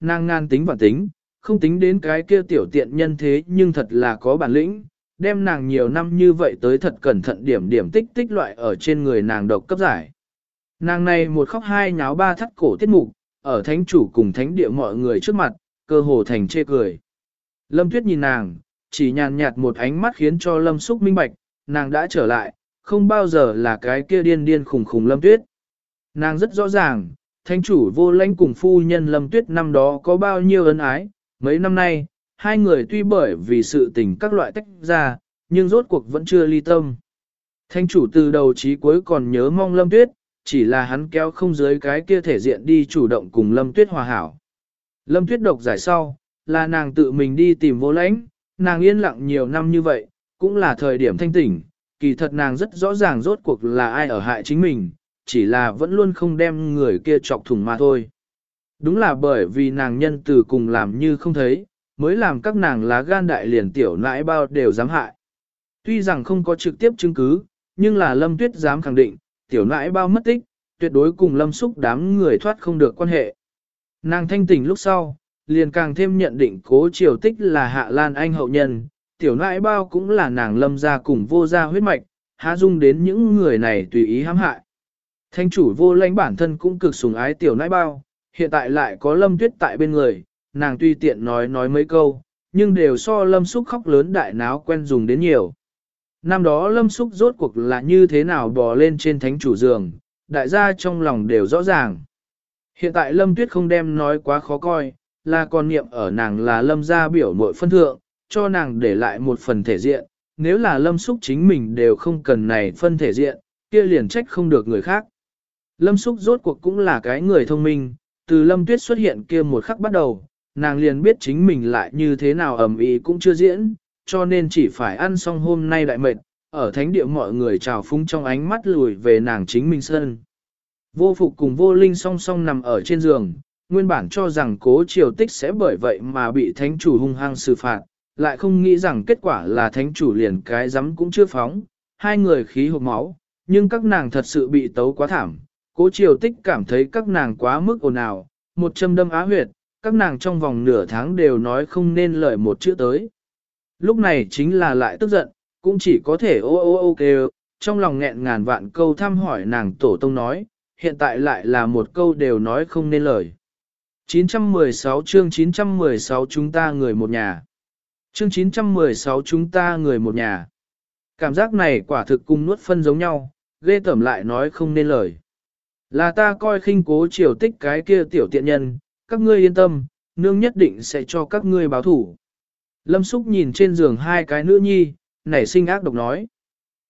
nàng ngan tính và tính, không tính đến cái kia tiểu tiện nhân thế nhưng thật là có bản lĩnh, đem nàng nhiều năm như vậy tới thật cẩn thận điểm điểm tích tích loại ở trên người nàng độc cấp giải. Nàng này một khóc hai nháo ba thắt cổ tiết mục, ở thánh chủ cùng thánh địa mọi người trước mặt, cơ hồ thành chê cười. Lâm Tuyết nhìn nàng, chỉ nhàn nhạt một ánh mắt khiến cho Lâm Xúc minh bạch, nàng đã trở lại, không bao giờ là cái kia điên điên khủng khủng Lâm Tuyết. Nàng rất rõ ràng, thánh chủ vô lãnh cùng phu nhân Lâm Tuyết năm đó có bao nhiêu ân ái, mấy năm nay, hai người tuy bởi vì sự tình các loại tách ra, nhưng rốt cuộc vẫn chưa ly tâm. Thánh chủ từ đầu chí cuối còn nhớ mong Lâm Tuyết, chỉ là hắn kéo không dưới cái kia thể diện đi chủ động cùng Lâm Tuyết hòa hảo. Lâm Tuyết độc giải sau, là nàng tự mình đi tìm vô lãnh, nàng yên lặng nhiều năm như vậy, cũng là thời điểm thanh tỉnh, kỳ thật nàng rất rõ ràng rốt cuộc là ai ở hại chính mình, chỉ là vẫn luôn không đem người kia chọc thủng mà thôi. Đúng là bởi vì nàng nhân từ cùng làm như không thấy, mới làm các nàng lá gan đại liền tiểu nãi bao đều dám hại. Tuy rằng không có trực tiếp chứng cứ, nhưng là Lâm Tuyết dám khẳng định, tiểu nãi bao mất tích, tuyệt đối cùng Lâm Xúc đám người thoát không được quan hệ. Nàng thanh tỉnh lúc sau, liền càng thêm nhận định cố triều tích là hạ lan anh hậu nhân, tiểu nãi bao cũng là nàng lâm ra cùng vô gia huyết mạch, há dung đến những người này tùy ý hãm hại. Thánh chủ vô lãnh bản thân cũng cực sủng ái tiểu nãi bao, hiện tại lại có lâm tuyết tại bên người, nàng tuy tiện nói nói mấy câu, nhưng đều so lâm xúc khóc lớn đại náo quen dùng đến nhiều. Năm đó lâm xúc rốt cuộc là như thế nào bò lên trên thánh chủ giường, đại gia trong lòng đều rõ ràng. Hiện tại lâm tuyết không đem nói quá khó coi, là còn niệm ở nàng là lâm gia biểu mội phân thượng, cho nàng để lại một phần thể diện, nếu là lâm xúc chính mình đều không cần này phân thể diện, kia liền trách không được người khác. Lâm xúc rốt cuộc cũng là cái người thông minh, từ lâm tuyết xuất hiện kia một khắc bắt đầu, nàng liền biết chính mình lại như thế nào ẩm ý cũng chưa diễn, cho nên chỉ phải ăn xong hôm nay đại mệt, ở thánh địa mọi người trào phúng trong ánh mắt lùi về nàng chính mình Sơn, Vô phục cùng vô linh song song nằm ở trên giường, nguyên bản cho rằng cố triều tích sẽ bởi vậy mà bị thánh chủ hung hăng xử phạt, lại không nghĩ rằng kết quả là thánh chủ liền cái rắm cũng chưa phóng, hai người khí hộp máu, nhưng các nàng thật sự bị tấu quá thảm. Cố triều tích cảm thấy các nàng quá mức ồn ào, một châm đâm á huyệt, các nàng trong vòng nửa tháng đều nói không nên lời một chữ tới. Lúc này chính là lại tức giận, cũng chỉ có thể ô ô ô kêu, trong lòng nghẹn ngàn vạn câu thăm hỏi nàng tổ tông nói, hiện tại lại là một câu đều nói không nên lời. 916 chương 916 chúng ta người một nhà. Chương 916 chúng ta người một nhà. Cảm giác này quả thực cùng nuốt phân giống nhau, ghê tẩm lại nói không nên lời. Là ta coi khinh cố triều tích cái kia tiểu tiện nhân, các ngươi yên tâm, nương nhất định sẽ cho các ngươi báo thủ. Lâm Súc nhìn trên giường hai cái nữ nhi, nảy sinh ác độc nói.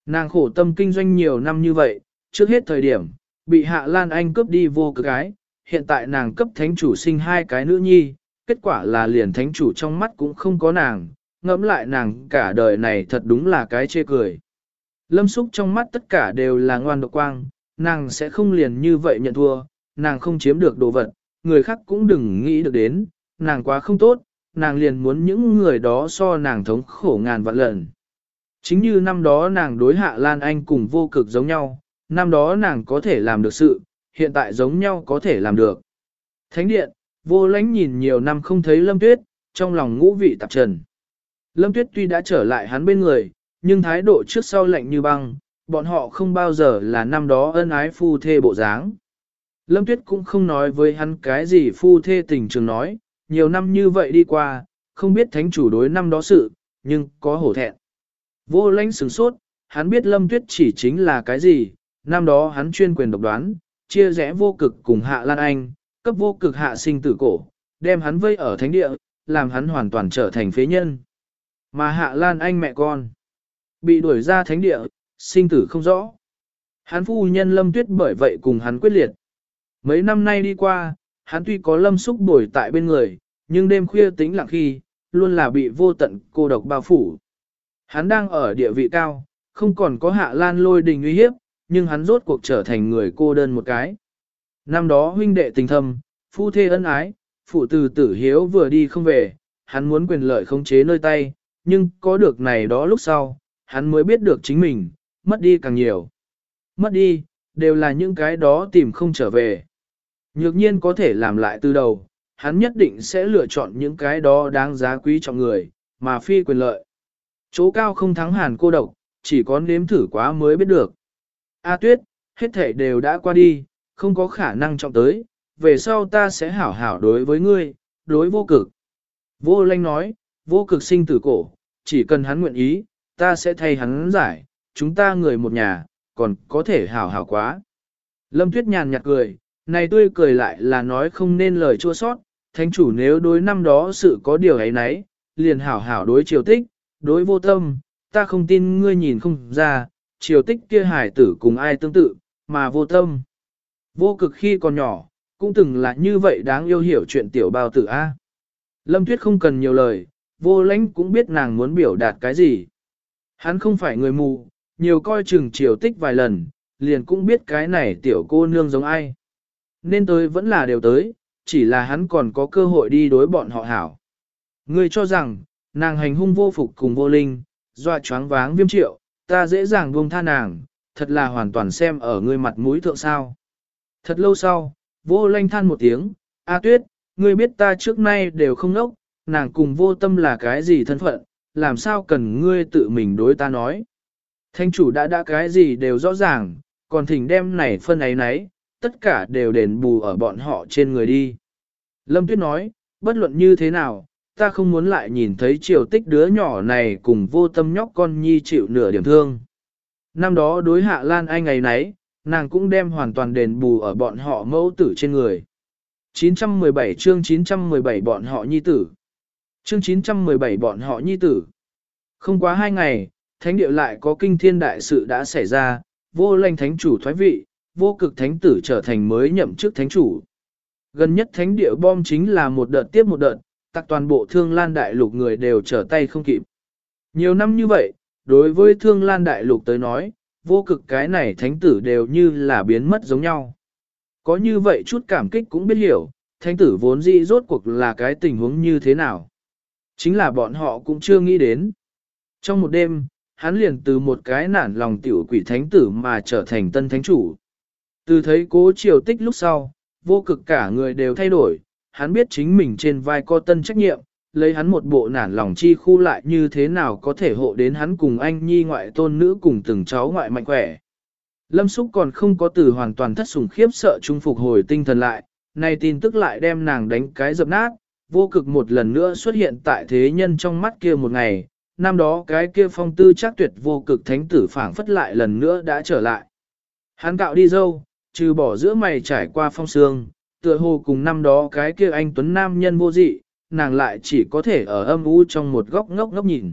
Nàng khổ tâm kinh doanh nhiều năm như vậy, trước hết thời điểm, bị Hạ Lan Anh cướp đi vô cực cái, hiện tại nàng cấp thánh chủ sinh hai cái nữ nhi, kết quả là liền thánh chủ trong mắt cũng không có nàng, ngẫm lại nàng cả đời này thật đúng là cái chê cười. Lâm Súc trong mắt tất cả đều là ngoan độc quang, nàng sẽ không liền như vậy nhận thua, nàng không chiếm được đồ vật, người khác cũng đừng nghĩ được đến, nàng quá không tốt, nàng liền muốn những người đó so nàng thống khổ ngàn vạn lần. Chính như năm đó nàng đối hạ Lan Anh cùng vô cực giống nhau, năm đó nàng có thể làm được sự, hiện tại giống nhau có thể làm được. Thánh điện, vô lãnh nhìn nhiều năm không thấy Lâm Tuyết, trong lòng ngũ vị tạp trần. Lâm Tuyết tuy đã trở lại hắn bên người, nhưng thái độ trước sau lạnh như băng, bọn họ không bao giờ là năm đó ân ái phu thê bộ dáng. Lâm Tuyết cũng không nói với hắn cái gì phu thê tình trường nói, nhiều năm như vậy đi qua, không biết thánh chủ đối năm đó sự, nhưng có hổ thẹn. Vô lãnh sửng sốt, hắn biết Lâm Tuyết chỉ chính là cái gì, năm đó hắn chuyên quyền độc đoán, chia rẽ vô cực cùng Hạ Lan Anh, cấp vô cực hạ sinh tử cổ, đem hắn vây ở thánh địa, làm hắn hoàn toàn trở thành phế nhân. Mà Hạ Lan Anh mẹ con, bị đuổi ra thánh địa, sinh tử không rõ. Hắn phu nhân Lâm Tuyết bởi vậy cùng hắn quyết liệt. Mấy năm nay đi qua, hắn tuy có Lâm Xúc bồi tại bên người, nhưng đêm khuya tính lặng khi, luôn là bị vô tận cô độc bao phủ. Hắn đang ở địa vị cao, không còn có Hạ Lan lôi đình uy hiếp, nhưng hắn rốt cuộc trở thành người cô đơn một cái. Năm đó huynh đệ tình thâm, phu thê ân ái, phụ tử tử hiếu vừa đi không về, hắn muốn quyền lợi khống chế nơi tay, nhưng có được này đó lúc sau, hắn mới biết được chính mình, mất đi càng nhiều. Mất đi, đều là những cái đó tìm không trở về. Nhược nhiên có thể làm lại từ đầu, hắn nhất định sẽ lựa chọn những cái đó đáng giá quý trọng người, mà phi quyền lợi. Chỗ cao không thắng hàn cô độc, chỉ có nếm thử quá mới biết được. A tuyết, hết thể đều đã qua đi, không có khả năng trọng tới, về sau ta sẽ hảo hảo đối với ngươi, đối vô cực. Vô lanh nói, vô cực sinh tử cổ, chỉ cần hắn nguyện ý, ta sẽ thay hắn giải, chúng ta người một nhà, còn có thể hảo hảo quá. Lâm Tuyết nhàn nhạt cười, này tươi cười lại là nói không nên lời chua sót, thánh chủ nếu đối năm đó sự có điều ấy nấy, liền hảo hảo đối triều tích, đối vô tâm, ta không tin ngươi nhìn không ra, triều tích kia hải tử cùng ai tương tự, mà vô tâm. Vô cực khi còn nhỏ, cũng từng là như vậy đáng yêu hiểu chuyện tiểu bao tử A. Lâm Tuyết không cần nhiều lời, vô lãnh cũng biết nàng muốn biểu đạt cái gì. Hắn không phải người mù, nhiều coi chừng chiều tích vài lần, liền cũng biết cái này tiểu cô nương giống ai. Nên tới vẫn là đều tới, chỉ là hắn còn có cơ hội đi đối bọn họ hảo. Ngươi cho rằng, nàng hành hung vô phục cùng vô linh, doa choáng váng viêm triệu, ta dễ dàng buông tha nàng, thật là hoàn toàn xem ở ngươi mặt mũi thượng sao. Thật lâu sau, vô lanh than một tiếng, A tuyết, ngươi biết ta trước nay đều không nốc, nàng cùng vô tâm là cái gì thân phận, làm sao cần ngươi tự mình đối ta nói. Thanh chủ đã đã cái gì đều rõ ràng, còn thỉnh đem này phân ấy nấy, tất cả đều đền bù ở bọn họ trên người đi. Lâm Tuyết nói, bất luận như thế nào, ta không muốn lại nhìn thấy triều tích đứa nhỏ này cùng vô tâm nhóc con nhi chịu nửa điểm thương. Năm đó đối hạ Lan Anh ngày nấy, nàng cũng đem hoàn toàn đền bù ở bọn họ mẫu tử trên người. 917 chương 917 bọn họ nhi tử. Chương 917 bọn họ nhi tử. Không quá hai ngày, thánh địa lại có kinh thiên đại sự đã xảy ra, vô lanh thánh chủ thoái vị, vô cực thánh tử trở thành mới nhậm chức thánh chủ. Gần nhất thánh địa bom chính là một đợt tiếp một đợt, tặc toàn bộ thương lan đại lục người đều trở tay không kịp. Nhiều năm như vậy, đối với thương lan đại lục tới nói, vô cực cái này thánh tử đều như là biến mất giống nhau. Có như vậy chút cảm kích cũng biết hiểu, thánh tử vốn dĩ rốt cuộc là cái tình huống như thế nào. Chính là bọn họ cũng chưa nghĩ đến. Trong một đêm, hắn liền từ một cái nản lòng tiểu quỷ thánh tử mà trở thành tân thánh chủ. Từ thấy cố triều tích lúc sau, vô cực cả người đều thay đổi, hắn biết chính mình trên vai có tân trách nhiệm, lấy hắn một bộ nản lòng chi khu lại như thế nào có thể hộ đến hắn cùng anh nhi ngoại tôn nữ cùng từng cháu ngoại mạnh khỏe. Lâm Súc còn không có từ hoàn toàn thất sủng khiếp sợ trung phục hồi tinh thần lại, nay tin tức lại đem nàng đánh cái dập nát, vô cực một lần nữa xuất hiện tại thế nhân trong mắt kia một ngày, năm đó cái kia phong tư chắc tuyệt vô cực thánh tử phảng phất lại lần nữa đã trở lại. Hắn cạo đi dâu, trừ bỏ giữa mày trải qua phong sương, tựa hồ cùng năm đó cái kia anh Tuấn Nam nhân vô dị, nàng lại chỉ có thể ở âm u trong một góc ngốc ngốc nhìn.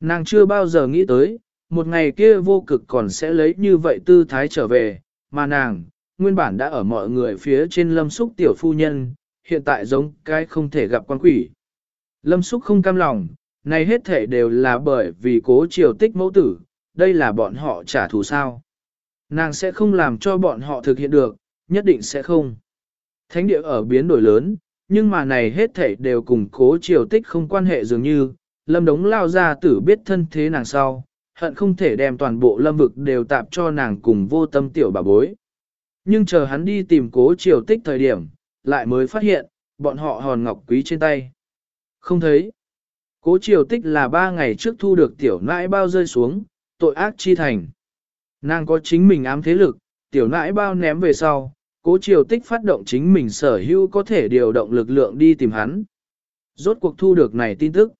Nàng chưa bao giờ nghĩ tới, một ngày kia vô cực còn sẽ lấy như vậy tư thái trở về, mà nàng, nguyên bản đã ở mọi người phía trên lâm xúc tiểu phu nhân, hiện tại giống cái không thể gặp quan quỷ. Lâm xúc không cam lòng, này hết thể đều là bởi vì cố triều tích mẫu tử, đây là bọn họ trả thù sao. Nàng sẽ không làm cho bọn họ thực hiện được, nhất định sẽ không. Thánh địa ở biến đổi lớn, nhưng mà này hết thể đều cùng cố triều tích không quan hệ dường như, lâm đống lao ra tử biết thân thế nàng sau, hận không thể đem toàn bộ lâm vực đều tạp cho nàng cùng vô tâm tiểu bà bối. Nhưng chờ hắn đi tìm cố triều tích thời điểm, lại mới phát hiện, bọn họ hòn ngọc quý trên tay. Không thấy. Cố triều tích là ba ngày trước thu được tiểu nãi bao rơi xuống, tội ác chi thành. Nàng có chính mình ám thế lực, tiểu nãi bao ném về sau, cố triều tích phát động chính mình sở hữu có thể điều động lực lượng đi tìm hắn. Rốt cuộc thu được này tin tức.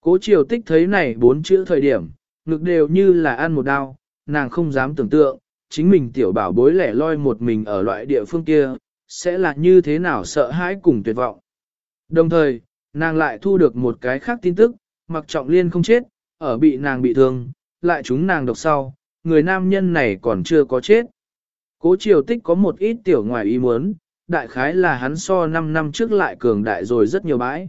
Cố triều tích thấy này bốn chữ thời điểm, ngực đều như là ăn một đao, nàng không dám tưởng tượng, chính mình tiểu bảo bối lẻ loi một mình ở loại địa phương kia, sẽ là như thế nào sợ hãi cùng tuyệt vọng. Đồng thời, nàng lại thu được một cái khác tin tức, mặc trọng liên không chết, ở bị nàng bị thương, lại chúng nàng độc sau, người nam nhân này còn chưa có chết. Cố triều tích có một ít tiểu ngoài ý muốn, đại khái là hắn so 5 năm trước lại cường đại rồi rất nhiều bãi.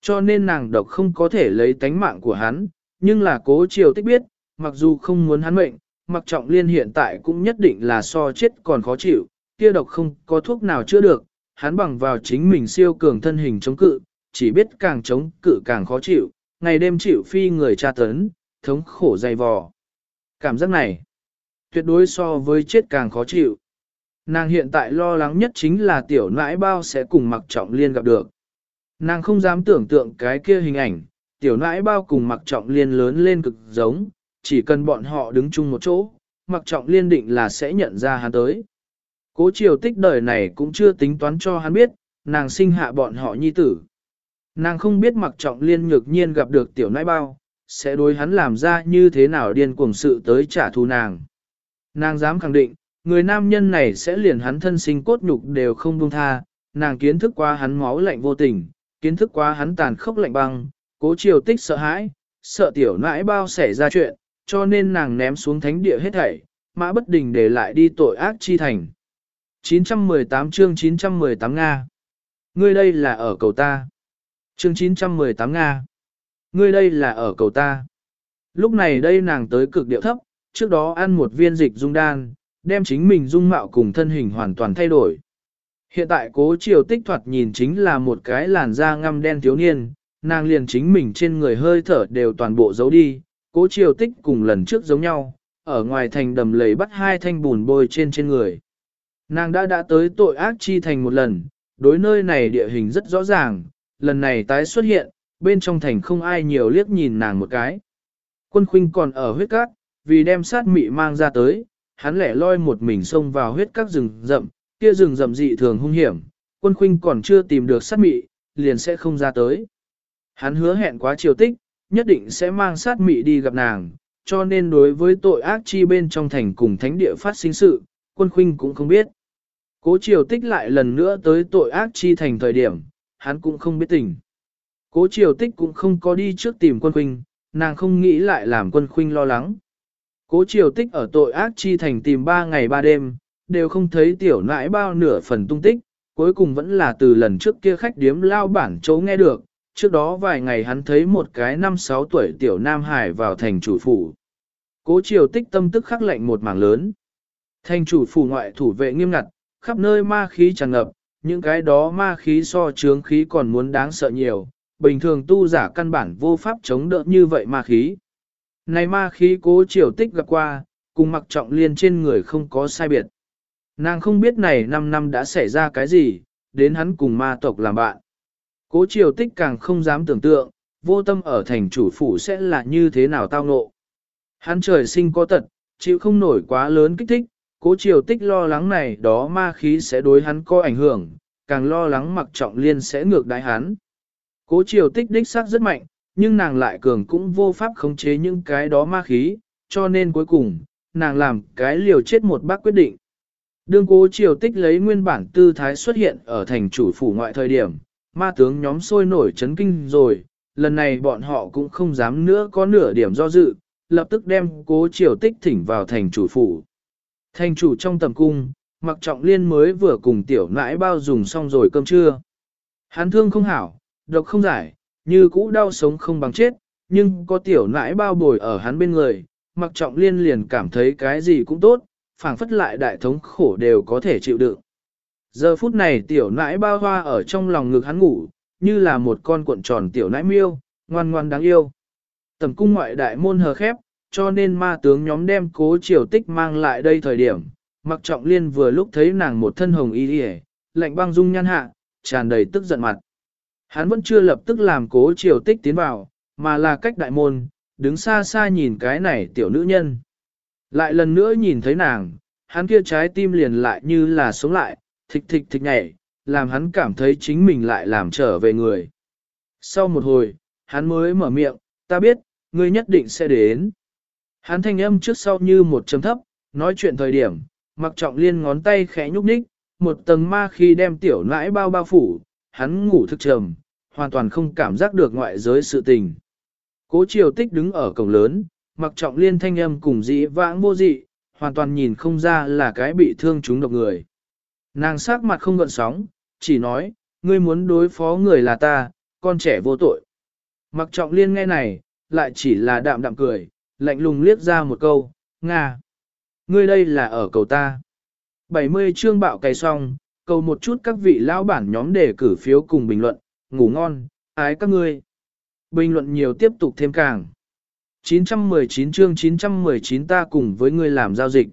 Cho nên nàng độc không có thể lấy tánh mạng của hắn, nhưng là cố triều tích biết, mặc dù không muốn hắn mệnh, mặc trọng liên hiện tại cũng nhất định là so chết còn khó chịu, kia độc không có thuốc nào chữa được, hắn bằng vào chính mình siêu cường thân hình chống cự, chỉ biết càng chống cự càng khó chịu, ngày đêm chịu phi người tra tấn, thống khổ dày vò. Cảm giác này, tuyệt đối so với chết càng khó chịu. Nàng hiện tại lo lắng nhất chính là tiểu nãi bao sẽ cùng mặc trọng liên gặp được. Nàng không dám tưởng tượng cái kia hình ảnh, tiểu nãi bao cùng mặc trọng liên lớn lên cực giống, chỉ cần bọn họ đứng chung một chỗ, mặc trọng liên định là sẽ nhận ra hắn tới. Cố triều tích đời này cũng chưa tính toán cho hắn biết, nàng sinh hạ bọn họ nhi tử. Nàng không biết mặc trọng liên nhược nhiên gặp được tiểu nãi bao, sẽ đối hắn làm ra như thế nào điên cuồng sự tới trả thù nàng. Nàng dám khẳng định, người nam nhân này sẽ liền hắn thân sinh cốt nhục đều không buông tha, nàng kiến thức qua hắn máu lạnh vô tình, kiến thức qua hắn tàn khốc lạnh băng, cố triều tích sợ hãi, sợ tiểu nãi bao xảy ra chuyện, cho nên nàng ném xuống thánh địa hết thảy, mã bất đình để lại đi tội ác chi thành. 918 chương 918 Nga Ngươi đây là ở cầu ta. Chương 918 Nga Ngươi đây là ở cầu ta. Lúc này đây nàng tới cực điệu thấp, trước đó ăn một viên dịch dung đan, đem chính mình dung mạo cùng thân hình hoàn toàn thay đổi. Hiện tại cố triều tích thoạt nhìn chính là một cái làn da ngăm đen thiếu niên, nàng liền chính mình trên người hơi thở đều toàn bộ giấu đi, cố triều tích cùng lần trước giống nhau, ở ngoài thành đầm lầy bắt hai thanh bùn bôi trên trên người. Nàng đã đã tới tội ác chi thành một lần, đối nơi này địa hình rất rõ ràng, lần này tái xuất hiện, bên trong thành không ai nhiều liếc nhìn nàng một cái. Quân khuynh còn ở huyết cát, vì đem sát mị mang ra tới, hắn lẻ loi một mình xông vào huyết các rừng rậm, kia rừng rậm dị thường hung hiểm, quân khuynh còn chưa tìm được sát mị, liền sẽ không ra tới. Hắn hứa hẹn quá triều tích, nhất định sẽ mang sát mị đi gặp nàng, cho nên đối với tội ác chi bên trong thành cùng thánh địa phát sinh sự, quân khuynh cũng không biết. Cố triều tích lại lần nữa tới tội ác chi thành thời điểm, hắn cũng không biết tình. Cố triều tích cũng không có đi trước tìm quân khuynh, nàng không nghĩ lại làm quân khuynh lo lắng. Cố triều tích ở tội ác chi thành tìm ba ngày ba đêm, đều không thấy tiểu nãi bao nửa phần tung tích, cuối cùng vẫn là từ lần trước kia khách điếm lao bản chấu nghe được, trước đó vài ngày hắn thấy một cái năm sáu tuổi tiểu nam hải vào thành chủ phủ. Cố triều tích tâm tức khắc lệnh một mảng lớn. Thành chủ phủ ngoại thủ vệ nghiêm ngặt, khắp nơi ma khí tràn ngập, những cái đó ma khí so chướng khí còn muốn đáng sợ nhiều, bình thường tu giả căn bản vô pháp chống đỡ như vậy ma khí. Này ma khí cố triều tích gặp qua, cùng mặc trọng liên trên người không có sai biệt. Nàng không biết này 5 năm đã xảy ra cái gì, đến hắn cùng ma tộc làm bạn. Cố triều tích càng không dám tưởng tượng, vô tâm ở thành chủ phủ sẽ là như thế nào tao ngộ. Hắn trời sinh có tật, chịu không nổi quá lớn kích thích, cố triều tích lo lắng này đó ma khí sẽ đối hắn có ảnh hưởng, càng lo lắng mặc trọng liên sẽ ngược đái hắn. Cố triều tích đích xác rất mạnh, nhưng nàng lại cường cũng vô pháp khống chế những cái đó ma khí, cho nên cuối cùng, nàng làm cái liều chết một bác quyết định. Đương cố triều tích lấy nguyên bản tư thái xuất hiện ở thành chủ phủ ngoại thời điểm, ma tướng nhóm sôi nổi chấn kinh rồi, lần này bọn họ cũng không dám nữa có nửa điểm do dự, lập tức đem cố triều tích thỉnh vào thành chủ phủ. Thành chủ trong tầm cung, mặc trọng liên mới vừa cùng tiểu nãi bao dùng xong rồi cơm trưa. Hắn thương không hảo, độc không giải, như cũ đau sống không bằng chết, nhưng có tiểu nãi bao bồi ở hắn bên người, mặc trọng liên liền cảm thấy cái gì cũng tốt, phảng phất lại đại thống khổ đều có thể chịu đựng. Giờ phút này tiểu nãi bao hoa ở trong lòng ngực hắn ngủ, như là một con cuộn tròn tiểu nãi miêu, ngoan ngoan đáng yêu. Tầm cung ngoại đại môn hờ khép, cho nên ma tướng nhóm đem cố triều tích mang lại đây thời điểm. Mặc trọng liên vừa lúc thấy nàng một thân hồng y đi lạnh băng dung nhan hạ, tràn đầy tức giận mặt. Hắn vẫn chưa lập tức làm cố triều tích tiến vào, mà là cách đại môn, đứng xa xa nhìn cái này tiểu nữ nhân. Lại lần nữa nhìn thấy nàng, hắn kia trái tim liền lại như là sống lại, thịch thịch thịch nhảy, làm hắn cảm thấy chính mình lại làm trở về người. Sau một hồi, hắn mới mở miệng, ta biết, ngươi nhất định sẽ đến. Hắn thanh âm trước sau như một chấm thấp, nói chuyện thời điểm, mặc trọng liên ngón tay khẽ nhúc nhích, một tầng ma khi đem tiểu nãi bao bao phủ, hắn ngủ thức trầm, hoàn toàn không cảm giác được ngoại giới sự tình. Cố triều tích đứng ở cổng lớn, mặc trọng liên thanh âm cùng dĩ vãng vô dị, hoàn toàn nhìn không ra là cái bị thương chúng độc người. Nàng sắc mặt không gợn sóng, chỉ nói, ngươi muốn đối phó người là ta, con trẻ vô tội. Mặc trọng liên nghe này, lại chỉ là đạm đạm cười, lạnh lùng liếc ra một câu, Nga. Ngươi đây là ở cầu ta. 70 chương bạo cày xong, cầu một chút các vị lão bản nhóm để cử phiếu cùng bình luận, ngủ ngon, ái các ngươi. Bình luận nhiều tiếp tục thêm càng. 919 chương 919 ta cùng với ngươi làm giao dịch.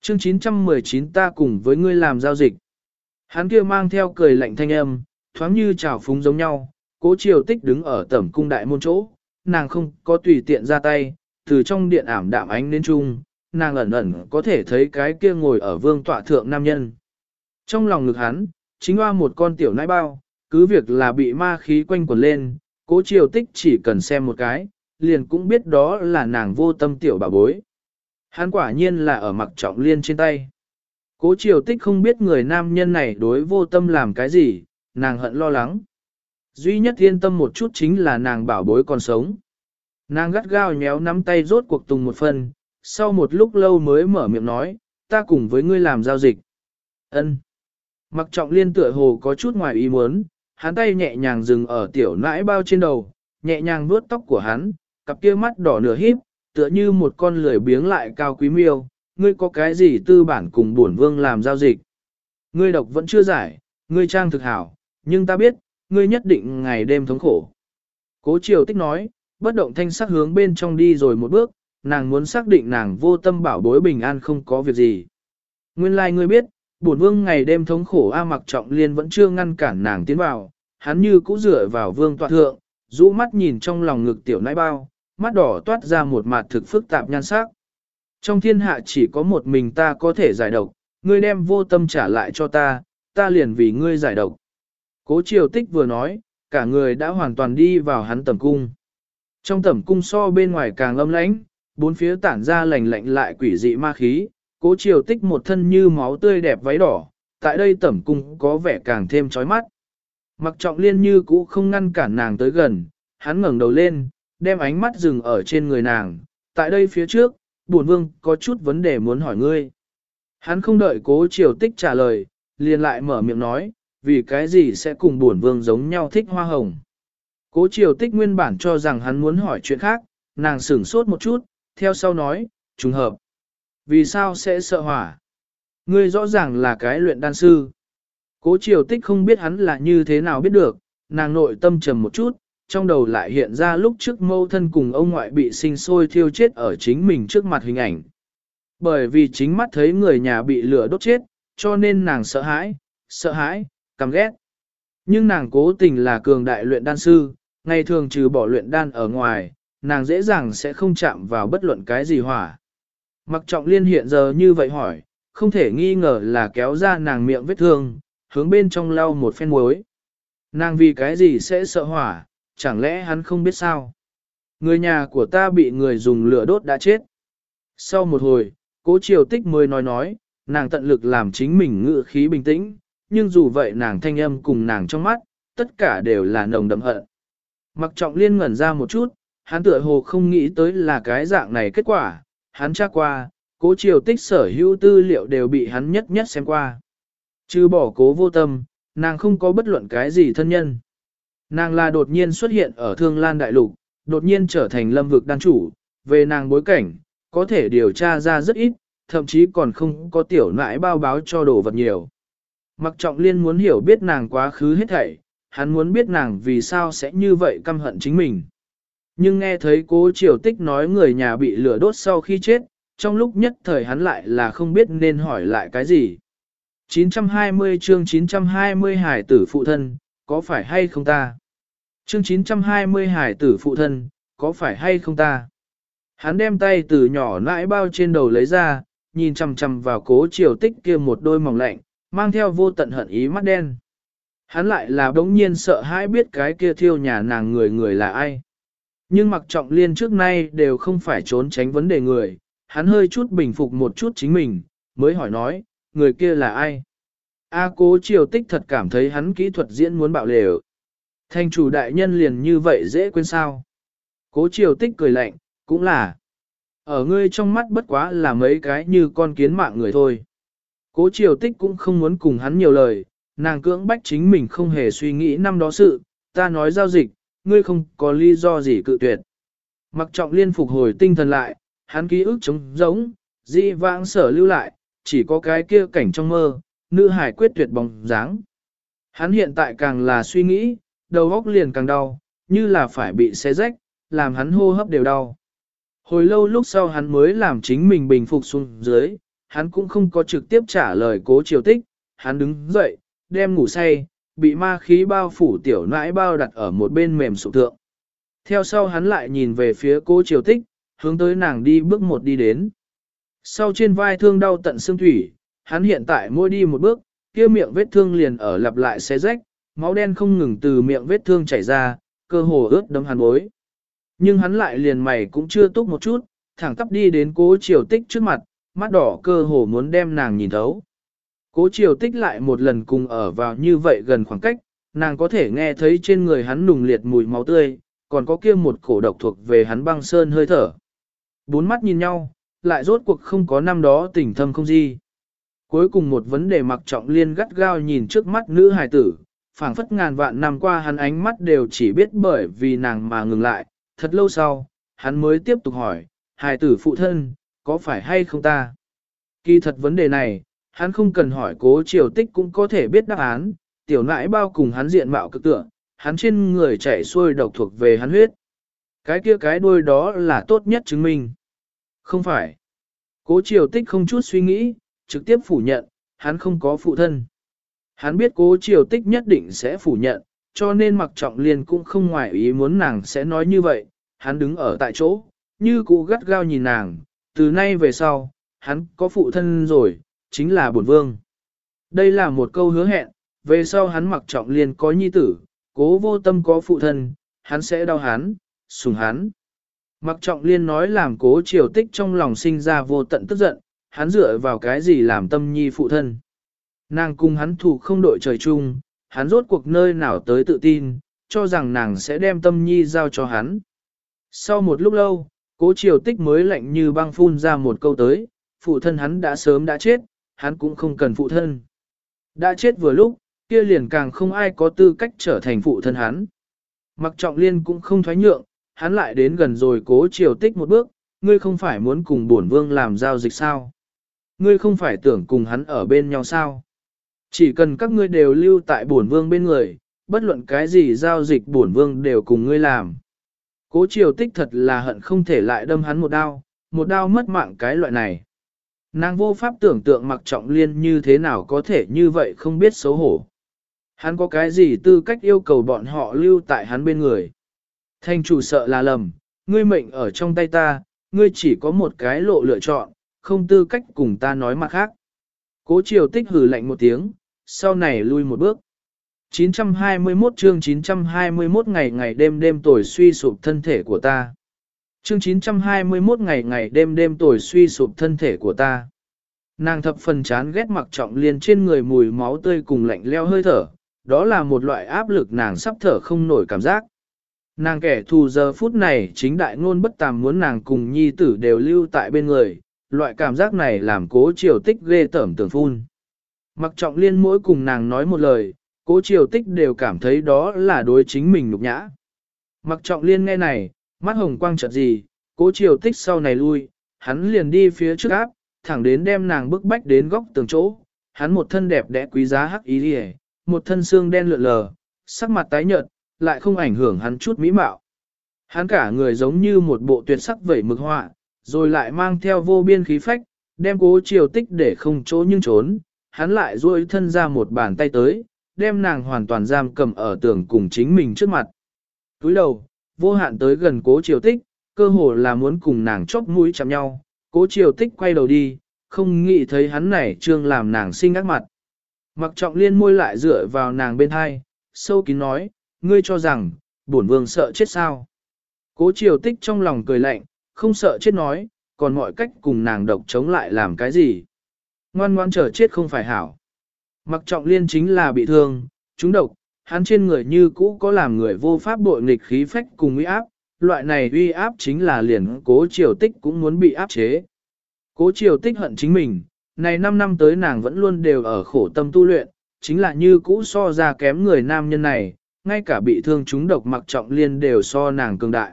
Chương 919 ta cùng với ngươi làm giao dịch. Hắn kia mang theo cười lạnh thanh âm, thoáng như trào phúng giống nhau, cố triều tích đứng ở tẩm cung đại môn chỗ, nàng không có tùy tiện ra tay, từ trong điện ảm đạm ánh đến chung, nàng ẩn ẩn có thể thấy cái kia ngồi ở vương tọa thượng nam nhân. Trong lòng ngực hắn, chính hoa một con tiểu nãi bao, cứ việc là bị ma khí quanh quần lên, cố triều tích chỉ cần xem một cái, liền cũng biết đó là nàng vô tâm tiểu bà bối. Hắn quả nhiên là ở mặc trọng liên trên tay. Cố triều tích không biết người nam nhân này đối vô tâm làm cái gì, nàng hận lo lắng. Duy nhất yên tâm một chút chính là nàng bảo bối còn sống. Nàng gắt gao nhéo nắm tay rốt cuộc tùng một phần, sau một lúc lâu mới mở miệng nói, ta cùng với ngươi làm giao dịch. Ân. Mặc trọng liên tựa hồ có chút ngoài ý muốn, hắn tay nhẹ nhàng dừng ở tiểu nãi bao trên đầu, nhẹ nhàng vuốt tóc của hắn, cặp kia mắt đỏ nửa híp, tựa như một con lười biếng lại cao quý miêu, ngươi có cái gì tư bản cùng bổn vương làm giao dịch. Ngươi độc vẫn chưa giải, ngươi trang thực hảo, nhưng ta biết, ngươi nhất định ngày đêm thống khổ. Cố triều tích nói, bất động thanh sắc hướng bên trong đi rồi một bước, nàng muốn xác định nàng vô tâm bảo bối bình an không có việc gì. Nguyên lai like ngươi biết, bổn vương ngày đêm thống khổ A mặc trọng liên vẫn chưa ngăn cản nàng tiến vào, hắn như cũ dựa vào vương tọa thượng, rũ mắt nhìn trong lòng ngực tiểu nãi bao, mắt đỏ toát ra một mặt thực phức tạp nhan sắc. Trong thiên hạ chỉ có một mình ta có thể giải độc, ngươi đem vô tâm trả lại cho ta, ta liền vì ngươi giải độc. Cố triều tích vừa nói, cả người đã hoàn toàn đi vào hắn tầm cung. Trong tẩm cung so bên ngoài càng âm lãnh, bốn phía tản ra lạnh lạnh lại quỷ dị ma khí, cố triều tích một thân như máu tươi đẹp váy đỏ, tại đây tẩm cung có vẻ càng thêm chói mắt. Mặc trọng liên như cũ không ngăn cản nàng tới gần, hắn ngẩng đầu lên, đem ánh mắt dừng ở trên người nàng, tại đây phía trước, buồn vương có chút vấn đề muốn hỏi ngươi. Hắn không đợi cố triều tích trả lời, liền lại mở miệng nói, vì cái gì sẽ cùng buồn vương giống nhau thích hoa hồng. Cố triều tích nguyên bản cho rằng hắn muốn hỏi chuyện khác, nàng sửng sốt một chút, theo sau nói, trùng hợp. Vì sao sẽ sợ hỏa? Ngươi rõ ràng là cái luyện đan sư. Cố triều tích không biết hắn là như thế nào biết được, nàng nội tâm trầm một chút, trong đầu lại hiện ra lúc trước mâu thân cùng ông ngoại bị sinh sôi thiêu chết ở chính mình trước mặt hình ảnh. Bởi vì chính mắt thấy người nhà bị lửa đốt chết, cho nên nàng sợ hãi, sợ hãi, căm ghét. Nhưng nàng cố tình là cường đại luyện đan sư, ngày thường trừ bỏ luyện đan ở ngoài, nàng dễ dàng sẽ không chạm vào bất luận cái gì hỏa. Mặc trọng liên hiện giờ như vậy hỏi, không thể nghi ngờ là kéo ra nàng miệng vết thương, hướng bên trong lau một phen muối. Nàng vì cái gì sẽ sợ hỏa, chẳng lẽ hắn không biết sao? Người nhà của ta bị người dùng lửa đốt đã chết. Sau một hồi, cố triều tích mới nói nói, nàng tận lực làm chính mình ngự khí bình tĩnh, nhưng dù vậy nàng thanh âm cùng nàng trong mắt, tất cả đều là nồng đậm hận. Mặc trọng liên ngẩn ra một chút, hắn tựa hồ không nghĩ tới là cái dạng này kết quả, hắn tra qua, cố triều tích sở hữu tư liệu đều bị hắn nhất nhất xem qua. Chứ bỏ cố vô tâm, nàng không có bất luận cái gì thân nhân. Nàng là đột nhiên xuất hiện ở Thương Lan Đại Lục, đột nhiên trở thành lâm vực đan chủ, về nàng bối cảnh, có thể điều tra ra rất ít, thậm chí còn không có tiểu nãi bao báo cho đồ vật nhiều. Mặc trọng liên muốn hiểu biết nàng quá khứ hết thảy, hắn muốn biết nàng vì sao sẽ như vậy căm hận chính mình. Nhưng nghe thấy cố triều tích nói người nhà bị lửa đốt sau khi chết, trong lúc nhất thời hắn lại là không biết nên hỏi lại cái gì. 920 chương 920 hải tử phụ thân, có phải hay không ta? Chương 920 hải tử phụ thân, có phải hay không ta? Hắn đem tay từ nhỏ nãi bao trên đầu lấy ra, nhìn chằm chằm vào cố triều tích kia một đôi mỏng lạnh, mang theo vô tận hận ý mắt đen. Hắn lại là đống nhiên sợ hãi biết cái kia thiêu nhà nàng người người là ai. Nhưng mặc trọng liên trước nay đều không phải trốn tránh vấn đề người, hắn hơi chút bình phục một chút chính mình, mới hỏi nói, người kia là ai? A cố triều tích thật cảm thấy hắn kỹ thuật diễn muốn bạo lều. Thanh chủ đại nhân liền như vậy dễ quên sao? Cố triều tích cười lạnh, cũng là. Ở ngươi trong mắt bất quá là mấy cái như con kiến mạng người thôi. Cố triều tích cũng không muốn cùng hắn nhiều lời, nàng cưỡng bách chính mình không hề suy nghĩ năm đó sự, ta nói giao dịch, ngươi không có lý do gì cự tuyệt. Mặc trọng liên phục hồi tinh thần lại, hắn ký ức trống giống, di vãng sở lưu lại, chỉ có cái kia cảnh trong mơ, nữ hải quyết tuyệt bóng dáng. Hắn hiện tại càng là suy nghĩ, đầu óc liền càng đau, như là phải bị xé rách, làm hắn hô hấp đều đau. Hồi lâu lúc sau hắn mới làm chính mình bình phục xuống dưới, hắn cũng không có trực tiếp trả lời cố triều tích, hắn đứng dậy, đem ngủ say, bị ma khí bao phủ tiểu nãi bao đặt ở một bên mềm sụp thượng. Theo sau hắn lại nhìn về phía cố triều tích, hướng tới nàng đi bước một đi đến. Sau trên vai thương đau tận xương thủy, hắn hiện tại môi đi một bước, kia miệng vết thương liền ở lặp lại xé rách, máu đen không ngừng từ miệng vết thương chảy ra, cơ hồ ướt đấm hắn bối. Nhưng hắn lại liền mày cũng chưa túc một chút, thẳng tắp đi đến cố triều tích trước mặt, mắt đỏ cơ hồ muốn đem nàng nhìn thấu. Cố triều tích lại một lần cùng ở vào như vậy gần khoảng cách, nàng có thể nghe thấy trên người hắn nùng liệt mùi máu tươi, còn có kia một cổ độc thuộc về hắn băng sơn hơi thở. Bốn mắt nhìn nhau, lại rốt cuộc không có năm đó tình thâm không gì. Cuối cùng một vấn đề mặc trọng liên gắt gao nhìn trước mắt nữ hài tử, phảng phất ngàn vạn năm qua hắn ánh mắt đều chỉ biết bởi vì nàng mà ngừng lại, thật lâu sau, hắn mới tiếp tục hỏi, hài tử phụ thân, có phải hay không ta? Kỳ thật vấn đề này, hắn không cần hỏi cố triều tích cũng có thể biết đáp án, tiểu nãi bao cùng hắn diện mạo cực tựa, hắn trên người chảy xuôi độc thuộc về hắn huyết. Cái kia cái đuôi đó là tốt nhất chứng minh. Không phải. Cố triều tích không chút suy nghĩ, trực tiếp phủ nhận, hắn không có phụ thân. Hắn biết cố triều tích nhất định sẽ phủ nhận, cho nên mặc trọng liền cũng không ngoài ý muốn nàng sẽ nói như vậy. Hắn đứng ở tại chỗ, như cụ gắt gao nhìn nàng, từ nay về sau, hắn có phụ thân rồi, chính là bổn vương. Đây là một câu hứa hẹn, về sau hắn mặc trọng liên có nhi tử, cố vô tâm có phụ thân, hắn sẽ đau hắn, sùng hắn. Mặc trọng liên nói làm cố triều tích trong lòng sinh ra vô tận tức giận, hắn dựa vào cái gì làm tâm nhi phụ thân. Nàng cùng hắn thủ không đội trời chung, hắn rốt cuộc nơi nào tới tự tin, cho rằng nàng sẽ đem tâm nhi giao cho hắn. Sau một lúc lâu, cố triều tích mới lạnh như băng phun ra một câu tới, phụ thân hắn đã sớm đã chết, hắn cũng không cần phụ thân. Đã chết vừa lúc, kia liền càng không ai có tư cách trở thành phụ thân hắn. Mặc trọng liên cũng không thoái nhượng, hắn lại đến gần rồi cố triều tích một bước, ngươi không phải muốn cùng bổn vương làm giao dịch sao? Ngươi không phải tưởng cùng hắn ở bên nhau sao? Chỉ cần các ngươi đều lưu tại bổn vương bên người, bất luận cái gì giao dịch bổn vương đều cùng ngươi làm. Cố triều tích thật là hận không thể lại đâm hắn một đao, một đao mất mạng cái loại này. Nàng vô pháp tưởng tượng mặc trọng liên như thế nào có thể như vậy không biết xấu hổ. Hắn có cái gì tư cách yêu cầu bọn họ lưu tại hắn bên người. Thanh chủ sợ là lầm, ngươi mệnh ở trong tay ta, ngươi chỉ có một cái lộ lựa chọn, không tư cách cùng ta nói mặt khác. Cố triều tích hử lạnh một tiếng, sau này lui một bước. 921 chương 921 ngày ngày đêm đêm tuổi suy sụp thân thể của ta. Chương 921 ngày ngày đêm đêm tuổi suy sụp thân thể của ta. Nàng thập phần chán ghét mặc trọng liên trên người mùi máu tươi cùng lạnh leo hơi thở, đó là một loại áp lực nàng sắp thở không nổi cảm giác. Nàng kẻ thù giờ phút này chính đại ngôn bất tàm muốn nàng cùng nhi tử đều lưu tại bên người, loại cảm giác này làm cố triều tích ghê tởm tưởng phun. Mặc trọng liên mỗi cùng nàng nói một lời, cố triều tích đều cảm thấy đó là đối chính mình nhục nhã. Mặc trọng liên nghe này, mắt hồng quang chợt gì, cố triều tích sau này lui, hắn liền đi phía trước áp, thẳng đến đem nàng bức bách đến góc tường chỗ, hắn một thân đẹp đẽ quý giá hắc ý hề, một thân xương đen lượn lờ, sắc mặt tái nhợt, lại không ảnh hưởng hắn chút mỹ mạo. Hắn cả người giống như một bộ tuyệt sắc vẩy mực họa, rồi lại mang theo vô biên khí phách, đem cố triều tích để không chỗ nhưng trốn, hắn lại duỗi thân ra một bàn tay tới, đem nàng hoàn toàn giam cầm ở tường cùng chính mình trước mặt. Túi đầu, vô hạn tới gần cố triều tích, cơ hồ là muốn cùng nàng chóp mũi chạm nhau, cố triều tích quay đầu đi, không nghĩ thấy hắn này trương làm nàng sinh ác mặt. Mặc trọng liên môi lại dựa vào nàng bên hai, sâu kín nói, ngươi cho rằng, bổn vương sợ chết sao. Cố triều tích trong lòng cười lạnh, không sợ chết nói, còn mọi cách cùng nàng độc chống lại làm cái gì. Ngoan ngoan chờ chết không phải hảo. Mặc trọng liên chính là bị thương, chúng độc, hắn trên người như cũ có làm người vô pháp bội nghịch khí phách cùng uy áp, loại này uy áp chính là liền cố triều tích cũng muốn bị áp chế. Cố triều tích hận chính mình, này 5 năm tới nàng vẫn luôn đều ở khổ tâm tu luyện, chính là như cũ so ra kém người nam nhân này, ngay cả bị thương chúng độc mặc trọng liên đều so nàng cường đại.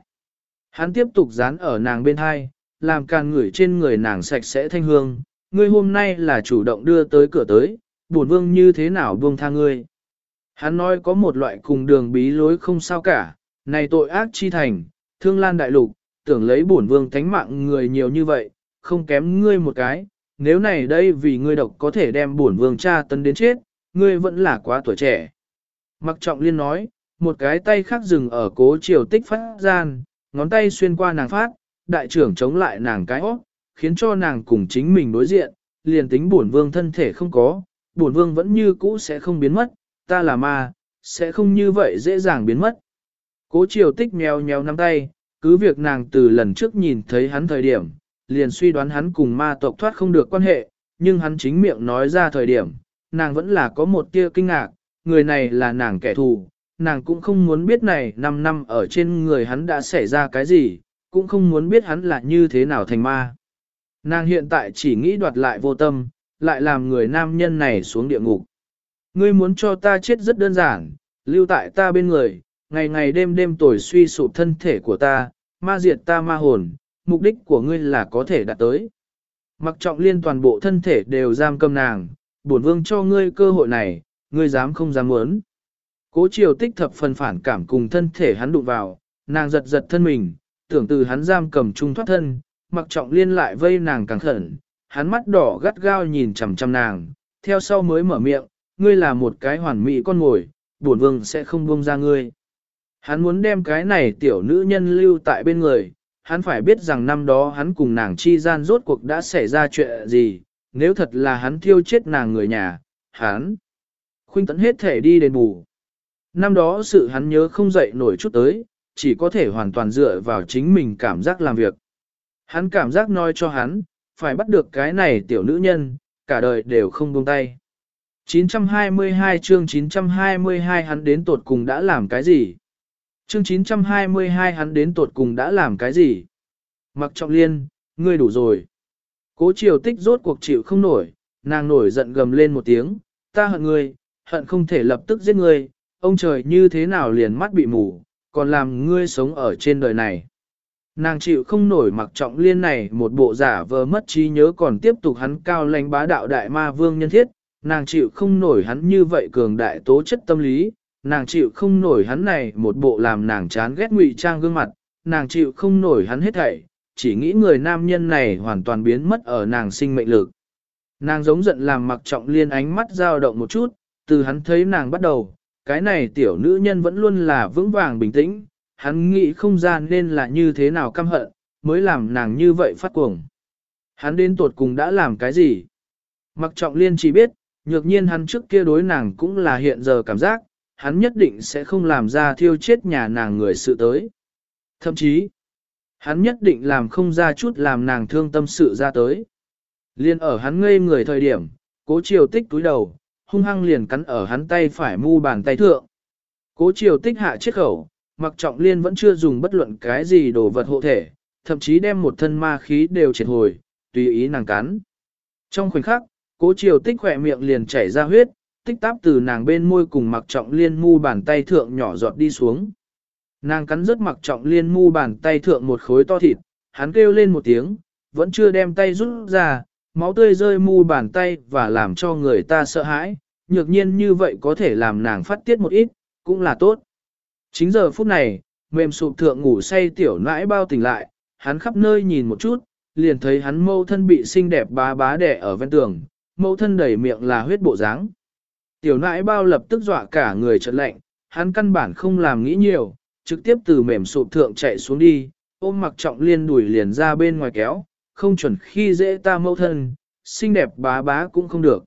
Hắn tiếp tục dán ở nàng bên hai, làm càng ngửi trên người nàng sạch sẽ thanh hương, ngươi hôm nay là chủ động đưa tới cửa tới, buồn vương như thế nào buông tha ngươi. Hắn nói có một loại cùng đường bí lối không sao cả, này tội ác chi thành, thương lan đại lục, tưởng lấy bổn vương thánh mạng người nhiều như vậy, không kém ngươi một cái, nếu này đây vì ngươi độc có thể đem bổn vương cha tấn đến chết, ngươi vẫn là quá tuổi trẻ. Mặc trọng liên nói, một cái tay khác dừng ở cố triều tích phát gian, ngón tay xuyên qua nàng phát, đại trưởng chống lại nàng cái hót, khiến cho nàng cùng chính mình đối diện, liền tính bổn vương thân thể không có, bổn vương vẫn như cũ sẽ không biến mất, ta là ma, sẽ không như vậy dễ dàng biến mất. Cố triều tích mèo mèo nắm tay, cứ việc nàng từ lần trước nhìn thấy hắn thời điểm, liền suy đoán hắn cùng ma tộc thoát không được quan hệ, nhưng hắn chính miệng nói ra thời điểm, nàng vẫn là có một tia kinh ngạc, người này là nàng kẻ thù, nàng cũng không muốn biết này 5 năm ở trên người hắn đã xảy ra cái gì, cũng không muốn biết hắn là như thế nào thành ma. Nàng hiện tại chỉ nghĩ đoạt lại vô tâm, lại làm người nam nhân này xuống địa ngục. Ngươi muốn cho ta chết rất đơn giản, lưu tại ta bên người, ngày ngày đêm đêm tuổi suy sụp thân thể của ta, ma diệt ta ma hồn, mục đích của ngươi là có thể đạt tới. Mặc trọng liên toàn bộ thân thể đều giam cầm nàng, bổn vương cho ngươi cơ hội này, ngươi dám không dám muốn. Cố triều tích thập phần phản cảm cùng thân thể hắn đụng vào, nàng giật giật thân mình, tưởng từ hắn giam cầm trung thoát thân, mặc trọng liên lại vây nàng càng khẩn, hắn mắt đỏ gắt gao nhìn chằm chằm nàng, theo sau mới mở miệng, ngươi là một cái hoàn mỹ con ngồi, bổn vương sẽ không buông ra ngươi. Hắn muốn đem cái này tiểu nữ nhân lưu tại bên người, hắn phải biết rằng năm đó hắn cùng nàng chi gian rốt cuộc đã xảy ra chuyện gì, nếu thật là hắn thiêu chết nàng người nhà, hắn khuynh tấn hết thể đi đền bù. Năm đó sự hắn nhớ không dậy nổi chút tới, chỉ có thể hoàn toàn dựa vào chính mình cảm giác làm việc. Hắn cảm giác nói cho hắn, phải bắt được cái này tiểu nữ nhân, cả đời đều không buông tay. 922 chương 922 hắn đến tột cùng đã làm cái gì? Chương 922 hắn đến tột cùng đã làm cái gì? Mặc trọng liên, ngươi đủ rồi. Cố triều tích rốt cuộc chịu không nổi, nàng nổi giận gầm lên một tiếng, ta hận ngươi, hận không thể lập tức giết ngươi, ông trời như thế nào liền mắt bị mù, còn làm ngươi sống ở trên đời này. Nàng chịu không nổi mặc trọng liên này một bộ giả vờ mất trí nhớ còn tiếp tục hắn cao lãnh bá đạo đại ma vương nhân thiết, nàng chịu không nổi hắn như vậy cường đại tố chất tâm lý, nàng chịu không nổi hắn này một bộ làm nàng chán ghét ngụy trang gương mặt, nàng chịu không nổi hắn hết thảy, chỉ nghĩ người nam nhân này hoàn toàn biến mất ở nàng sinh mệnh lực. Nàng giống giận làm mặc trọng liên ánh mắt dao động một chút, từ hắn thấy nàng bắt đầu, cái này tiểu nữ nhân vẫn luôn là vững vàng bình tĩnh, hắn nghĩ không gian nên là như thế nào căm hận, mới làm nàng như vậy phát cuồng. Hắn đến tuột cùng đã làm cái gì? Mặc trọng liên chỉ biết, nhược nhiên hắn trước kia đối nàng cũng là hiện giờ cảm giác, hắn nhất định sẽ không làm ra thiêu chết nhà nàng người sự tới. Thậm chí, hắn nhất định làm không ra chút làm nàng thương tâm sự ra tới. Liên ở hắn ngây người thời điểm, cố chiều tích túi đầu, hung hăng liền cắn ở hắn tay phải mu bàn tay thượng. Cố chiều tích hạ chiếc khẩu, mặc trọng liên vẫn chưa dùng bất luận cái gì đồ vật hộ thể, thậm chí đem một thân ma khí đều triệt hồi, tùy ý nàng cắn. Trong khoảnh khắc, cố chiều tích khỏe miệng liền chảy ra huyết, tích táp từ nàng bên môi cùng mặc trọng liên mu bàn tay thượng nhỏ giọt đi xuống. Nàng cắn rớt mặc trọng liên mu bàn tay thượng một khối to thịt, hắn kêu lên một tiếng, vẫn chưa đem tay rút ra, máu tươi rơi mu bàn tay và làm cho người ta sợ hãi, nhược nhiên như vậy có thể làm nàng phát tiết một ít, cũng là tốt. Chính giờ phút này, mềm sụp thượng ngủ say tiểu nãi bao tỉnh lại, hắn khắp nơi nhìn một chút, liền thấy hắn mâu thân bị xinh đẹp bá bá đẻ ở ven tường, mẫu thân đầy miệng là huyết bộ dáng. Tiểu nãi bao lập tức dọa cả người trật lạnh, hắn căn bản không làm nghĩ nhiều, trực tiếp từ mềm sụp thượng chạy xuống đi, ôm mặc trọng liên đuổi liền ra bên ngoài kéo, không chuẩn khi dễ ta mẫu thân, xinh đẹp bá bá cũng không được.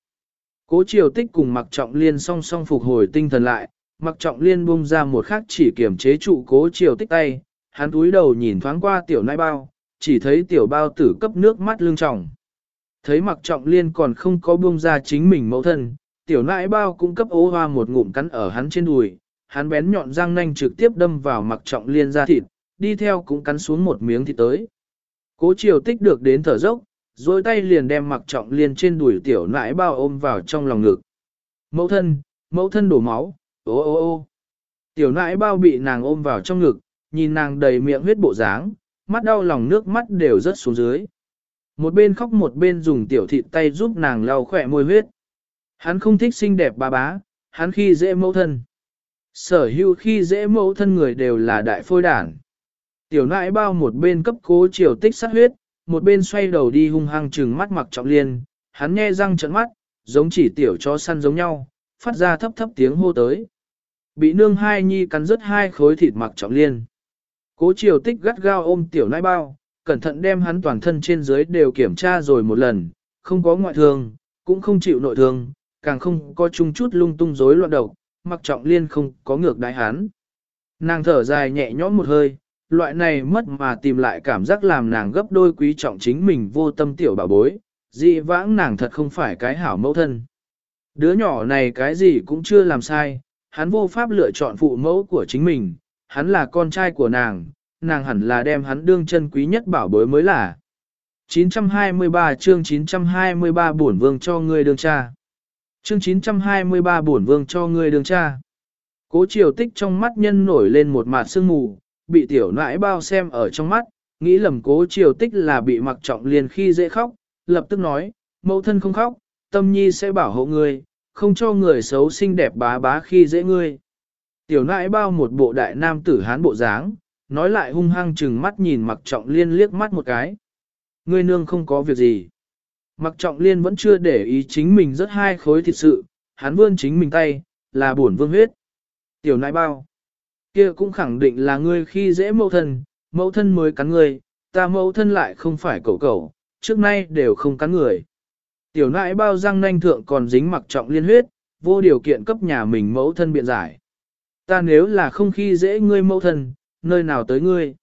Cố triều tích cùng mặc trọng liên song song phục hồi tinh thần lại, mặc trọng liên bung ra một khắc chỉ kiểm chế trụ cố triều tích tay, hắn túi đầu nhìn thoáng qua tiểu nãi bao, chỉ thấy tiểu bao tử cấp nước mắt lưng trọng. Thấy mặc trọng liên còn không có buông ra chính mình mẫu thân, tiểu nãi bao cũng cấp ố hoa một ngụm cắn ở hắn trên đùi, hắn bén nhọn răng nanh trực tiếp đâm vào mặc trọng liên ra thịt, đi theo cũng cắn xuống một miếng thịt tới. Cố triều tích được đến thở dốc, rồi tay liền đem mặc trọng liên trên đùi tiểu nãi bao ôm vào trong lòng ngực. Mẫu thân, mẫu thân đổ máu, ô ô ô. Tiểu nãi bao bị nàng ôm vào trong ngực, nhìn nàng đầy miệng huyết bộ dáng, mắt đau lòng nước mắt đều rớt xuống dưới. Một bên khóc một bên dùng tiểu thịt tay giúp nàng lau khỏe môi huyết. Hắn không thích xinh đẹp bà bá, hắn khi dễ mẫu thân. Sở hữu khi dễ mẫu thân người đều là đại phôi đản. Tiểu nãi bao một bên cấp cố triều tích sát huyết, một bên xoay đầu đi hung hăng trừng mắt mặc trọng liên, hắn nghe răng trợn mắt, giống chỉ tiểu chó săn giống nhau, phát ra thấp thấp tiếng hô tới. Bị nương hai nhi cắn rứt hai khối thịt mặc trọng liên. Cố triều tích gắt gao ôm tiểu nãi bao, cẩn thận đem hắn toàn thân trên dưới đều kiểm tra rồi một lần, không có ngoại thương, cũng không chịu nội thương, càng không có chung chút lung tung rối loạn độc, mặc trọng liên không có ngược đại hắn. Nàng thở dài nhẹ nhõm một hơi, loại này mất mà tìm lại cảm giác làm nàng gấp đôi quý trọng chính mình vô tâm tiểu bảo bối, dị vãng nàng thật không phải cái hảo mẫu thân. Đứa nhỏ này cái gì cũng chưa làm sai, hắn vô pháp lựa chọn phụ mẫu của chính mình, hắn là con trai của nàng, nàng hẳn là đem hắn đương chân quý nhất bảo bối mới là. 923 chương 923 bổn vương cho ngươi đương cha. Chương 923 bổn vương cho ngươi đương cha. Cố triều tích trong mắt nhân nổi lên một mạt sương mù, bị tiểu nãi bao xem ở trong mắt, nghĩ lầm cố triều tích là bị mặc trọng liền khi dễ khóc, lập tức nói, mẫu thân không khóc, tâm nhi sẽ bảo hộ ngươi, không cho người xấu xinh đẹp bá bá khi dễ ngươi. Tiểu nãi bao một bộ đại nam tử hán bộ dáng, nói lại hung hăng chừng mắt nhìn mặc trọng liên liếc mắt một cái. Ngươi nương không có việc gì. Mặc trọng liên vẫn chưa để ý chính mình rất hai khối thịt sự, hắn vươn chính mình tay, là buồn vương huyết. Tiểu nãi bao. kia cũng khẳng định là ngươi khi dễ mẫu thân, mẫu thân mới cắn ngươi, ta mẫu thân lại không phải cậu cậu, trước nay đều không cắn người. Tiểu nãi bao răng nanh thượng còn dính mặc trọng liên huyết, vô điều kiện cấp nhà mình mẫu thân biện giải. Ta nếu là không khi dễ ngươi mẫu thân, nơi nào tới ngươi?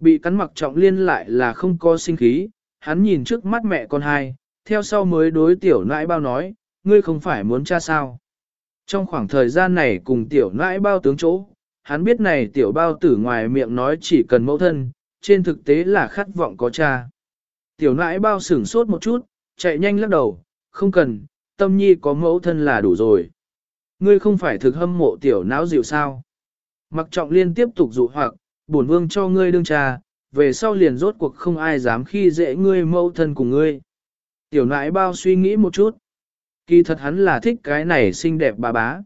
Bị cắn mặc trọng liên lại là không có sinh khí, hắn nhìn trước mắt mẹ con hai, theo sau mới đối tiểu nãi bao nói, ngươi không phải muốn cha sao. Trong khoảng thời gian này cùng tiểu nãi bao tướng chỗ, hắn biết này tiểu bao tử ngoài miệng nói chỉ cần mẫu thân, trên thực tế là khát vọng có cha. Tiểu nãi bao sửng sốt một chút, chạy nhanh lắc đầu, không cần, tâm nhi có mẫu thân là đủ rồi. Ngươi không phải thực hâm mộ tiểu não dịu sao. Mặc trọng liên tiếp tục dụ hoặc, bổn vương cho ngươi đương trà, về sau liền rốt cuộc không ai dám khi dễ ngươi mẫu thân cùng ngươi. Tiểu nãi bao suy nghĩ một chút. Kỳ thật hắn là thích cái này xinh đẹp bà bá.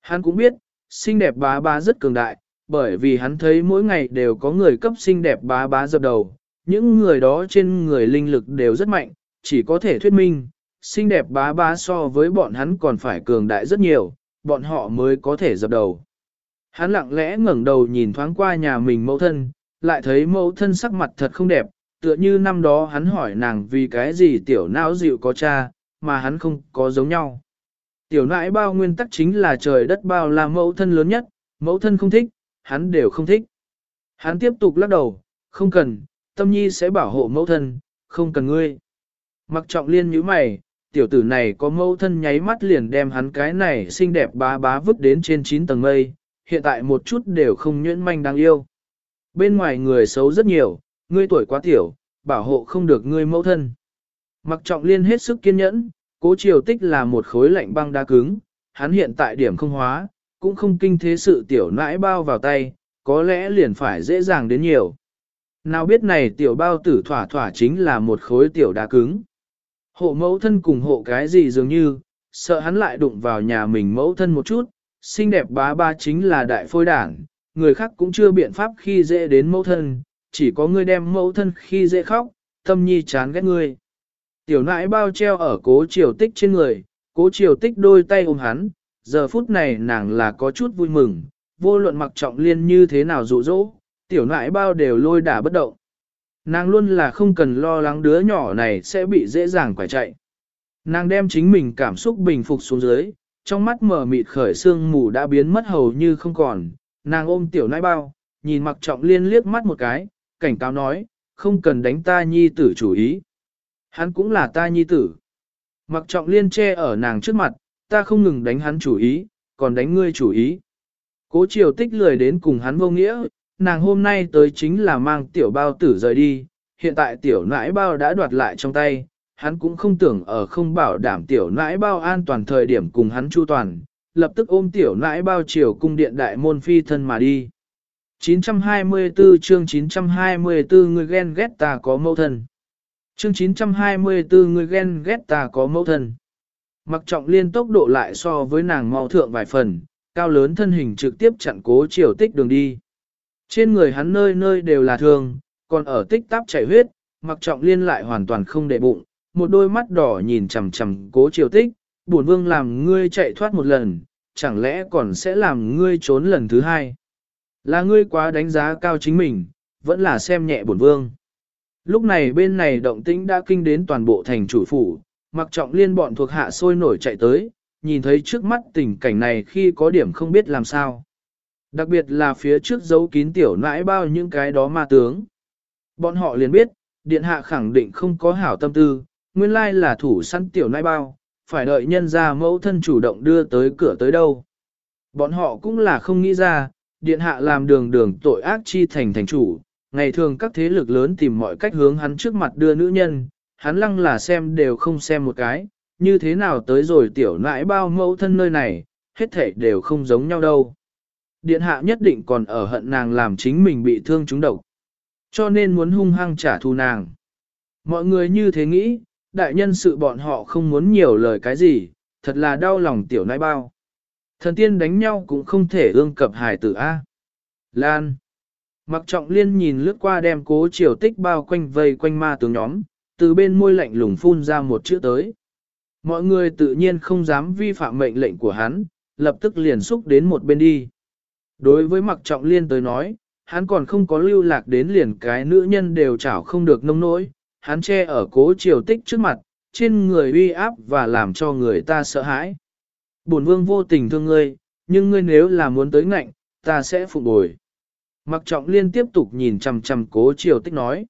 Hắn cũng biết, xinh đẹp bá bá rất cường đại, bởi vì hắn thấy mỗi ngày đều có người cấp xinh đẹp bá bá dập đầu. Những người đó trên người linh lực đều rất mạnh, chỉ có thể thuyết minh, xinh đẹp bá bá so với bọn hắn còn phải cường đại rất nhiều, bọn họ mới có thể dập đầu. Hắn lặng lẽ ngẩng đầu nhìn thoáng qua nhà mình mẫu thân, lại thấy mẫu thân sắc mặt thật không đẹp, tựa như năm đó hắn hỏi nàng vì cái gì tiểu não dịu có cha, mà hắn không có giống nhau. Tiểu nãi bao nguyên tắc chính là trời đất bao là mẫu thân lớn nhất, mẫu thân không thích, hắn đều không thích. Hắn tiếp tục lắc đầu, không cần, tâm nhi sẽ bảo hộ mẫu thân, không cần ngươi. Mặc trọng liên như mày, tiểu tử này có mẫu thân nháy mắt liền đem hắn cái này xinh đẹp bá bá vứt đến trên 9 tầng mây, hiện tại một chút đều không nhuyễn manh đáng yêu. Bên ngoài người xấu rất nhiều, ngươi tuổi quá tiểu, bảo hộ không được ngươi mẫu thân. Mặc trọng liên hết sức kiên nhẫn, cố triều tích là một khối lạnh băng đá cứng, hắn hiện tại điểm không hóa, cũng không kinh thế sự tiểu nãi bao vào tay, có lẽ liền phải dễ dàng đến nhiều. Nào biết này tiểu bao tử thỏa thỏa chính là một khối tiểu đá cứng. Hộ mẫu thân cùng hộ cái gì dường như, sợ hắn lại đụng vào nhà mình mẫu thân một chút, xinh đẹp bá ba chính là đại phôi đảng, người khác cũng chưa biện pháp khi dễ đến mẫu thân, chỉ có ngươi đem mẫu thân khi dễ khóc, tâm nhi chán ghét ngươi. Tiểu nãi bao treo ở cố triều tích trên người, cố triều tích đôi tay ôm hắn, giờ phút này nàng là có chút vui mừng, vô luận mặc trọng liên như thế nào dụ dỗ, tiểu nãi bao đều lôi đả bất động. Nàng luôn là không cần lo lắng đứa nhỏ này sẽ bị dễ dàng quải chạy. Nàng đem chính mình cảm xúc bình phục xuống dưới, trong mắt mở mịt khởi sương mù đã biến mất hầu như không còn, nàng ôm tiểu nãi bao, nhìn mặc trọng liên liếc mắt một cái, cảnh cáo nói, không cần đánh ta nhi tử chủ ý. Hắn cũng là ta nhi tử. Mặc trọng liên che ở nàng trước mặt, ta không ngừng đánh hắn chủ ý, còn đánh ngươi chủ ý. Cố triều tích lười đến cùng hắn vô nghĩa, nàng hôm nay tới chính là mang tiểu bao tử rời đi, hiện tại tiểu nãi bao đã đoạt lại trong tay, hắn cũng không tưởng ở không bảo đảm tiểu nãi bao an toàn thời điểm cùng hắn chu toàn, lập tức ôm tiểu nãi bao chiều cung điện đại môn phi thân mà đi. 924 chương 924 người ghen ghét ta có mâu thân. Chương 924 người ghen ghét ta có mâu thân. Mặc trọng liên tốc độ lại so với nàng mau thượng vài phần, cao lớn thân hình trực tiếp chặn cố chiều tích đường đi. Trên người hắn nơi nơi đều là thương, còn ở tích táp chảy huyết, mặc trọng liên lại hoàn toàn không để bụng, một đôi mắt đỏ nhìn chằm chằm cố triều tích, buồn vương làm ngươi chạy thoát một lần, chẳng lẽ còn sẽ làm ngươi trốn lần thứ hai. Là ngươi quá đánh giá cao chính mình, vẫn là xem nhẹ buồn vương. Lúc này bên này động tĩnh đã kinh đến toàn bộ thành chủ phủ, mặc trọng liên bọn thuộc hạ sôi nổi chạy tới, nhìn thấy trước mắt tình cảnh này khi có điểm không biết làm sao. Đặc biệt là phía trước giấu kín tiểu nãi bao những cái đó ma tướng. Bọn họ liền biết, điện hạ khẳng định không có hảo tâm tư, nguyên lai là thủ săn tiểu nãi bao, phải đợi nhân ra mẫu thân chủ động đưa tới cửa tới đâu. Bọn họ cũng là không nghĩ ra, điện hạ làm đường đường tội ác chi thành thành chủ, ngày thường các thế lực lớn tìm mọi cách hướng hắn trước mặt đưa nữ nhân, hắn lăng là xem đều không xem một cái, như thế nào tới rồi tiểu nãi bao mẫu thân nơi này, hết thể đều không giống nhau đâu. Điện hạ nhất định còn ở hận nàng làm chính mình bị thương trúng độc, cho nên muốn hung hăng trả thù nàng. Mọi người như thế nghĩ, đại nhân sự bọn họ không muốn nhiều lời cái gì, thật là đau lòng tiểu nãi bao. Thần tiên đánh nhau cũng không thể ương cập hài tử A. Lan. Mặc trọng liên nhìn lướt qua đem cố triều tích bao quanh vây quanh ma tướng nhóm, từ bên môi lạnh lùng phun ra một chữ tới. Mọi người tự nhiên không dám vi phạm mệnh lệnh của hắn, lập tức liền xúc đến một bên đi. Đối với mặc trọng liên tới nói, hắn còn không có lưu lạc đến liền cái nữ nhân đều chảo không được nông nỗi, hắn che ở cố triều tích trước mặt, trên người uy áp và làm cho người ta sợ hãi. Bổn vương vô tình thương ngươi, nhưng ngươi nếu là muốn tới ngạnh, ta sẽ phục bồi. Mặc trọng liên tiếp tục nhìn chằm chằm cố triều tích nói.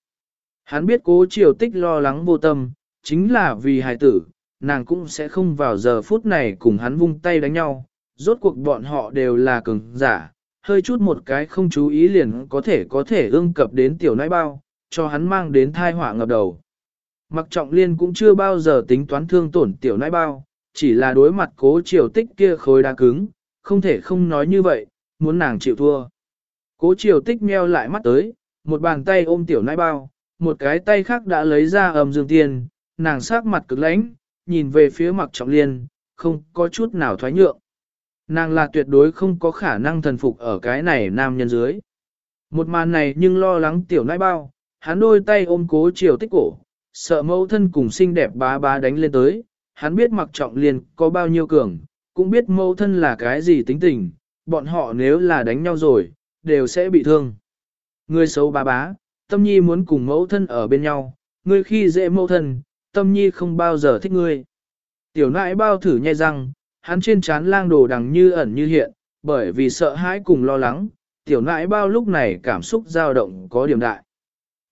Hắn biết cố triều tích lo lắng vô tâm, chính là vì hài tử, nàng cũng sẽ không vào giờ phút này cùng hắn vung tay đánh nhau. Rốt cuộc bọn họ đều là cường giả, hơi chút một cái không chú ý liền có thể có thể ương cập đến tiểu nãi bao, cho hắn mang đến thai họa ngập đầu. Mặc trọng liên cũng chưa bao giờ tính toán thương tổn tiểu nãi bao, chỉ là đối mặt cố triều tích kia khối đá cứng, không thể không nói như vậy, muốn nàng chịu thua. Cố triều tích meo lại mắt tới, một bàn tay ôm tiểu nãi bao, một cái tay khác đã lấy ra ầm dương tiền, nàng sát mặt cực lãnh, nhìn về phía mặc trọng liên, không có chút nào thoái nhượng. Nàng là tuyệt đối không có khả năng thần phục ở cái này nam nhân dưới. Một màn này nhưng lo lắng tiểu nãi bao, hắn đôi tay ôm cố triều tích cổ, sợ mẫu thân cùng xinh đẹp bá bá đánh lên tới, hắn biết mặc trọng liền có bao nhiêu cường, cũng biết mẫu thân là cái gì tính tình, bọn họ nếu là đánh nhau rồi, đều sẽ bị thương. Người xấu bá bá, tâm nhi muốn cùng mẫu thân ở bên nhau, ngươi khi dễ mẫu thân, tâm nhi không bao giờ thích ngươi. Tiểu nãi bao thử nhai răng, hắn trên trán lang đồ đằng như ẩn như hiện, bởi vì sợ hãi cùng lo lắng, tiểu nãi bao lúc này cảm xúc dao động có điểm đại.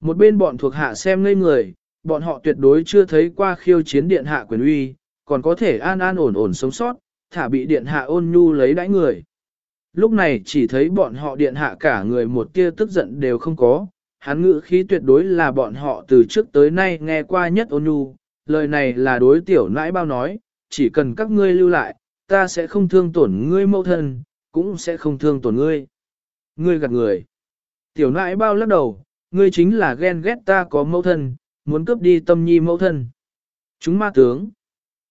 Một bên bọn thuộc hạ xem ngây người, bọn họ tuyệt đối chưa thấy qua khiêu chiến điện hạ quyền uy, còn có thể an an ổn ổn sống sót, thả bị điện hạ ôn nhu lấy đãi người. Lúc này chỉ thấy bọn họ điện hạ cả người một tia tức giận đều không có, hắn ngữ khí tuyệt đối là bọn họ từ trước tới nay nghe qua nhất ôn nhu, lời này là đối tiểu nãi bao nói, chỉ cần các ngươi lưu lại, ta sẽ không thương tổn ngươi mẫu thân, cũng sẽ không thương tổn ngươi. Ngươi gạt người. Tiểu nãi bao lắc đầu, ngươi chính là ghen ghét ta có mẫu thân, muốn cướp đi tâm nhi mẫu thân. Chúng ma tướng.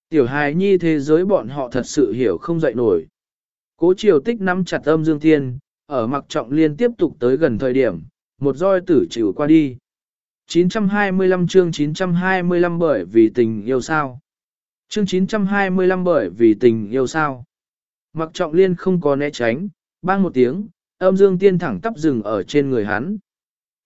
Tiểu hài nhi thế giới bọn họ thật sự hiểu không dậy nổi. Cố triều tích nắm chặt âm dương thiên, ở mặc trọng liên tiếp tục tới gần thời điểm, một roi tử chịu qua đi. 925 chương 925 bởi vì tình yêu sao. Chương 925 bởi vì tình yêu sao. Mặc trọng liên không có né tránh, bang một tiếng, âm dương tiên thẳng tắp rừng ở trên người hắn.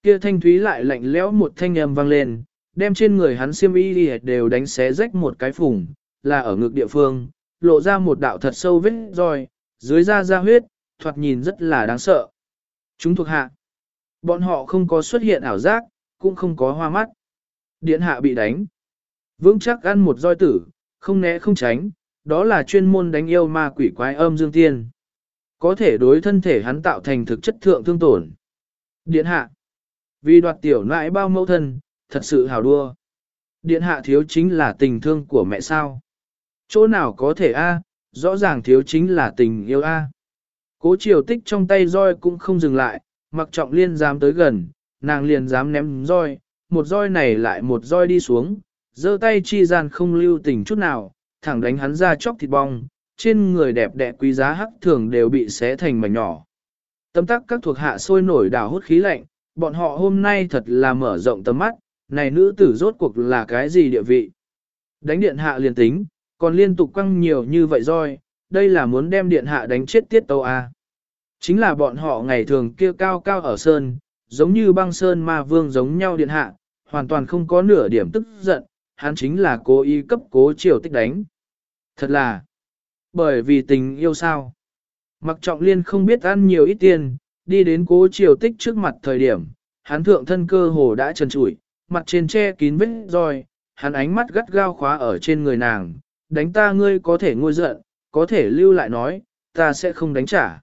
Kia thanh thúy lại lạnh lẽo một thanh âm vang lên, đem trên người hắn xiêm y đều đánh xé rách một cái phùng, là ở ngực địa phương, lộ ra một đạo thật sâu vết roi, dưới da da huyết, thoạt nhìn rất là đáng sợ. Chúng thuộc hạ. Bọn họ không có xuất hiện ảo giác, cũng không có hoa mắt. Điện hạ bị đánh. Vững chắc ăn một roi tử, không né không tránh, đó là chuyên môn đánh yêu ma quỷ quái âm dương tiên. Có thể đối thân thể hắn tạo thành thực chất thượng thương tổn. Điện hạ. Vì đoạt tiểu nãi bao mẫu thân, thật sự hào đua. Điện hạ thiếu chính là tình thương của mẹ sao. Chỗ nào có thể a? rõ ràng thiếu chính là tình yêu a. Cố triều tích trong tay roi cũng không dừng lại, mặc trọng liên dám tới gần, nàng liền dám ném roi, một roi này lại một roi đi xuống, giơ tay chi gian không lưu tình chút nào, thẳng đánh hắn ra chóc thịt bong, trên người đẹp đẽ quý giá hắc thường đều bị xé thành mảnh nhỏ. Tâm tắc các thuộc hạ sôi nổi đào hút khí lạnh, bọn họ hôm nay thật là mở rộng tầm mắt, này nữ tử rốt cuộc là cái gì địa vị. Đánh điện hạ liền tính, còn liên tục quăng nhiều như vậy rồi, đây là muốn đem điện hạ đánh chết tiết tâu à. Chính là bọn họ ngày thường kia cao cao ở sơn, giống như băng sơn ma vương giống nhau điện hạ, hoàn toàn không có nửa điểm tức giận, hắn chính là cố ý cấp cố triều tích đánh. Thật là, bởi vì tình yêu sao. Mặc trọng liên không biết ăn nhiều ít tiền, đi đến cố triều tích trước mặt thời điểm, hắn thượng thân cơ hồ đã trần trụi, mặt trên che kín vết roi, hắn ánh mắt gắt gao khóa ở trên người nàng, đánh ta ngươi có thể ngôi giận, có thể lưu lại nói, ta sẽ không đánh trả.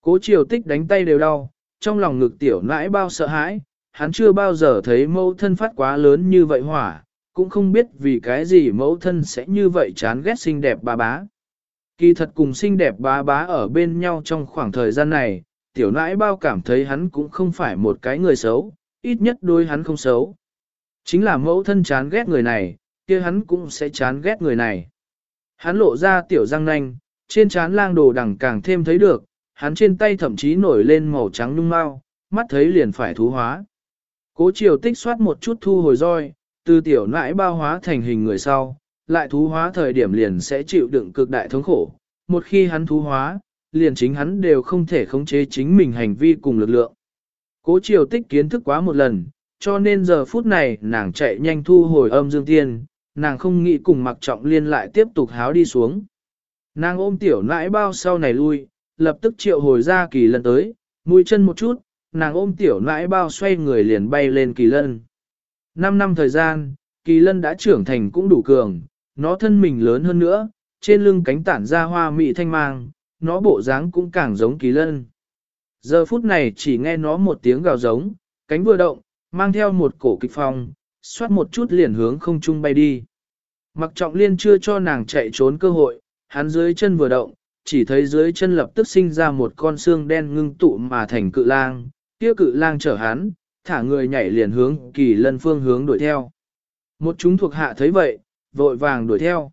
Cố triều tích đánh tay đều đau, trong lòng ngực tiểu nãi bao sợ hãi, hắn chưa bao giờ thấy mẫu thân phát quá lớn như vậy hỏa, cũng không biết vì cái gì mẫu thân sẽ như vậy chán ghét xinh đẹp bà bá. Kỳ thật cùng xinh đẹp bá bá ở bên nhau trong khoảng thời gian này, tiểu nãi bao cảm thấy hắn cũng không phải một cái người xấu, ít nhất đôi hắn không xấu. Chính là mẫu thân chán ghét người này, kia hắn cũng sẽ chán ghét người này. Hắn lộ ra tiểu răng nanh, trên trán lang đồ đằng càng thêm thấy được, hắn trên tay thậm chí nổi lên màu trắng nhung mau, mắt thấy liền phải thú hóa. Cố chiều tích soát một chút thu hồi roi, từ tiểu nãi bao hóa thành hình người sau, lại thú hóa thời điểm liền sẽ chịu đựng cực đại thống khổ. Một khi hắn thú hóa, liền chính hắn đều không thể khống chế chính mình hành vi cùng lực lượng. Cố chiều tích kiến thức quá một lần, cho nên giờ phút này nàng chạy nhanh thu hồi âm dương tiên, nàng không nghĩ cùng mặc trọng liên lại tiếp tục háo đi xuống. Nàng ôm tiểu nãi bao sau này lui, lập tức triệu hồi ra kỳ lân tới, mũi chân một chút, nàng ôm tiểu nãi bao xoay người liền bay lên kỳ lân. Năm năm thời gian, kỳ lân đã trưởng thành cũng đủ cường, nó thân mình lớn hơn nữa, trên lưng cánh tản ra hoa mị thanh mang, nó bộ dáng cũng càng giống kỳ lân. Giờ phút này chỉ nghe nó một tiếng gào giống, cánh vừa động, mang theo một cổ kịch phong, xoát một chút liền hướng không trung bay đi. Mặc trọng liên chưa cho nàng chạy trốn cơ hội, hắn dưới chân vừa động, chỉ thấy dưới chân lập tức sinh ra một con xương đen ngưng tụ mà thành cự lang, kia cự lang chở hắn, thả người nhảy liền hướng kỳ lân phương hướng đuổi theo. Một chúng thuộc hạ thấy vậy, vội vàng đuổi theo.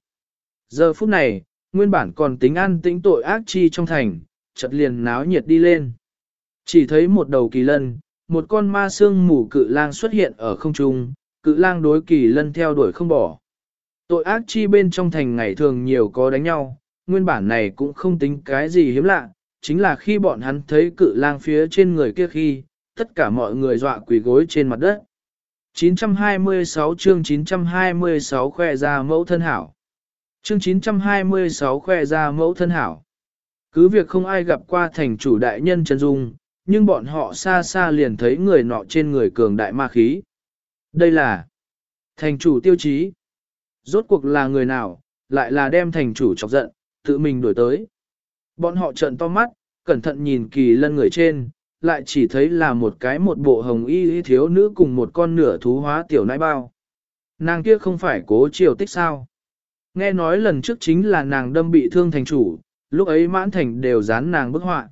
Giờ phút này, nguyên bản còn tính an tĩnh tội ác chi trong thành, chợt liền náo nhiệt đi lên. Chỉ thấy một đầu kỳ lân, một con ma xương mù cự lang xuất hiện ở không trung, cự lang đối kỳ lân theo đuổi không bỏ. Tội ác chi bên trong thành ngày thường nhiều có đánh nhau, nguyên bản này cũng không tính cái gì hiếm lạ, chính là khi bọn hắn thấy cự lang phía trên người kia khi, tất cả mọi người dọa quỳ gối trên mặt đất. 926 chương 926 khoe ra mẫu thân hảo. Chương 926 khoe ra mẫu thân hảo. Cứ việc không ai gặp qua thành chủ đại nhân Trần dung, nhưng bọn họ xa xa liền thấy người nọ trên người cường đại ma khí. Đây là thành chủ tiêu chí. Rốt cuộc là người nào, lại là đem thành chủ chọc giận, tự mình đuổi tới. Bọn họ trợn to mắt, cẩn thận nhìn kỳ lân người trên, lại chỉ thấy là một cái một bộ hồng y thiếu nữ cùng một con nửa thú hóa tiểu nãi bao. Nàng kia không phải cố triều tích sao. Nghe nói lần trước chính là nàng đâm bị thương thành chủ, lúc ấy mãn thành đều dán nàng bức họa.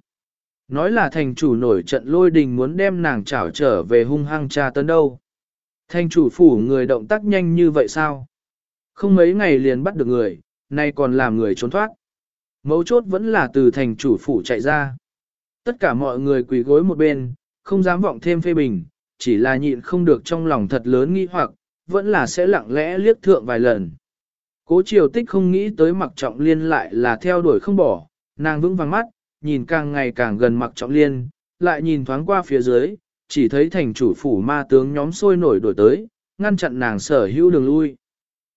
Nói là thành chủ nổi trận lôi đình muốn đem nàng trảo trở về hung hăng tra tấn đâu. Thành chủ phủ người động tác nhanh như vậy sao? Không mấy ngày liền bắt được người, nay còn làm người trốn thoát. Mấu chốt vẫn là từ thành chủ phủ chạy ra. Tất cả mọi người quỳ gối một bên, không dám vọng thêm phê bình, chỉ là nhịn không được trong lòng thật lớn nghi hoặc, vẫn là sẽ lặng lẽ liếc thượng vài lần. Cố triều tích không nghĩ tới mặc trọng liên lại là theo đuổi không bỏ, nàng vững vàng mắt, nhìn càng ngày càng gần mặc trọng liên, lại nhìn thoáng qua phía dưới, chỉ thấy thành chủ phủ ma tướng nhóm sôi nổi đổi tới, ngăn chặn nàng sở hữu đường lui.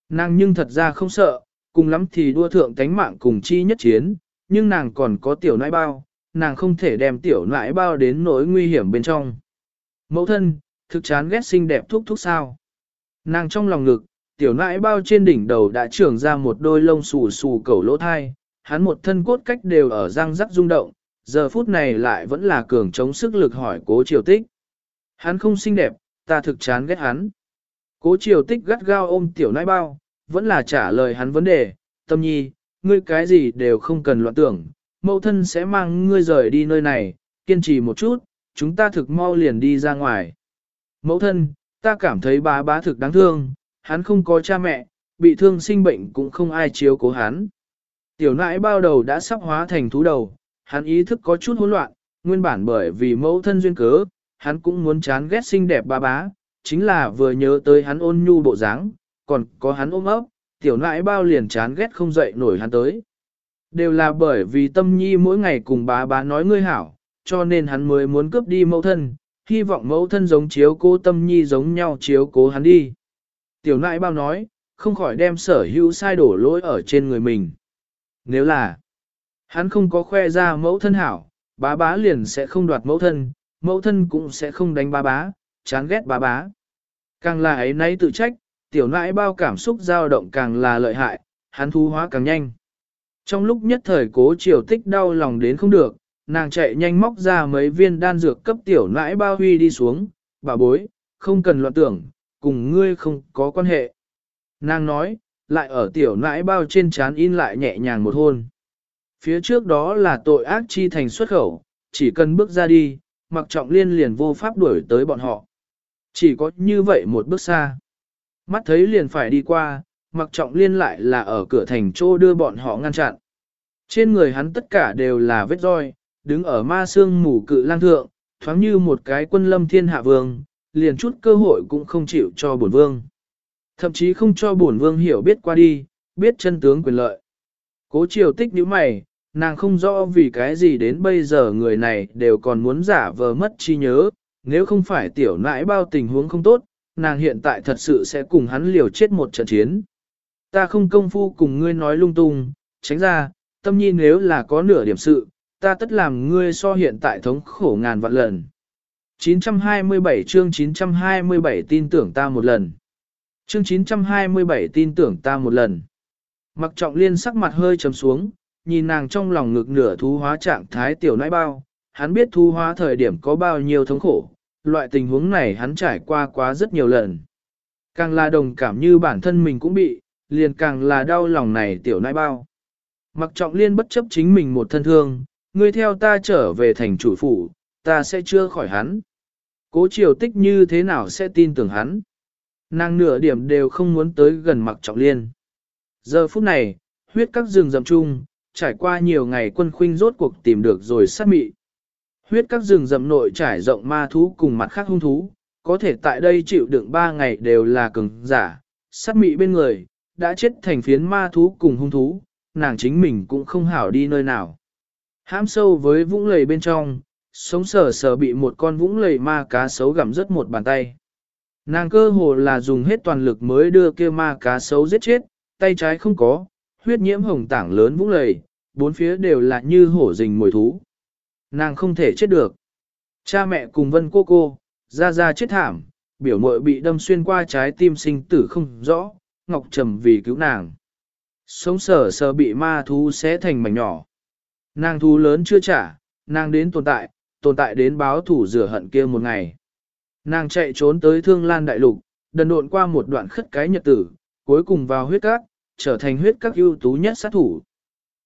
Nàng nhưng thật ra không sợ, cùng lắm thì đua thượng tánh mạng cùng chi nhất chiến, nhưng nàng còn có tiểu nãi bao, nàng không thể đem tiểu nãi bao đến nỗi nguy hiểm bên trong. Mẫu thân, thực chán ghét xinh đẹp thúc thúc sao. Nàng trong lòng ngực, tiểu nãi bao trên đỉnh đầu đã trưởng ra một đôi lông xù xù cẩu lỗ thai, hắn một thân cốt cách đều ở răng rắc rung động, giờ phút này lại vẫn là cường chống sức lực hỏi cố triều tích. Hắn không xinh đẹp, ta thực chán ghét hắn. Cố triều tích gắt gao ôm tiểu nãi bao, vẫn là trả lời hắn vấn đề, tâm nhi, ngươi cái gì đều không cần loạn tưởng, mẫu thân sẽ mang ngươi rời đi nơi này, kiên trì một chút, chúng ta thực mau liền đi ra ngoài. Mẫu thân, ta cảm thấy bá bá thực đáng thương, hắn không có cha mẹ, bị thương sinh bệnh cũng không ai chiếu cố hắn. Tiểu nãi bao đầu đã sắp hóa thành thú đầu, hắn ý thức có chút hỗn loạn, nguyên bản bởi vì mẫu thân duyên cớ, hắn cũng muốn chán ghét xinh đẹp ba bá, chính là vừa nhớ tới hắn ôn nhu bộ dáng, còn có hắn ôm ấp, tiểu nãi bao liền chán ghét không dậy nổi hắn tới. Đều là bởi vì tâm nhi mỗi ngày cùng bá bá nói ngươi hảo, cho nên hắn mới muốn cướp đi mẫu thân, hy vọng mẫu thân giống chiếu cố tâm nhi giống nhau chiếu cố hắn đi. Tiểu nãi bao nói, không khỏi đem sở hữu sai đổ lỗi ở trên người mình. Nếu là, hắn không có khoe ra mẫu thân hảo, bá bá liền sẽ không đoạt mẫu thân, mẫu thân cũng sẽ không đánh bá bá, chán ghét bá bá. Càng là ấy nấy tự trách, tiểu nãi bao cảm xúc dao động càng là lợi hại, hắn thu hóa càng nhanh. Trong lúc nhất thời cố triều tích đau lòng đến không được, nàng chạy nhanh móc ra mấy viên đan dược cấp tiểu nãi bao huy đi xuống, bà bối, không cần loạn tưởng, cùng ngươi không có quan hệ. Nàng nói, lại ở tiểu nãi bao trên chán in lại nhẹ nhàng một hôn. Phía trước đó là tội ác chi thành xuất khẩu, chỉ cần bước ra đi, mặc trọng liên liền vô pháp đuổi tới bọn họ. Chỉ có như vậy một bước xa. Mắt thấy liền phải đi qua, mặc trọng liên lại là ở cửa thành trô đưa bọn họ ngăn chặn. Trên người hắn tất cả đều là vết roi, đứng ở ma xương mù cự lang thượng, thoáng như một cái quân lâm thiên hạ vương, liền chút cơ hội cũng không chịu cho bổn vương. Thậm chí không cho bổn vương hiểu biết qua đi, biết chân tướng quyền lợi. Cố triều tích như mày, nàng không rõ vì cái gì đến bây giờ người này đều còn muốn giả vờ mất chi nhớ, nếu không phải tiểu nãi bao tình huống không tốt, nàng hiện tại thật sự sẽ cùng hắn liều chết một trận chiến. Ta không công phu cùng ngươi nói lung tung, tránh ra, tâm nhi nếu là có nửa điểm sự, ta tất làm ngươi so hiện tại thống khổ ngàn vạn lần. 927 chương 927 tin tưởng ta một lần. Chương 927 tin tưởng ta một lần. Mặc trọng liên sắc mặt hơi trầm xuống, nhìn nàng trong lòng ngực nửa thú hóa trạng thái tiểu nãi bao, hắn biết thú hóa thời điểm có bao nhiêu thống khổ, loại tình huống này hắn trải qua quá rất nhiều lần. Càng là đồng cảm như bản thân mình cũng bị, liền càng là đau lòng này tiểu nãi bao. Mặc trọng liên bất chấp chính mình một thân thương, ngươi theo ta trở về thành chủ phủ, ta sẽ chưa khỏi hắn. Cố triều tích như thế nào sẽ tin tưởng hắn. Nàng nửa điểm đều không muốn tới gần mặc trọng liên. Giờ phút này, huyết các rừng rậm chung, trải qua nhiều ngày quân khuynh rốt cuộc tìm được rồi sát mị. Huyết các rừng rậm nội trải rộng ma thú cùng mặt khác hung thú, có thể tại đây chịu đựng ba ngày đều là cường giả, sát mị bên người, đã chết thành phiến ma thú cùng hung thú, nàng chính mình cũng không hảo đi nơi nào. Hãm sâu với vũng lầy bên trong, sống sờ sờ bị một con vũng lầy ma cá sấu gặm rớt một bàn tay. Nàng cơ hồ là dùng hết toàn lực mới đưa kia ma cá sấu giết chết, tay trái không có, huyết nhiễm hồng tảng lớn vũng lầy, bốn phía đều là như hổ rình mồi thú. Nàng không thể chết được. Cha mẹ cùng vân cô cô, ra ra chết thảm, biểu mội bị đâm xuyên qua trái tim sinh tử không rõ, Ngọc Trầm vì cứu nàng. Sống sờ sờ bị ma thú xé thành mảnh nhỏ. Nàng thú lớn chưa trả, nàng đến tồn tại, tồn tại đến báo thủ rửa hận kia một ngày. Nàng chạy trốn tới thương lan đại lục, đần độn qua một đoạn khất cái nhật tử, cuối cùng vào huyết các, trở thành huyết các ưu tú nhất sát thủ.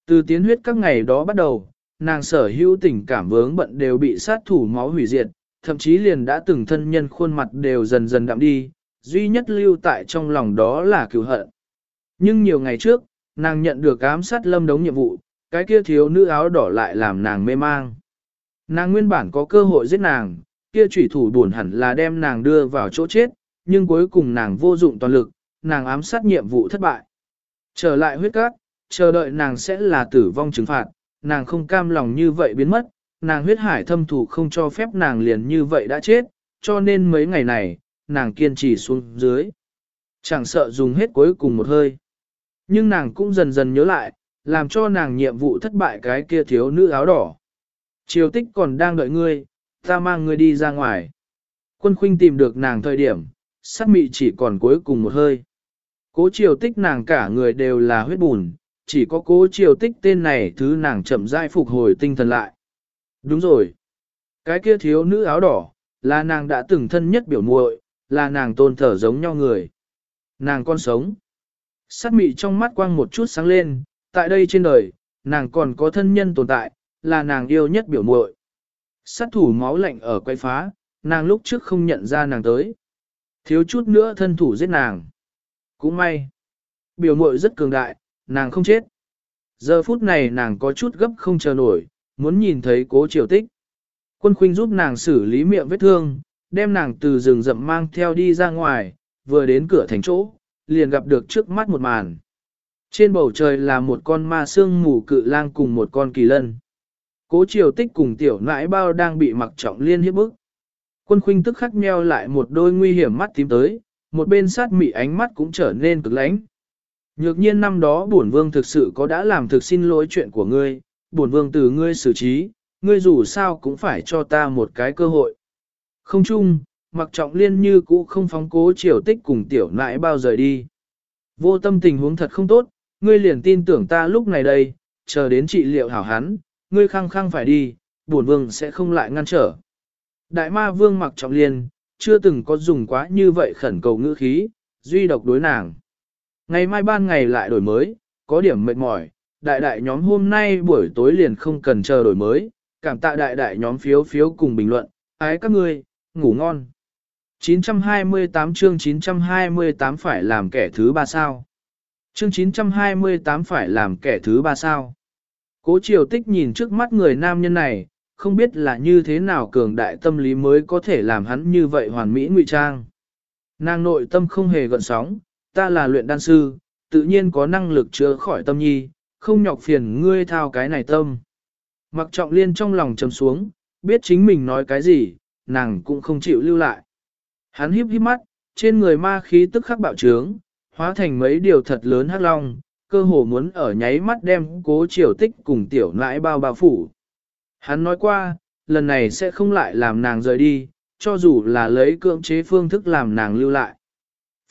Từ tiến huyết các ngày đó bắt đầu, nàng sở hữu tình cảm vướng bận đều bị sát thủ máu hủy diệt, thậm chí liền đã từng thân nhân khuôn mặt đều dần dần đạm đi, duy nhất lưu tại trong lòng đó là cứu hận. Nhưng nhiều ngày trước, nàng nhận được ám sát lâm đống nhiệm vụ, cái kia thiếu nữ áo đỏ lại làm nàng mê mang. Nàng nguyên bản có cơ hội giết nàng, kia chủy thủ buồn hẳn là đem nàng đưa vào chỗ chết, nhưng cuối cùng nàng vô dụng toàn lực, nàng ám sát nhiệm vụ thất bại. Trở lại huyết cát, chờ đợi nàng sẽ là tử vong trừng phạt, nàng không cam lòng như vậy biến mất, nàng huyết hải thâm thủ không cho phép nàng liền như vậy đã chết, cho nên mấy ngày này, nàng kiên trì xuống dưới. Chẳng sợ dùng hết cuối cùng một hơi. Nhưng nàng cũng dần dần nhớ lại, làm cho nàng nhiệm vụ thất bại cái kia thiếu nữ áo đỏ. Triều tích còn đang đợi ngươi, ta mang ngươi đi ra ngoài. Quân khuynh tìm được nàng thời điểm, sát mị chỉ còn cuối cùng một hơi. Cố triều tích nàng cả người đều là huyết bùn, chỉ có cố triều tích tên này thứ nàng chậm rãi phục hồi tinh thần lại. Đúng rồi. Cái kia thiếu nữ áo đỏ, là nàng đã từng thân nhất biểu muội, là nàng tôn thở giống nhau người. Nàng con sống. Sát mị trong mắt quang một chút sáng lên, tại đây trên đời, nàng còn có thân nhân tồn tại, là nàng yêu nhất biểu muội. Sát thủ máu lạnh ở quay phá, nàng lúc trước không nhận ra nàng tới. Thiếu chút nữa thân thủ giết nàng. Cũng may. Biểu muội rất cường đại, nàng không chết. Giờ phút này nàng có chút gấp không chờ nổi, muốn nhìn thấy cố triều tích. Quân khuynh giúp nàng xử lý miệng vết thương, đem nàng từ rừng rậm mang theo đi ra ngoài, vừa đến cửa thành chỗ, liền gặp được trước mắt một màn. Trên bầu trời là một con ma sương mù cự lang cùng một con kỳ lân. Cố triều tích cùng tiểu nãi bao đang bị mặc trọng liên hiếp bức. Quân khuynh tức khắc meo lại một đôi nguy hiểm mắt tím tới, một bên sát mị ánh mắt cũng trở nên cực lánh. Nhược nhiên năm đó bổn vương thực sự có đã làm thực xin lỗi chuyện của ngươi, bổn vương từ ngươi xử trí, ngươi dù sao cũng phải cho ta một cái cơ hội. Không chung, mặc trọng liên như cũ không phóng cố triều tích cùng tiểu nãi bao rời đi. Vô tâm tình huống thật không tốt, ngươi liền tin tưởng ta lúc này đây, chờ đến trị liệu hảo hắn, ngươi khăng khăng phải đi, bổn vương sẽ không lại ngăn trở. Đại ma vương mặc trọng liên, chưa từng có dùng quá như vậy khẩn cầu ngữ khí, duy độc đối nàng. Ngày mai ban ngày lại đổi mới, có điểm mệt mỏi, đại đại nhóm hôm nay buổi tối liền không cần chờ đổi mới, cảm tạ đại đại nhóm phiếu phiếu cùng bình luận, ái các ngươi, ngủ ngon. 928 chương 928 phải làm kẻ thứ ba sao. Chương 928 phải làm kẻ thứ ba sao. Cố triều tích nhìn trước mắt người nam nhân này, không biết là như thế nào cường đại tâm lý mới có thể làm hắn như vậy hoàn mỹ ngụy trang. Nàng nội tâm không hề gợn sóng, ta là luyện đan sư, tự nhiên có năng lực chữa khỏi tâm nhi, không nhọc phiền ngươi thao cái này tâm. Mặc trọng liên trong lòng trầm xuống, biết chính mình nói cái gì, nàng cũng không chịu lưu lại. Hắn híp híp mắt, trên người ma khí tức khắc bạo trướng, hóa thành mấy điều thật lớn hắc long, cơ hồ muốn ở nháy mắt đem cố triều tích cùng tiểu nãi bao bao phủ. Hắn nói qua, lần này sẽ không lại làm nàng rời đi, cho dù là lấy cưỡng chế phương thức làm nàng lưu lại.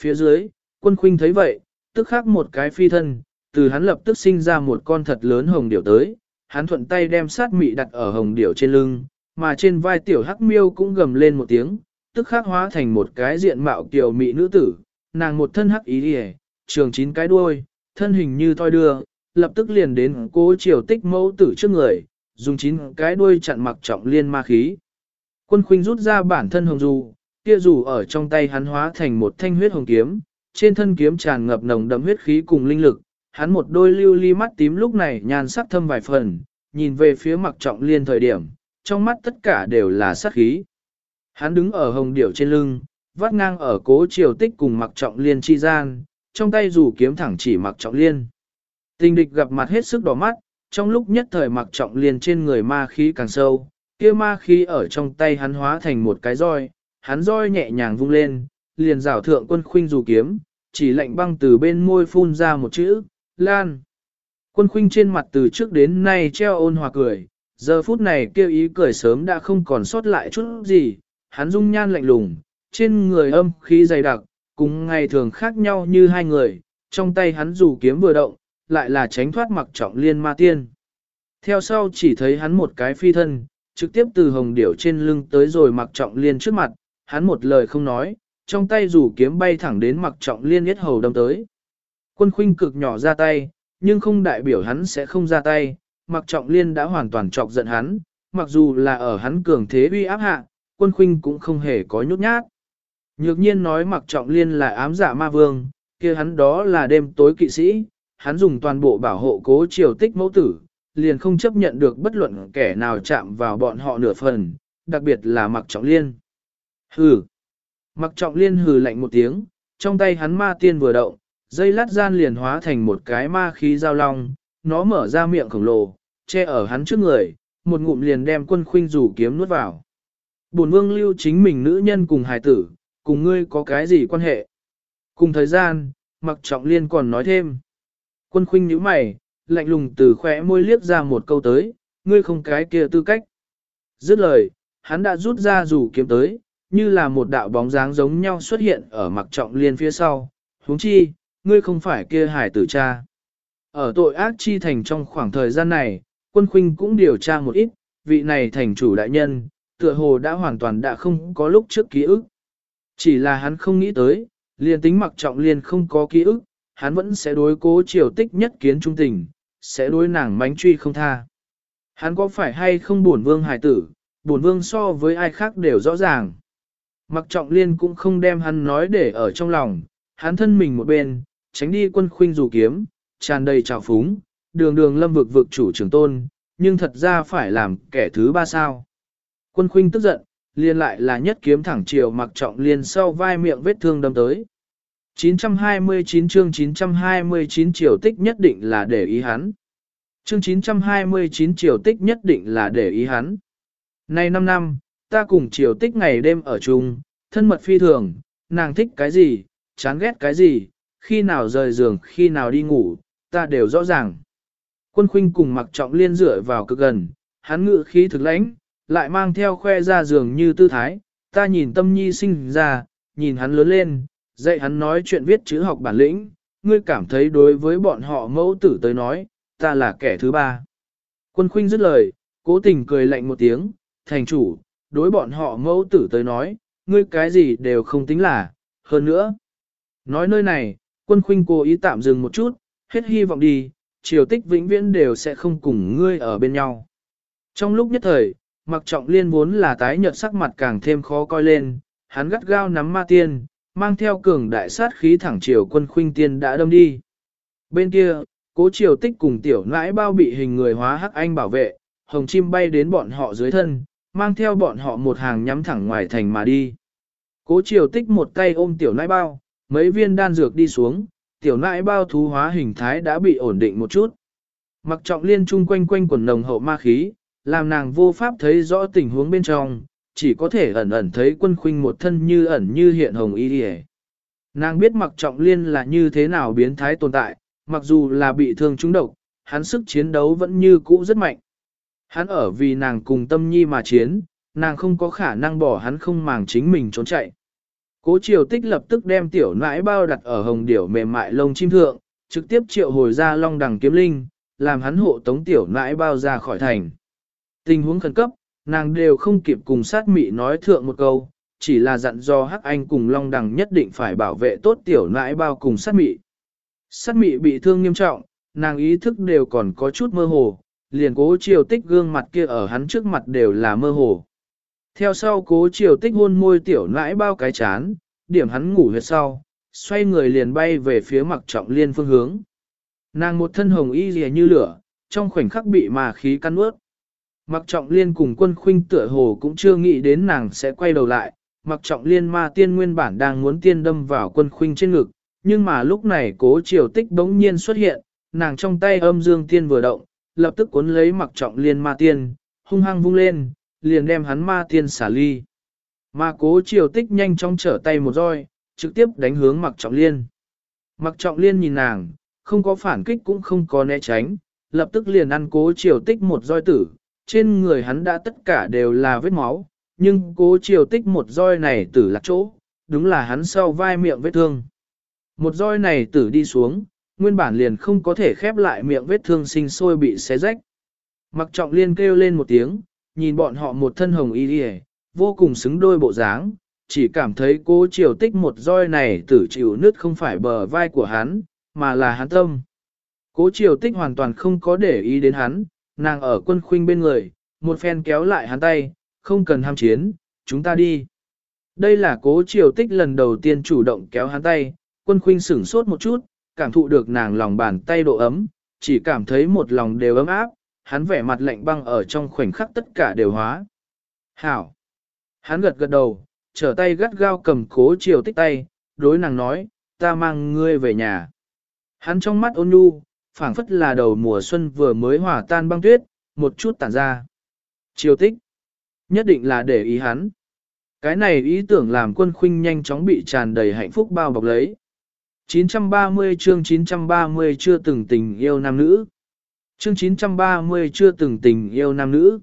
Phía dưới, quân khuynh thấy vậy, tức khắc một cái phi thân, từ hắn lập tức sinh ra một con thật lớn hồng điểu tới, hắn thuận tay đem sát mị đặt ở hồng điểu trên lưng, mà trên vai tiểu hắc miêu cũng gầm lên một tiếng, tức khắc hóa thành một cái diện mạo kiều mị nữ tử, nàng một thân hắc ý đi trường chín cái đuôi, thân hình như thoi đưa, lập tức liền đến cố triều tích mẫu tử trước người, dùng chín cái đuôi chặn mặc trọng liên ma khí. Quân khuynh rút ra bản thân hồng dù, kia dù ở trong tay hắn hóa thành một thanh huyết hồng kiếm, trên thân kiếm tràn ngập nồng đậm huyết khí cùng linh lực, hắn một đôi lưu ly mắt tím lúc này nhan sắc thâm vài phần, nhìn về phía mặc trọng liên thời điểm, trong mắt tất cả đều là sát khí. Hắn đứng ở hồng điểu trên lưng, vắt ngang ở cố triều tích cùng mặc trọng liên chi gian, trong tay dù kiếm thẳng chỉ mặc trọng liên. Tình địch gặp mặt hết sức đỏ mắt, trong lúc nhất thời mặc trọng liên trên người ma khí càng sâu, kia ma khí ở trong tay hắn hóa thành một cái roi, hắn roi nhẹ nhàng vung lên, liền rảo thượng quân khuynh dù kiếm, chỉ lạnh băng từ bên môi phun ra một chữ, lan. Quân khuynh trên mặt từ trước đến nay treo ôn hòa cười, giờ phút này kêu ý cười sớm đã không còn sót lại chút gì, hắn dung nhan lạnh lùng, trên người âm khí dày đặc, cùng ngày thường khác nhau như hai người, trong tay hắn dù kiếm vừa động, lại là tránh thoát mặc trọng liên ma tiên. Theo sau chỉ thấy hắn một cái phi thân, trực tiếp từ hồng điểu trên lưng tới rồi mặc trọng liên trước mặt, hắn một lời không nói, trong tay dù kiếm bay thẳng đến mặc trọng liên yết hầu đâm tới. Quân khuynh cực nhỏ ra tay, nhưng không đại biểu hắn sẽ không ra tay, mặc trọng liên đã hoàn toàn chọc giận hắn, mặc dù là ở hắn cường thế uy áp hạ, quân khuynh cũng không hề có nhút nhát. Nhược nhiên nói mặc trọng liên là ám giả ma vương, kia hắn đó là đêm tối kỵ sĩ, hắn dùng toàn bộ bảo hộ cố triều tích mẫu tử, liền không chấp nhận được bất luận kẻ nào chạm vào bọn họ nửa phần, đặc biệt là mặc trọng liên. Hừ! Mặc trọng liên hừ lạnh một tiếng, trong tay hắn ma tiên vừa động, dây lát gian liền hóa thành một cái ma khí giao long, nó mở ra miệng khổng lồ, che ở hắn trước người, một ngụm liền đem quân khuynh rủ kiếm nuốt vào. Bổn vương lưu chính mình nữ nhân cùng hài tử, cùng ngươi có cái gì quan hệ? Cùng thời gian, mặc trọng liên còn nói thêm. Quân khuynh nhíu mày, lạnh lùng từ khóe môi liếc ra một câu tới, ngươi không cái kia tư cách. Dứt lời, hắn đã rút ra rủ kiếm tới, như là một đạo bóng dáng giống nhau xuất hiện ở mặc trọng liên phía sau. huống chi, ngươi không phải kia hải tử cha. Ở tội ác chi thành trong khoảng thời gian này, quân khuynh cũng điều tra một ít, vị này thành chủ đại nhân, tựa hồ đã hoàn toàn đã không có lúc trước ký ức. Chỉ là hắn không nghĩ tới, liền tính mặc trọng liên không có ký ức, hắn vẫn sẽ đối cố triều tích nhất kiến trung tình, sẽ đối nàng mánh truy không tha. Hắn có phải hay không buồn vương hài tử, buồn vương so với ai khác đều rõ ràng. Mặc trọng liên cũng không đem hắn nói để ở trong lòng, hắn thân mình một bên, tránh đi quân khuynh dù kiếm, tràn đầy trào phúng, đường đường lâm vực vực chủ trưởng tôn, nhưng thật ra phải làm kẻ thứ ba sao. Quân khuynh tức giận, liền lại là nhất kiếm thẳng chiều mặc trọng liên sau vai miệng vết thương đâm tới. 929 chương 929 triều tích nhất định là để ý hắn. Chương 929 triều tích nhất định là để ý hắn. Nay 5 năm, ta cùng triều tích ngày đêm ở chung, thân mật phi thường, nàng thích cái gì, chán ghét cái gì, khi nào rời giường, khi nào đi ngủ, ta đều rõ ràng. Quân khuynh cùng mặc trọng liên dựa vào cực gần, hắn ngự khí thực lãnh, lại mang theo khoe ra giường như tư thái, ta nhìn tâm nhi sinh ra, nhìn hắn lớn lên, dạy hắn nói chuyện viết chữ học bản lĩnh, ngươi cảm thấy đối với bọn họ mẫu tử tới nói, ta là kẻ thứ ba. Quân khuynh dứt lời, cố tình cười lạnh một tiếng, thành chủ, đối bọn họ mẫu tử tới nói, ngươi cái gì đều không tính là, hơn nữa. Nói nơi này, quân khuynh cố ý tạm dừng một chút, hết hy vọng đi, triều tích vĩnh viễn đều sẽ không cùng ngươi ở bên nhau. Trong lúc nhất thời, mặc trọng liên vốn là tái nhợt sắc mặt càng thêm khó coi lên, hắn gắt gao nắm ma tiên, mang theo cường đại sát khí thẳng triều quân khuynh tiên đã đâm đi. Bên kia, cố triều tích cùng tiểu nãi bao bị hình người hóa hắc anh bảo vệ, hồng chim bay đến bọn họ dưới thân, mang theo bọn họ một hàng nhắm thẳng ngoài thành mà đi. Cố triều tích một tay ôm tiểu nãi bao, mấy viên đan dược đi xuống, tiểu nãi bao thú hóa hình thái đã bị ổn định một chút. Mặc trọng liên chung quanh quanh quần nồng hậu ma khí, làm nàng vô pháp thấy rõ tình huống bên trong, chỉ có thể ẩn ẩn thấy quân khuynh một thân như ẩn như hiện hồng y đi Nàng biết mặc trọng liên là như thế nào biến thái tồn tại, mặc dù là bị thương trúng độc, hắn sức chiến đấu vẫn như cũ rất mạnh. Hắn ở vì nàng cùng tâm nhi mà chiến, nàng không có khả năng bỏ hắn không màng chính mình trốn chạy. Cố triều tích lập tức đem tiểu nãi bao đặt ở hồng điểu mềm mại lông chim thượng, trực tiếp triệu hồi ra long đằng kiếm linh, làm hắn hộ tống tiểu nãi bao ra khỏi thành. Tình huống khẩn cấp, nàng đều không kịp cùng sát mị nói thượng một câu, chỉ là dặn do hắc anh cùng long đằng nhất định phải bảo vệ tốt tiểu nãi bao cùng sát mị. Sát mị bị thương nghiêm trọng, nàng ý thức đều còn có chút mơ hồ, liền cố triều tích gương mặt kia ở hắn trước mặt đều là mơ hồ. Theo sau cố triều tích hôn môi tiểu nãi bao cái chán, điểm hắn ngủ huyệt sau, xoay người liền bay về phía mặc trọng liên phương hướng. Nàng một thân hồng y rìa như lửa, trong khoảnh khắc bị mà khí căn ướt. Mặc trọng liên cùng quân khuynh tựa hồ cũng chưa nghĩ đến nàng sẽ quay đầu lại, mặc trọng liên ma tiên nguyên bản đang muốn tiên đâm vào quân khuynh trên ngực, nhưng mà lúc này cố triều tích bỗng nhiên xuất hiện, nàng trong tay âm dương tiên vừa động, lập tức cuốn lấy mặc trọng liên ma tiên, hung hăng vung lên, liền đem hắn ma tiên xả ly. Mà cố triều tích nhanh chóng trở tay một roi, trực tiếp đánh hướng mặc trọng liên. Mặc trọng liên nhìn nàng, không có phản kích cũng không có né tránh, lập tức liền ăn cố triều tích một roi tử, trên người hắn đã tất cả đều là vết máu, nhưng cố triều tích một roi này tử lạc chỗ, đúng là hắn sau vai miệng vết thương. Một roi này tử đi xuống, nguyên bản liền không có thể khép lại miệng vết thương sinh sôi bị xé rách. Mặc trọng liên kêu lên một tiếng, nhìn bọn họ một thân hồng y đi vô cùng xứng đôi bộ dáng, chỉ cảm thấy cố triều tích một roi này tử chịu nứt không phải bờ vai của hắn, mà là hắn tâm. Cố triều tích hoàn toàn không có để ý đến hắn, nàng ở quân khuynh bên người, một phen kéo lại hắn tay, không cần ham chiến, chúng ta đi. Đây là cố triều tích lần đầu tiên chủ động kéo hắn tay, quân khuynh sửng sốt một chút, cảm thụ được nàng lòng bàn tay độ ấm, chỉ cảm thấy một lòng đều ấm áp, hắn vẻ mặt lạnh băng ở trong khoảnh khắc tất cả đều hóa. Hảo! Hắn gật gật đầu, trở tay gắt gao cầm cố triều tích tay, đối nàng nói, ta mang ngươi về nhà. Hắn trong mắt ôn nhu, phảng phất là đầu mùa xuân vừa mới hòa tan băng tuyết, một chút tản ra. Chiều tích, nhất định là để ý hắn. Cái này ý tưởng làm quân khuynh nhanh chóng bị tràn đầy hạnh phúc bao bọc lấy. 930 chương 930 chưa từng tình yêu nam nữ. Chương 930 chưa từng tình yêu nam nữ.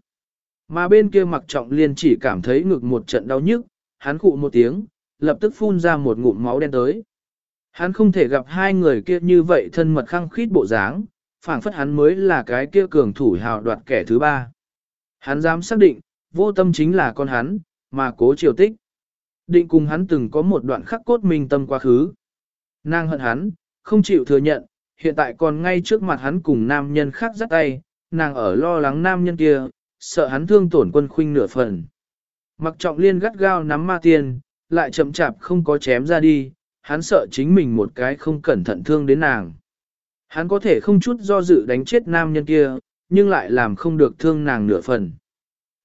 Mà bên kia mặc trọng liên chỉ cảm thấy ngực một trận đau nhức, hắn cụ một tiếng, lập tức phun ra một ngụm máu đen tới. Hắn không thể gặp hai người kia như vậy thân mật khăng khít bộ dáng, phảng phất hắn mới là cái kia cường thủ hào đoạt kẻ thứ ba. Hắn dám xác định, vô tâm chính là con hắn, mà cố triều tích. Định cùng hắn từng có một đoạn khắc cốt minh tâm quá khứ. Nàng hận hắn, không chịu thừa nhận, hiện tại còn ngay trước mặt hắn cùng nam nhân khác dắt tay, nàng ở lo lắng nam nhân kia, sợ hắn thương tổn quân khuynh nửa phần. Mặc trọng liên gắt gao nắm ma tiền, lại chậm chạp không có chém ra đi, hắn sợ chính mình một cái không cẩn thận thương đến nàng. Hắn có thể không chút do dự đánh chết nam nhân kia, nhưng lại làm không được thương nàng nửa phần.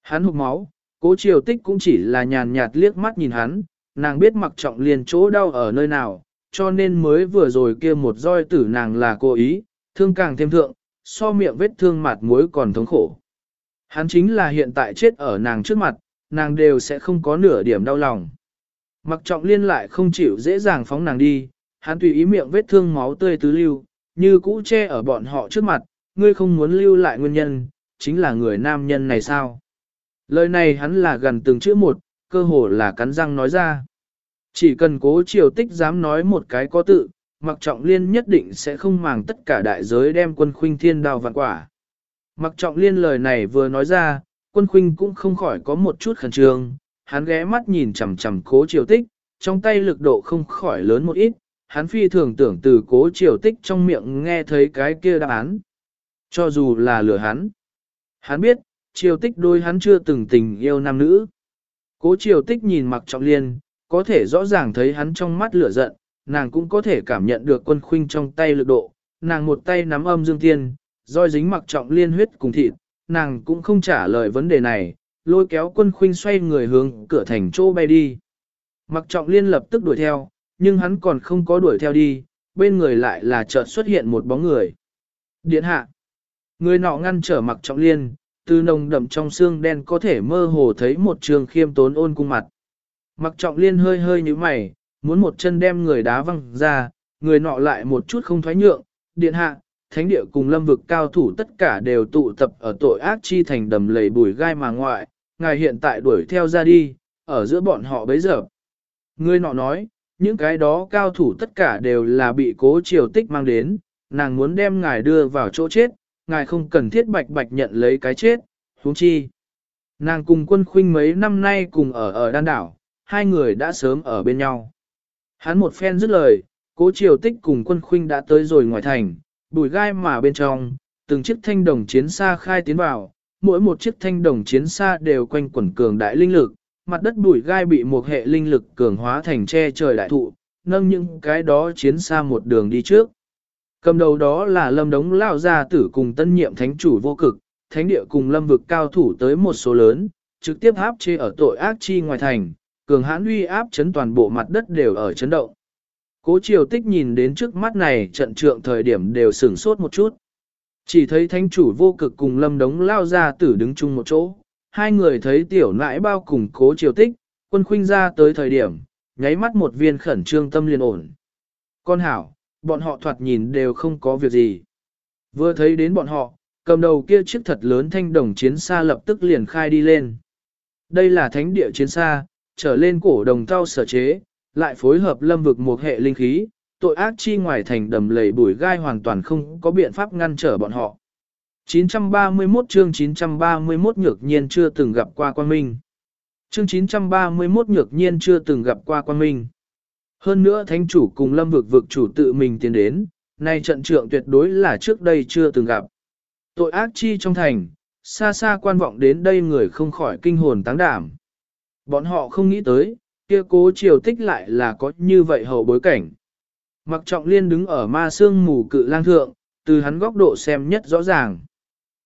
Hắn hụt máu, Cố triều tích cũng chỉ là nhàn nhạt liếc mắt nhìn hắn, nàng biết mặc trọng liền chỗ đau ở nơi nào, cho nên mới vừa rồi kia một roi tử nàng là cố ý, thương càng thêm thượng, so miệng vết thương mặt muối còn thống khổ. Hắn chính là hiện tại chết ở nàng trước mặt, nàng đều sẽ không có nửa điểm đau lòng. Mặc trọng liên lại không chịu dễ dàng phóng nàng đi, hắn tùy ý miệng vết thương máu tươi tứ lưu, như cũ che ở bọn họ trước mặt, ngươi không muốn lưu lại nguyên nhân, chính là người nam nhân này sao? Lời này hắn là gần từng chữ một, cơ hồ là cắn răng nói ra. Chỉ cần cố triều tích dám nói một cái có tự, mặc trọng liên nhất định sẽ không màng tất cả đại giới đem quân khuynh thiên đào vạn quả. Mặc trọng liên lời này vừa nói ra, quân khuynh cũng không khỏi có một chút khẩn trương, hắn ghé mắt nhìn chằm chằm cố triều tích, trong tay lực độ không khỏi lớn một ít, hắn phi thường tưởng từ cố triều tích trong miệng nghe thấy cái kia đáp án. Cho dù là lừa hắn. Hắn biết, triều tích đôi hắn chưa từng tình yêu nam nữ. Cố triều tích nhìn mặc trọng liên, có thể rõ ràng thấy hắn trong mắt lửa giận, nàng cũng có thể cảm nhận được quân khuynh trong tay lực độ, nàng một tay nắm âm dương tiên, roi dính mặc trọng liên huyết cùng thịt, nàng cũng không trả lời vấn đề này, lôi kéo quân khuynh xoay người hướng cửa thành chỗ bay đi. Mặc trọng liên lập tức đuổi theo, nhưng hắn còn không có đuổi theo đi, bên người lại là chợt xuất hiện một bóng người. Điện hạ. Người nọ ngăn trở mặc trọng liên, từ nồng đậm trong xương đen có thể mơ hồ thấy một trường khiêm tốn ôn cung mặt. Mặc trọng liên hơi hơi như mày, muốn một chân đem người đá văng ra, người nọ lại một chút không thoái nhượng, điện hạ, thánh địa cùng lâm vực cao thủ tất cả đều tụ tập ở tội ác chi thành đầm lầy bùi gai mà ngoại, ngài hiện tại đuổi theo ra đi, ở giữa bọn họ bấy giờ. Người nọ nói, những cái đó cao thủ tất cả đều là bị cố triều tích mang đến, nàng muốn đem ngài đưa vào chỗ chết, ngài không cần thiết bạch bạch nhận lấy cái chết, huống chi. Nàng cùng quân khuynh mấy năm nay cùng ở ở đan đảo, hai người đã sớm ở bên nhau. Hắn một phen dứt lời, cố triều tích cùng quân khuynh đã tới rồi ngoài thành, bùi gai mà bên trong, từng chiếc thanh đồng chiến xa khai tiến vào, mỗi một chiếc thanh đồng chiến xa đều quanh quẩn cường đại linh lực, mặt đất bùi gai bị một hệ linh lực cường hóa thành che trời đại thụ, nâng những cái đó chiến xa một đường đi trước. Cầm đầu đó là lâm đống lao gia tử cùng tân nhiệm thánh chủ vô cực, thánh địa cùng lâm vực cao thủ tới một số lớn, trực tiếp áp chế ở tội ác chi ngoài thành, cường hãn uy áp chấn toàn bộ mặt đất đều ở chấn động. Cố triều tích nhìn đến trước mắt này trận trượng thời điểm đều sửng sốt một chút. Chỉ thấy thánh chủ vô cực cùng lâm đống lao ra tử đứng chung một chỗ. Hai người thấy tiểu nãi bao cùng cố triều tích, quân khuynh ra tới thời điểm, nháy mắt một viên khẩn trương tâm liền ổn. Con hảo, bọn họ thoạt nhìn đều không có việc gì. Vừa thấy đến bọn họ, cầm đầu kia chiếc thật lớn thanh đồng chiến xa lập tức liền khai đi lên. Đây là thánh địa chiến xa, trở lên cổ đồng thau sở chế, lại phối hợp lâm vực một hệ linh khí, tội ác chi ngoài thành đầm lầy bùi gai hoàn toàn không có biện pháp ngăn trở bọn họ. 931 chương 931 nhược nhiên chưa từng gặp qua quan minh. Chương 931 nhược nhiên chưa từng gặp qua quan minh. Hơn nữa thánh chủ cùng lâm vực vực chủ tự mình tiến đến, nay trận trượng tuyệt đối là trước đây chưa từng gặp. Tội ác chi trong thành, xa xa quan vọng đến đây người không khỏi kinh hồn táng đảm. Bọn họ không nghĩ tới, kia cố triều tích lại là có như vậy hậu bối cảnh. Mặc trọng liên đứng ở ma sương mù cự lang thượng, từ hắn góc độ xem nhất rõ ràng.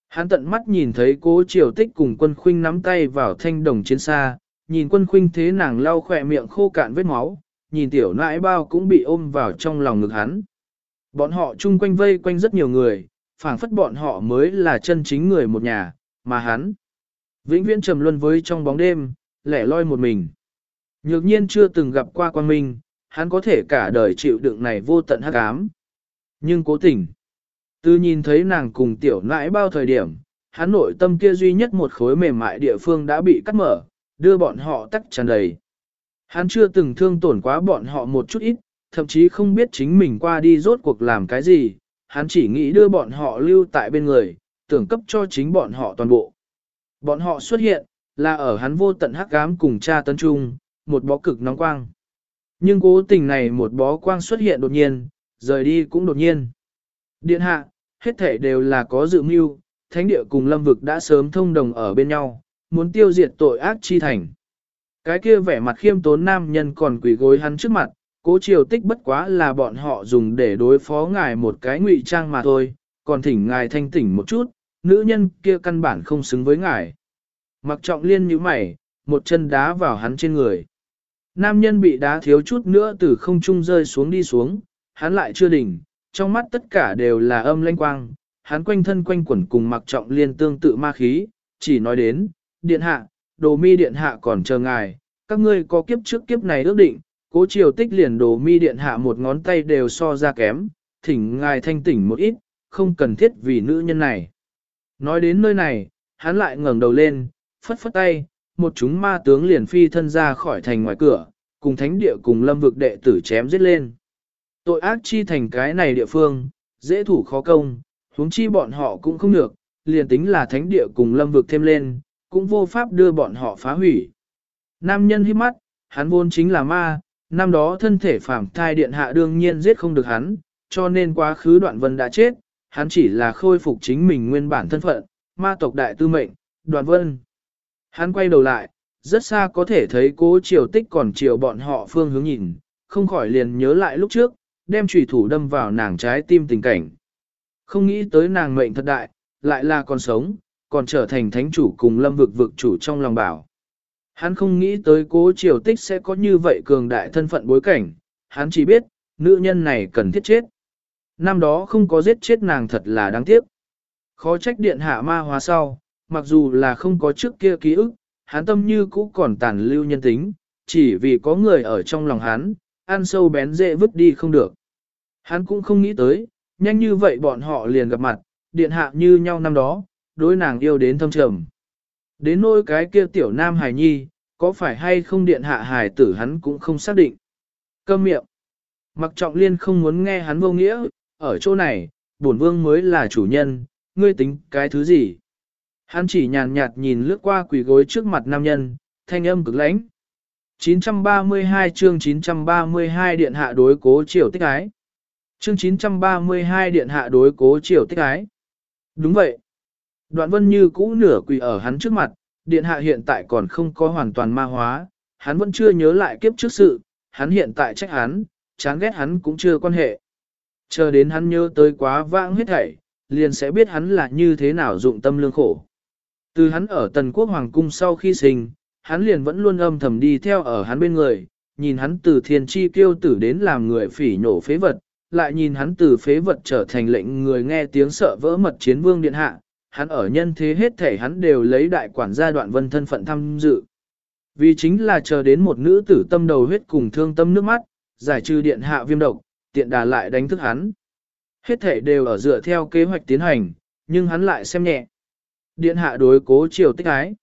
Hắn tận mắt nhìn thấy cố triều tích cùng quân khuynh nắm tay vào thanh đồng chiến xa, nhìn quân khuynh thế nàng lau khỏe miệng khô cạn vết máu, nhìn tiểu nãi bao cũng bị ôm vào trong lòng ngực hắn. Bọn họ chung quanh vây quanh rất nhiều người, phảng phất bọn họ mới là chân chính người một nhà, mà hắn. Vĩnh viễn trầm luân với trong bóng đêm, lẻ loi một mình. Nhược nhiên chưa từng gặp qua quan minh, hắn có thể cả đời chịu đựng này vô tận hắc ám. Nhưng cố tình, từ nhìn thấy nàng cùng tiểu nãi bao thời điểm, hắn nội tâm kia duy nhất một khối mềm mại địa phương đã bị cắt mở, đưa bọn họ tắc tràn đầy. Hắn chưa từng thương tổn quá bọn họ một chút ít, thậm chí không biết chính mình qua đi rốt cuộc làm cái gì, hắn chỉ nghĩ đưa bọn họ lưu tại bên người, tưởng cấp cho chính bọn họ toàn bộ. Bọn họ xuất hiện, là ở hắn vô tận hắc ám cùng cha tấn trung, một bó cực nóng quang. Nhưng cố tình này một bó quang xuất hiện đột nhiên, rời đi cũng đột nhiên. Điện hạ, hết thể đều là có dự mưu, thánh địa cùng lâm vực đã sớm thông đồng ở bên nhau, muốn tiêu diệt tội ác chi thành. Cái kia vẻ mặt khiêm tốn nam nhân còn quỳ gối hắn trước mặt, cố triều tích bất quá là bọn họ dùng để đối phó ngài một cái ngụy trang mà thôi, còn thỉnh ngài thanh tỉnh một chút, nữ nhân kia căn bản không xứng với ngài. Mặc trọng liên như mày, một chân đá vào hắn trên người. Nam nhân bị đá thiếu chút nữa từ không trung rơi xuống đi xuống, hắn lại chưa đỉnh, trong mắt tất cả đều là âm lanh quang, hắn quanh thân quanh quẩn cùng mặc trọng liên tương tự ma khí, chỉ nói đến, điện hạ, đồ mi điện hạ còn chờ ngài, các ngươi có kiếp trước kiếp này ước định, cố triều tích liền đồ mi điện hạ một ngón tay đều so ra kém, thỉnh ngài thanh tỉnh một ít, không cần thiết vì nữ nhân này. Nói đến nơi này, hắn lại ngẩng đầu lên, phất phất tay, một chúng ma tướng liền phi thân ra khỏi thành ngoài cửa, cùng thánh địa cùng lâm vực đệ tử chém giết lên. Tội ác chi thành cái này địa phương, dễ thủ khó công, huống chi bọn họ cũng không được, liền tính là thánh địa cùng lâm vực thêm lên, cũng vô pháp đưa bọn họ phá hủy. Nam nhân hít mắt, hắn vốn chính là ma, năm đó thân thể phàm thai điện hạ đương nhiên giết không được hắn, cho nên quá khứ đoạn vân đã chết, hắn chỉ là khôi phục chính mình nguyên bản thân phận, ma tộc đại tư mệnh, đoạn vân. Hắn quay đầu lại, rất xa có thể thấy cố triều tích còn chiều bọn họ phương hướng nhìn, không khỏi liền nhớ lại lúc trước, đem trùy thủ đâm vào nàng trái tim tình cảnh. Không nghĩ tới nàng mệnh thật đại, lại là còn sống, còn trở thành thánh chủ cùng lâm vực vực chủ trong lòng bảo. Hắn không nghĩ tới cố triều tích sẽ có như vậy cường đại thân phận bối cảnh, hắn chỉ biết, nữ nhân này cần thiết chết. Năm đó không có giết chết nàng thật là đáng tiếc. Khó trách điện hạ ma hóa sau, mặc dù là không có trước kia ký ức, hắn tâm như cũ còn tàn lưu nhân tính, chỉ vì có người ở trong lòng hắn, ăn sâu bén dễ vứt đi không được. Hắn cũng không nghĩ tới, nhanh như vậy bọn họ liền gặp mặt, điện hạ như nhau năm đó, đối nàng yêu đến thâm trầm. Đến nỗi cái kia tiểu nam hài nhi, có phải hay không điện hạ hài tử hắn cũng không xác định. Câm miệng. Mặc trọng liên không muốn nghe hắn vô nghĩa, ở chỗ này, bổn vương mới là chủ nhân, ngươi tính cái thứ gì. Hắn chỉ nhàn nhạt nhìn lướt qua quỷ gối trước mặt nam nhân, thanh âm cực lãnh. 932 chương 932 điện hạ đối cố triều tích ái. Chương 932 điện hạ đối cố triều tích ái. Đúng vậy. Đoạn vân như cũ nửa quỳ ở hắn trước mặt, điện hạ hiện tại còn không có hoàn toàn ma hóa, hắn vẫn chưa nhớ lại kiếp trước sự, hắn hiện tại trách hắn, chán ghét hắn cũng chưa quan hệ. Chờ đến hắn nhớ tới quá vãng hết thảy, liền sẽ biết hắn là như thế nào dụng tâm lương khổ. Từ hắn ở tần quốc hoàng cung sau khi sinh, hắn liền vẫn luôn âm thầm đi theo ở hắn bên người, nhìn hắn từ thiên chi kiêu tử đến làm người phỉ nhổ phế vật, lại nhìn hắn từ phế vật trở thành lệnh người nghe tiếng sợ vỡ mật chiến vương điện hạ, hắn ở nhân thế hết thể hắn đều lấy đại quản gia đoạn vân thân phận tham dự. Vì chính là chờ đến một nữ tử tâm đầu huyết cùng thương tâm nước mắt, giải trừ điện hạ viêm độc, tiện đà lại đánh thức hắn. Hết thể đều ở dựa theo kế hoạch tiến hành, nhưng hắn lại xem nhẹ. Điện hạ đối cố triều tích ái.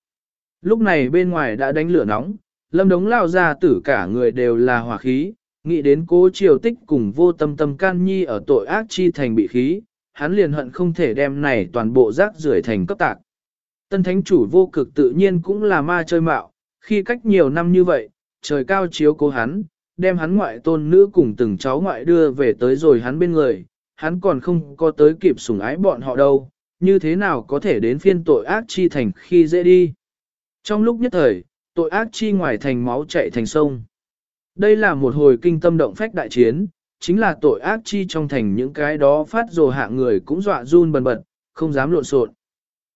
Lúc này bên ngoài đã đánh lửa nóng, lâm đống lao ra tử cả người đều là hỏa khí, nghĩ đến cố triều tích cùng vô tâm tâm can nhi ở tội ác chi thành bị khí, hắn liền hận không thể đem này toàn bộ rác rưởi thành cấp tạc. Tân thánh chủ vô cực tự nhiên cũng là ma chơi mạo, khi cách nhiều năm như vậy, trời cao chiếu cố hắn, đem hắn ngoại tôn nữ cùng từng cháu ngoại đưa về tới rồi hắn bên người, hắn còn không có tới kịp sủng ái bọn họ đâu, như thế nào có thể đến phiên tội ác chi thành khi dễ đi. Trong lúc nhất thời, tội ác chi ngoài thành máu chạy thành sông. Đây là một hồi kinh tâm động phách đại chiến, chính là tội ác chi trong thành những cái đó phát rồ hạ người cũng dọa run bần bật, không dám lộn xộn.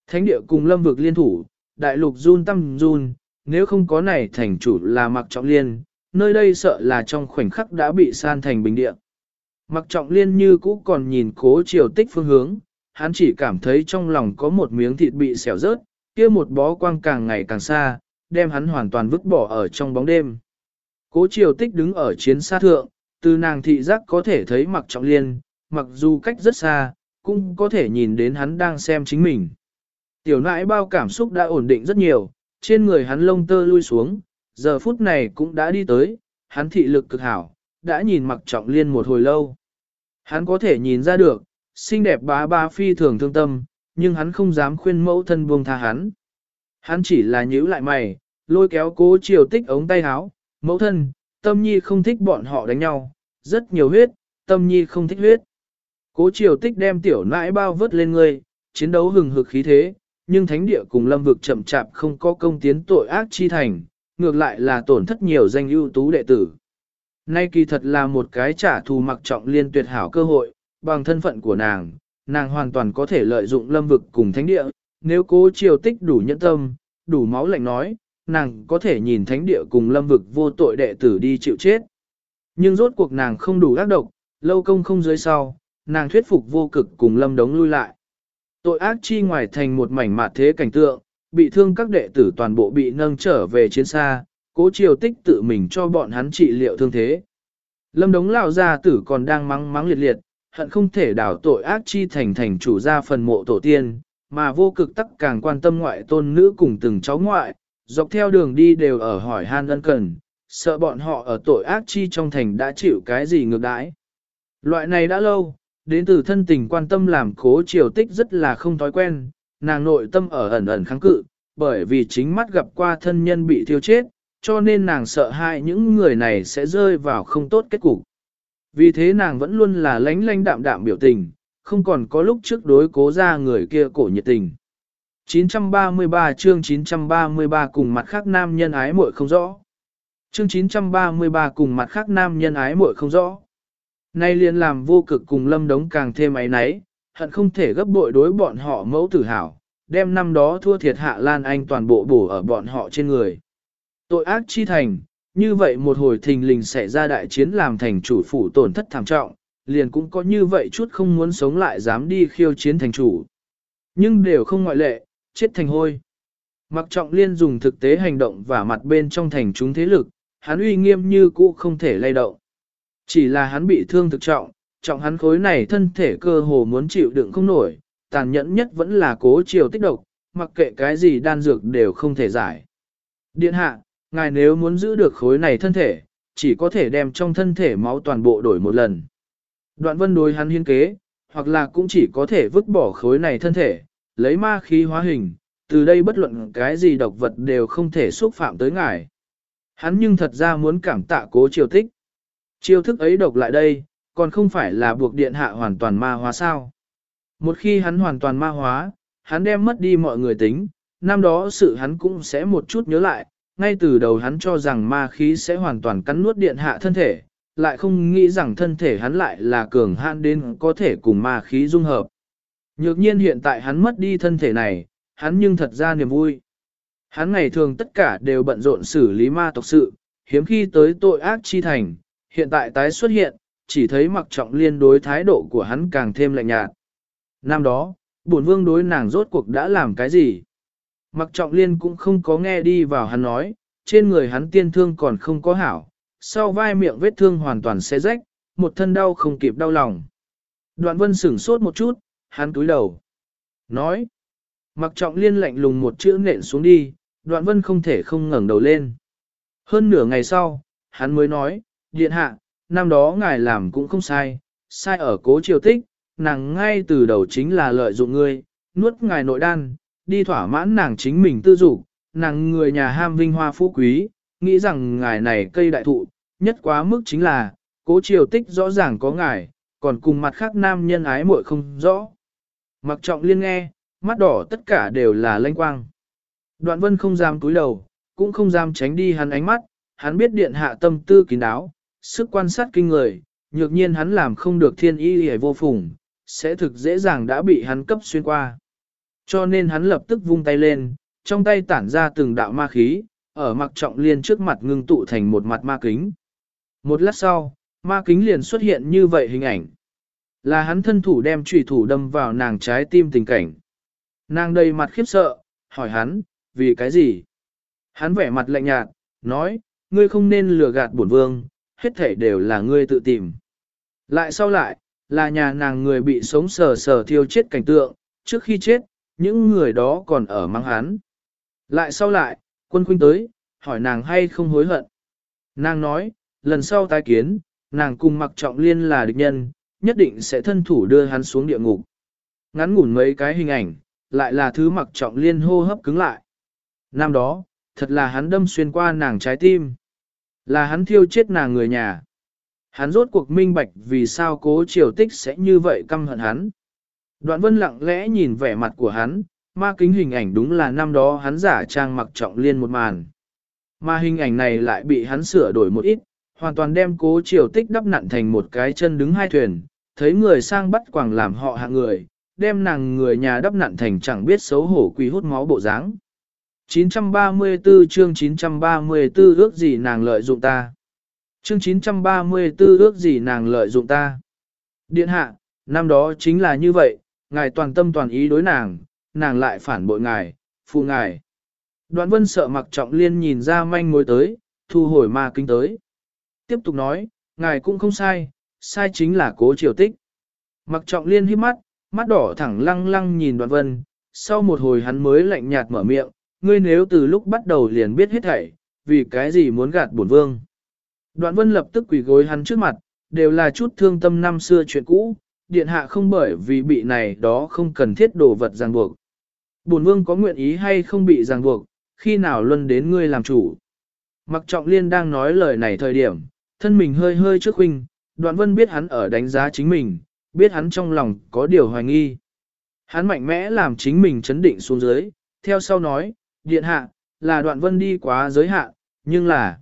Thánh địa cùng lâm vực liên thủ, đại lục run tâm run, nếu không có này thành chủ là mặc trọng liên, nơi đây sợ là trong khoảnh khắc đã bị san thành bình địa. Mặc trọng liên như cũ còn nhìn cố triều tích phương hướng, hắn chỉ cảm thấy trong lòng có một miếng thịt bị xẻo rớt, kia một bó quang càng ngày càng xa, đem hắn hoàn toàn vứt bỏ ở trong bóng đêm. Cố triều tích đứng ở chiến xa thượng, từ nàng thị giác có thể thấy mặc trọng liên, mặc dù cách rất xa, cũng có thể nhìn đến hắn đang xem chính mình. Tiểu nãi bao cảm xúc đã ổn định rất nhiều, trên người hắn lông tơ lui xuống, giờ phút này cũng đã đi tới, hắn thị lực cực hảo, đã nhìn mặc trọng liên một hồi lâu. Hắn có thể nhìn ra được, xinh đẹp bá ba phi thường thương tâm, nhưng hắn không dám khuyên mẫu thân buông tha hắn. Hắn chỉ là nhíu lại mày, lôi kéo cố chiều tích ống tay áo, mẫu thân, tâm nhi không thích bọn họ đánh nhau, rất nhiều huyết, tâm nhi không thích huyết. Cố triều tích đem tiểu nãi bao vớt lên người, chiến đấu hừng hực khí thế, nhưng thánh địa cùng lâm vực chậm chạp không có công tiến tội ác chi thành, ngược lại là tổn thất nhiều danh ưu tú đệ tử. Nay kỳ thật là một cái trả thù mặc trọng liên tuyệt hảo cơ hội, bằng thân phận của nàng, nàng hoàn toàn có thể lợi dụng lâm vực cùng thánh địa, nếu cố triều tích đủ nhẫn tâm, đủ máu lạnh nói, nàng có thể nhìn thánh địa cùng lâm vực vô tội đệ tử đi chịu chết. Nhưng rốt cuộc nàng không đủ ác độc, lâu công không dưới sau, nàng thuyết phục vô cực cùng lâm đống lui lại. Tội ác chi ngoài thành một mảnh mạt thế cảnh tượng, bị thương các đệ tử toàn bộ bị nâng trở về chiến xa, cố triều tích tự mình cho bọn hắn trị liệu thương thế. Lâm đống lão gia tử còn đang mắng mắng liệt liệt, hận không thể đảo tội ác chi thành thành chủ ra phần mộ tổ tiên, mà vô cực tắc càng quan tâm ngoại tôn nữ cùng từng cháu ngoại, dọc theo đường đi đều ở hỏi han ân cần, sợ bọn họ ở tội ác chi trong thành đã chịu cái gì ngược đãi. Loại này đã lâu, đến từ thân tình quan tâm làm cố triều tích rất là không thói quen, nàng nội tâm ở ẩn ẩn kháng cự, bởi vì chính mắt gặp qua thân nhân bị thiêu chết, cho nên nàng sợ hại những người này sẽ rơi vào không tốt kết cục. Vì thế nàng vẫn luôn là lánh lánh đạm đạm biểu tình, không còn có lúc trước đối cố ra người kia cổ nhiệt tình. 933 chương 933 cùng mặt khác nam nhân ái muội không rõ. Chương 933 cùng mặt khác nam nhân ái muội không rõ. Nay liền làm vô cực cùng lâm đống càng thêm ấy náy, hận không thể gấp bội đối bọn họ mẫu tử hảo, đem năm đó thua thiệt hạ Lan Anh toàn bộ bổ ở bọn họ trên người. Tội ác chi thành, như vậy một hồi thình lình xảy ra đại chiến làm thành chủ phủ tổn thất thảm trọng, liền cũng có như vậy chút không muốn sống lại dám đi khiêu chiến thành chủ. Nhưng đều không ngoại lệ, chết thành hôi. Mặc trọng liên dùng thực tế hành động và mặt bên trong thành chúng thế lực, hắn uy nghiêm như cũ không thể lay động. Chỉ là hắn bị thương thực trọng, trọng hắn khối này thân thể cơ hồ muốn chịu đựng không nổi, tàn nhẫn nhất vẫn là cố chiều tích độc, mặc kệ cái gì đan dược đều không thể giải. Điện hạ, ngài nếu muốn giữ được khối này thân thể, chỉ có thể đem trong thân thể máu toàn bộ đổi một lần. Đoạn vân đối hắn hiên kế, hoặc là cũng chỉ có thể vứt bỏ khối này thân thể, lấy ma khí hóa hình, từ đây bất luận cái gì độc vật đều không thể xúc phạm tới ngài. Hắn nhưng thật ra muốn cảm tạ cố triều tích. Chiêu thức ấy độc lại đây, còn không phải là buộc điện hạ hoàn toàn ma hóa sao. Một khi hắn hoàn toàn ma hóa, hắn đem mất đi mọi người tính, năm đó sự hắn cũng sẽ một chút nhớ lại, ngay từ đầu hắn cho rằng ma khí sẽ hoàn toàn cắn nuốt điện hạ thân thể, lại không nghĩ rằng thân thể hắn lại là cường hạn đến có thể cùng ma khí dung hợp. Nhược nhiên hiện tại hắn mất đi thân thể này, hắn nhưng thật ra niềm vui. Hắn ngày thường tất cả đều bận rộn xử lý ma tộc sự, hiếm khi tới tội ác chi thành, hiện tại tái xuất hiện, chỉ thấy mặc trọng liên đối thái độ của hắn càng thêm lạnh nhạt. Năm đó, bổn vương đối nàng rốt cuộc đã làm cái gì? Mặc trọng liên cũng không có nghe đi vào hắn nói, trên người hắn tiên thương còn không có hảo, sau vai miệng vết thương hoàn toàn xé rách, một thân đau không kịp đau lòng. Đoạn vân sửng sốt một chút, hắn túi đầu. Nói. Mặc trọng liên lạnh lùng một chữ nện xuống đi, đoạn vân không thể không ngẩng đầu lên. Hơn nửa ngày sau, hắn mới nói, điện hạ, năm đó ngài làm cũng không sai, sai ở cố triều tích, nàng ngay từ đầu chính là lợi dụng ngươi, nuốt ngài nội đan, đi thỏa mãn nàng chính mình tư dục, nàng người nhà ham vinh hoa phú quý, nghĩ rằng ngài này cây đại thụ, nhất quá mức chính là, cố triều tích rõ ràng có ngài, còn cùng mặt khác nam nhân ái muội không rõ. Mặc trọng liên nghe, mắt đỏ tất cả đều là lanh quang. Đoạn vân không dám túi đầu, cũng không dám tránh đi hắn ánh mắt, hắn biết điện hạ tâm tư kín đáo, sức quan sát kinh người, nhược nhiên hắn làm không được thiên y hề vô phùng, sẽ thực dễ dàng đã bị hắn cấp xuyên qua. Cho nên hắn lập tức vung tay lên, trong tay tản ra từng đạo ma khí, ở mặc trọng liên trước mặt ngưng tụ thành một mặt ma kính. Một lát sau, ma kính liền xuất hiện như vậy hình ảnh. Là hắn thân thủ đem trùy thủ đâm vào nàng trái tim tình cảnh. Nàng đầy mặt khiếp sợ, hỏi hắn, vì cái gì? Hắn vẻ mặt lạnh nhạt, nói, ngươi không nên lừa gạt bổn vương, hết thể đều là ngươi tự tìm. Lại sau lại, là nhà nàng người bị sống sờ sờ thiêu chết cảnh tượng, trước khi chết, những người đó còn ở mang hắn. Lại sau lại, quân khuynh tới, hỏi nàng hay không hối hận. Nàng nói, lần sau tái kiến, nàng cùng mặc trọng liên là địch nhân, nhất định sẽ thân thủ đưa hắn xuống địa ngục. Ngắn ngủn mấy cái hình ảnh, lại là thứ mặc trọng liên hô hấp cứng lại. Năm đó, thật là hắn đâm xuyên qua nàng trái tim. Là hắn thiêu chết nàng người nhà. Hắn rốt cuộc minh bạch vì sao cố triều tích sẽ như vậy căm hận hắn. Đoạn vân lặng lẽ nhìn vẻ mặt của hắn, ma kính hình ảnh đúng là năm đó hắn giả trang mặc trọng liên một màn. Mà hình ảnh này lại bị hắn sửa đổi một ít, hoàn toàn đem cố triều tích đắp nặn thành một cái chân đứng hai thuyền, thấy người sang bắt quàng làm họ hạ người, đem nàng người nhà đắp nặn thành chẳng biết xấu hổ quỳ hút máu bộ dáng. 934 chương 934 ước gì nàng lợi dụng ta. Chương 934 ước gì nàng lợi dụng ta. Điện hạ, năm đó chính là như vậy, ngài toàn tâm toàn ý đối nàng, nàng lại phản bội ngài, phụ ngài. Đoạn vân sợ mặc trọng liên nhìn ra manh mối tới, thu hồi ma kinh tới. Tiếp tục nói, ngài cũng không sai, sai chính là cố triều tích. Mặc trọng liên hít mắt, mắt đỏ thẳng lăng lăng nhìn đoạn vân, sau một hồi hắn mới lạnh nhạt mở miệng, ngươi nếu từ lúc bắt đầu liền biết hết thảy, vì cái gì muốn gạt bổn vương. Đoạn vân lập tức quỳ gối hắn trước mặt, đều là chút thương tâm năm xưa chuyện cũ, điện hạ không bởi vì bị này đó không cần thiết đồ vật ràng buộc. Bổn vương có nguyện ý hay không bị ràng buộc, khi nào luân đến ngươi làm chủ. Mặc trọng liên đang nói lời này thời điểm, thân mình hơi hơi trước huynh, đoạn vân biết hắn ở đánh giá chính mình, biết hắn trong lòng có điều hoài nghi. Hắn mạnh mẽ làm chính mình chấn định xuống dưới, theo sau nói, điện hạ, là đoạn vân đi quá giới hạn, nhưng là,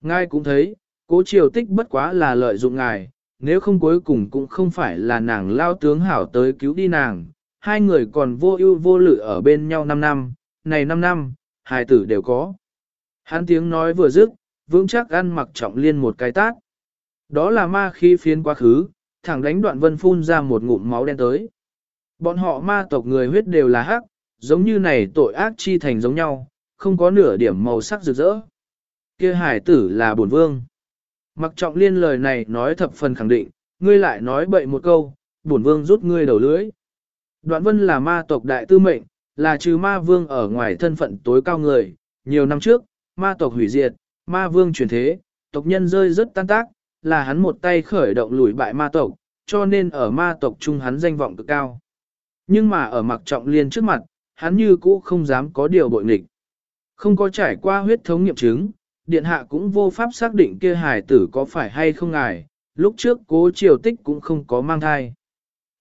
ngài cũng thấy, cố triều tích bất quá là lợi dụng ngài, nếu không cuối cùng cũng không phải là nàng lao tướng hảo tới cứu đi nàng, hai người còn vô ưu vô lự ở bên nhau 5 năm, này 5 năm, hai tử đều có. Hắn tiếng nói vừa dứt, vững chắc ăn mặc trọng liên một cái tát. Đó là ma khí phiến quá khứ, thẳng đánh đoạn vân phun ra một ngụm máu đen tới. Bọn họ ma tộc người huyết đều là hắc, giống như này tội ác chi thành giống nhau, không có nửa điểm màu sắc rực rỡ. kia hải tử là bổn vương. Mặc trọng liên lời này nói thập phần khẳng định, ngươi lại nói bậy một câu, bổn vương rút ngươi đầu lưới. Đoạn vân là ma tộc đại tư mệnh, là trừ ma vương ở ngoài thân phận tối cao người. Nhiều năm trước, ma tộc hủy diệt, ma vương chuyển thế, tộc nhân rơi rất tan tác, là hắn một tay khởi động lùi bại ma tộc, cho nên ở ma tộc chung hắn danh vọng cực cao. Nhưng mà ở mặc trọng liên trước mặt, hắn như cũ không dám có điều bội nghịch. Không có trải qua huyết thống nghiệm chứng, điện hạ cũng vô pháp xác định kia hài tử có phải hay không ngài, lúc trước cố triều tích cũng không có mang thai.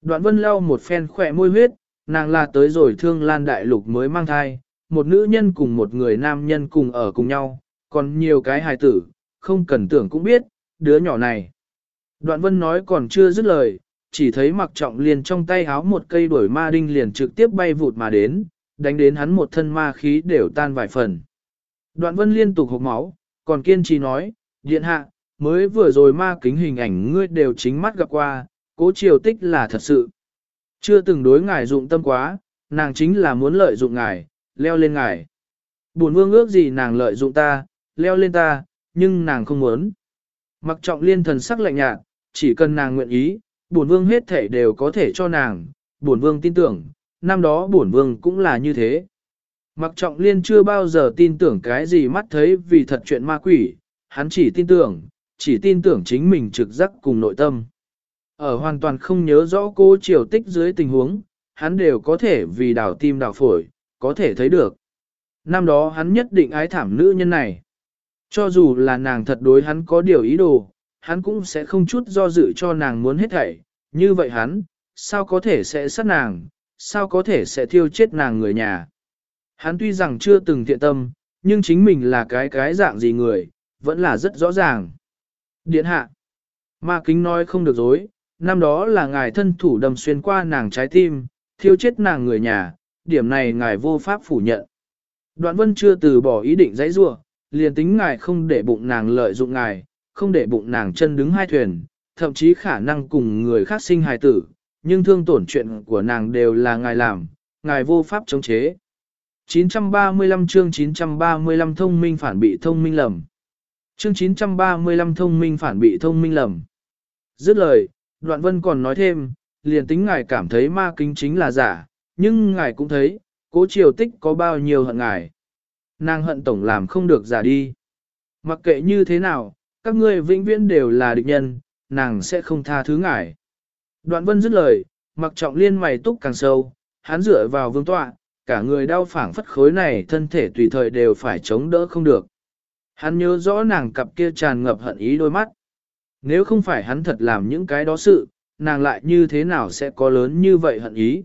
Đoạn vân lau một phen khỏe môi huyết, nàng là tới rồi thương lan đại lục mới mang thai, một nữ nhân cùng một người nam nhân cùng ở cùng nhau, còn nhiều cái hài tử, không cần tưởng cũng biết, đứa nhỏ này. Đoạn vân nói còn chưa dứt lời, chỉ thấy mặc trọng liền trong tay háo một cây đuổi ma đinh liền trực tiếp bay vụt mà đến, đánh đến hắn một thân ma khí đều tan vài phần. Đoạn vân liên tục hộp máu, còn kiên trì nói, điện hạ, mới vừa rồi ma kính hình ảnh ngươi đều chính mắt gặp qua, cố triều tích là thật sự. Chưa từng đối ngài dụng tâm quá, nàng chính là muốn lợi dụng ngài, leo lên ngài. Bổn vương ước gì nàng lợi dụng ta, leo lên ta, nhưng nàng không muốn. Mặc trọng liên thần sắc lạnh nhạt, chỉ cần nàng nguyện ý, bổn vương hết thể đều có thể cho nàng, bổn vương tin tưởng, năm đó bổn vương cũng là như thế. Mặc trọng liên chưa bao giờ tin tưởng cái gì mắt thấy vì thật chuyện ma quỷ, hắn chỉ tin tưởng, chỉ tin tưởng chính mình trực giác cùng nội tâm. Ở hoàn toàn không nhớ rõ cô triều tích dưới tình huống, hắn đều có thể vì đảo tim đảo phổi, có thể thấy được. Năm đó hắn nhất định ái thảm nữ nhân này. Cho dù là nàng thật đối hắn có điều ý đồ, hắn cũng sẽ không chút do dự cho nàng muốn hết thảy. Như vậy hắn, sao có thể sẽ sát nàng, sao có thể sẽ thiêu chết nàng người nhà. Hắn tuy rằng chưa từng thiện tâm, nhưng chính mình là cái cái dạng gì người, vẫn là rất rõ ràng. Điện hạ, ma kính nói không được dối, năm đó là ngài thân thủ đâm xuyên qua nàng trái tim, thiêu chết nàng người nhà, điểm này ngài vô pháp phủ nhận. Đoạn vân chưa từ bỏ ý định dãy rua, liền tính ngài không để bụng nàng lợi dụng ngài, không để bụng nàng chân đứng hai thuyền, thậm chí khả năng cùng người khác sinh hài tử, nhưng thương tổn chuyện của nàng đều là ngài làm, ngài vô pháp chống chế. 935 chương 935 thông minh phản bị thông minh lầm. Chương 935 thông minh phản bị thông minh lầm. Dứt lời, đoạn vân còn nói thêm, liền tính ngài cảm thấy ma kính chính là giả, nhưng ngài cũng thấy, cố triều tích có bao nhiêu hận ngài. Nàng hận tổng làm không được giả đi. Mặc kệ như thế nào, các ngươi vĩnh viễn đều là địch nhân, nàng sẽ không tha thứ ngài. Đoạn vân dứt lời, mặc trọng liên mày túc càng sâu, hắn dựa vào vương tọa, cả người đau phảng phất khối này thân thể tùy thời đều phải chống đỡ không được. Hắn nhớ rõ nàng cặp kia tràn ngập hận ý đôi mắt. Nếu không phải hắn thật làm những cái đó sự, nàng lại như thế nào sẽ có lớn như vậy hận ý.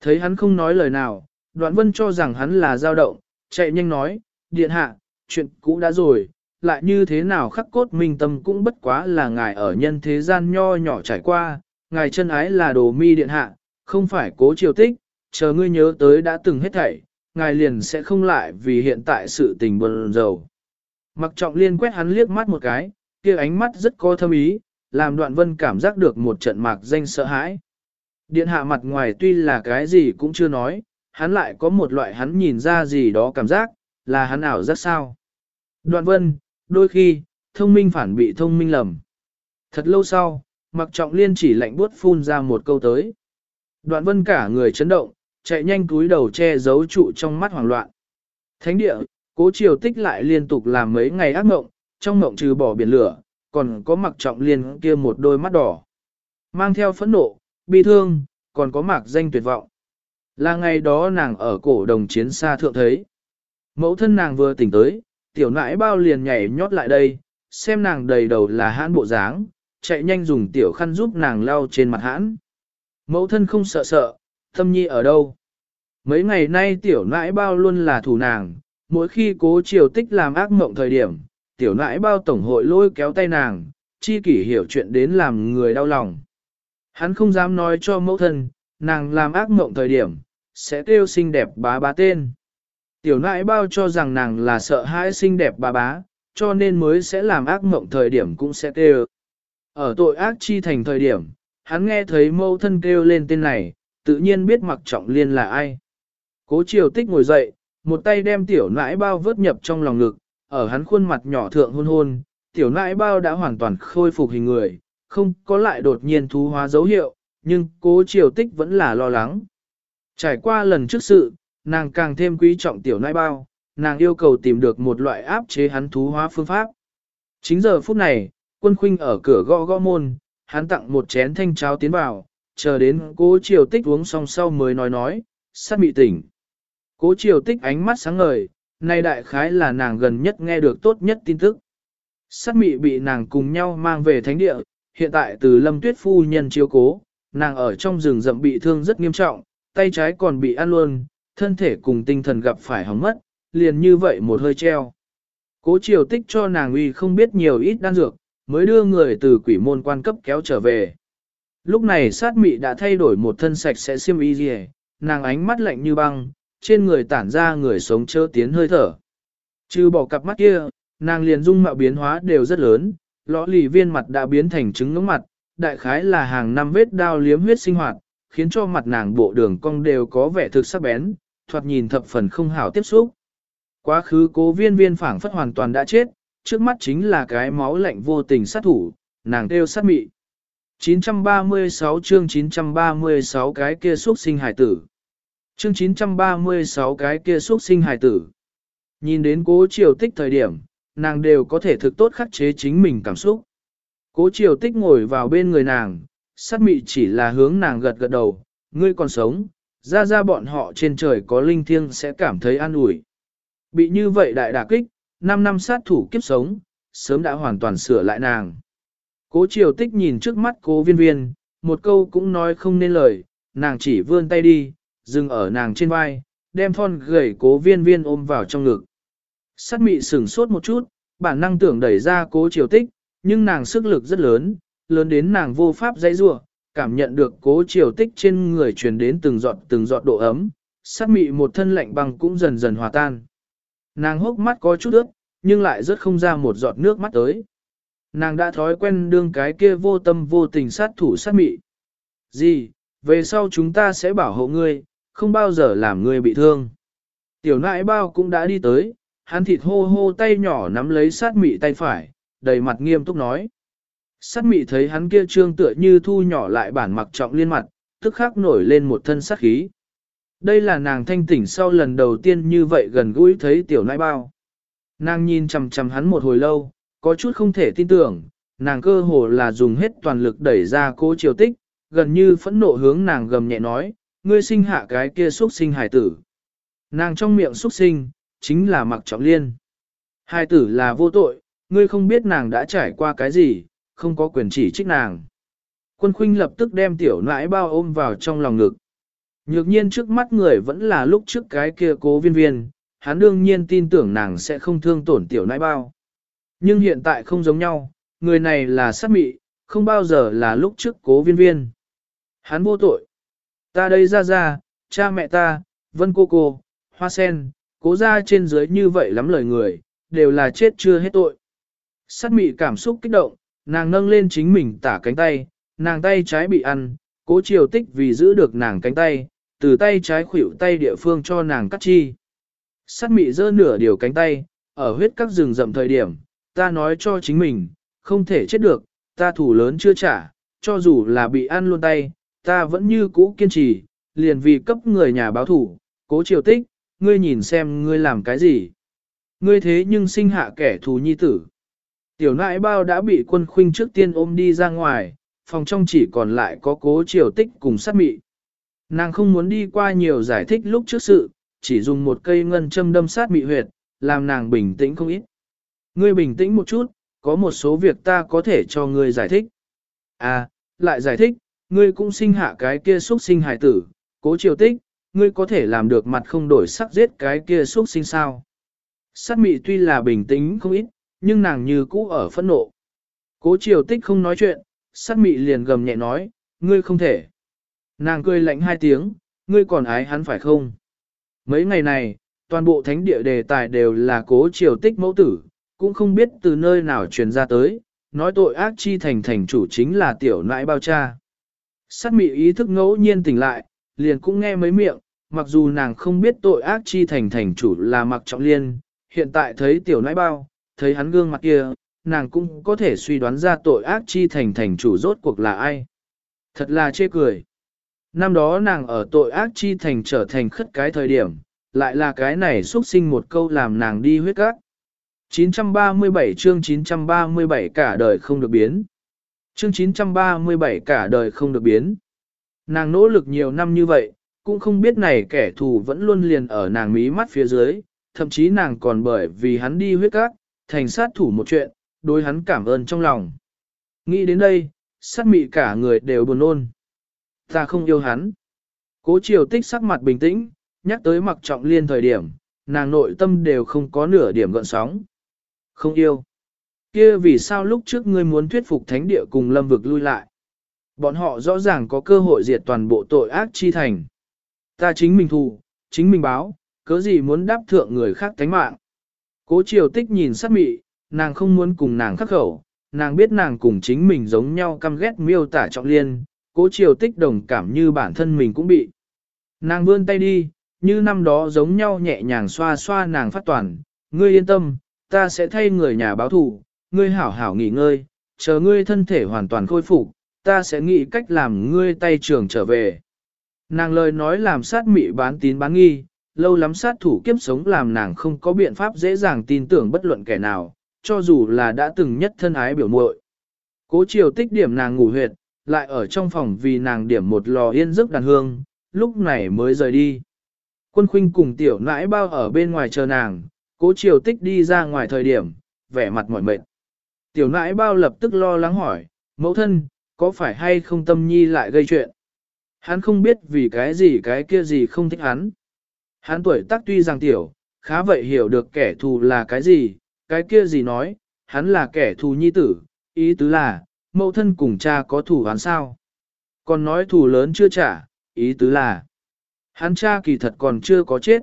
Thấy hắn không nói lời nào, đoạn vân cho rằng hắn là dao động, chạy nhanh nói, điện hạ, chuyện cũ đã rồi, lại như thế nào khắc cốt minh tâm cũng bất quá là ngài ở nhân thế gian nho nhỏ trải qua, ngài chân ái là đồ mi điện hạ, không phải cố triều tích, chờ ngươi nhớ tới đã từng hết thảy, ngài liền sẽ không lại vì hiện tại sự tình buồn rầu. Mặc trọng liên quét hắn liếc mắt một cái, kia ánh mắt rất có thâm ý, làm đoạn vân cảm giác được một trận mạc danh sợ hãi. Điện hạ mặt ngoài tuy là cái gì cũng chưa nói, hắn lại có một loại hắn nhìn ra gì đó cảm giác, là hắn ảo rất sao. Đoạn vân, đôi khi, thông minh phản bị thông minh lầm. Thật lâu sau, mặc trọng liên chỉ lạnh buốt phun ra một câu tới. Đoạn vân cả người chấn động, chạy nhanh túi đầu che giấu trụ trong mắt hoảng loạn. Thánh địa, cố triều tích lại liên tục làm mấy ngày ác mộng, trong mộng trừ bỏ biển lửa, còn có mặc trọng liên kia một đôi mắt đỏ. Mang theo phẫn nộ, bi thương, còn có mạc danh tuyệt vọng. Là ngày đó nàng ở cổ đồng chiến xa thượng thấy. Mẫu thân nàng vừa tỉnh tới, tiểu nãi bao liền nhảy nhót lại đây, xem nàng đầy đầu là hãn bộ dáng, chạy nhanh dùng tiểu khăn giúp nàng lau trên mặt hãn. Mẫu thân không sợ sợ, tâm nhi ở đâu. Mấy ngày nay tiểu nãi bao luôn là thủ nàng, mỗi khi cố triều tích làm ác mộng thời điểm, tiểu nãi bao tổng hội lôi kéo tay nàng, chi kỷ hiểu chuyện đến làm người đau lòng. Hắn không dám nói cho mẫu thân, nàng làm ác mộng thời điểm, sẽ kêu xinh đẹp bá bá tên. Tiểu nãi bao cho rằng nàng là sợ hãi xinh đẹp bá bá, cho nên mới sẽ làm ác mộng thời điểm cũng sẽ kêu. Ở tội ác chi thành thời điểm, hắn nghe thấy mẫu thân kêu lên tên này, tự nhiên biết mặc trọng liên là ai. Cố triều tích ngồi dậy, một tay đem tiểu nãi bao vớt nhập trong lòng ngực, ở hắn khuôn mặt nhỏ thượng hôn hôn, tiểu nãi bao đã hoàn toàn khôi phục hình người, không có lại đột nhiên thú hóa dấu hiệu, nhưng cố triều tích vẫn là lo lắng. Trải qua lần trước sự, nàng càng thêm quý trọng tiểu nãi bao, nàng yêu cầu tìm được một loại áp chế hắn thú hóa phương pháp. Chính giờ phút này, quân khuynh ở cửa gõ gõ môn, hắn tặng một chén thanh cháo tiến vào, chờ đến cố triều tích uống xong sau mới nói nói, sát bị tỉnh. Cố triều tích ánh mắt sáng ngời, nay đại khái là nàng gần nhất nghe được tốt nhất tin tức. Sát mị bị nàng cùng nhau mang về thánh địa, hiện tại từ lâm tuyết phu nhân chiếu cố, nàng ở trong rừng rậm bị thương rất nghiêm trọng, tay trái còn bị ăn luôn, thân thể cùng tinh thần gặp phải hỏng mất, liền như vậy một hơi treo. Cố triều tích cho nàng uy không biết nhiều ít đan dược, mới đưa người từ quỷ môn quan cấp kéo trở về. Lúc này sát mị đã thay đổi một thân sạch sẽ xiêm y gì nàng ánh mắt lạnh như băng, trên người tản ra người sống chơ tiến hơi thở. Trừ bỏ cặp mắt kia, nàng liền dung mạo biến hóa đều rất lớn, lõ lì viên mặt đã biến thành trứng ngưỡng mặt, đại khái là hàng năm vết đao liếm huyết sinh hoạt, khiến cho mặt nàng bộ đường cong đều có vẻ thực sắc bén, thoạt nhìn thập phần không hảo tiếp xúc. Quá khứ cố viên viên phảng phất hoàn toàn đã chết, trước mắt chính là cái máu lạnh vô tình sát thủ, nàng kêu sát mị. 936 chương 936 cái kia xuất sinh hải tử. Chương 936 cái kia xuất sinh hải tử. Nhìn đến cố triều tích thời điểm, nàng đều có thể thực tốt khắc chế chính mình cảm xúc. Cố triều tích ngồi vào bên người nàng, sát mị chỉ là hướng nàng gật gật đầu, ngươi còn sống, ra ra bọn họ trên trời có linh thiêng sẽ cảm thấy an ủi. Bị như vậy đại đả kích, 5 năm sát thủ kiếp sống, sớm đã hoàn toàn sửa lại nàng. Cố triều tích nhìn trước mắt cố viên viên, một câu cũng nói không nên lời, nàng chỉ vươn tay đi, dừng ở nàng trên vai, đem thon gầy cố viên viên ôm vào trong ngực. Sát mị sửng sốt một chút, bản năng tưởng đẩy ra cố triều tích, nhưng nàng sức lực rất lớn, lớn đến nàng vô pháp dãy rua, cảm nhận được cố triều tích trên người truyền đến từng giọt từng giọt độ ấm, sát mị một thân lạnh băng cũng dần dần hòa tan. Nàng hốc mắt có chút ướt, nhưng lại rất không ra một giọt nước mắt tới. Nàng đã thói quen đương cái kia vô tâm vô tình sát thủ sát mị. Gì, về sau chúng ta sẽ bảo hộ ngươi, không bao giờ làm ngươi bị thương. Tiểu nãi bao cũng đã đi tới, hắn thịt hô hô tay nhỏ nắm lấy sát mị tay phải, đầy mặt nghiêm túc nói. Sát mị thấy hắn kia trương tựa như thu nhỏ lại bản mặc trọng liên mặt, tức khắc nổi lên một thân sát khí. Đây là nàng thanh tỉnh sau lần đầu tiên như vậy gần gũi thấy tiểu nãi bao. Nàng nhìn chằm chằm hắn một hồi lâu, có chút không thể tin tưởng, nàng cơ hồ là dùng hết toàn lực đẩy ra cô triều tích, gần như phẫn nộ hướng nàng gầm nhẹ nói, ngươi sinh hạ cái kia xuất sinh hải tử. Nàng trong miệng xuất sinh, chính là mặc trọng liên. Hải tử là vô tội, ngươi không biết nàng đã trải qua cái gì, không có quyền chỉ trích nàng. Quân khuynh lập tức đem tiểu nãi bao ôm vào trong lòng ngực. Nhược nhiên trước mắt người vẫn là lúc trước cái kia cố viên viên, hắn đương nhiên tin tưởng nàng sẽ không thương tổn tiểu nãi bao. Nhưng hiện tại không giống nhau, người này là sát mị, không bao giờ là lúc trước cố viên viên. Hắn vô tội. Ta đây ra ra, cha mẹ ta, vân cô cô, hoa sen, cố ra trên dưới như vậy lắm lời người, đều là chết chưa hết tội. Sát mị cảm xúc kích động, nàng nâng lên chính mình tả cánh tay, nàng tay trái bị ăn, cố triều tích vì giữ được nàng cánh tay, từ tay trái khuỷu tay địa phương cho nàng cắt chi. Sát mị giơ nửa điều cánh tay, ở huyết các rừng rậm thời điểm, ta nói cho chính mình, không thể chết được, ta thủ lớn chưa trả, cho dù là bị ăn luôn tay, ta vẫn như cũ kiên trì, liền vì cấp người nhà báo thủ, cố triều tích, ngươi nhìn xem ngươi làm cái gì. Ngươi thế nhưng sinh hạ kẻ thù nhi tử. Tiểu nãi bao đã bị quân khuynh trước tiên ôm đi ra ngoài, phòng trong chỉ còn lại có cố triều tích cùng sát mị. Nàng không muốn đi qua nhiều giải thích lúc trước sự, chỉ dùng một cây ngân châm đâm sát mị huyệt, làm nàng bình tĩnh không ít. Ngươi bình tĩnh một chút, có một số việc ta có thể cho ngươi giải thích. À, lại giải thích, ngươi cũng sinh hạ cái kia xuất sinh hài tử, cố triều tích, ngươi có thể làm được mặt không đổi sắc giết cái kia xuất sinh sao. Sát mị tuy là bình tĩnh không ít, nhưng nàng như cũ ở phẫn nộ. Cố triều tích không nói chuyện, sát mị liền gầm nhẹ nói, ngươi không thể. Nàng cười lạnh hai tiếng, ngươi còn ái hắn phải không? Mấy ngày này, toàn bộ thánh địa đề tài đều là cố triều tích mẫu tử, cũng không biết từ nơi nào truyền ra tới, nói tội ác chi thành thành chủ chính là tiểu nãi bao cha. Sát mị ý thức ngẫu nhiên tỉnh lại, liền cũng nghe mấy miệng, mặc dù nàng không biết tội ác chi thành thành chủ là mặc trọng liên, hiện tại thấy tiểu nãi bao, thấy hắn gương mặt kia, nàng cũng có thể suy đoán ra tội ác chi thành thành chủ rốt cuộc là ai. Thật là chê cười. Năm đó nàng ở tội ác chi thành trở thành khất cái thời điểm, lại là cái này xuất sinh một câu làm nàng đi huyết gác. 937 chương 937 cả đời không được biến. Chương 937 cả đời không được biến. Nàng nỗ lực nhiều năm như vậy, cũng không biết này kẻ thù vẫn luôn liền ở nàng mí mắt phía dưới, thậm chí nàng còn bởi vì hắn đi huyết cát, thành sát thủ một chuyện, đối hắn cảm ơn trong lòng. Nghĩ đến đây, sát mị cả người đều buồn ôn. Ta không yêu hắn. Cố triều tích sắc mặt bình tĩnh, nhắc tới mặc trọng liên thời điểm, nàng nội tâm đều không có nửa điểm gợn sóng. Không yêu. kia vì sao lúc trước ngươi muốn thuyết phục thánh địa cùng lâm vực lui lại? Bọn họ rõ ràng có cơ hội diệt toàn bộ tội ác chi thành. Ta chính mình thù, chính mình báo, cớ gì muốn đáp thượng người khác tánh mạng. Cố triều tích nhìn sát mị, nàng không muốn cùng nàng khắc khẩu, nàng biết nàng cùng chính mình giống nhau căm ghét miêu tả trọng liên, cố triều tích đồng cảm như bản thân mình cũng bị. Nàng vươn tay đi, như năm đó giống nhau nhẹ nhàng xoa xoa nàng phát toàn, ngươi yên tâm, ta sẽ thay người nhà báo thù, ngươi hảo hảo nghỉ ngơi, chờ ngươi thân thể hoàn toàn khôi phục, ta sẽ nghĩ cách làm ngươi tay trường trở về. Nàng lời nói làm sát mị bán tín bán nghi, lâu lắm sát thủ kiếp sống làm nàng không có biện pháp dễ dàng tin tưởng bất luận kẻ nào, cho dù là đã từng nhất thân ái biểu muội. Cố chiều tích điểm nàng ngủ huyệt, lại ở trong phòng vì nàng điểm một lò yên giấc đàn hương, lúc này mới rời đi. Quân khuynh cùng tiểu nãi bao ở bên ngoài chờ nàng, cố chiều tích đi ra ngoài thời điểm, vẻ mặt mỏi mệt. Tiểu nãi bao lập tức lo lắng hỏi, mẫu thân, có phải hay không tâm nhi lại gây chuyện? Hắn không biết vì cái gì cái kia gì không thích hắn. Hắn tuổi tác tuy rằng tiểu, khá vậy hiểu được kẻ thù là cái gì, cái kia gì nói, hắn là kẻ thù nhi tử, ý tứ là, mẫu thân cùng cha có thù hắn sao? Còn nói thù lớn chưa trả, ý tứ là, hắn cha kỳ thật còn chưa có chết.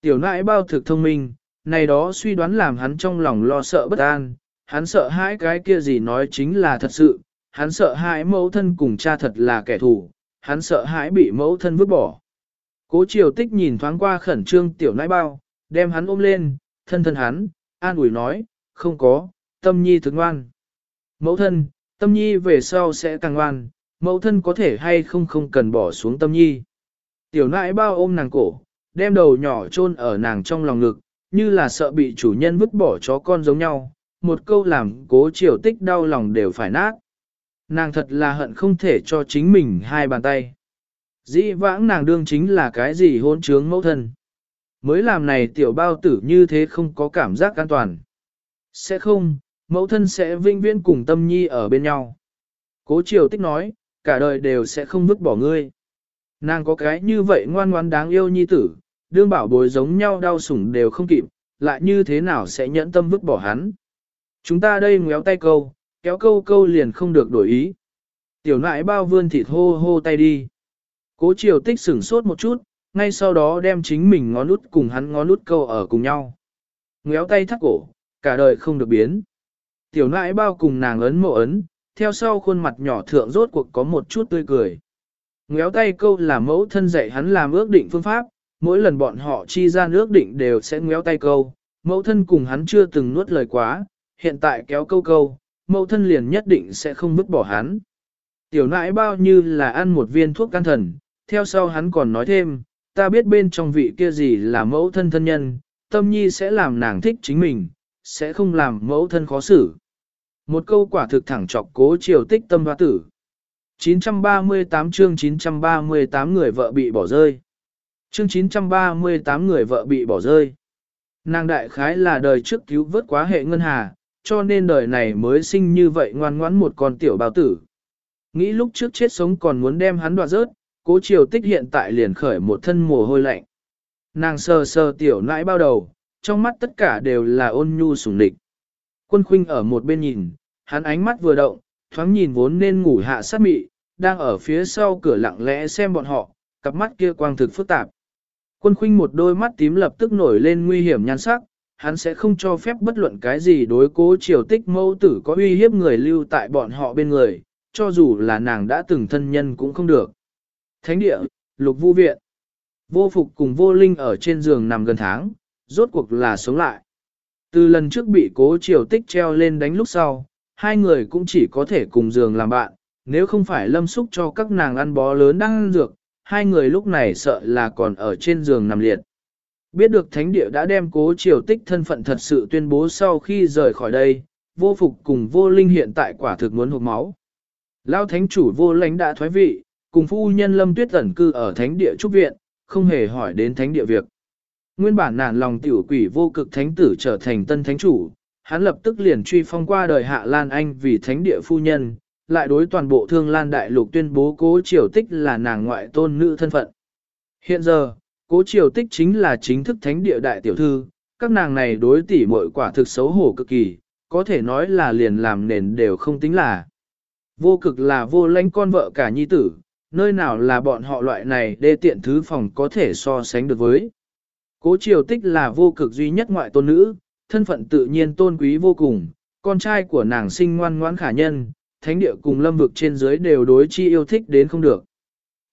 Tiểu nãi bao thực thông minh, này đó suy đoán làm hắn trong lòng lo sợ bất an, hắn sợ hãi cái kia gì nói chính là thật sự, hắn sợ hãi mẫu thân cùng cha thật là kẻ thù, hắn sợ hãi bị mẫu thân vứt bỏ. Cố triều tích nhìn thoáng qua khẩn trương tiểu nãi bao, đem hắn ôm lên, thân thân hắn, an ủi nói, không có, tâm nhi thức ngoan. Mẫu thân, tâm nhi về sau sẽ càng ngoan, mẫu thân có thể hay không không cần bỏ xuống tâm nhi. Tiểu nãi bao ôm nàng cổ, đem đầu nhỏ chôn ở nàng trong lòng ngực, như là sợ bị chủ nhân vứt bỏ chó con giống nhau, một câu làm cố triều tích đau lòng đều phải nát. Nàng thật là hận không thể cho chính mình hai bàn tay. Dĩ vãng nàng đương chính là cái gì hôn trướng mẫu thân. Mới làm này tiểu bao tử như thế không có cảm giác an toàn. Sẽ không, mẫu thân sẽ vinh viễn cùng tâm nhi ở bên nhau. Cố triều tích nói, cả đời đều sẽ không vứt bỏ ngươi. Nàng có cái như vậy ngoan ngoan đáng yêu nhi tử, đương bảo bối giống nhau đau sủng đều không kịp, lại như thế nào sẽ nhẫn tâm vứt bỏ hắn. Chúng ta đây ngéo tay câu, kéo câu câu liền không được đổi ý. Tiểu nại bao vươn thịt hô hô tay đi. Cố triều tích sửng sốt một chút, ngay sau đó đem chính mình ngón út cùng hắn ngón út câu ở cùng nhau. Ngéo tay thắt cổ, cả đời không được biến. Tiểu nại bao cùng nàng ấn mộ ấn, theo sau khuôn mặt nhỏ thượng rốt cuộc có một chút tươi cười. Ngéo tay câu là mẫu thân dạy hắn làm ước định phương pháp, mỗi lần bọn họ chi ra nước định đều sẽ ngéo tay câu, mẫu thân cùng hắn chưa từng nuốt lời quá, hiện tại kéo câu câu, mẫu thân liền nhất định sẽ không vứt bỏ hắn. Tiểu nãi bao như là ăn một viên thuốc can thần, theo sau hắn còn nói thêm, ta biết bên trong vị kia gì là mẫu thân thân nhân, tâm nhi sẽ làm nàng thích chính mình, sẽ không làm mẫu thân khó xử. Một câu quả thực thẳng chọc cố triều tích tâm hoa tử. 938 chương 938 người vợ bị bỏ rơi. Chương 938 người vợ bị bỏ rơi. Nàng đại khái là đời trước cứu vớt quá hệ ngân hà, cho nên đời này mới sinh như vậy ngoan ngoãn một con tiểu bao tử. Nghĩ lúc trước chết sống còn muốn đem hắn đoạt rớt, cố triều tích hiện tại liền khởi một thân mồ hôi lạnh. Nàng sờ sờ tiểu nãi bao đầu, trong mắt tất cả đều là ôn nhu sủng địch. Quân khuynh ở một bên nhìn, hắn ánh mắt vừa động, thoáng nhìn vốn nên ngủ hạ sát mị, đang ở phía sau cửa lặng lẽ xem bọn họ, cặp mắt kia quang thực phức tạp. Quân khuynh một đôi mắt tím lập tức nổi lên nguy hiểm nhan sắc, hắn sẽ không cho phép bất luận cái gì đối cố triều tích mâu tử có uy hiếp người lưu tại bọn họ bên người, cho dù là nàng đã từng thân nhân cũng không được. Thánh địa, lục vu viện, vô phục cùng vô linh ở trên giường nằm gần tháng, rốt cuộc là sống lại. Từ lần trước bị cố triều tích treo lên đánh lúc sau, hai người cũng chỉ có thể cùng giường làm bạn, nếu không phải lâm xúc cho các nàng ăn bó lớn đang ăn dược, hai người lúc này sợ là còn ở trên giường nằm liệt. Biết được thánh địa đã đem cố triều tích thân phận thật sự tuyên bố sau khi rời khỏi đây, vô phục cùng vô linh hiện tại quả thực muốn hụt máu. Lao thánh chủ vô lãnh đã thoái vị, cùng phu nhân lâm tuyết ẩn cư ở thánh địa trúc viện, không hề hỏi đến thánh địa việc. Nguyên bản nản lòng tiểu quỷ vô cực thánh tử trở thành tân thánh chủ, hắn lập tức liền truy phong qua đời Hạ Lan Anh vì thánh địa phu nhân, lại đối toàn bộ thương lan đại lục tuyên bố cố triều tích là nàng ngoại tôn nữ thân phận. Hiện giờ, cố triều tích chính là chính thức thánh địa đại tiểu thư, các nàng này đối tỷ muội quả thực xấu hổ cực kỳ, có thể nói là liền làm nền đều không tính là. Vô cực là vô lãnh con vợ cả nhi tử, nơi nào là bọn họ loại này đê tiện thứ phòng có thể so sánh được với. Cố triều tích là vô cực duy nhất ngoại tôn nữ, thân phận tự nhiên tôn quý vô cùng, con trai của nàng sinh ngoan ngoãn khả nhân, thánh địa cùng lâm vực trên dưới đều đối chi yêu thích đến không được.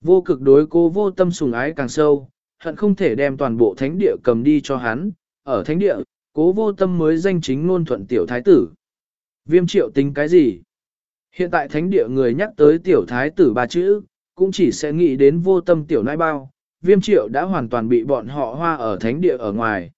Vô cực đối cô vô tâm sùng ái càng sâu, hận không thể đem toàn bộ thánh địa cầm đi cho hắn, ở thánh địa, cố vô tâm mới danh chính ngôn thuận tiểu thái tử. Viêm triệu tính cái gì? Hiện tại thánh địa người nhắc tới tiểu thái tử ba chữ, cũng chỉ sẽ nghĩ đến vô tâm tiểu nai bao, viêm triệu đã hoàn toàn bị bọn họ hoa ở thánh địa ở ngoài.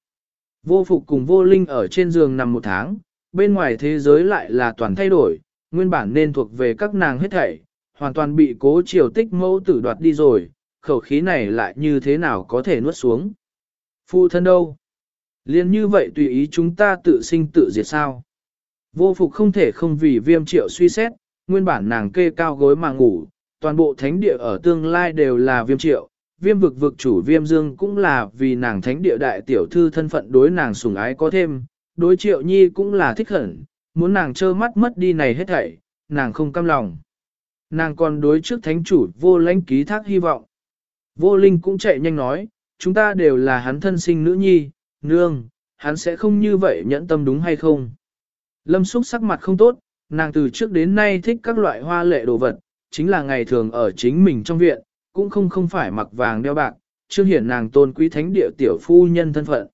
Vô phục cùng vô linh ở trên giường nằm một tháng, bên ngoài thế giới lại là toàn thay đổi, nguyên bản nên thuộc về các nàng hết thảy, hoàn toàn bị cố triều tích mẫu tử đoạt đi rồi, khẩu khí này lại như thế nào có thể nuốt xuống. Phu thân đâu? Liên như vậy tùy ý chúng ta tự sinh tự diệt sao? Vô phục không thể không vì viêm triệu suy xét, nguyên bản nàng kê cao gối mà ngủ, toàn bộ thánh địa ở tương lai đều là viêm triệu, viêm vực vực chủ viêm dương cũng là vì nàng thánh địa đại tiểu thư thân phận đối nàng sủng ái có thêm, đối triệu nhi cũng là thích hẳn, muốn nàng trơ mắt mất đi này hết thảy, nàng không cam lòng. Nàng còn đối trước thánh chủ vô lãnh ký thác hy vọng. Vô linh cũng chạy nhanh nói, chúng ta đều là hắn thân sinh nữ nhi, nương, hắn sẽ không như vậy nhẫn tâm đúng hay không. Lâm xúc sắc mặt không tốt, nàng từ trước đến nay thích các loại hoa lệ đồ vật, chính là ngày thường ở chính mình trong viện, cũng không không phải mặc vàng đeo bạc, chưa hiển nàng tôn quý thánh địa tiểu phu nhân thân phận.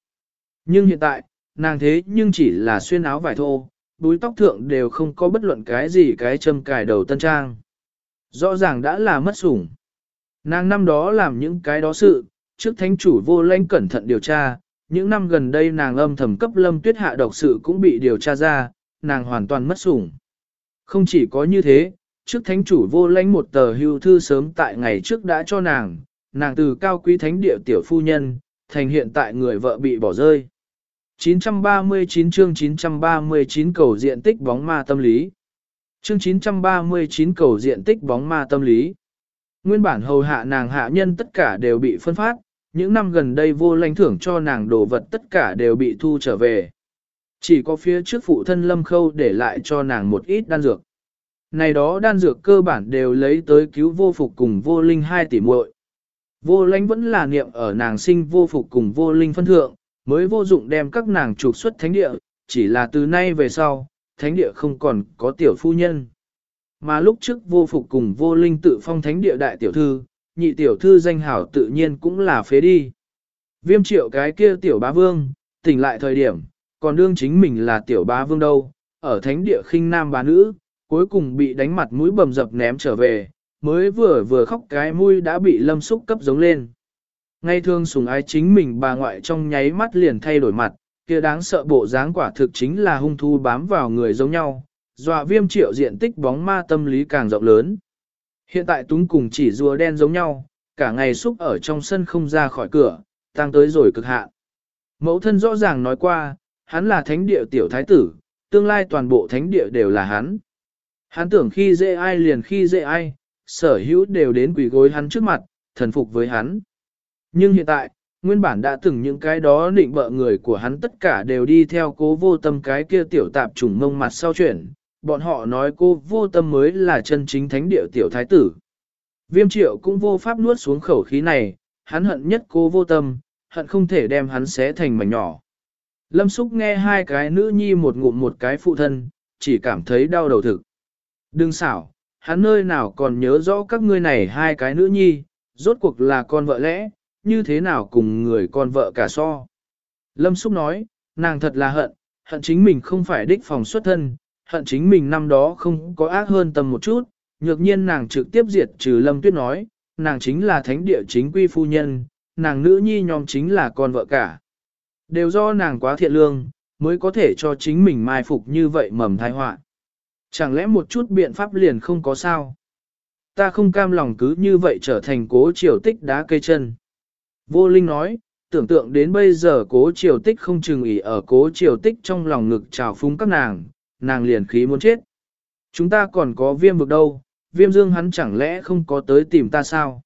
Nhưng hiện tại, nàng thế nhưng chỉ là xuyên áo vải thô, búi tóc thượng đều không có bất luận cái gì cái châm cài đầu tân trang. Rõ ràng đã là mất sủng. Nàng năm đó làm những cái đó sự, trước thánh chủ vô lãnh cẩn thận điều tra, những năm gần đây nàng âm thầm cấp lâm tuyết hạ độc sự cũng bị điều tra ra, nàng hoàn toàn mất sủng. Không chỉ có như thế, trước thánh chủ vô lãnh một tờ hưu thư sớm tại ngày trước đã cho nàng, nàng từ cao quý thánh địa tiểu phu nhân, thành hiện tại người vợ bị bỏ rơi. 939 chương 939 cầu diện tích bóng ma tâm lý. Chương 939 cầu diện tích bóng ma tâm lý. Nguyên bản hầu hạ nàng hạ nhân tất cả đều bị phân phát, những năm gần đây vô lãnh thưởng cho nàng đồ vật tất cả đều bị thu trở về. Chỉ có phía trước phụ thân lâm khâu để lại cho nàng một ít đan dược. Này đó đan dược cơ bản đều lấy tới cứu vô phục cùng vô linh hai tỷ muội. Vô lãnh vẫn là niệm ở nàng sinh vô phục cùng vô linh phân thượng, mới vô dụng đem các nàng trục xuất thánh địa, chỉ là từ nay về sau, thánh địa không còn có tiểu phu nhân. Mà lúc trước vô phục cùng vô linh tự phong thánh địa đại tiểu thư, nhị tiểu thư danh hảo tự nhiên cũng là phế đi. Viêm triệu cái kia tiểu bá vương, tỉnh lại thời điểm, còn đương chính mình là tiểu bá vương đâu, ở thánh địa khinh nam bá nữ, cuối cùng bị đánh mặt mũi bầm dập ném trở về, mới vừa vừa khóc cái mũi đã bị lâm xúc cấp giống lên. Ngay thương sùng ái chính mình bà ngoại trong nháy mắt liền thay đổi mặt, kia đáng sợ bộ dáng quả thực chính là hung thu bám vào người giống nhau, dọa viêm triệu diện tích bóng ma tâm lý càng rộng lớn. Hiện tại túng cùng chỉ rùa đen giống nhau, cả ngày xúc ở trong sân không ra khỏi cửa, tăng tới rồi cực hạn. Mẫu thân rõ ràng nói qua, hắn là thánh địa tiểu thái tử, tương lai toàn bộ thánh địa đều là hắn. Hắn tưởng khi dễ ai liền khi dễ ai, sở hữu đều đến quỷ gối hắn trước mặt, thần phục với hắn. Nhưng hiện tại, nguyên bản đã từng những cái đó định bợ người của hắn tất cả đều đi theo cố vô tâm cái kia tiểu tạp trùng mông mặt sau chuyển, bọn họ nói cô vô tâm mới là chân chính thánh địa tiểu thái tử. Viêm triệu cũng vô pháp nuốt xuống khẩu khí này, hắn hận nhất cô vô tâm, hận không thể đem hắn xé thành mảnh nhỏ. Lâm Súc nghe hai cái nữ nhi một ngụm một cái phụ thân, chỉ cảm thấy đau đầu thực. Đừng xảo, hắn nơi nào còn nhớ rõ các ngươi này hai cái nữ nhi, rốt cuộc là con vợ lẽ, như thế nào cùng người con vợ cả so. Lâm Súc nói, nàng thật là hận, hận chính mình không phải đích phòng xuất thân, hận chính mình năm đó không có ác hơn tầm một chút, nhược nhiên nàng trực tiếp diệt trừ Lâm Tuyết nói, nàng chính là thánh địa chính quy phu nhân, nàng nữ nhi nhóm chính là con vợ cả. Đều do nàng quá thiện lương, mới có thể cho chính mình mai phục như vậy mầm thai họa. Chẳng lẽ một chút biện pháp liền không có sao? Ta không cam lòng cứ như vậy trở thành cố triều tích đá cây chân. Vô Linh nói, tưởng tượng đến bây giờ cố triều tích không chừng ý ở cố triều tích trong lòng ngực trào phúng các nàng, nàng liền khí muốn chết. Chúng ta còn có viêm vực đâu, viêm dương hắn chẳng lẽ không có tới tìm ta sao?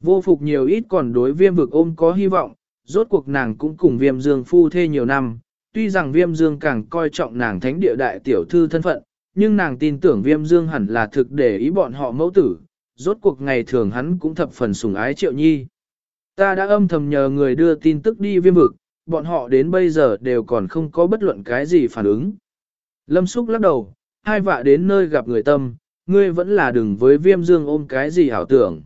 Vô phục nhiều ít còn đối viêm vực ôm có hy vọng, rốt cuộc nàng cũng cùng viêm dương phu thê nhiều năm, tuy rằng viêm dương càng coi trọng nàng thánh địa đại tiểu thư thân phận, nhưng nàng tin tưởng viêm dương hẳn là thực để ý bọn họ mẫu tử, rốt cuộc ngày thường hắn cũng thập phần sủng ái triệu nhi. Ta đã âm thầm nhờ người đưa tin tức đi viêm vực, bọn họ đến bây giờ đều còn không có bất luận cái gì phản ứng. Lâm Súc lắc đầu, hai vạ đến nơi gặp người tâm, ngươi vẫn là đừng với viêm dương ôm cái gì hảo tưởng.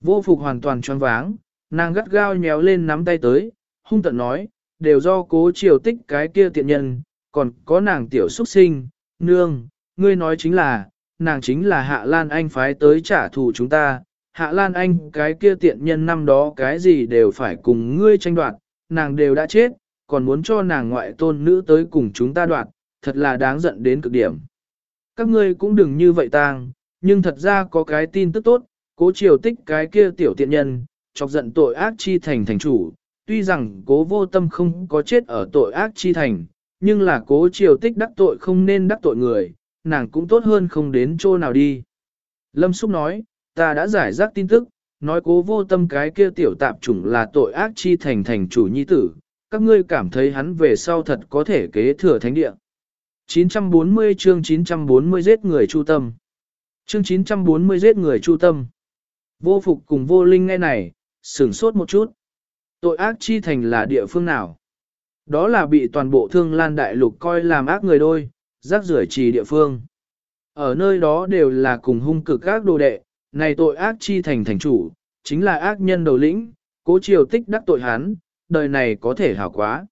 Vô phục hoàn toàn choáng váng, nàng gắt gao nhéo lên nắm tay tới, hung tận nói, đều do cố triều tích cái kia tiện nhân, còn có nàng tiểu xuất sinh, nương, ngươi nói chính là, nàng chính là Hạ Lan Anh phái tới trả thù chúng ta, Hạ Lan Anh cái kia tiện nhân năm đó cái gì đều phải cùng ngươi tranh đoạt, nàng đều đã chết, còn muốn cho nàng ngoại tôn nữ tới cùng chúng ta đoạt, thật là đáng giận đến cực điểm. Các ngươi cũng đừng như vậy tang, nhưng thật ra có cái tin tức tốt, cố triều tích cái kia tiểu tiện nhân, chọc giận tội ác chi thành thành chủ, tuy rằng cố vô tâm không có chết ở tội ác chi thành, nhưng là cố triều tích đắc tội không nên đắc tội người, nàng cũng tốt hơn không đến chỗ nào đi. Lâm Xúc nói, ta đã giải rác tin tức, nói cố vô tâm cái kia tiểu tạp chủng là tội ác chi thành thành chủ nhi tử, các ngươi cảm thấy hắn về sau thật có thể kế thừa thánh địa. 940 chương 940 giết người chu tâm. Chương 940 giết người chu tâm. Vô phục cùng vô linh nghe này, sửng sốt một chút. Tội ác chi thành là địa phương nào? Đó là bị toàn bộ thương lan đại lục coi làm ác người đôi, rác rưởi trì địa phương. Ở nơi đó đều là cùng hung cực các đồ đệ, này tội ác chi thành thành chủ, chính là ác nhân đầu lĩnh, cố triều tích đắc tội hắn, đời này có thể hảo quá.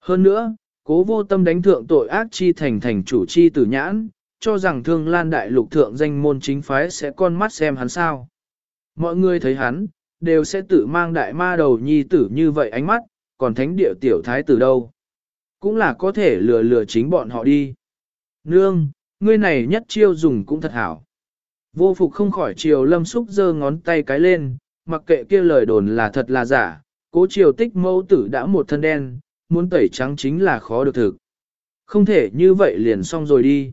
Hơn nữa, cố vô tâm đánh thượng tội ác chi thành thành chủ chi tử nhãn, cho rằng thương lan đại lục thượng danh môn chính phái sẽ con mắt xem hắn sao. Mọi người thấy hắn, đều sẽ tự mang đại ma đầu nhi tử như vậy ánh mắt, còn thánh địa tiểu thái tử đâu. Cũng là có thể lừa lừa chính bọn họ đi. Nương, ngươi này nhất chiêu dùng cũng thật hảo. Vô phục không khỏi chiều lâm xúc giơ ngón tay cái lên, mặc kệ kia lời đồn là thật là giả, cố triều tích mẫu tử đã một thân đen, muốn tẩy trắng chính là khó được thực. Không thể như vậy liền xong rồi đi.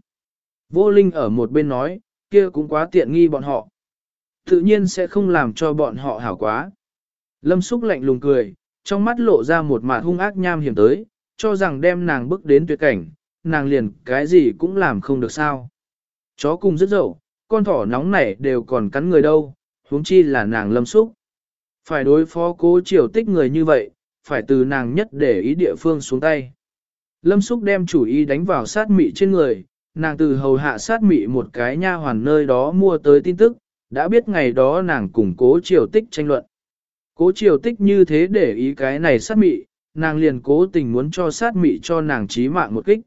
Vô linh ở một bên nói, kia cũng quá tiện nghi bọn họ. Tự nhiên sẽ không làm cho bọn họ hảo quá. Lâm xúc lạnh lùng cười, trong mắt lộ ra một mặt hung ác nham hiểm tới, cho rằng đem nàng bước đến tuyệt cảnh, nàng liền cái gì cũng làm không được sao. Chó cùng rất dậu, con thỏ nóng nảy đều còn cắn người đâu, huống chi là nàng lâm xúc. Phải đối phó cố triều tích người như vậy, phải từ nàng nhất để ý địa phương xuống tay. Lâm Súc đem chủ ý đánh vào sát mị trên người, nàng từ hầu hạ sát mị một cái nha hoàn nơi đó mua tới tin tức, đã biết ngày đó nàng cùng cố triều tích tranh luận. Cố triều tích như thế để ý cái này sát mị, nàng liền cố tình muốn cho sát mị cho nàng trí mạng một kích.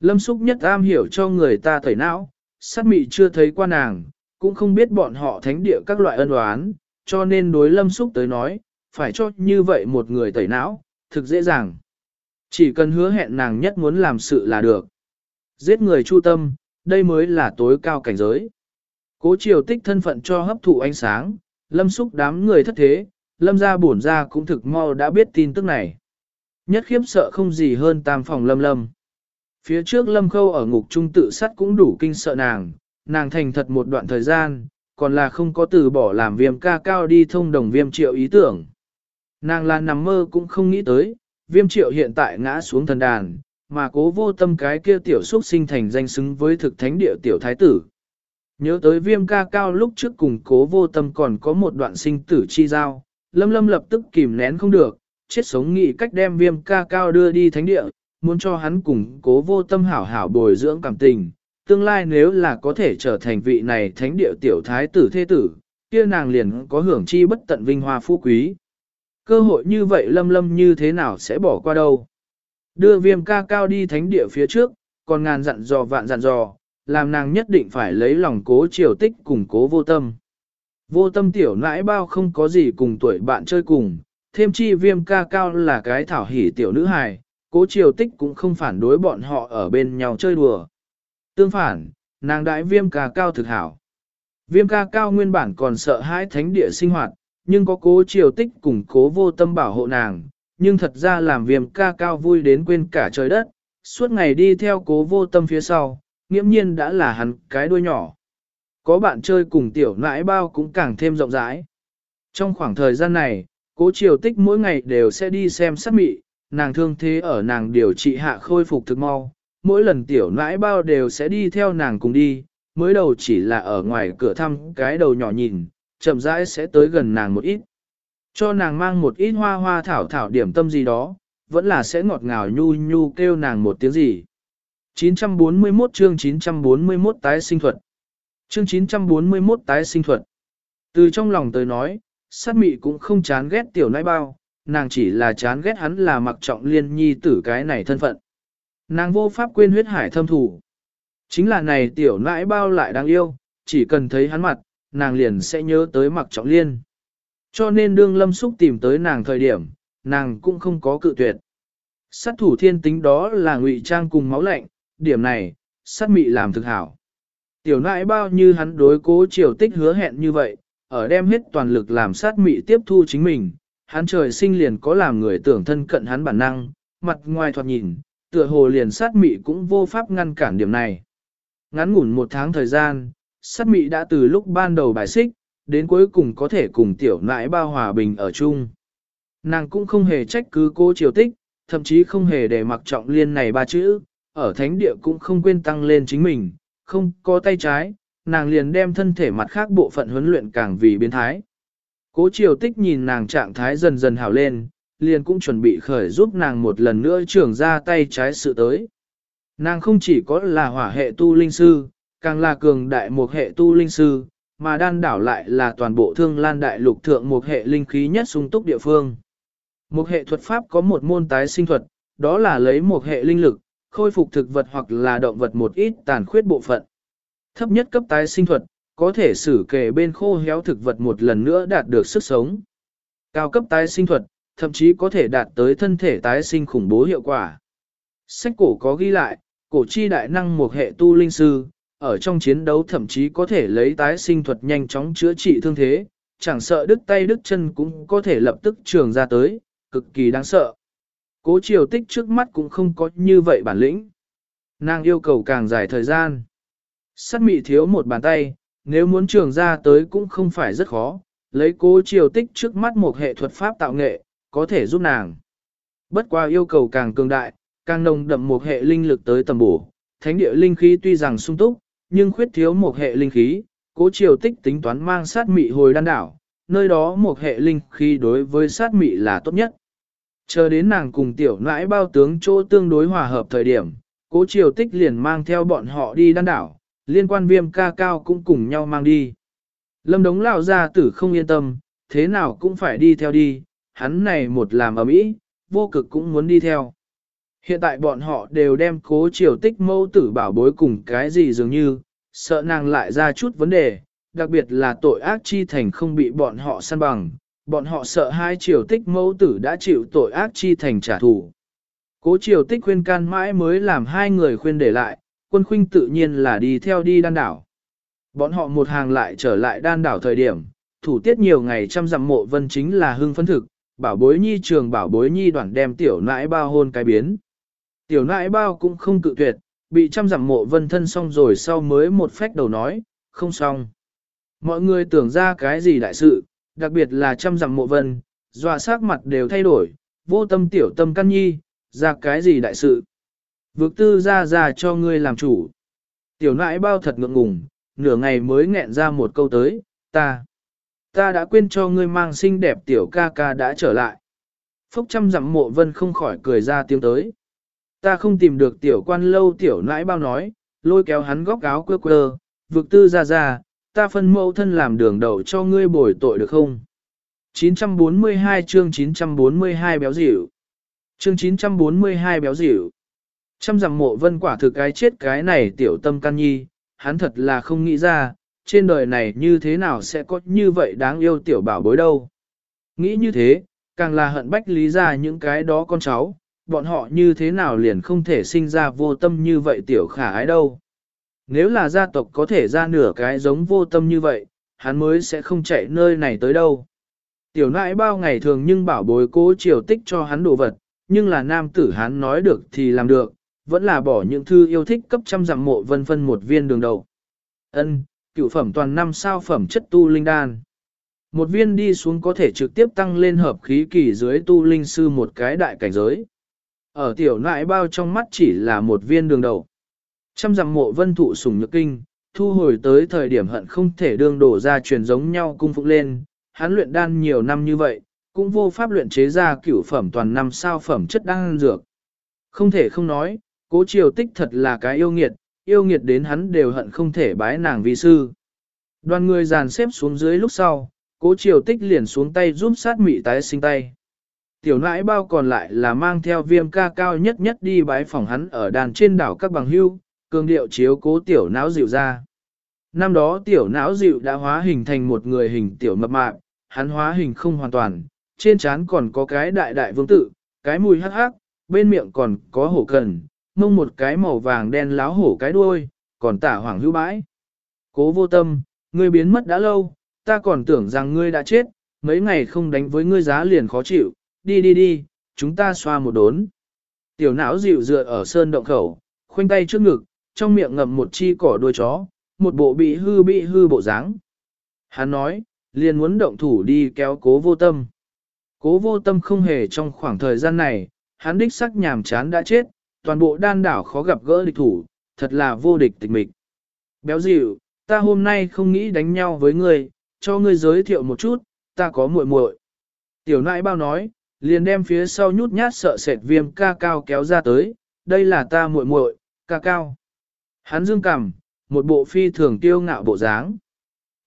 Lâm Súc nhất am hiểu cho người ta tẩy não, sát mị chưa thấy qua nàng, cũng không biết bọn họ thánh địa các loại ân oán, cho nên đối Lâm Súc tới nói, phải cho như vậy một người tẩy não, thực dễ dàng. Chỉ cần hứa hẹn nàng nhất muốn làm sự là được. Giết người chu tâm, đây mới là tối cao cảnh giới. Cố triều tích thân phận cho hấp thụ ánh sáng, lâm xúc đám người thất thế, lâm ra bổn ra cũng thực mau đã biết tin tức này. Nhất khiếp sợ không gì hơn tam phòng lâm lâm. Phía trước lâm khâu ở ngục trung tự sắt cũng đủ kinh sợ nàng, nàng thành thật một đoạn thời gian, còn là không có từ bỏ làm viêm ca cao đi thông đồng viêm triệu ý tưởng. Nàng là nằm mơ cũng không nghĩ tới, viêm triệu hiện tại ngã xuống thần đàn, mà cố vô tâm cái kia tiểu xuất sinh thành danh xứng với thực thánh địa tiểu thái tử. Nhớ tới viêm ca cao lúc trước cùng cố vô tâm còn có một đoạn sinh tử chi giao, lâm lâm lập tức kìm nén không được, chết sống nghĩ cách đem viêm ca cao đưa đi thánh địa, muốn cho hắn cùng cố vô tâm hảo hảo bồi dưỡng cảm tình. Tương lai nếu là có thể trở thành vị này thánh địa tiểu thái tử thế tử, kia nàng liền có hưởng chi bất tận vinh hoa phú quý. Cơ hội như vậy lâm lâm như thế nào sẽ bỏ qua đâu. Đưa viêm ca cao đi thánh địa phía trước, còn ngàn dặn dò vạn dặn dò, làm nàng nhất định phải lấy lòng cố triều tích cùng cố vô tâm. Vô tâm tiểu nãi bao không có gì cùng tuổi bạn chơi cùng, thêm chi viêm ca cao là cái thảo hỉ tiểu nữ hài, cố triều tích cũng không phản đối bọn họ ở bên nhau chơi đùa. Tương phản, nàng đại viêm ca cao thực hảo. Viêm ca cao nguyên bản còn sợ hãi thánh địa sinh hoạt, nhưng có cố triều tích cùng cố vô tâm bảo hộ nàng, nhưng thật ra làm viêm ca cao vui đến quên cả trời đất, suốt ngày đi theo cố vô tâm phía sau, nghiễm nhiên đã là hắn cái đuôi nhỏ. Có bạn chơi cùng tiểu nãi bao cũng càng thêm rộng rãi. Trong khoảng thời gian này, cố triều tích mỗi ngày đều sẽ đi xem sát mị, nàng thương thế ở nàng điều trị hạ khôi phục thực mau, mỗi lần tiểu nãi bao đều sẽ đi theo nàng cùng đi, mới đầu chỉ là ở ngoài cửa thăm cái đầu nhỏ nhìn, chậm rãi sẽ tới gần nàng một ít. Cho nàng mang một ít hoa hoa thảo thảo điểm tâm gì đó, vẫn là sẽ ngọt ngào nhu nhu kêu nàng một tiếng gì. 941 chương 941 tái sinh thuật. Chương 941 tái sinh thuật. Từ trong lòng tới nói, sát mị cũng không chán ghét tiểu nãi bao, nàng chỉ là chán ghét hắn là mặc trọng liên nhi tử cái này thân phận. Nàng vô pháp quên huyết hải thâm thủ. Chính là này tiểu nãi bao lại đáng yêu, chỉ cần thấy hắn mặt, nàng liền sẽ nhớ tới mặc trọng liên. Cho nên đương lâm xúc tìm tới nàng thời điểm, nàng cũng không có cự tuyệt. Sát thủ thiên tính đó là ngụy trang cùng máu lạnh, điểm này, sát mị làm thực hảo. Tiểu nãi bao như hắn đối cố triều tích hứa hẹn như vậy, ở đem hết toàn lực làm sát mị tiếp thu chính mình, hắn trời sinh liền có làm người tưởng thân cận hắn bản năng, mặt ngoài thoạt nhìn, tựa hồ liền sát mị cũng vô pháp ngăn cản điểm này. Ngắn ngủn một tháng thời gian, sát mị đã từ lúc ban đầu bài xích, đến cuối cùng có thể cùng tiểu nãi bao hòa bình ở chung. Nàng cũng không hề trách cứ cô triều tích, thậm chí không hề để mặc trọng liên này ba chữ, ở thánh địa cũng không quên tăng lên chính mình, không có tay trái, nàng liền đem thân thể mặt khác bộ phận huấn luyện càng vì biến thái. Cố triều tích nhìn nàng trạng thái dần dần hào lên, liền cũng chuẩn bị khởi giúp nàng một lần nữa trưởng ra tay trái sự tới. Nàng không chỉ có là hỏa hệ tu linh sư, càng là cường đại một hệ tu linh sư, mà đan đảo lại là toàn bộ thương lan đại lục thượng một hệ linh khí nhất sung túc địa phương. Một hệ thuật pháp có một môn tái sinh thuật, đó là lấy một hệ linh lực, khôi phục thực vật hoặc là động vật một ít tàn khuyết bộ phận. Thấp nhất cấp tái sinh thuật, có thể xử kề bên khô héo thực vật một lần nữa đạt được sức sống. Cao cấp tái sinh thuật, thậm chí có thể đạt tới thân thể tái sinh khủng bố hiệu quả. Sách cổ có ghi lại, cổ chi đại năng một hệ tu linh sư, ở trong chiến đấu thậm chí có thể lấy tái sinh thuật nhanh chóng chữa trị thương thế, chẳng sợ đứt tay đứt chân cũng có thể lập tức trường ra tới, cực kỳ đáng sợ. Cố triều tích trước mắt cũng không có như vậy bản lĩnh. Nàng yêu cầu càng dài thời gian. Sắt mị thiếu một bàn tay, nếu muốn trường ra tới cũng không phải rất khó, lấy cố triều tích trước mắt một hệ thuật pháp tạo nghệ, có thể giúp nàng. Bất qua yêu cầu càng cường đại, càng nồng đậm một hệ linh lực tới tầm bổ, thánh địa linh khí tuy rằng sung túc, nhưng khuyết thiếu một hệ linh khí, cố triều tích tính toán mang sát mị hồi đan đảo, nơi đó một hệ linh khí đối với sát mị là tốt nhất. Chờ đến nàng cùng tiểu nãi bao tướng chỗ tương đối hòa hợp thời điểm, cố triều tích liền mang theo bọn họ đi đan đảo, liên quan viêm ca cao cũng cùng nhau mang đi. Lâm đống lao ra tử không yên tâm, thế nào cũng phải đi theo đi, hắn này một làm ở mỹ, vô cực cũng muốn đi theo. Hiện tại bọn họ đều đem cố triều tích mâu tử bảo bối cùng cái gì dường như, sợ nàng lại ra chút vấn đề, đặc biệt là tội ác chi thành không bị bọn họ săn bằng, bọn họ sợ hai triều tích mâu tử đã chịu tội ác chi thành trả thù. Cố triều tích khuyên can mãi mới làm hai người khuyên để lại, quân khuynh tự nhiên là đi theo đi đan đảo. Bọn họ một hàng lại trở lại đan đảo thời điểm, thủ tiết nhiều ngày trăm dặm mộ vân chính là hưng phấn thực, bảo bối nhi trường bảo bối nhi đoạn đem tiểu nãi bao hôn cái biến. Tiểu nãi bao cũng không cự tuyệt, bị trăm dặm mộ vân thân xong rồi sau mới một phách đầu nói, không xong. Mọi người tưởng ra cái gì đại sự, đặc biệt là trăm dặm mộ vân, dọa sắc mặt đều thay đổi, vô tâm tiểu tâm căn nhi, ra cái gì đại sự. Vực tư ra ra cho ngươi làm chủ. Tiểu nãi bao thật ngượng ngùng, nửa ngày mới nghẹn ra một câu tới, ta. Ta đã quên cho ngươi mang xinh đẹp tiểu ca ca đã trở lại. Phúc trăm dặm mộ vân không khỏi cười ra tiếng tới. Ta không tìm được tiểu quan lâu tiểu nãi bao nói, lôi kéo hắn góc áo quơ quơ, vực tư ra ra, ta phân mẫu thân làm đường đầu cho ngươi bồi tội được không? 942 chương 942 béo dịu. Chương 942 béo dịu. Trăm dặm mộ vân quả thực cái chết cái này tiểu tâm can nhi, hắn thật là không nghĩ ra, trên đời này như thế nào sẽ có như vậy đáng yêu tiểu bảo bối đâu. Nghĩ như thế, càng là hận bách lý ra những cái đó con cháu, bọn họ như thế nào liền không thể sinh ra vô tâm như vậy tiểu khả ái đâu. Nếu là gia tộc có thể ra nửa cái giống vô tâm như vậy, hắn mới sẽ không chạy nơi này tới đâu. Tiểu nãi bao ngày thường nhưng bảo bối cố triều tích cho hắn đồ vật, nhưng là nam tử hắn nói được thì làm được, vẫn là bỏ những thư yêu thích cấp trăm dặm mộ vân phân một viên đường đầu. Ân, cựu phẩm toàn năm sao phẩm chất tu linh đan. Một viên đi xuống có thể trực tiếp tăng lên hợp khí kỳ dưới tu linh sư một cái đại cảnh giới. Ở tiểu nại bao trong mắt chỉ là một viên đường đầu. Trăm dặm mộ vân thụ sủng nhược kinh, thu hồi tới thời điểm hận không thể đương đổ ra truyền giống nhau cung phục lên, hắn luyện đan nhiều năm như vậy, cũng vô pháp luyện chế ra cửu phẩm toàn năm sao phẩm chất đan dược. Không thể không nói, cố triều tích thật là cái yêu nghiệt, yêu nghiệt đến hắn đều hận không thể bái nàng vi sư. Đoàn người dàn xếp xuống dưới lúc sau, cố triều tích liền xuống tay giúp sát mị tái sinh tay. Tiểu nãi bao còn lại là mang theo viêm ca cao nhất nhất đi bái phòng hắn ở đàn trên đảo các bằng hưu, cường điệu chiếu cố tiểu não dịu ra. Năm đó tiểu não dịu đã hóa hình thành một người hình tiểu mập mạp, hắn hóa hình không hoàn toàn, trên trán còn có cái đại đại vương tự, cái mùi hắc hắc, bên miệng còn có hổ cần, mông một cái màu vàng đen láo hổ cái đuôi, còn tả hoàng hữu bãi. Cố vô tâm, ngươi biến mất đã lâu, ta còn tưởng rằng ngươi đã chết, mấy ngày không đánh với ngươi giá liền khó chịu, đi đi đi, chúng ta xoa một đốn. Tiểu não dịu dựa ở sơn động khẩu, khoanh tay trước ngực, trong miệng ngậm một chi cỏ đuôi chó, một bộ bị hư bị hư bộ dáng. Hắn nói, liền muốn động thủ đi kéo cố vô tâm. Cố vô tâm không hề trong khoảng thời gian này, hắn đích sắc nhàm chán đã chết, toàn bộ đan đảo khó gặp gỡ địch thủ, thật là vô địch tịch mịch. Béo dịu, ta hôm nay không nghĩ đánh nhau với ngươi, cho ngươi giới thiệu một chút, ta có muội muội. Tiểu nãi bao nói, liền đem phía sau nhút nhát sợ sệt viêm ca cao kéo ra tới, đây là ta muội muội, ca cao. Hắn dương cằm, một bộ phi thường tiêu ngạo bộ dáng.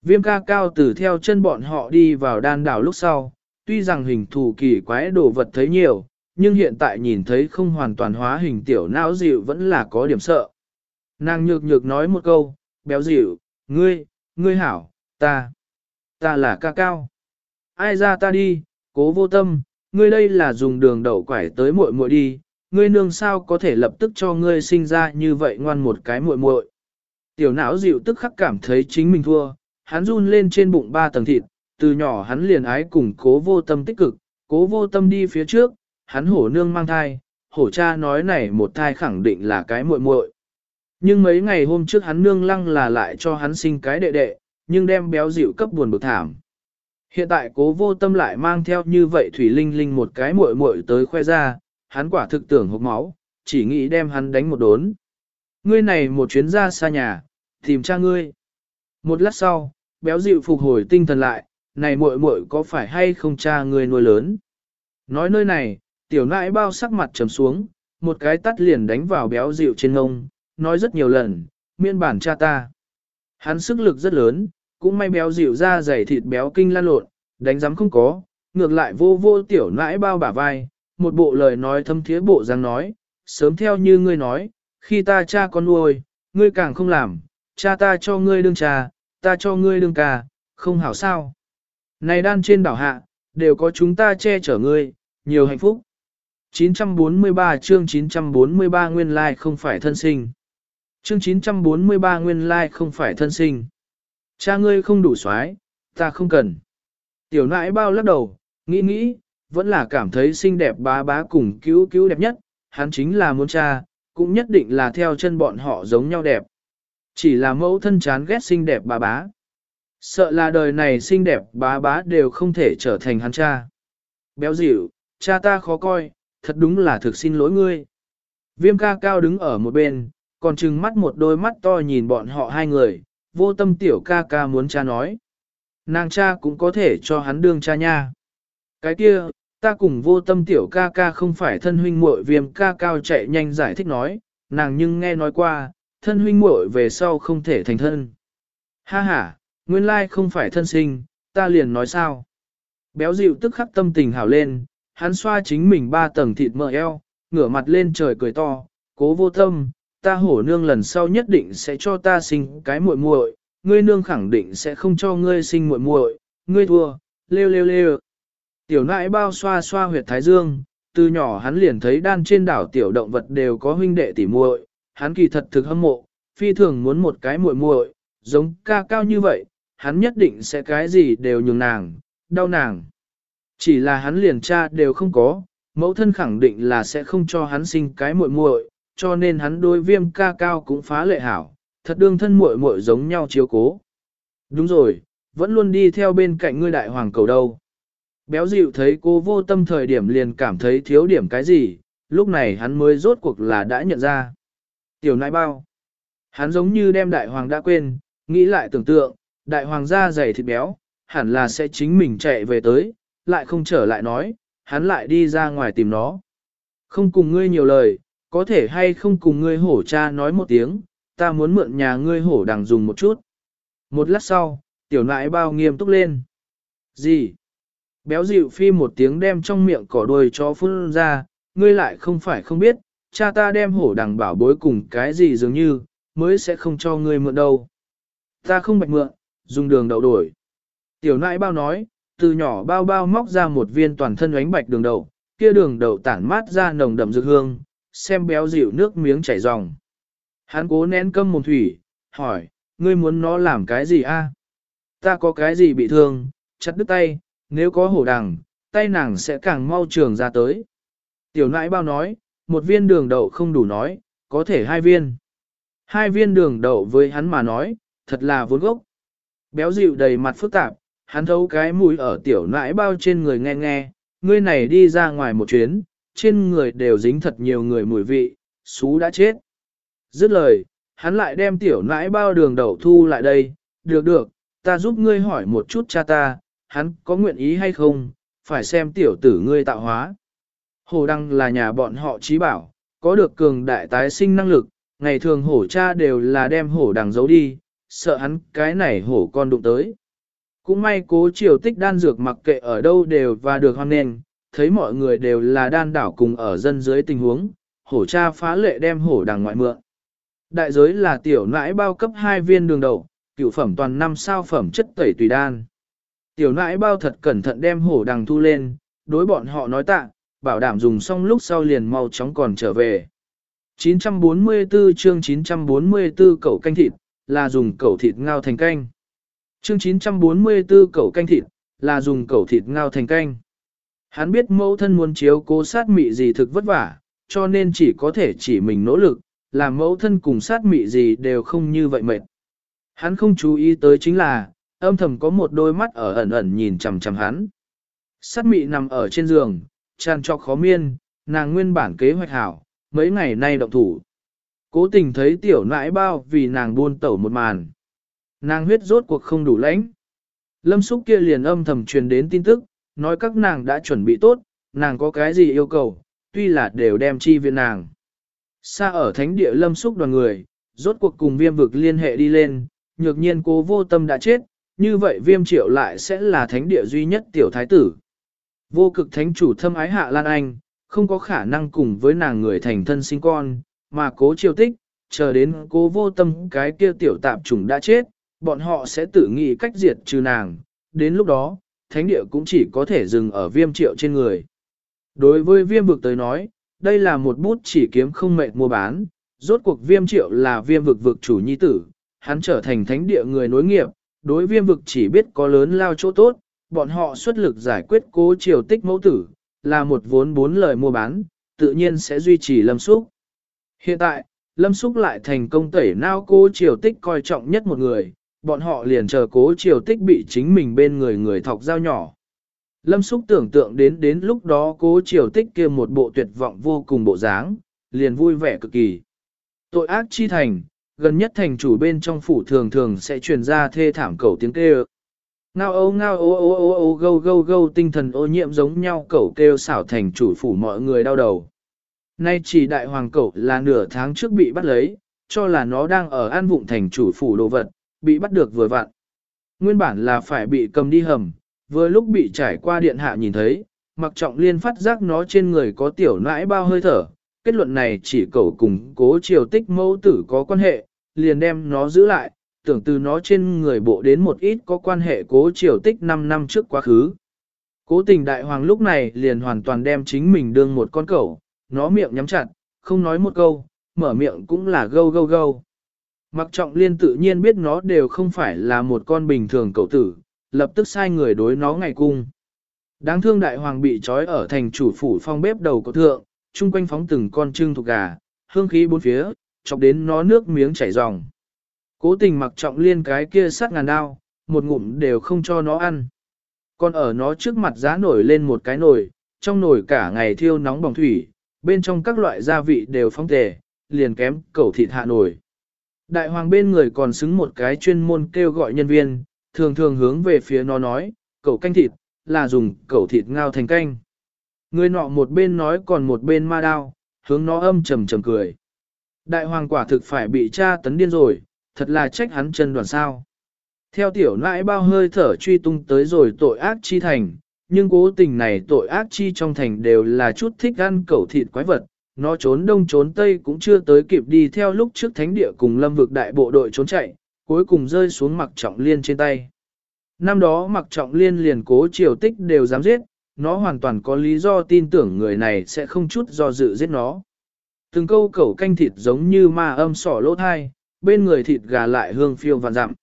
Viêm ca cao từ theo chân bọn họ đi vào đan đảo lúc sau, tuy rằng hình thù kỳ quái đồ vật thấy nhiều, nhưng hiện tại nhìn thấy không hoàn toàn hóa hình tiểu não dịu vẫn là có điểm sợ. Nàng nhược nhược nói một câu, béo dịu, ngươi, ngươi hảo, ta, ta là ca cao. Ai ra ta đi, cố vô tâm, ngươi đây là dùng đường đậu quải tới muội muội đi, ngươi nương sao có thể lập tức cho ngươi sinh ra như vậy ngoan một cái muội muội. Tiểu não dịu tức khắc cảm thấy chính mình thua, hắn run lên trên bụng ba tầng thịt, từ nhỏ hắn liền ái cùng cố vô tâm tích cực, cố vô tâm đi phía trước, hắn hổ nương mang thai, hổ cha nói này một thai khẳng định là cái muội muội. Nhưng mấy ngày hôm trước hắn nương lăng là lại cho hắn sinh cái đệ đệ, nhưng đem béo dịu cấp buồn bực thảm. Hiện tại cố vô tâm lại mang theo như vậy Thủy Linh Linh một cái muội muội tới khoe ra, hắn quả thực tưởng hộp máu, chỉ nghĩ đem hắn đánh một đốn. Ngươi này một chuyến ra xa nhà, tìm cha ngươi. Một lát sau, béo dịu phục hồi tinh thần lại, này muội muội có phải hay không cha người nuôi lớn. Nói nơi này, tiểu nãi bao sắc mặt trầm xuống, một cái tắt liền đánh vào béo dịu trên ngông, nói rất nhiều lần, miên bản cha ta. Hắn sức lực rất lớn, cũng may béo dịu ra dày thịt béo kinh lan lộn, đánh giám không có, ngược lại vô vô tiểu nãi bao bả vai, một bộ lời nói thâm thiế bộ dáng nói, sớm theo như ngươi nói, khi ta cha con nuôi, ngươi càng không làm, cha ta cho ngươi đương cha, ta cho ngươi đương ca, không hảo sao. Này đan trên đảo hạ, đều có chúng ta che chở ngươi, nhiều hạnh phúc. 943 chương 943 nguyên lai không phải thân sinh. Chương 943 nguyên lai không phải thân sinh. Cha ngươi không đủ soái, ta không cần. Tiểu nãi bao lắc đầu, nghĩ nghĩ, vẫn là cảm thấy xinh đẹp bá bá cùng cứu cứu đẹp nhất, hắn chính là muốn cha, cũng nhất định là theo chân bọn họ giống nhau đẹp. Chỉ là mẫu thân chán ghét xinh đẹp bá bá. Sợ là đời này xinh đẹp bá bá đều không thể trở thành hắn cha. Béo dịu, cha ta khó coi, thật đúng là thực xin lỗi ngươi. Viêm ca cao đứng ở một bên, còn trừng mắt một đôi mắt to nhìn bọn họ hai người, vô tâm tiểu ca ca muốn cha nói. Nàng cha cũng có thể cho hắn đương cha nha. Cái kia, ta cùng vô tâm tiểu ca ca không phải thân huynh muội viêm ca cao chạy nhanh giải thích nói, nàng nhưng nghe nói qua, thân huynh muội về sau không thể thành thân. Ha ha, nguyên lai không phải thân sinh, ta liền nói sao. Béo dịu tức khắc tâm tình hảo lên, hắn xoa chính mình ba tầng thịt mỡ eo, ngửa mặt lên trời cười to, cố vô tâm, ta hổ nương lần sau nhất định sẽ cho ta sinh cái muội muội, ngươi nương khẳng định sẽ không cho ngươi sinh muội muội, ngươi thua, lêu lêu lêu. Tiểu nãi bao xoa xoa huyệt thái dương, từ nhỏ hắn liền thấy đan trên đảo tiểu động vật đều có huynh đệ tỉ muội, hắn kỳ thật thực hâm mộ, phi thường muốn một cái muội muội, giống ca cao như vậy, hắn nhất định sẽ cái gì đều nhường nàng, đau nàng. Chỉ là hắn liền cha đều không có, mẫu thân khẳng định là sẽ không cho hắn sinh cái muội muội, cho nên hắn đối viêm ca cao cũng phá lệ hảo, thật đương thân muội muội giống nhau chiếu cố. Đúng rồi, vẫn luôn đi theo bên cạnh ngươi đại hoàng cầu đâu. Béo dịu thấy cô vô tâm thời điểm liền cảm thấy thiếu điểm cái gì, lúc này hắn mới rốt cuộc là đã nhận ra. Tiểu nãi bao. Hắn giống như đem đại hoàng đã quên, nghĩ lại tưởng tượng, đại hoàng da dày thịt béo, hẳn là sẽ chính mình chạy về tới, lại không trở lại nói, hắn lại đi ra ngoài tìm nó. Không cùng ngươi nhiều lời, có thể hay không cùng ngươi hổ cha nói một tiếng, ta muốn mượn nhà ngươi hổ đằng dùng một chút. Một lát sau, tiểu nãi bao nghiêm túc lên. Gì? Béo dịu phi một tiếng đem trong miệng cỏ đuôi cho phun ra, ngươi lại không phải không biết, cha ta đem hổ đằng bảo bối cùng cái gì dường như, mới sẽ không cho ngươi mượn đâu. Ta không bạch mượn, dùng đường đậu đổi. Tiểu nãi bao nói, từ nhỏ bao bao móc ra một viên toàn thân ánh bạch đường đậu, kia đường đậu tản mát ra nồng đậm dược hương, xem béo dịu nước miếng chảy ròng. Hắn cố nén câm mồm thủy, hỏi, ngươi muốn nó làm cái gì a? Ta có cái gì bị thương, chặt đứt tay, nếu có hổ đằng, tay nàng sẽ càng mau trường ra tới. Tiểu nãi bao nói, một viên đường đậu không đủ nói, có thể hai viên. Hai viên đường đậu với hắn mà nói, thật là vốn gốc. Béo dịu đầy mặt phức tạp, hắn thấu cái mũi ở tiểu nãi bao trên người nghe nghe, ngươi này đi ra ngoài một chuyến, trên người đều dính thật nhiều người mùi vị, xú đã chết. Dứt lời, hắn lại đem tiểu nãi bao đường đầu thu lại đây, được được, ta giúp ngươi hỏi một chút cha ta, hắn có nguyện ý hay không, phải xem tiểu tử ngươi tạo hóa. Hồ Đăng là nhà bọn họ trí bảo, có được cường đại tái sinh năng lực, ngày thường hổ cha đều là đem hổ đằng giấu đi, sợ hắn cái này hổ con đụng tới. Cũng may cố triều tích đan dược mặc kệ ở đâu đều và được hoan nền, thấy mọi người đều là đan đảo cùng ở dân dưới tình huống, hổ cha phá lệ đem hổ đằng ngoại mượn. Đại giới là tiểu nãi bao cấp 2 viên đường đầu, cựu phẩm toàn năm sao phẩm chất tẩy tùy đan. Tiểu nãi bao thật cẩn thận đem hổ đằng thu lên, đối bọn họ nói tạ, bảo đảm dùng xong lúc sau liền mau chóng còn trở về. 944 chương 944 cẩu canh thịt, là dùng cẩu thịt ngao thành canh. Chương 944 cẩu canh thịt, là dùng cẩu thịt ngao thành canh. Hắn biết mẫu thân muốn chiếu cố sát mị gì thực vất vả, cho nên chỉ có thể chỉ mình nỗ lực, làm mẫu thân cùng sát mị gì đều không như vậy mệt. Hắn không chú ý tới chính là, âm thầm có một đôi mắt ở ẩn ẩn nhìn chằm chằm hắn. Sát mị nằm ở trên giường, tràn trọc khó miên, nàng nguyên bản kế hoạch hảo, mấy ngày nay động thủ. Cố tình thấy tiểu nãi bao vì nàng buôn tẩu một màn. Nàng huyết rốt cuộc không đủ lãnh. Lâm Súc kia liền âm thầm truyền đến tin tức, nói các nàng đã chuẩn bị tốt, nàng có cái gì yêu cầu, tuy là đều đem chi viện nàng. Xa ở thánh địa Lâm Súc đoàn người, rốt cuộc cùng viêm vực liên hệ đi lên, nhược nhiên cố vô tâm đã chết, như vậy viêm triệu lại sẽ là thánh địa duy nhất tiểu thái tử. Vô cực thánh chủ thâm ái hạ Lan Anh, không có khả năng cùng với nàng người thành thân sinh con, mà cố triều tích, chờ đến cố vô tâm cái kia tiểu tạp chủng đã chết, bọn họ sẽ tự nghĩ cách diệt trừ nàng, đến lúc đó, thánh địa cũng chỉ có thể dừng ở viêm triệu trên người. Đối với viêm vực tới nói, đây là một bút chỉ kiếm không mệt mua bán, rốt cuộc viêm triệu là viêm vực vực chủ nhi tử, hắn trở thành thánh địa người nối nghiệp, đối viêm vực chỉ biết có lớn lao chỗ tốt, bọn họ xuất lực giải quyết cố triều tích mẫu tử, là một vốn bốn lời mua bán, tự nhiên sẽ duy trì lâm xúc. Hiện tại, lâm xúc lại thành công tẩy nao cố triều tích coi trọng nhất một người, bọn họ liền chờ cố triều tích bị chính mình bên người người thọc dao nhỏ. Lâm súc tưởng tượng đến đến lúc đó cố triều tích kia một bộ tuyệt vọng vô cùng bộ dáng, liền vui vẻ cực kỳ. Tội ác chi thành, gần nhất thành chủ bên trong phủ thường thường sẽ truyền ra thê thảm cầu tiếng kêu. Ngao ô ngao ô ô ô ô gâu gâu gâu tinh thần ô nhiễm giống nhau cẩu kêu xảo thành chủ phủ mọi người đau đầu. Nay chỉ đại hoàng cẩu là nửa tháng trước bị bắt lấy, cho là nó đang ở an vụng thành chủ phủ đồ vật, bị bắt được vừa vặn. Nguyên bản là phải bị cầm đi hầm, vừa lúc bị trải qua điện hạ nhìn thấy, mặc trọng liên phát giác nó trên người có tiểu nãi bao hơi thở. Kết luận này chỉ cẩu cùng cố triều tích mẫu tử có quan hệ, liền đem nó giữ lại, tưởng từ nó trên người bộ đến một ít có quan hệ cố triều tích 5 năm trước quá khứ. Cố tình đại hoàng lúc này liền hoàn toàn đem chính mình đương một con cẩu, nó miệng nhắm chặt, không nói một câu, mở miệng cũng là gâu gâu gâu. Mặc trọng liên tự nhiên biết nó đều không phải là một con bình thường cậu tử, lập tức sai người đối nó ngày cung. Đáng thương đại hoàng bị trói ở thành chủ phủ phong bếp đầu của thượng, chung quanh phóng từng con trưng thuộc gà, hương khí bốn phía, chọc đến nó nước miếng chảy ròng. Cố tình mặc trọng liên cái kia sát ngàn đao, một ngụm đều không cho nó ăn. Còn ở nó trước mặt giá nổi lên một cái nồi, trong nồi cả ngày thiêu nóng bỏng thủy, bên trong các loại gia vị đều phong tề, liền kém cẩu thịt hạ nồi. Đại hoàng bên người còn xứng một cái chuyên môn kêu gọi nhân viên, thường thường hướng về phía nó nói, cẩu canh thịt, là dùng cẩu thịt ngao thành canh. Người nọ một bên nói còn một bên ma đao, hướng nó âm trầm trầm cười. Đại hoàng quả thực phải bị cha tấn điên rồi, thật là trách hắn chân đoàn sao. Theo tiểu nãi bao hơi thở truy tung tới rồi tội ác chi thành, nhưng cố tình này tội ác chi trong thành đều là chút thích ăn cẩu thịt quái vật, nó trốn đông trốn tây cũng chưa tới kịp đi theo lúc trước thánh địa cùng lâm vực đại bộ đội trốn chạy, cuối cùng rơi xuống mặc trọng liên trên tay. Năm đó mặc trọng liên liền cố triều tích đều dám giết, nó hoàn toàn có lý do tin tưởng người này sẽ không chút do dự giết nó. Từng câu cẩu canh thịt giống như ma âm sỏ lỗ thai, bên người thịt gà lại hương phiêu vạn dặm.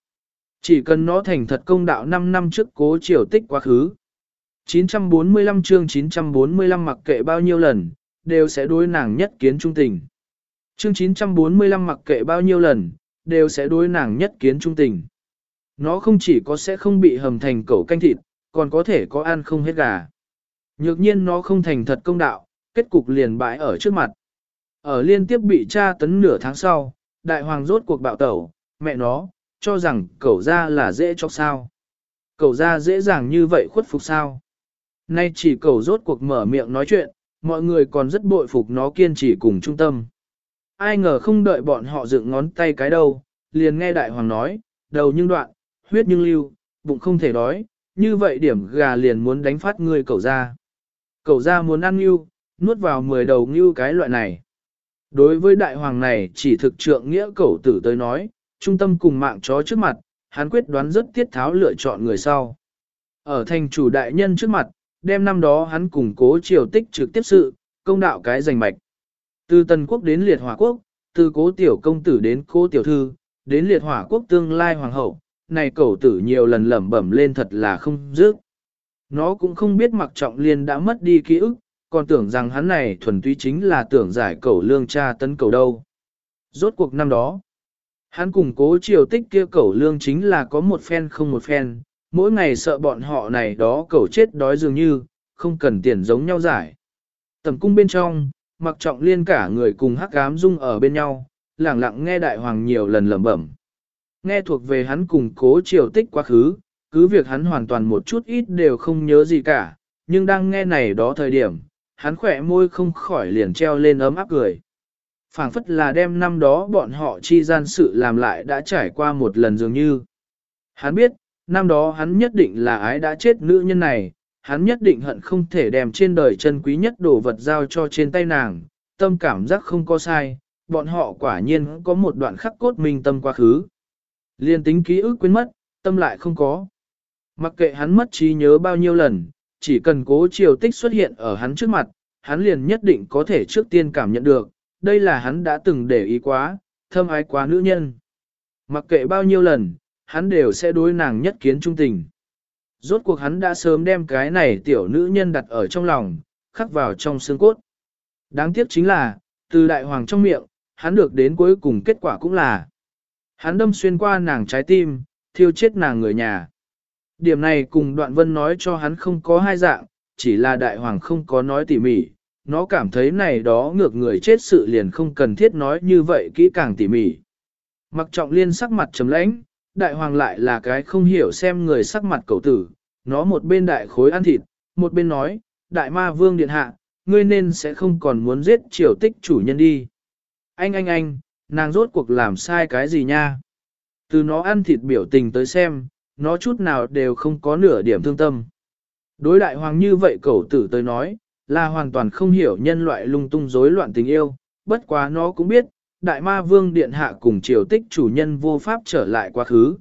Chỉ cần nó thành thật công đạo 5 năm trước cố triều tích quá khứ. 945 chương 945 mặc kệ bao nhiêu lần, đều sẽ đối nàng nhất kiến trung tình. Chương 945 mặc kệ bao nhiêu lần, đều sẽ đối nàng nhất kiến trung tình. Nó không chỉ có sẽ không bị hầm thành cẩu canh thịt, còn có thể có ăn không hết gà. Nhược nhiên nó không thành thật công đạo, kết cục liền bãi ở trước mặt. Ở liên tiếp bị tra tấn nửa tháng sau, đại hoàng rốt cuộc bạo tẩu, mẹ nó, cho rằng cẩu ra là dễ cho sao. Cẩu ra dễ dàng như vậy khuất phục sao. Nay chỉ cẩu rốt cuộc mở miệng nói chuyện, mọi người còn rất bội phục nó kiên trì cùng trung tâm. Ai ngờ không đợi bọn họ dựng ngón tay cái đâu, liền nghe đại hoàng nói, đầu nhưng đoạn, huyết nhưng lưu, bụng không thể đói, như vậy điểm gà liền muốn đánh phát người cẩu ra. Cẩu ra muốn ăn ngưu, nuốt vào 10 đầu ngưu cái loại này. Đối với đại hoàng này chỉ thực trượng nghĩa cẩu tử tới nói, trung tâm cùng mạng chó trước mặt, hắn quyết đoán rất tiết tháo lựa chọn người sau. Ở thành chủ đại nhân trước mặt, đem năm đó hắn củng cố triều tích trực tiếp sự, công đạo cái giành mạch. Từ tần quốc đến liệt hỏa quốc, từ cố tiểu công tử đến cố tiểu thư, đến liệt hỏa quốc tương lai hoàng hậu, này cầu tử nhiều lần lẩm bẩm lên thật là không dứt. Nó cũng không biết mặc trọng liên đã mất đi ký ức, còn tưởng rằng hắn này thuần túy chính là tưởng giải cầu lương cha tấn cầu đâu. Rốt cuộc năm đó, hắn cùng cố triều tích kia cầu lương chính là có một phen không một phen, mỗi ngày sợ bọn họ này đó cẩu chết đói dường như, không cần tiền giống nhau giải. Tầm cung bên trong, mặc trọng liên cả người cùng hắc ám dung ở bên nhau, lẳng lặng nghe đại hoàng nhiều lần lẩm bẩm. Nghe thuộc về hắn cùng cố triều tích quá khứ, cứ việc hắn hoàn toàn một chút ít đều không nhớ gì cả, nhưng đang nghe này đó thời điểm, hắn khỏe môi không khỏi liền treo lên ấm áp cười. phảng phất là đêm năm đó bọn họ chi gian sự làm lại đã trải qua một lần dường như. Hắn biết, năm đó hắn nhất định là ái đã chết nữ nhân này, hắn nhất định hận không thể đem trên đời chân quý nhất đồ vật giao cho trên tay nàng, tâm cảm giác không có sai, bọn họ quả nhiên có một đoạn khắc cốt minh tâm quá khứ. Liên tính ký ức quên mất, tâm lại không có. Mặc kệ hắn mất trí nhớ bao nhiêu lần, chỉ cần cố triều tích xuất hiện ở hắn trước mặt, hắn liền nhất định có thể trước tiên cảm nhận được, đây là hắn đã từng để ý quá, thâm ái quá nữ nhân. Mặc kệ bao nhiêu lần, hắn đều sẽ đối nàng nhất kiến trung tình. Rốt cuộc hắn đã sớm đem cái này tiểu nữ nhân đặt ở trong lòng, khắc vào trong xương cốt. Đáng tiếc chính là, từ đại hoàng trong miệng, hắn được đến cuối cùng kết quả cũng là hắn đâm xuyên qua nàng trái tim, thiêu chết nàng người nhà. Điểm này cùng đoạn vân nói cho hắn không có hai dạng, chỉ là đại hoàng không có nói tỉ mỉ, nó cảm thấy này đó ngược người chết sự liền không cần thiết nói như vậy kỹ càng tỉ mỉ. Mặc trọng liên sắc mặt trầm lãnh, đại hoàng lại là cái không hiểu xem người sắc mặt cầu tử, nó một bên đại khối ăn thịt, một bên nói, đại ma vương điện hạ, ngươi nên sẽ không còn muốn giết triều tích chủ nhân đi. Anh anh anh, nàng rốt cuộc làm sai cái gì nha? Từ nó ăn thịt biểu tình tới xem, nó chút nào đều không có nửa điểm thương tâm. Đối đại hoàng như vậy cậu tử tới nói, là hoàn toàn không hiểu nhân loại lung tung rối loạn tình yêu, bất quá nó cũng biết, đại ma vương điện hạ cùng triều tích chủ nhân vô pháp trở lại quá khứ.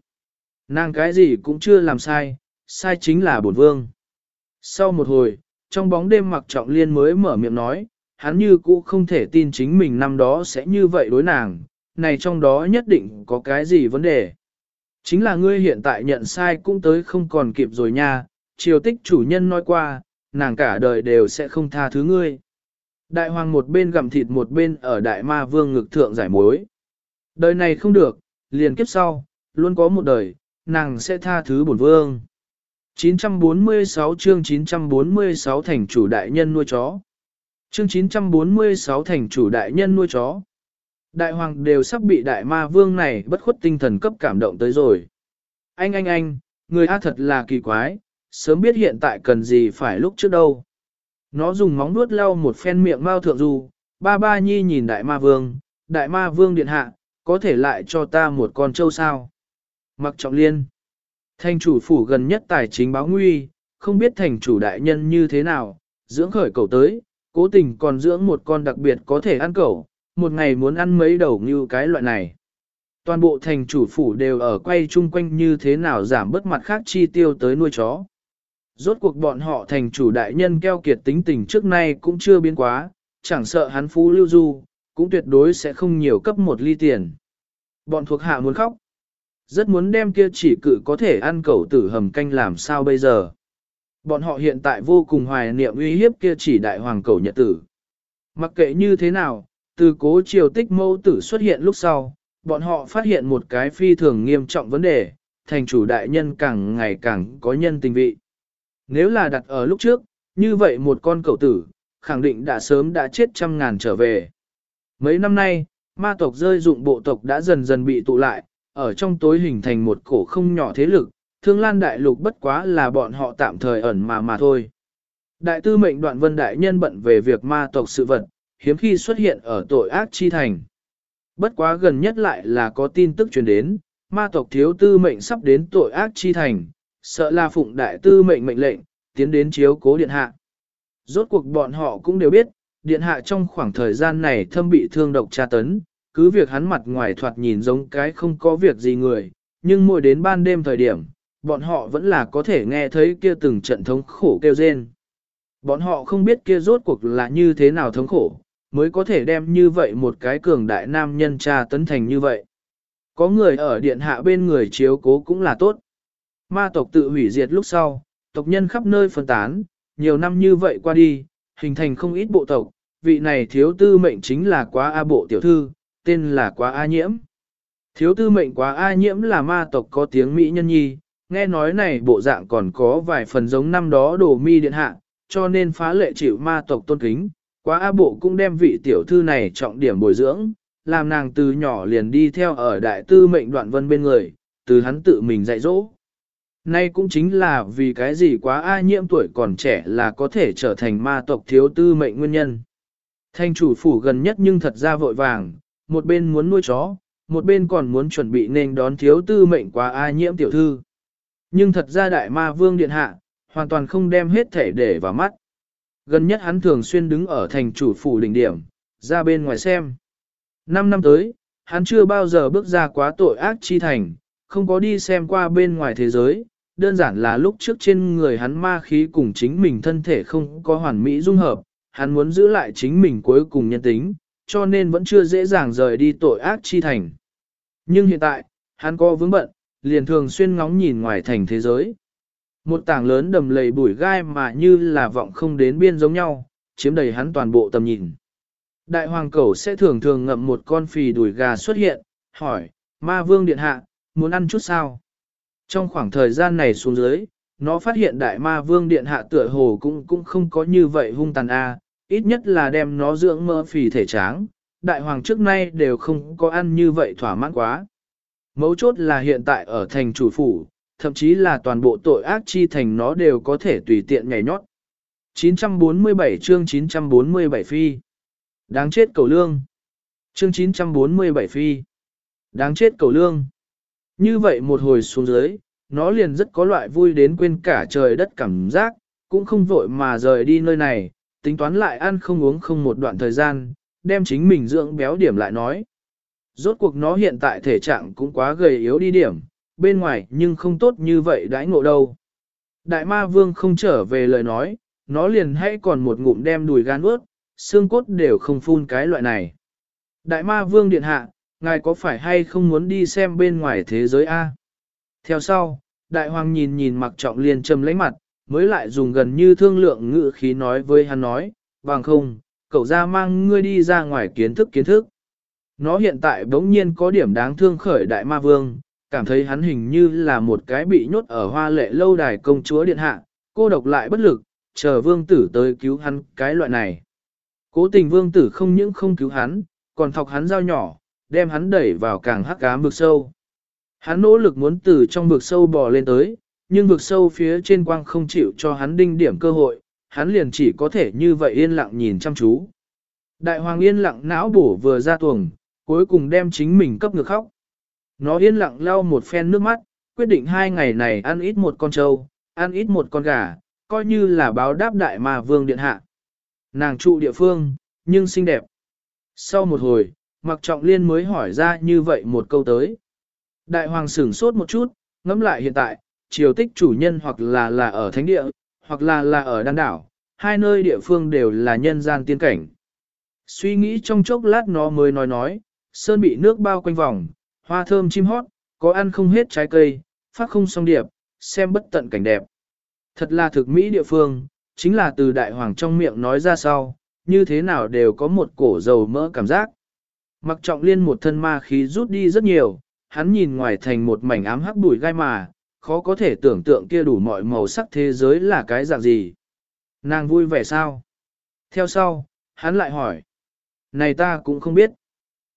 Nàng cái gì cũng chưa làm sai, sai chính là bổn vương. Sau một hồi, trong bóng đêm mặc trọng liên mới mở miệng nói, hắn như cũ không thể tin chính mình năm đó sẽ như vậy đối nàng, này trong đó nhất định có cái gì vấn đề. Chính là ngươi hiện tại nhận sai cũng tới không còn kịp rồi nha, triều tích chủ nhân nói qua, nàng cả đời đều sẽ không tha thứ ngươi. Đại hoàng một bên gặm thịt một bên ở đại ma vương ngực thượng giải mối. Đời này không được, liền kiếp sau, luôn có một đời, nàng sẽ tha thứ bổn vương. 946 chương 946 thành chủ đại nhân nuôi chó. Chương 946 thành chủ đại nhân nuôi chó. Đại hoàng đều sắp bị đại ma vương này bất khuất tinh thần cấp cảm động tới rồi. Anh anh anh, người A thật là kỳ quái, sớm biết hiện tại cần gì phải lúc trước đâu. Nó dùng móng vuốt lau một phen miệng mao thượng du, ba ba nhi nhìn đại ma vương, đại ma vương điện hạ, có thể lại cho ta một con trâu sao. Mặc trọng liên. Thành chủ phủ gần nhất tài chính báo nguy, không biết thành chủ đại nhân như thế nào, dưỡng khởi cầu tới, cố tình còn dưỡng một con đặc biệt có thể ăn cẩu, một ngày muốn ăn mấy đầu như cái loại này. Toàn bộ thành chủ phủ đều ở quay chung quanh như thế nào giảm bớt mặt khác chi tiêu tới nuôi chó. Rốt cuộc bọn họ thành chủ đại nhân keo kiệt tính tình trước nay cũng chưa biến quá, chẳng sợ hắn phú lưu du, cũng tuyệt đối sẽ không nhiều cấp một ly tiền. Bọn thuộc hạ muốn khóc. Rất muốn đem kia chỉ cự có thể ăn cẩu tử hầm canh làm sao bây giờ. Bọn họ hiện tại vô cùng hoài niệm uy hiếp kia chỉ đại hoàng cẩu nhật tử. Mặc kệ như thế nào, từ cố triều tích mâu tử xuất hiện lúc sau, bọn họ phát hiện một cái phi thường nghiêm trọng vấn đề, thành chủ đại nhân càng ngày càng có nhân tình vị. Nếu là đặt ở lúc trước, như vậy một con cậu tử, khẳng định đã sớm đã chết trăm ngàn trở về. Mấy năm nay, ma tộc rơi dụng bộ tộc đã dần dần bị tụ lại, ở trong tối hình thành một cổ không nhỏ thế lực, thương lan đại lục bất quá là bọn họ tạm thời ẩn mà mà thôi. Đại tư mệnh đoạn vân đại nhân bận về việc ma tộc sự vật, hiếm khi xuất hiện ở tội ác chi thành. Bất quá gần nhất lại là có tin tức truyền đến, ma tộc thiếu tư mệnh sắp đến tội ác chi thành, sợ là phụng đại tư mệnh mệnh lệnh, tiến đến chiếu cố điện hạ. Rốt cuộc bọn họ cũng đều biết, điện hạ trong khoảng thời gian này thâm bị thương độc tra tấn, cứ việc hắn mặt ngoài thoạt nhìn giống cái không có việc gì người, nhưng mỗi đến ban đêm thời điểm, bọn họ vẫn là có thể nghe thấy kia từng trận thống khổ kêu rên. Bọn họ không biết kia rốt cuộc là như thế nào thống khổ, mới có thể đem như vậy một cái cường đại nam nhân tra tấn thành như vậy. Có người ở điện hạ bên người chiếu cố cũng là tốt. Ma tộc tự hủy diệt lúc sau, tộc nhân khắp nơi phân tán, nhiều năm như vậy qua đi, hình thành không ít bộ tộc, vị này thiếu tư mệnh chính là quá A bộ tiểu thư, tên là quá A nhiễm. Thiếu tư mệnh quá A nhiễm là ma tộc có tiếng Mỹ nhân nhi, nghe nói này bộ dạng còn có vài phần giống năm đó đồ mi điện hạ, cho nên phá lệ chịu ma tộc tôn kính, quá A bộ cũng đem vị tiểu thư này trọng điểm bồi dưỡng, làm nàng từ nhỏ liền đi theo ở đại tư mệnh đoạn vân bên người, từ hắn tự mình dạy dỗ. Nay cũng chính là vì cái gì quá ai nhiễm tuổi còn trẻ là có thể trở thành ma tộc thiếu tư mệnh nguyên nhân. Thanh chủ phủ gần nhất nhưng thật ra vội vàng, một bên muốn nuôi chó, một bên còn muốn chuẩn bị nên đón thiếu tư mệnh quá ai nhiễm tiểu thư. Nhưng thật ra đại ma vương điện hạ, hoàn toàn không đem hết thể để vào mắt. Gần nhất hắn thường xuyên đứng ở thành chủ phủ đỉnh điểm, ra bên ngoài xem. Năm năm tới, hắn chưa bao giờ bước ra quá tội ác chi thành, không có đi xem qua bên ngoài thế giới, đơn giản là lúc trước trên người hắn ma khí cùng chính mình thân thể không có hoàn mỹ dung hợp, hắn muốn giữ lại chính mình cuối cùng nhân tính, cho nên vẫn chưa dễ dàng rời đi tội ác chi thành. Nhưng hiện tại, hắn có vướng bận, liền thường xuyên ngóng nhìn ngoài thành thế giới. Một tảng lớn đầm lầy bụi gai mà như là vọng không đến biên giống nhau, chiếm đầy hắn toàn bộ tầm nhìn. Đại hoàng cẩu sẽ thường thường ngậm một con phì đùi gà xuất hiện, hỏi, ma vương điện hạ, muốn ăn chút sao? Trong khoảng thời gian này xuống dưới, nó phát hiện đại ma vương điện hạ tựa hồ cũng cũng không có như vậy hung tàn a, ít nhất là đem nó dưỡng mỡ phì thể tráng, đại hoàng trước nay đều không có ăn như vậy thỏa mãn quá. Mấu chốt là hiện tại ở thành chủ phủ, thậm chí là toàn bộ tội ác chi thành nó đều có thể tùy tiện nhảy nhót. 947 chương 947 phi. Đáng chết cầu lương. Chương 947 phi. Đáng chết cầu lương. Như vậy một hồi xuống dưới, nó liền rất có loại vui đến quên cả trời đất cảm giác, cũng không vội mà rời đi nơi này, tính toán lại ăn không uống không một đoạn thời gian, đem chính mình dưỡng béo điểm lại nói. Rốt cuộc nó hiện tại thể trạng cũng quá gầy yếu đi điểm, bên ngoài nhưng không tốt như vậy đãi ngộ đâu. Đại ma vương không trở về lời nói, nó liền hãy còn một ngụm đem đùi gan ướt, xương cốt đều không phun cái loại này. Đại ma vương điện hạ, ngài có phải hay không muốn đi xem bên ngoài thế giới A? Theo sau, đại hoàng nhìn nhìn mặc trọng liền trầm lấy mặt, mới lại dùng gần như thương lượng ngữ khí nói với hắn nói, bằng không, cậu ra mang ngươi đi ra ngoài kiến thức kiến thức. Nó hiện tại bỗng nhiên có điểm đáng thương khởi đại ma vương, cảm thấy hắn hình như là một cái bị nhốt ở hoa lệ lâu đài công chúa điện hạ, cô độc lại bất lực, chờ vương tử tới cứu hắn cái loại này. Cố tình vương tử không những không cứu hắn, còn thọc hắn dao nhỏ, đem hắn đẩy vào càng hắc cá vực sâu. Hắn nỗ lực muốn từ trong vực sâu bò lên tới, nhưng vực sâu phía trên quang không chịu cho hắn đinh điểm cơ hội, hắn liền chỉ có thể như vậy yên lặng nhìn chăm chú. Đại hoàng yên lặng não bổ vừa ra tuồng, cuối cùng đem chính mình cấp ngược khóc. Nó yên lặng lau một phen nước mắt, quyết định hai ngày này ăn ít một con trâu, ăn ít một con gà, coi như là báo đáp đại mà vương điện hạ. Nàng trụ địa phương, nhưng xinh đẹp. Sau một hồi, Mặc Trọng Liên mới hỏi ra như vậy một câu tới. Đại hoàng sửng sốt một chút, ngẫm lại hiện tại, triều tích chủ nhân hoặc là là ở thánh địa, hoặc là là ở đan đảo, hai nơi địa phương đều là nhân gian tiên cảnh. Suy nghĩ trong chốc lát nó mới nói nói, sơn bị nước bao quanh vòng, hoa thơm chim hót, có ăn không hết trái cây, phát không song điệp, xem bất tận cảnh đẹp. Thật là thực mỹ địa phương, chính là từ đại hoàng trong miệng nói ra sau, như thế nào đều có một cổ dầu mỡ cảm giác. Mặc trọng liên một thân ma khí rút đi rất nhiều, hắn nhìn ngoài thành một mảnh ám hắc bụi gai mà, khó có thể tưởng tượng kia đủ mọi màu sắc thế giới là cái dạng gì. Nàng vui vẻ sao? Theo sau, hắn lại hỏi. Này ta cũng không biết.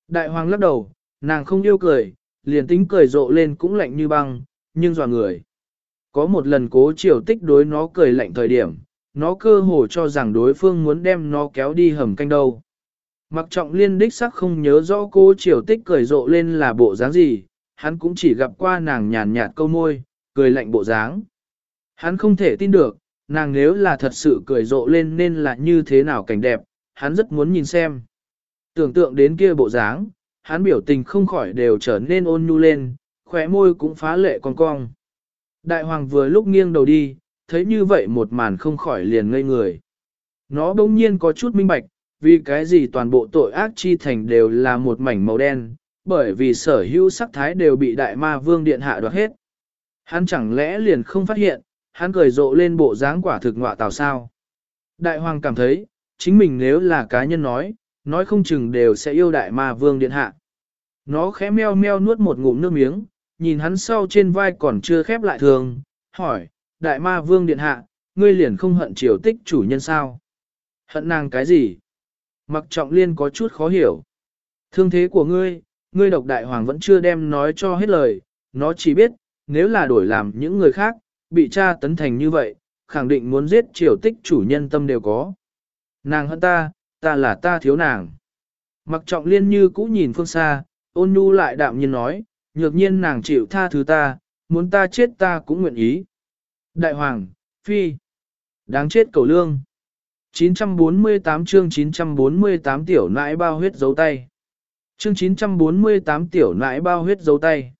Đại hoàng lắc đầu, nàng không yêu cười, liền tính cười rộ lên cũng lạnh như băng, nhưng dò người. Có một lần cố triều tích đối nó cười lạnh thời điểm, nó cơ hồ cho rằng đối phương muốn đem nó kéo đi hầm canh đâu. Mặc trọng liên đích sắc không nhớ rõ cô triều tích cười rộ lên là bộ dáng gì, hắn cũng chỉ gặp qua nàng nhàn nhạt câu môi, cười lạnh bộ dáng. Hắn không thể tin được, nàng nếu là thật sự cười rộ lên nên là như thế nào cảnh đẹp, hắn rất muốn nhìn xem. Tưởng tượng đến kia bộ dáng, hắn biểu tình không khỏi đều trở nên ôn nhu lên, khóe môi cũng phá lệ con cong. Đại hoàng vừa lúc nghiêng đầu đi, thấy như vậy một màn không khỏi liền ngây người. Nó bỗng nhiên có chút minh bạch, vì cái gì toàn bộ tội ác chi thành đều là một mảnh màu đen, bởi vì sở hữu sắc thái đều bị đại ma vương điện hạ đoạt hết. Hắn chẳng lẽ liền không phát hiện, hắn cười rộ lên bộ dáng quả thực ngọa tào sao. Đại hoàng cảm thấy, chính mình nếu là cá nhân nói, nói không chừng đều sẽ yêu đại ma vương điện hạ. Nó khẽ meo meo nuốt một ngụm nước miếng, nhìn hắn sau trên vai còn chưa khép lại thường, hỏi, đại ma vương điện hạ, ngươi liền không hận triều tích chủ nhân sao? Hận nàng cái gì? Mặc trọng liên có chút khó hiểu. Thương thế của ngươi, ngươi độc đại hoàng vẫn chưa đem nói cho hết lời, nó chỉ biết, nếu là đổi làm những người khác, bị cha tấn thành như vậy, khẳng định muốn giết triều tích chủ nhân tâm đều có. Nàng hơn ta, ta là ta thiếu nàng. Mặc trọng liên như cũ nhìn phương xa, ôn nhu lại đạm nhiên nói, nhược nhiên nàng chịu tha thứ ta, muốn ta chết ta cũng nguyện ý. Đại hoàng, phi, đáng chết cầu lương. 948 chương 948 tiểu nãi bao huyết dấu tay. Chương 948 tiểu nãi bao huyết dấu tay.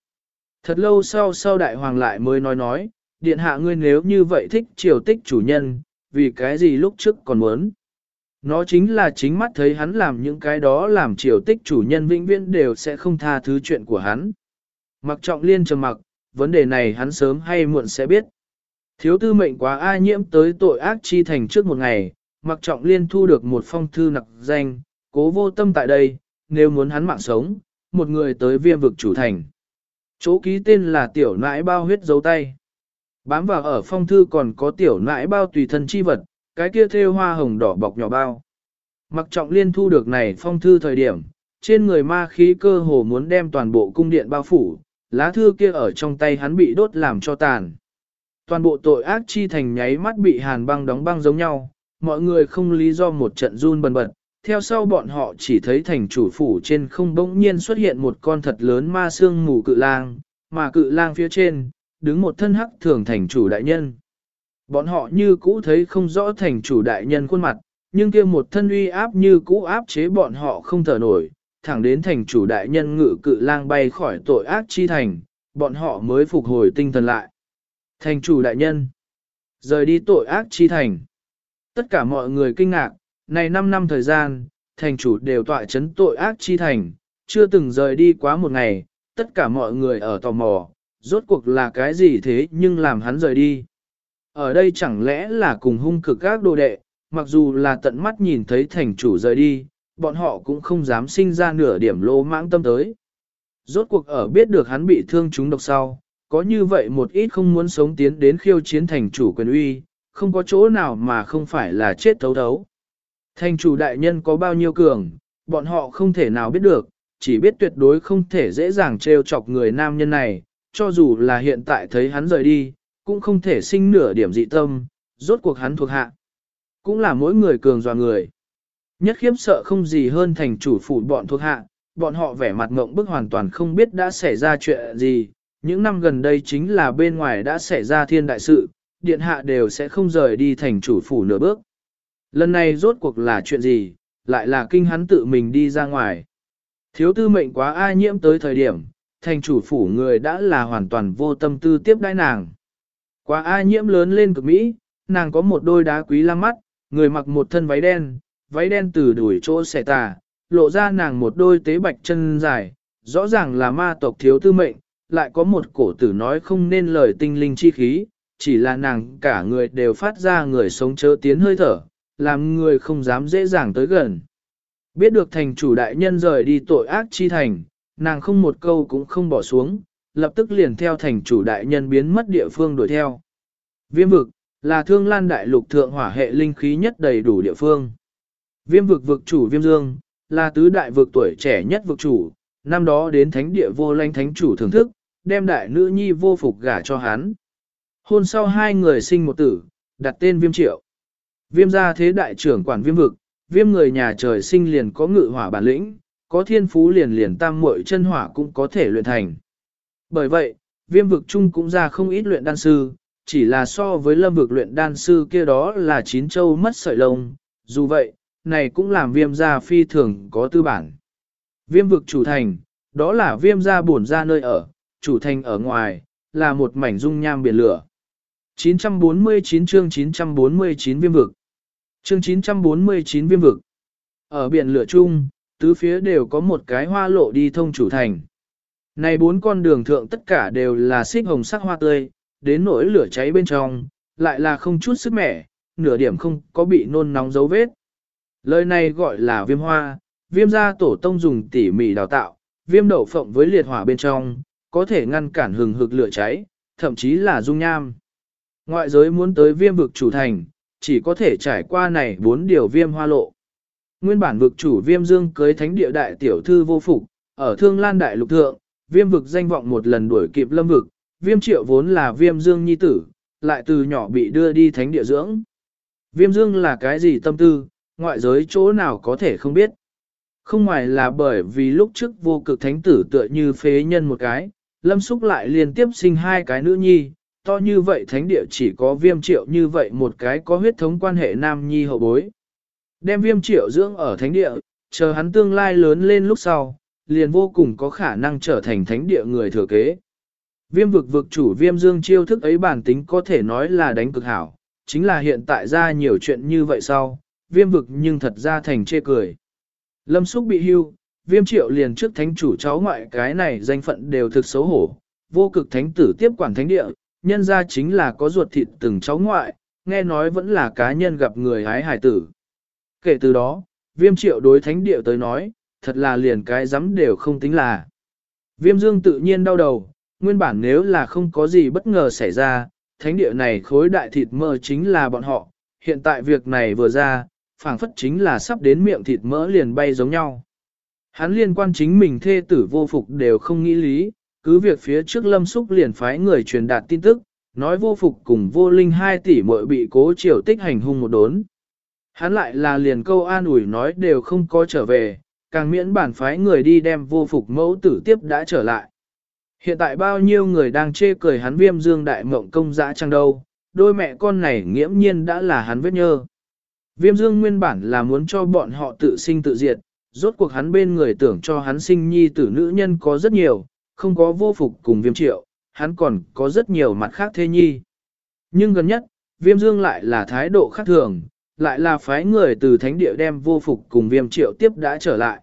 Thật lâu sau sau đại hoàng lại mới nói nói, điện hạ ngươi nếu như vậy thích triều tích chủ nhân, vì cái gì lúc trước còn muốn. Nó chính là chính mắt thấy hắn làm những cái đó làm triều tích chủ nhân vĩnh viễn đều sẽ không tha thứ chuyện của hắn. Mặc trọng liên trầm mặc, vấn đề này hắn sớm hay muộn sẽ biết. Thiếu tư mệnh quá ai nhiễm tới tội ác chi thành trước một ngày, mặc trọng liên thu được một phong thư nặc danh, cố vô tâm tại đây, nếu muốn hắn mạng sống, một người tới viêm vực chủ thành. Chỗ ký tên là tiểu nãi bao huyết dấu tay. Bám vào ở phong thư còn có tiểu nãi bao tùy thân chi vật, cái kia thêu hoa hồng đỏ bọc nhỏ bao. Mặc trọng liên thu được này phong thư thời điểm, trên người ma khí cơ hồ muốn đem toàn bộ cung điện bao phủ, lá thư kia ở trong tay hắn bị đốt làm cho tàn. Toàn bộ tội ác chi thành nháy mắt bị hàn băng đóng băng giống nhau, mọi người không lý do một trận run bần bật. Theo sau bọn họ chỉ thấy thành chủ phủ trên không bỗng nhiên xuất hiện một con thật lớn ma xương mù cự lang, mà cự lang phía trên, đứng một thân hắc thường thành chủ đại nhân. Bọn họ như cũ thấy không rõ thành chủ đại nhân khuôn mặt, nhưng kia một thân uy áp như cũ áp chế bọn họ không thở nổi, thẳng đến thành chủ đại nhân ngự cự lang bay khỏi tội ác chi thành, bọn họ mới phục hồi tinh thần lại. Thành chủ đại nhân, rời đi tội ác chi thành. Tất cả mọi người kinh ngạc, này 5 năm thời gian, thành chủ đều tọa chấn tội ác chi thành, chưa từng rời đi quá một ngày, tất cả mọi người ở tò mò, rốt cuộc là cái gì thế nhưng làm hắn rời đi. Ở đây chẳng lẽ là cùng hung cực các đồ đệ, mặc dù là tận mắt nhìn thấy thành chủ rời đi, bọn họ cũng không dám sinh ra nửa điểm lô mãng tâm tới. Rốt cuộc ở biết được hắn bị thương chúng độc sau, có như vậy một ít không muốn sống tiến đến khiêu chiến thành chủ quyền uy, không có chỗ nào mà không phải là chết thấu thấu. Thành chủ đại nhân có bao nhiêu cường, bọn họ không thể nào biết được, chỉ biết tuyệt đối không thể dễ dàng trêu chọc người nam nhân này, cho dù là hiện tại thấy hắn rời đi, cũng không thể sinh nửa điểm dị tâm, rốt cuộc hắn thuộc hạ. Cũng là mỗi người cường dò người. Nhất khiếp sợ không gì hơn thành chủ phủ bọn thuộc hạ, bọn họ vẻ mặt ngộng bức hoàn toàn không biết đã xảy ra chuyện gì. Những năm gần đây chính là bên ngoài đã xảy ra thiên đại sự, điện hạ đều sẽ không rời đi thành chủ phủ nửa bước. Lần này rốt cuộc là chuyện gì, lại là kinh hắn tự mình đi ra ngoài. Thiếu tư mệnh quá ai nhiễm tới thời điểm, thành chủ phủ người đã là hoàn toàn vô tâm tư tiếp đãi nàng. Quá ai nhiễm lớn lên cực Mỹ, nàng có một đôi đá quý lăng mắt, người mặc một thân váy đen, váy đen từ đuổi chỗ xẻ tà, lộ ra nàng một đôi tế bạch chân dài, rõ ràng là ma tộc thiếu tư mệnh, lại có một cổ tử nói không nên lời tinh linh chi khí, chỉ là nàng cả người đều phát ra người sống chớ tiến hơi thở, làm người không dám dễ dàng tới gần. Biết được thành chủ đại nhân rời đi tội ác chi thành, nàng không một câu cũng không bỏ xuống, lập tức liền theo thành chủ đại nhân biến mất địa phương đuổi theo. Viêm vực, là thương lan đại lục thượng hỏa hệ linh khí nhất đầy đủ địa phương. Viêm vực vực chủ viêm dương, là tứ đại vực tuổi trẻ nhất vực chủ, năm đó đến thánh địa vô lanh thánh chủ thưởng thức, đem đại nữ nhi vô phục gả cho hắn. Hôn sau hai người sinh một tử, đặt tên viêm triệu. Viêm gia thế đại trưởng quản viêm vực, viêm người nhà trời sinh liền có ngự hỏa bản lĩnh, có thiên phú liền liền tam muội chân hỏa cũng có thể luyện thành. Bởi vậy, viêm vực chung cũng ra không ít luyện đan sư, chỉ là so với lâm vực luyện đan sư kia đó là chín châu mất sợi lông, dù vậy, này cũng làm viêm gia phi thường có tư bản. Viêm vực chủ thành, đó là viêm gia bổn ra nơi ở, chủ thành ở ngoài, là một mảnh dung nham biển lửa. 949 chương 949 viêm vực Chương 949 viêm vực Ở biển lửa chung, tứ phía đều có một cái hoa lộ đi thông chủ thành. Này bốn con đường thượng tất cả đều là xích hồng sắc hoa tươi, đến nỗi lửa cháy bên trong, lại là không chút sức mẻ, nửa điểm không có bị nôn nóng dấu vết. Lời này gọi là viêm hoa, viêm gia tổ tông dùng tỉ mỉ đào tạo, viêm đậu phộng với liệt hỏa bên trong, có thể ngăn cản hừng hực lửa cháy, thậm chí là dung nham. Ngoại giới muốn tới viêm vực chủ thành, chỉ có thể trải qua này bốn điều viêm hoa lộ. Nguyên bản vực chủ viêm dương cưới thánh địa đại tiểu thư vô phục, ở thương lan đại lục thượng, viêm vực danh vọng một lần đuổi kịp lâm vực, viêm triệu vốn là viêm dương nhi tử, lại từ nhỏ bị đưa đi thánh địa dưỡng. Viêm dương là cái gì tâm tư, ngoại giới chỗ nào có thể không biết. Không ngoài là bởi vì lúc trước vô cực thánh tử tựa như phế nhân một cái, lâm xúc lại liên tiếp sinh hai cái nữ nhi, to như vậy thánh địa chỉ có viêm triệu như vậy một cái có huyết thống quan hệ nam nhi hậu bối. Đem viêm triệu dưỡng ở thánh địa, chờ hắn tương lai lớn lên lúc sau, liền vô cùng có khả năng trở thành thánh địa người thừa kế. Viêm vực vực chủ viêm dương chiêu thức ấy bản tính có thể nói là đánh cực hảo, chính là hiện tại ra nhiều chuyện như vậy sau, viêm vực nhưng thật ra thành chê cười. Lâm xúc bị hưu, viêm triệu liền trước thánh chủ cháu ngoại cái này danh phận đều thực xấu hổ, vô cực thánh tử tiếp quản thánh địa, nhân ra chính là có ruột thịt từng cháu ngoại, nghe nói vẫn là cá nhân gặp người hái hải tử. Kể từ đó, viêm triệu đối thánh địa tới nói, thật là liền cái dám đều không tính là. Viêm dương tự nhiên đau đầu, nguyên bản nếu là không có gì bất ngờ xảy ra, thánh địa này khối đại thịt mỡ chính là bọn họ, hiện tại việc này vừa ra, phảng phất chính là sắp đến miệng thịt mỡ liền bay giống nhau. Hắn liên quan chính mình thê tử vô phục đều không nghĩ lý, cứ việc phía trước lâm xúc liền phái người truyền đạt tin tức, nói vô phục cùng vô linh hai tỷ muội bị cố triều tích hành hung một đốn. Hắn lại là liền câu an ủi nói đều không có trở về, càng miễn bản phái người đi đem vô phục mẫu tử tiếp đã trở lại. Hiện tại bao nhiêu người đang chê cười hắn viêm dương đại mộng công dã trăng đâu, đôi mẹ con này nghiễm nhiên đã là hắn vết nhơ. Viêm dương nguyên bản là muốn cho bọn họ tự sinh tự diệt, rốt cuộc hắn bên người tưởng cho hắn sinh nhi tử nữ nhân có rất nhiều, không có vô phục cùng viêm triệu, hắn còn có rất nhiều mặt khác Thê nhi. Nhưng gần nhất, viêm dương lại là thái độ khác thường, lại là phái người từ thánh địa đem vô phục cùng viêm triệu tiếp đã trở lại.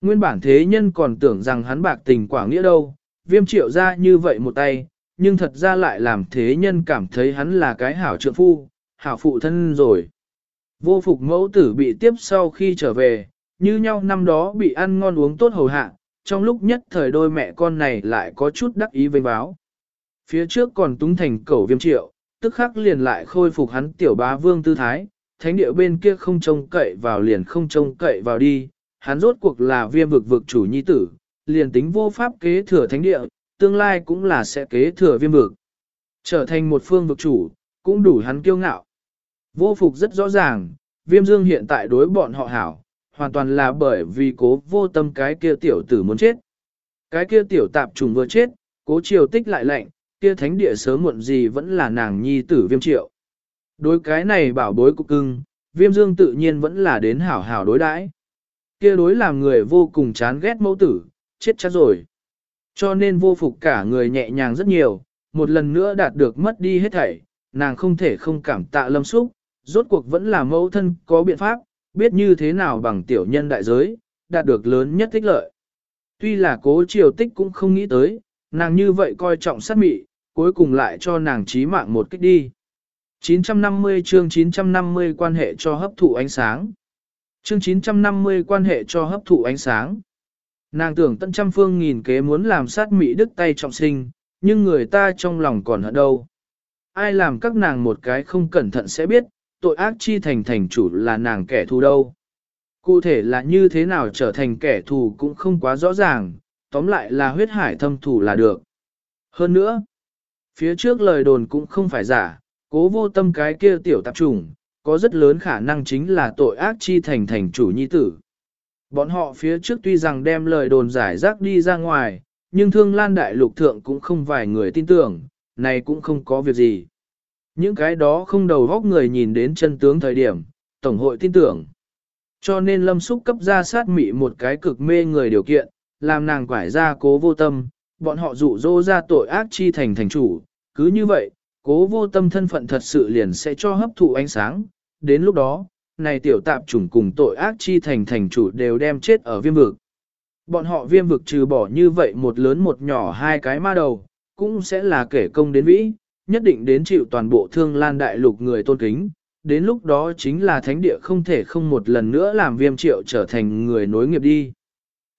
Nguyên bản thế nhân còn tưởng rằng hắn bạc tình quả nghĩa đâu, viêm triệu ra như vậy một tay, nhưng thật ra lại làm thế nhân cảm thấy hắn là cái hảo trượng phu, hảo phụ thân rồi. Vô phục mẫu tử bị tiếp sau khi trở về, như nhau năm đó bị ăn ngon uống tốt hầu hạ, trong lúc nhất thời đôi mẹ con này lại có chút đắc ý vênh báo. Phía trước còn túng thành cẩu viêm triệu, tức khắc liền lại khôi phục hắn tiểu bá vương tư thái, thánh địa bên kia không trông cậy vào liền không trông cậy vào đi, hắn rốt cuộc là viêm vực vực chủ nhi tử, liền tính vô pháp kế thừa thánh địa, tương lai cũng là sẽ kế thừa viêm vực. Trở thành một phương vực chủ, cũng đủ hắn kiêu ngạo. Vô phục rất rõ ràng, viêm dương hiện tại đối bọn họ hảo, hoàn toàn là bởi vì cố vô tâm cái kia tiểu tử muốn chết. Cái kia tiểu tạp trùng vừa chết, cố triều tích lại lạnh, kia thánh địa sớm muộn gì vẫn là nàng nhi tử viêm triệu. Đối cái này bảo bối cục cưng, viêm dương tự nhiên vẫn là đến hảo hảo đối đãi. Kia đối làm người vô cùng chán ghét mẫu tử, chết chắc rồi. Cho nên vô phục cả người nhẹ nhàng rất nhiều, một lần nữa đạt được mất đi hết thảy, nàng không thể không cảm tạ lâm xúc, rốt cuộc vẫn là mẫu thân có biện pháp, biết như thế nào bằng tiểu nhân đại giới, đạt được lớn nhất thích lợi. Tuy là cố triều tích cũng không nghĩ tới, nàng như vậy coi trọng sát mị, cuối cùng lại cho nàng trí mạng một cách đi. 950 chương 950 quan hệ cho hấp thụ ánh sáng. Chương 950 quan hệ cho hấp thụ ánh sáng. Nàng tưởng tận trăm phương nghìn kế muốn làm sát mị đức tay trọng sinh, nhưng người ta trong lòng còn hận đâu. Ai làm các nàng một cái không cẩn thận sẽ biết, tội ác chi thành thành chủ là nàng kẻ thù đâu. Cụ thể là như thế nào trở thành kẻ thù cũng không quá rõ ràng, tóm lại là huyết hải thâm thù là được. Hơn nữa, phía trước lời đồn cũng không phải giả, cố vô tâm cái kia tiểu tạp trùng, có rất lớn khả năng chính là tội ác chi thành thành chủ nhi tử. Bọn họ phía trước tuy rằng đem lời đồn giải rác đi ra ngoài, nhưng thương lan đại lục thượng cũng không vài người tin tưởng, này cũng không có việc gì. Những cái đó không đầu góc người nhìn đến chân tướng thời điểm, Tổng hội tin tưởng. Cho nên lâm xúc cấp ra sát mị một cái cực mê người điều kiện, làm nàng quải ra cố vô tâm, bọn họ dụ dỗ ra tội ác chi thành thành chủ. Cứ như vậy, cố vô tâm thân phận thật sự liền sẽ cho hấp thụ ánh sáng. Đến lúc đó, này tiểu tạp chủng cùng tội ác chi thành thành chủ đều đem chết ở viêm vực. Bọn họ viêm vực trừ bỏ như vậy một lớn một nhỏ hai cái ma đầu, cũng sẽ là kể công đến vĩ, nhất định đến chịu toàn bộ thương lan đại lục người tôn kính. Đến lúc đó chính là thánh địa không thể không một lần nữa làm viêm triệu trở thành người nối nghiệp đi.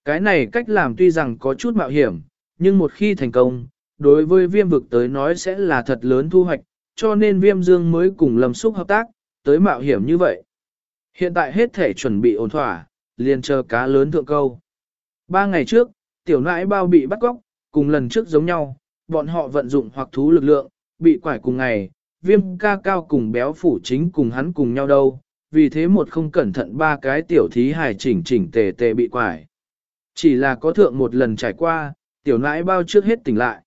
Cái này cách làm tuy rằng có chút mạo hiểm, nhưng một khi thành công, đối với viêm vực tới nói sẽ là thật lớn thu hoạch, cho nên viêm dương mới cùng lâm xúc hợp tác, tới mạo hiểm như vậy. Hiện tại hết thể chuẩn bị ổn thỏa, liền chờ cá lớn thượng câu. Ba ngày trước, tiểu nãi bao bị bắt cóc, cùng lần trước giống nhau, bọn họ vận dụng hoặc thú lực lượng, bị quải cùng ngày, viêm ca cao cùng béo phủ chính cùng hắn cùng nhau đâu, vì thế một không cẩn thận ba cái tiểu thí hài chỉnh chỉnh tề tề bị quải. Chỉ là có thượng một lần trải qua, tiểu nãi bao trước hết tỉnh lại.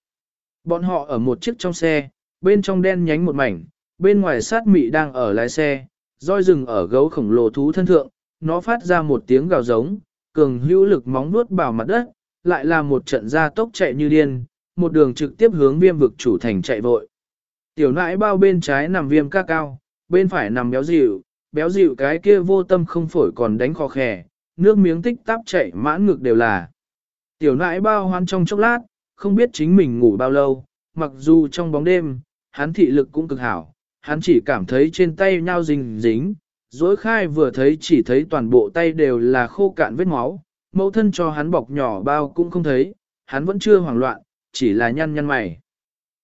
Bọn họ ở một chiếc trong xe, bên trong đen nhánh một mảnh, bên ngoài sát mị đang ở lái xe, roi rừng ở gấu khổng lồ thú thân thượng, nó phát ra một tiếng gào giống, cường hữu lực móng nuốt bảo mặt đất, lại là một trận ra tốc chạy như điên, một đường trực tiếp hướng viêm vực chủ thành chạy vội. Tiểu nãi bao bên trái nằm viêm ca cao, bên phải nằm béo dịu, béo dịu cái kia vô tâm không phổi còn đánh khó khè, nước miếng tích táp chảy mãn ngực đều là. Tiểu nãi bao hoan trong chốc lát, không biết chính mình ngủ bao lâu, mặc dù trong bóng đêm, hắn thị lực cũng cực hảo, hắn chỉ cảm thấy trên tay nhau dính dính, dối khai vừa thấy chỉ thấy toàn bộ tay đều là khô cạn vết máu, mẫu thân cho hắn bọc nhỏ bao cũng không thấy, hắn vẫn chưa hoảng loạn, chỉ là nhăn nhăn mày.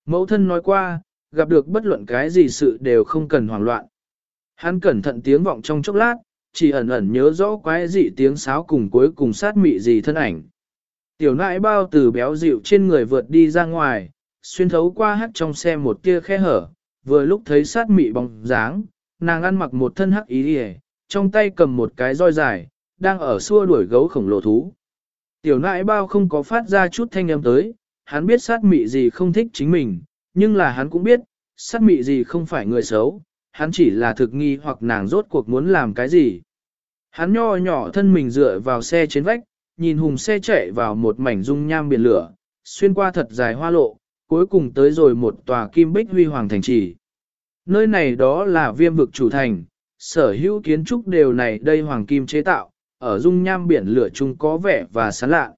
Mẫu thân nói qua, gặp được bất luận cái gì sự đều không cần hoảng loạn. Hắn cẩn thận tiếng vọng trong chốc lát, chỉ ẩn ẩn nhớ rõ quái dị tiếng sáo cùng cuối cùng sát mị gì thân ảnh. Tiểu nãi bao từ béo dịu trên người vượt đi ra ngoài, xuyên thấu qua hắt trong xe một tia khe hở, vừa lúc thấy sát mị bóng dáng, nàng ăn mặc một thân hắc ý đi trong tay cầm một cái roi dài, đang ở xua đuổi gấu khổng lồ thú. Tiểu nãi bao không có phát ra chút thanh âm tới, hắn biết sát mị gì không thích chính mình, nhưng là hắn cũng biết, sát mị gì không phải người xấu, hắn chỉ là thực nghi hoặc nàng rốt cuộc muốn làm cái gì. Hắn nho nhỏ thân mình dựa vào xe trên vách, nhìn hùng xe chạy vào một mảnh dung nham biển lửa, xuyên qua thật dài hoa lộ, cuối cùng tới rồi một tòa kim bích huy hoàng thành trì. Nơi này đó là viêm vực chủ thành, sở hữu kiến trúc đều này đây hoàng kim chế tạo, ở dung nham biển lửa chung có vẻ và sán lạ.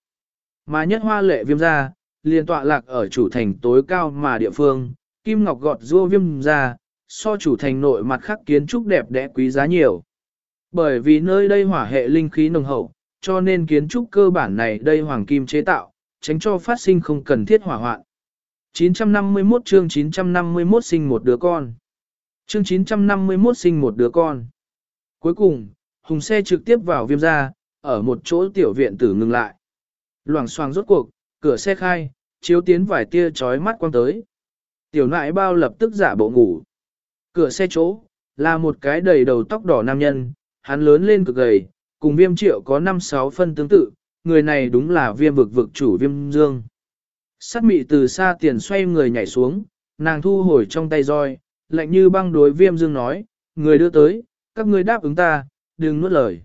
Mà nhất hoa lệ viêm ra, liền tọa lạc ở chủ thành tối cao mà địa phương, kim ngọc gọt rua viêm ra, so chủ thành nội mặt khác kiến trúc đẹp đẽ quý giá nhiều. Bởi vì nơi đây hỏa hệ linh khí nồng hậu, cho nên kiến trúc cơ bản này đây hoàng kim chế tạo, tránh cho phát sinh không cần thiết hỏa hoạn. 951 chương 951 sinh một đứa con. Chương 951 sinh một đứa con. Cuối cùng, hùng xe trực tiếp vào viêm ra, ở một chỗ tiểu viện tử ngừng lại. Loảng xoàng rốt cuộc, cửa xe khai, chiếu tiến vài tia chói mắt quang tới. Tiểu nại bao lập tức giả bộ ngủ. Cửa xe chỗ, là một cái đầy đầu tóc đỏ nam nhân, hắn lớn lên cực gầy, cùng viêm triệu có 5-6 phân tương tự, người này đúng là viêm vực vực chủ viêm dương. Sát mị từ xa tiền xoay người nhảy xuống, nàng thu hồi trong tay roi, lạnh như băng đối viêm dương nói, người đưa tới, các ngươi đáp ứng ta, đừng nuốt lời.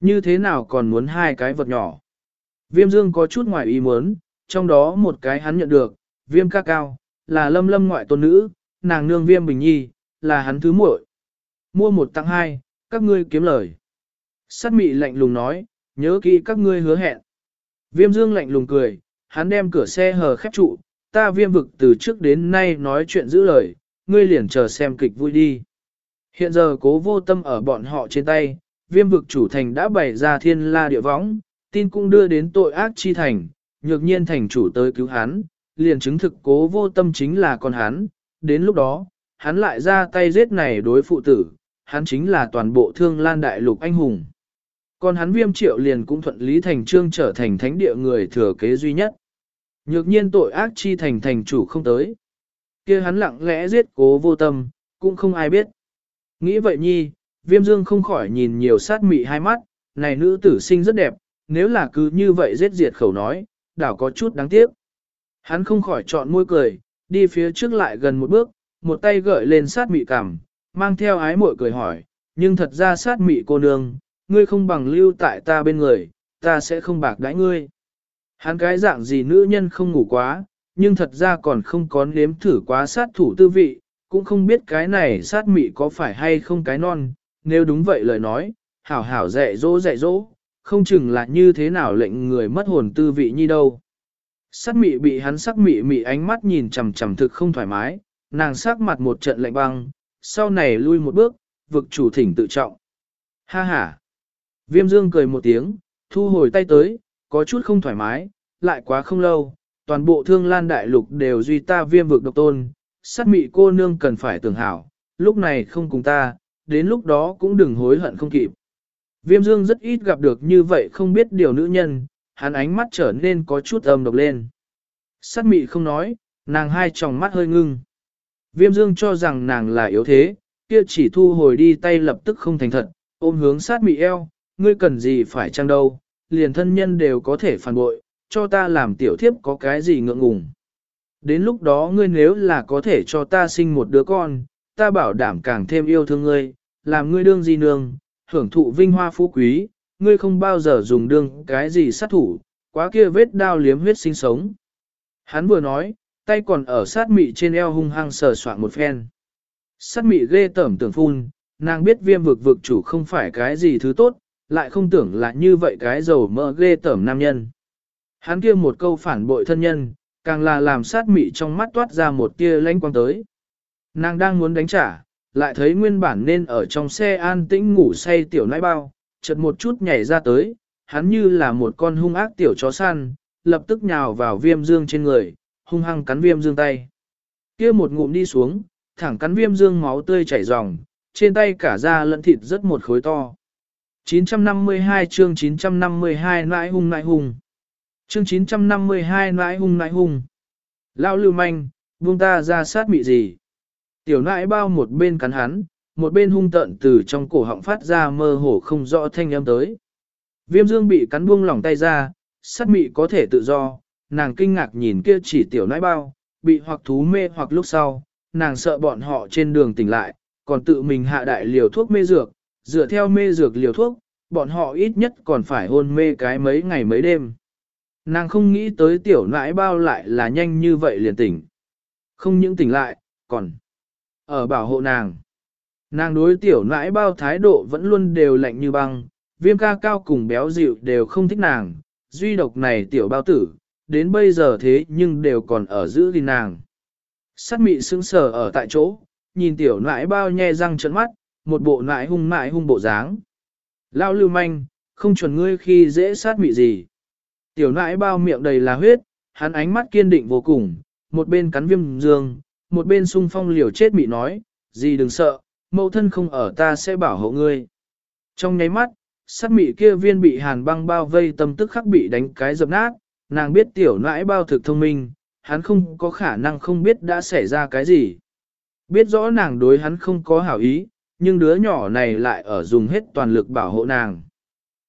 Như thế nào còn muốn hai cái vật nhỏ? Viêm dương có chút ngoài ý muốn, trong đó một cái hắn nhận được, viêm ca cao, là lâm lâm ngoại tôn nữ, nàng nương viêm bình nhi, là hắn thứ muội. Mua một tặng hai, các ngươi kiếm lời. Sát mị lạnh lùng nói, nhớ kỹ các ngươi hứa hẹn. Viêm dương lạnh lùng cười, hắn đem cửa xe hờ khép trụ, ta viêm vực từ trước đến nay nói chuyện giữ lời, ngươi liền chờ xem kịch vui đi. Hiện giờ cố vô tâm ở bọn họ trên tay, viêm vực chủ thành đã bày ra thiên la địa võng, tin cũng đưa đến tội ác chi thành, nhược nhiên thành chủ tới cứu hắn, liền chứng thực cố vô tâm chính là con hắn, đến lúc đó, hắn lại ra tay giết này đối phụ tử, hắn chính là toàn bộ thương lan đại lục anh hùng. Còn hắn viêm triệu liền cũng thuận lý thành trương trở thành thánh địa người thừa kế duy nhất. Nhược nhiên tội ác chi thành thành chủ không tới. kia hắn lặng lẽ giết cố vô tâm, cũng không ai biết. Nghĩ vậy nhi, viêm dương không khỏi nhìn nhiều sát mị hai mắt, này nữ tử sinh rất đẹp, nếu là cứ như vậy giết diệt khẩu nói, đảo có chút đáng tiếc. Hắn không khỏi chọn môi cười, đi phía trước lại gần một bước, một tay gợi lên sát mị cằm, mang theo ái mội cười hỏi, nhưng thật ra sát mị cô nương, ngươi không bằng lưu tại ta bên người, ta sẽ không bạc đãi ngươi. Hắn cái dạng gì nữ nhân không ngủ quá, nhưng thật ra còn không có nếm thử quá sát thủ tư vị, cũng không biết cái này sát mị có phải hay không cái non, nếu đúng vậy lời nói, hảo hảo dạy dỗ dạy dỗ, không chừng là như thế nào lệnh người mất hồn tư vị như đâu. Sắc mị bị hắn sắc mị mị ánh mắt nhìn chằm chằm thực không thoải mái, nàng sắc mặt một trận lạnh băng, sau này lui một bước, vực chủ thỉnh tự trọng. Ha ha! Viêm dương cười một tiếng, thu hồi tay tới, có chút không thoải mái, lại quá không lâu, toàn bộ thương lan đại lục đều duy ta viêm vực độc tôn, sát mị cô nương cần phải tưởng hảo, lúc này không cùng ta, đến lúc đó cũng đừng hối hận không kịp. Viêm dương rất ít gặp được như vậy không biết điều nữ nhân, hắn ánh mắt trở nên có chút âm độc lên. Sát mị không nói, Nàng hai tròng mắt hơi ngưng. Viêm dương cho rằng nàng là yếu thế, kia chỉ thu hồi đi tay lập tức không thành thật, ôm hướng sát mị eo, ngươi cần gì phải chăng đâu, liền thân nhân đều có thể phản bội, cho ta làm tiểu thiếp có cái gì ngượng ngùng. Đến lúc đó ngươi nếu là có thể cho ta sinh một đứa con, ta bảo đảm càng thêm yêu thương ngươi, làm ngươi đương gì nương, hưởng thụ vinh hoa phú quý, ngươi không bao giờ dùng đương cái gì sát thủ, quá kia vết đao liếm huyết sinh sống. Hắn vừa nói, tay còn ở sát mị trên eo hung hăng sờ soạn một phen. Sát mị ghê tởm tưởng phun, nàng biết viêm vực vực chủ không phải cái gì thứ tốt, lại không tưởng là như vậy cái dầu mỡ ghê tởm nam nhân. Hắn kia một câu phản bội thân nhân, càng là làm sát mị trong mắt toát ra một tia lanh quang tới. Nàng đang muốn đánh trả, lại thấy nguyên bản nên ở trong xe an tĩnh ngủ say tiểu nãi bao, chợt một chút nhảy ra tới, hắn như là một con hung ác tiểu chó săn, lập tức nhào vào viêm dương trên người, hung hăng cắn viêm dương tay. kia một ngụm đi xuống, thẳng cắn viêm dương máu tươi chảy ròng, trên tay cả da lẫn thịt rất một khối to. 952 chương 952 nãi hung nãi hung. Chương 952 nãi hung nãi hung. Lao lưu manh, buông ta ra sát mị gì. Tiểu nãi bao một bên cắn hắn, một bên hung tận từ trong cổ họng phát ra mơ hồ không rõ thanh âm tới. Viêm dương bị cắn buông lỏng tay ra, sát mị có thể tự do, nàng kinh ngạc nhìn kia chỉ tiểu nãi bao, bị hoặc thú mê hoặc lúc sau, nàng sợ bọn họ trên đường tỉnh lại, còn tự mình hạ đại liều thuốc mê dược, dựa theo mê dược liều thuốc, bọn họ ít nhất còn phải hôn mê cái mấy ngày mấy đêm. Nàng không nghĩ tới tiểu nãi bao lại là nhanh như vậy liền tỉnh. Không những tỉnh lại, còn ở bảo hộ nàng. Nàng đối tiểu nãi bao thái độ vẫn luôn đều lạnh như băng, viêm ca cao cùng béo dịu đều không thích nàng, duy độc này tiểu bao tử, đến bây giờ thế nhưng đều còn ở giữ gìn nàng. Sát mị sững sờ ở tại chỗ, nhìn tiểu nãi bao nhe răng trợn mắt, một bộ nãi hung nãi hung bộ dáng. Lao lưu manh, không chuẩn ngươi khi dễ sát mị gì. Tiểu nãi bao miệng đầy là huyết, hắn ánh mắt kiên định vô cùng, một bên cắn viêm dương, một bên sung phong liều chết mị nói, gì đừng sợ, mẫu thân không ở ta sẽ bảo hộ ngươi. Trong nháy mắt, sát mị kia viên bị hàn băng bao vây tâm tức khắc bị đánh cái dập nát, nàng biết tiểu nãi bao thực thông minh, hắn không có khả năng không biết đã xảy ra cái gì. Biết rõ nàng đối hắn không có hảo ý, nhưng đứa nhỏ này lại ở dùng hết toàn lực bảo hộ nàng.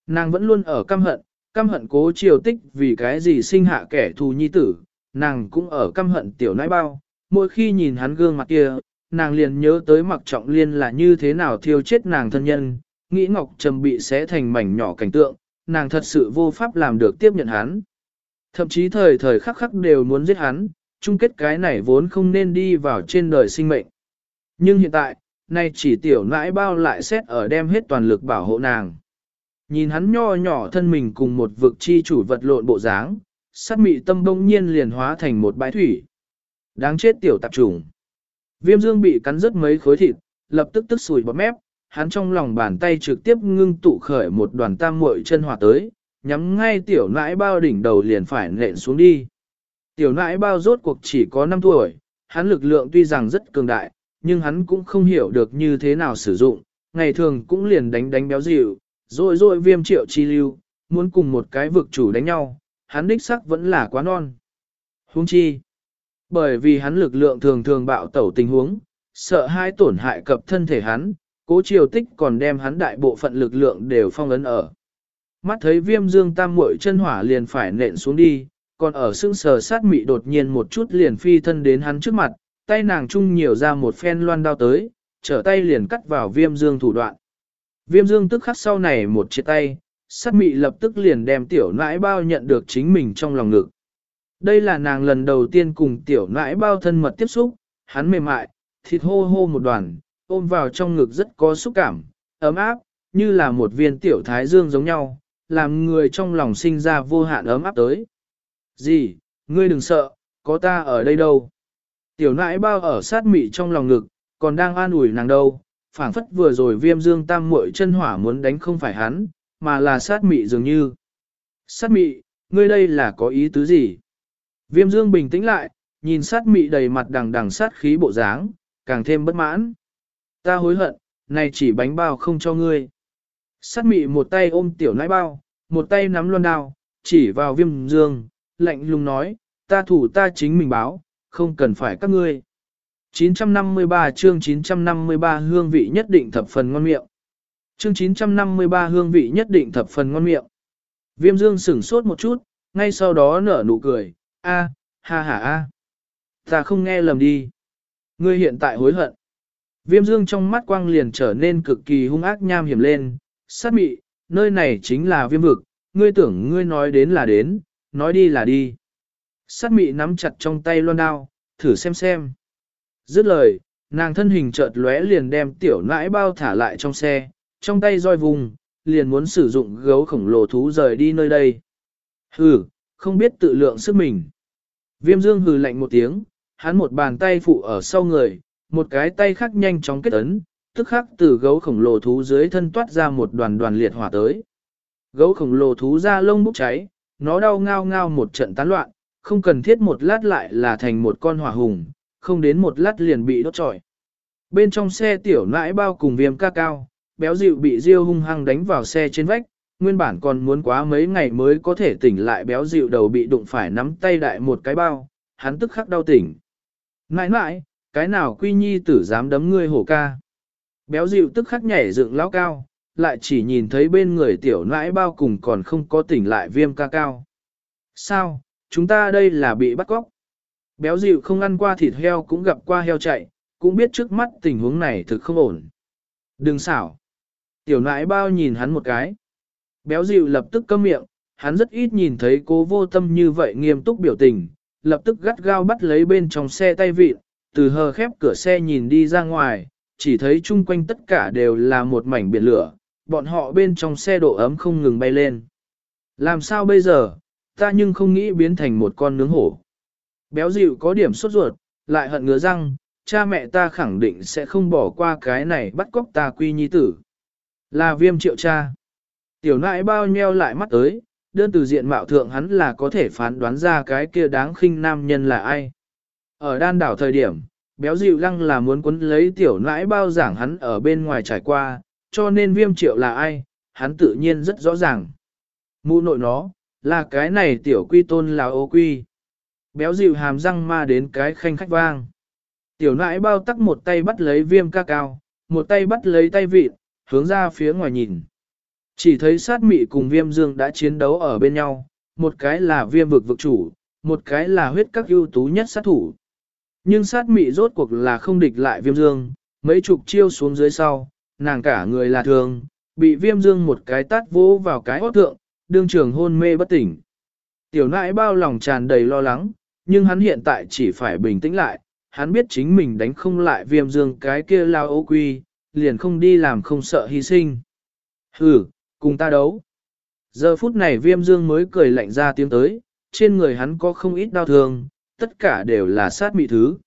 Nàng vẫn luôn ở căm hận, căm hận cố triều tích vì cái gì sinh hạ kẻ thù nhi tử, nàng cũng ở căm hận tiểu nãi bao, mỗi khi nhìn hắn gương mặt kia, nàng liền nhớ tới mặc trọng liên là như thế nào thiêu chết nàng thân nhân, nghĩ Ngọc Trầm bị xé thành mảnh nhỏ cảnh tượng, nàng thật sự vô pháp làm được tiếp nhận hắn. Thậm chí thời thời khắc khắc đều muốn giết hắn, chung kết cái này vốn không nên đi vào trên đời sinh mệnh. Nhưng hiện tại, nay chỉ tiểu nãi bao lại xét ở đem hết toàn lực bảo hộ nàng. Nhìn hắn nho nhỏ thân mình cùng một vực chi chủ vật lộn bộ dáng, sát mị tâm bỗng nhiên liền hóa thành một bãi thủy. Đáng chết tiểu tạp trùng. Viêm dương bị cắn rớt mấy khối thịt, lập tức tức sùi bọt mép, hắn trong lòng bàn tay trực tiếp ngưng tụ khởi một đoàn tam muội chân hỏa tới, nhắm ngay tiểu nãi bao đỉnh đầu liền phải nện xuống đi. Tiểu nãi bao rốt cuộc chỉ có 5 tuổi, hắn lực lượng tuy rằng rất cường đại, nhưng hắn cũng không hiểu được như thế nào sử dụng, ngày thường cũng liền đánh đánh béo dịu, rồi rồi viêm triệu chi lưu, muốn cùng một cái vực chủ đánh nhau, hắn đích sắc vẫn là quá non. Hung chi, bởi vì hắn lực lượng thường thường bạo tẩu tình huống, sợ hai tổn hại cập thân thể hắn, cố triều tích còn đem hắn đại bộ phận lực lượng đều phong ấn ở. Mắt thấy viêm dương tam muội chân hỏa liền phải nện xuống đi, còn ở xương sờ sát mị đột nhiên một chút liền phi thân đến hắn trước mặt, tay nàng chung nhiều ra một phen loan đao tới, trở tay liền cắt vào viêm dương thủ đoạn. Viêm dương tức khắc sau này một chia tay, sát mị lập tức liền đem tiểu nãi bao nhận được chính mình trong lòng ngực. Đây là nàng lần đầu tiên cùng tiểu nãi bao thân mật tiếp xúc, hắn mềm mại, thịt hô hô một đoàn, ôm vào trong ngực rất có xúc cảm, ấm áp, như là một viên tiểu thái dương giống nhau, làm người trong lòng sinh ra vô hạn ấm áp tới. Gì, ngươi đừng sợ, có ta ở đây đâu. Tiểu nãi bao ở sát mị trong lòng ngực, còn đang an ủi nàng đâu, phảng phất vừa rồi viêm dương tam muội chân hỏa muốn đánh không phải hắn, mà là sát mị dường như. Sát mị, ngươi đây là có ý tứ gì? Viêm dương bình tĩnh lại, nhìn sát mị đầy mặt đằng đằng sát khí bộ dáng, càng thêm bất mãn. Ta hối hận, này chỉ bánh bao không cho ngươi. Sát mị một tay ôm tiểu nãi bao, một tay nắm loan đao, chỉ vào viêm dương, lạnh lùng nói, ta thủ ta chính mình báo, không cần phải các ngươi. 953 chương 953 hương vị nhất định thập phần ngon miệng. Chương 953 hương vị nhất định thập phần ngon miệng. Viêm dương sửng sốt một chút, ngay sau đó nở nụ cười, a, ha ha a. Ta không nghe lầm đi. Ngươi hiện tại hối hận. Viêm dương trong mắt quang liền trở nên cực kỳ hung ác nham hiểm lên, sát mị, nơi này chính là viêm vực, ngươi tưởng ngươi nói đến là đến, nói đi là đi. Sát mị nắm chặt trong tay loan đao, thử xem xem. Dứt lời, nàng thân hình chợt lóe liền đem tiểu nãi bao thả lại trong xe, trong tay roi vùng, liền muốn sử dụng gấu khổng lồ thú rời đi nơi đây. Hừ, không biết tự lượng sức mình. Viêm dương hừ lạnh một tiếng, hắn một bàn tay phụ ở sau người, một cái tay khác nhanh chóng kết ấn, tức khắc từ gấu khổng lồ thú dưới thân toát ra một đoàn đoàn liệt hỏa tới. Gấu khổng lồ thú ra lông bốc cháy, nó đau ngao ngao một trận tán loạn, không cần thiết một lát lại là thành một con hỏa hùng, không đến một lát liền bị đốt trọi. Bên trong xe tiểu nãi bao cùng viêm ca cao, béo dịu bị riêu hung hăng đánh vào xe trên vách, nguyên bản còn muốn quá mấy ngày mới có thể tỉnh lại béo dịu đầu bị đụng phải nắm tay đại một cái bao, hắn tức khắc đau tỉnh. Nãi nãi, cái nào quy nhi tử dám đấm ngươi hổ ca. Béo dịu tức khắc nhảy dựng lao cao, lại chỉ nhìn thấy bên người tiểu nãi bao cùng còn không có tỉnh lại viêm ca cao. Sao, chúng ta đây là bị bắt cóc. Béo dịu không ăn qua thịt heo cũng gặp qua heo chạy, cũng biết trước mắt tình huống này thực không ổn. Đừng xảo. Tiểu nãi bao nhìn hắn một cái. Béo dịu lập tức câm miệng, hắn rất ít nhìn thấy cố vô tâm như vậy nghiêm túc biểu tình, lập tức gắt gao bắt lấy bên trong xe tay vịn, từ hờ khép cửa xe nhìn đi ra ngoài, chỉ thấy chung quanh tất cả đều là một mảnh biển lửa, bọn họ bên trong xe độ ấm không ngừng bay lên. Làm sao bây giờ, ta nhưng không nghĩ biến thành một con nướng hổ. Béo dịu có điểm sốt ruột, lại hận ngứa răng, cha mẹ ta khẳng định sẽ không bỏ qua cái này bắt cóc ta quy nhi tử. Là viêm triệu cha. Tiểu Nãi bao nheo lại mắt tới, đơn từ diện mạo thượng hắn là có thể phán đoán ra cái kia đáng khinh nam nhân là ai. Ở đan đảo thời điểm, béo dịu lăng là muốn quấn lấy tiểu nãi bao giảng hắn ở bên ngoài trải qua, cho nên viêm triệu là ai, hắn tự nhiên rất rõ ràng. Mụ nội nó, là cái này tiểu quy tôn là ô quy. Béo dịu hàm răng ma đến cái khanh khách vang. Tiểu nãi bao tắc một tay bắt lấy viêm ca cao, một tay bắt lấy tay vịt, hướng ra phía ngoài nhìn. Chỉ thấy sát mị cùng viêm dương đã chiến đấu ở bên nhau, một cái là viêm vực vực chủ, một cái là huyết các ưu tú nhất sát thủ. Nhưng sát mị rốt cuộc là không địch lại viêm dương, mấy chục chiêu xuống dưới sau, nàng cả người là thường, bị viêm dương một cái tát vỗ vào cái hót thượng, đương trường hôn mê bất tỉnh. Tiểu nãi bao lòng tràn đầy lo lắng, nhưng hắn hiện tại chỉ phải bình tĩnh lại, hắn biết chính mình đánh không lại viêm dương cái kia lao ô quy, liền không đi làm không sợ hy sinh. Hừ, cùng ta đấu. Giờ phút này viêm dương mới cười lạnh ra tiếng tới, trên người hắn có không ít đau thương, tất cả đều là sát mị thứ.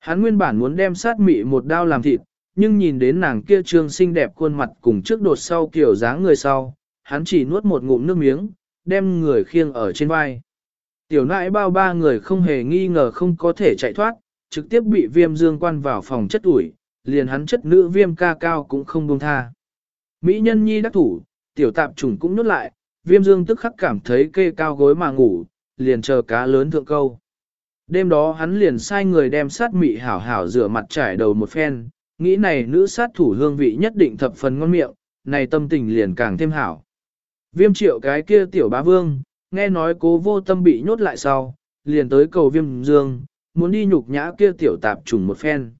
Hắn nguyên bản muốn đem sát mị một đao làm thịt, nhưng nhìn đến nàng kia trương xinh đẹp khuôn mặt cùng trước đột sau kiểu dáng người sau, hắn chỉ nuốt một ngụm nước miếng, đem người khiêng ở trên vai. Tiểu nãi bao ba người không hề nghi ngờ không có thể chạy thoát, trực tiếp bị viêm dương quan vào phòng chất ủi, liền hắn chất nữ viêm ca cao cũng không buông tha. Mỹ nhân nhi đắc thủ, tiểu tạp trùng cũng nuốt lại, viêm dương tức khắc cảm thấy kê cao gối mà ngủ, liền chờ cá lớn thượng câu. Đêm đó hắn liền sai người đem sát mị hảo hảo rửa mặt trải đầu một phen, nghĩ này nữ sát thủ hương vị nhất định thập phần ngon miệng, này tâm tình liền càng thêm hảo. Viêm triệu cái kia tiểu bá vương, nghe nói cố vô tâm bị nhốt lại sau, liền tới cầu viêm dương, muốn đi nhục nhã kia tiểu tạp trùng một phen.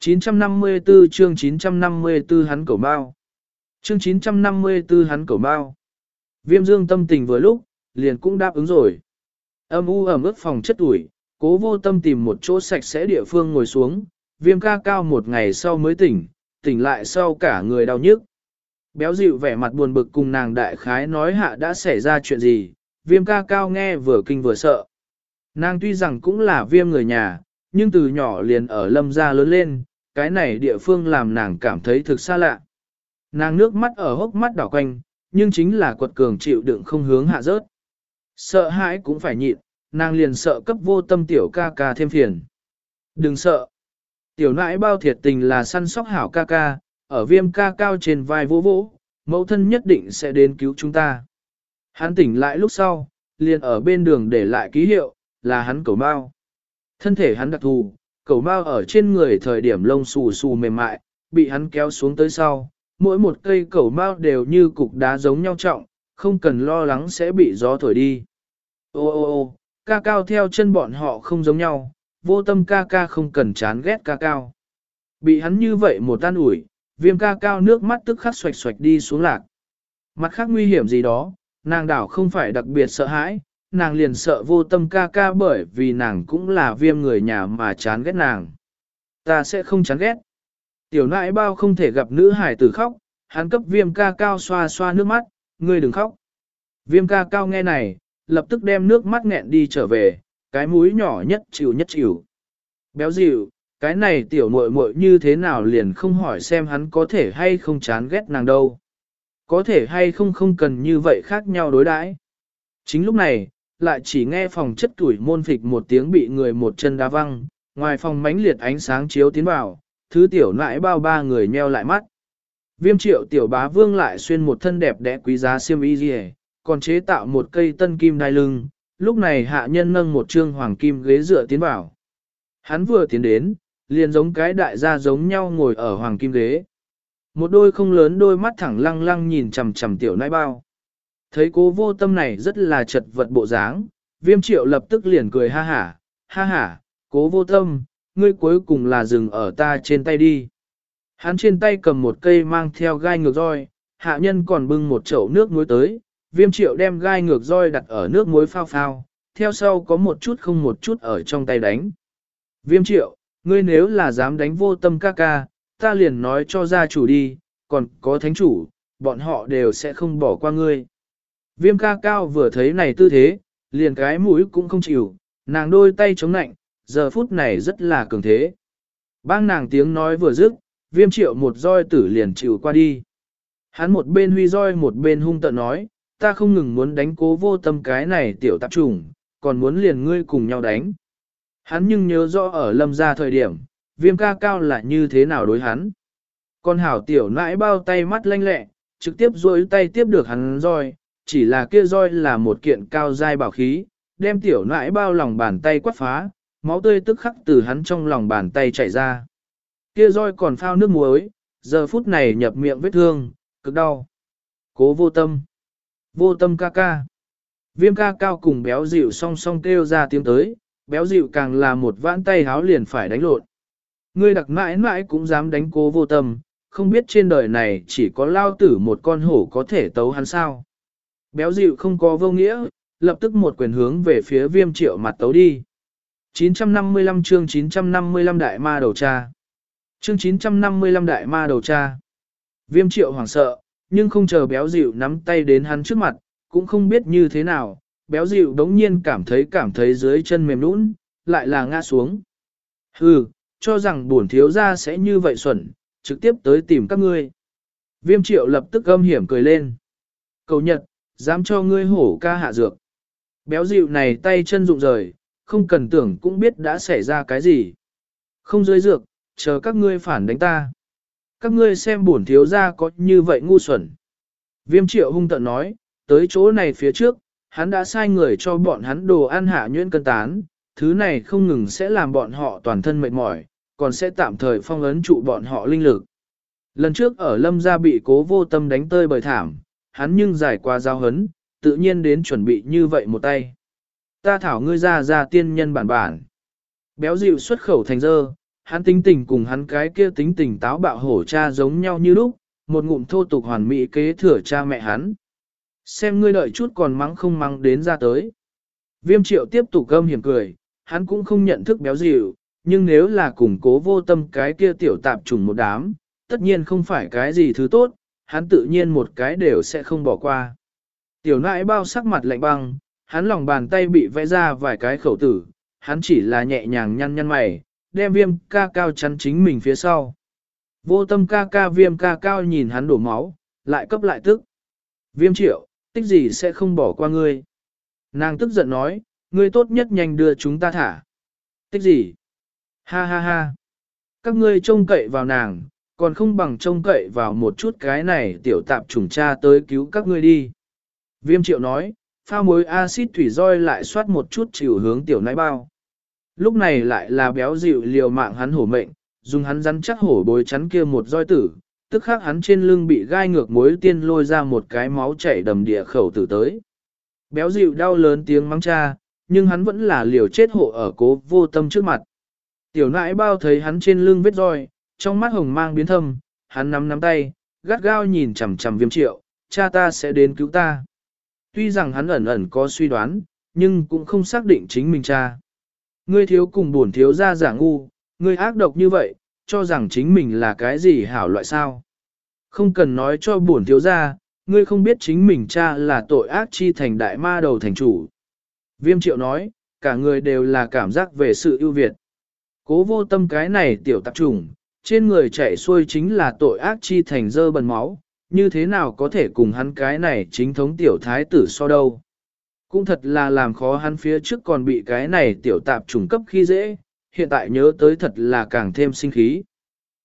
954 chương 954 hắn cầu bao. Chương 954 hắn cầu bao. Viêm dương tâm tình vừa lúc, liền cũng đáp ứng rồi. Âm u ẩm ướt phòng chất ủi, cố vô tâm tìm một chỗ sạch sẽ địa phương ngồi xuống, viêm ca cao một ngày sau mới tỉnh, tỉnh lại sau cả người đau nhức. Béo dịu vẻ mặt buồn bực cùng nàng đại khái nói hạ đã xảy ra chuyện gì, viêm ca cao nghe vừa kinh vừa sợ. Nàng tuy rằng cũng là viêm người nhà, nhưng từ nhỏ liền ở lâm gia lớn lên, cái này địa phương làm nàng cảm thấy thực xa lạ. Nàng nước mắt ở hốc mắt đỏ quanh, nhưng chính là quật cường chịu đựng không hướng hạ rớt. Sợ hãi cũng phải nhịn, nàng liền sợ cấp vô tâm tiểu ca ca thêm phiền. Đừng sợ. Tiểu nãi bao thiệt tình là săn sóc hảo ca ca, ở viêm ca cao trên vai vỗ vỗ, mẫu thân nhất định sẽ đến cứu chúng ta. Hắn tỉnh lại lúc sau, liền ở bên đường để lại ký hiệu, là hắn cầu mao. Thân thể hắn đặc thù, cầu mau ở trên người thời điểm lông xù xù mềm mại, bị hắn kéo xuống tới sau, mỗi một cây cầu mao đều như cục đá giống nhau trọng, không cần lo lắng sẽ bị gió thổi đi. Ô ô ô, ca cao theo chân bọn họ không giống nhau, vô tâm ca ca không cần chán ghét ca cao. Bị hắn như vậy một tan ủi, viêm ca cao nước mắt tức khắc xoạch xoạch đi xuống lạc. Mặt khác nguy hiểm gì đó, nàng đảo không phải đặc biệt sợ hãi, nàng liền sợ vô tâm ca ca bởi vì nàng cũng là viêm người nhà mà chán ghét nàng. Ta sẽ không chán ghét. Tiểu nãi bao không thể gặp nữ hải tử khóc, hắn cấp viêm ca cao xoa xoa nước mắt, ngươi đừng khóc. Viêm ca cao nghe này, lập tức đem nước mắt nghẹn đi trở về, cái mũi nhỏ nhất chịu nhất chịu. Béo dịu, cái này tiểu muội muội như thế nào liền không hỏi xem hắn có thể hay không chán ghét nàng đâu. Có thể hay không không cần như vậy khác nhau đối đãi. Chính lúc này, lại chỉ nghe phòng chất tuổi môn phịch một tiếng bị người một chân đá văng, ngoài phòng mánh liệt ánh sáng chiếu tiến vào, thứ tiểu nãi bao ba người nheo lại mắt. Viêm triệu tiểu bá vương lại xuyên một thân đẹp đẽ quý giá xiêm y gì còn chế tạo một cây tân kim đai lưng, lúc này hạ nhân nâng một trương hoàng kim ghế dựa tiến vào. Hắn vừa tiến đến, liền giống cái đại gia giống nhau ngồi ở hoàng kim ghế. Một đôi không lớn đôi mắt thẳng lăng lăng nhìn chằm chằm tiểu nãi bao. Thấy cố vô tâm này rất là chật vật bộ dáng, viêm triệu lập tức liền cười ha hả, ha hả, cố vô tâm, ngươi cuối cùng là dừng ở ta trên tay đi. Hắn trên tay cầm một cây mang theo gai ngược roi, hạ nhân còn bưng một chậu nước muối tới, viêm triệu đem gai ngược roi đặt ở nước muối phao phao, theo sau có một chút không một chút ở trong tay đánh. Viêm triệu, ngươi nếu là dám đánh vô tâm ca ca, ta liền nói cho gia chủ đi, còn có thánh chủ, bọn họ đều sẽ không bỏ qua ngươi. Viêm ca cao vừa thấy này tư thế, liền cái mũi cũng không chịu, nàng đôi tay chống nạnh, giờ phút này rất là cường thế. Bang nàng tiếng nói vừa dứt, viêm triệu một roi tử liền chịu qua đi. Hắn một bên huy roi một bên hung tợn nói, ta không ngừng muốn đánh cố vô tâm cái này tiểu tạp trùng, còn muốn liền ngươi cùng nhau đánh. Hắn nhưng nhớ rõ ở lâm gia thời điểm, viêm ca cao là như thế nào đối hắn. Con hảo tiểu nãi bao tay mắt lanh lẹ, trực tiếp duỗi tay tiếp được hắn roi, chỉ là kia roi là một kiện cao dai bảo khí, đem tiểu nãi bao lòng bàn tay quát phá, máu tươi tức khắc từ hắn trong lòng bàn tay chảy ra. Kia roi còn phao nước muối, giờ phút này nhập miệng vết thương, cực đau. Cố vô tâm. Vô tâm ca ca. Viêm ca cao cùng béo dịu song song kêu ra tiếng tới, béo dịu càng là một vãn tay háo liền phải đánh lộn. Ngươi đặc mãi mãi cũng dám đánh cố vô tâm, không biết trên đời này chỉ có lao tử một con hổ có thể tấu hắn sao. Béo dịu không có vô nghĩa, lập tức một quyền hướng về phía viêm triệu mặt tấu đi. 955 chương 955 đại ma đầu cha. Chương 955 đại ma đầu cha. Viêm triệu hoảng sợ, nhưng không chờ béo dịu nắm tay đến hắn trước mặt, cũng không biết như thế nào, béo dịu đống nhiên cảm thấy cảm thấy dưới chân mềm nũng, lại là ngã xuống. Hừ, cho rằng bổn thiếu gia sẽ như vậy xuẩn, trực tiếp tới tìm các ngươi. Viêm triệu lập tức âm hiểm cười lên. Cầu nhật, dám cho ngươi hổ ca hạ dược. Béo dịu này tay chân rụng rời, không cần tưởng cũng biết đã xảy ra cái gì. Không dưới dược, chờ các ngươi phản đánh ta. Các ngươi xem bổn thiếu gia có như vậy ngu xuẩn. Viêm triệu hung tận nói, tới chỗ này phía trước, hắn đã sai người cho bọn hắn đồ ăn hạ nhuyễn cân tán, thứ này không ngừng sẽ làm bọn họ toàn thân mệt mỏi, còn sẽ tạm thời phong ấn trụ bọn họ linh lực. Lần trước ở lâm gia bị cố vô tâm đánh tơi bởi thảm, hắn nhưng giải qua giao hấn, tự nhiên đến chuẩn bị như vậy một tay. Ta thảo ngươi ra ra tiên nhân bản bản. Béo dịu xuất khẩu thành dơ, hắn tính tình cùng hắn cái kia tính tình táo bạo hổ cha giống nhau như lúc, một ngụm thô tục hoàn mỹ kế thừa cha mẹ hắn. Xem ngươi đợi chút còn mắng không mắng đến ra tới. Viêm triệu tiếp tục gâm hiểm cười, hắn cũng không nhận thức béo dịu, nhưng nếu là củng cố vô tâm cái kia tiểu tạp trùng một đám, tất nhiên không phải cái gì thứ tốt, hắn tự nhiên một cái đều sẽ không bỏ qua. Tiểu nãi bao sắc mặt lạnh băng, hắn lòng bàn tay bị vẽ ra vài cái khẩu tử, hắn chỉ là nhẹ nhàng nhăn nhăn mày, đem viêm ca cao chắn chính mình phía sau. Vô tâm ca ca viêm ca cao nhìn hắn đổ máu, lại cấp lại tức. Viêm triệu, tích gì sẽ không bỏ qua ngươi. Nàng tức giận nói, ngươi tốt nhất nhanh đưa chúng ta thả. Tích gì? Ha ha ha. Các ngươi trông cậy vào nàng, còn không bằng trông cậy vào một chút cái này tiểu tạp trùng cha tới cứu các ngươi đi. Viêm triệu nói, pha muối axit thủy roi lại xoát một chút chịu hướng tiểu nãi bao. Lúc này lại là béo dịu liều mạng hắn hổ mệnh, dùng hắn rắn chắc hổ bối chắn kia một roi tử, tức khắc hắn trên lưng bị gai ngược mối tiên lôi ra một cái máu chảy đầm địa khẩu tử tới. Béo dịu đau lớn tiếng mắng cha, nhưng hắn vẫn là liều chết hộ ở cố vô tâm trước mặt. Tiểu nãi bao thấy hắn trên lưng vết roi, trong mắt hồng mang biến thâm, hắn nắm nắm tay, gắt gao nhìn chằm chằm viêm triệu, cha ta sẽ đến cứu ta. Tuy rằng hắn ẩn ẩn có suy đoán, nhưng cũng không xác định chính mình cha. Ngươi thiếu cùng buồn thiếu ra giả ngu, ngươi ác độc như vậy, cho rằng chính mình là cái gì hảo loại sao. Không cần nói cho buồn thiếu ra, ngươi không biết chính mình cha là tội ác chi thành đại ma đầu thành chủ. Viêm triệu nói, cả người đều là cảm giác về sự ưu việt. Cố vô tâm cái này tiểu tạp trùng, trên người chạy xuôi chính là tội ác chi thành dơ bẩn máu, như thế nào có thể cùng hắn cái này chính thống tiểu thái tử so đâu. Cũng thật là làm khó hắn phía trước còn bị cái này tiểu tạp trùng cấp khi dễ, hiện tại nhớ tới thật là càng thêm sinh khí.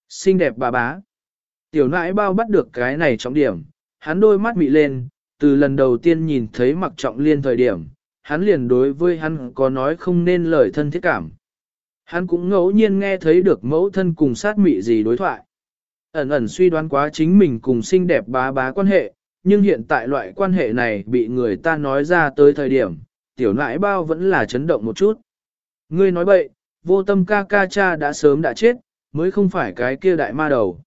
Xinh đẹp bà bá. Tiểu nãi bao bắt được cái này trọng điểm, hắn đôi mắt mị lên, từ lần đầu tiên nhìn thấy mặc trọng liên thời điểm, hắn liền đối với hắn có nói không nên lời thân thiết cảm. Hắn cũng ngẫu nhiên nghe thấy được mẫu thân cùng sát mị gì đối thoại. Ẩn ẩn suy đoán quá chính mình cùng xinh đẹp bá bá quan hệ, nhưng hiện tại loại quan hệ này bị người ta nói ra tới thời điểm, tiểu nãi bao vẫn là chấn động một chút. Ngươi nói bậy, vô tâm ca ca cha đã sớm đã chết, mới không phải cái kia đại ma đầu.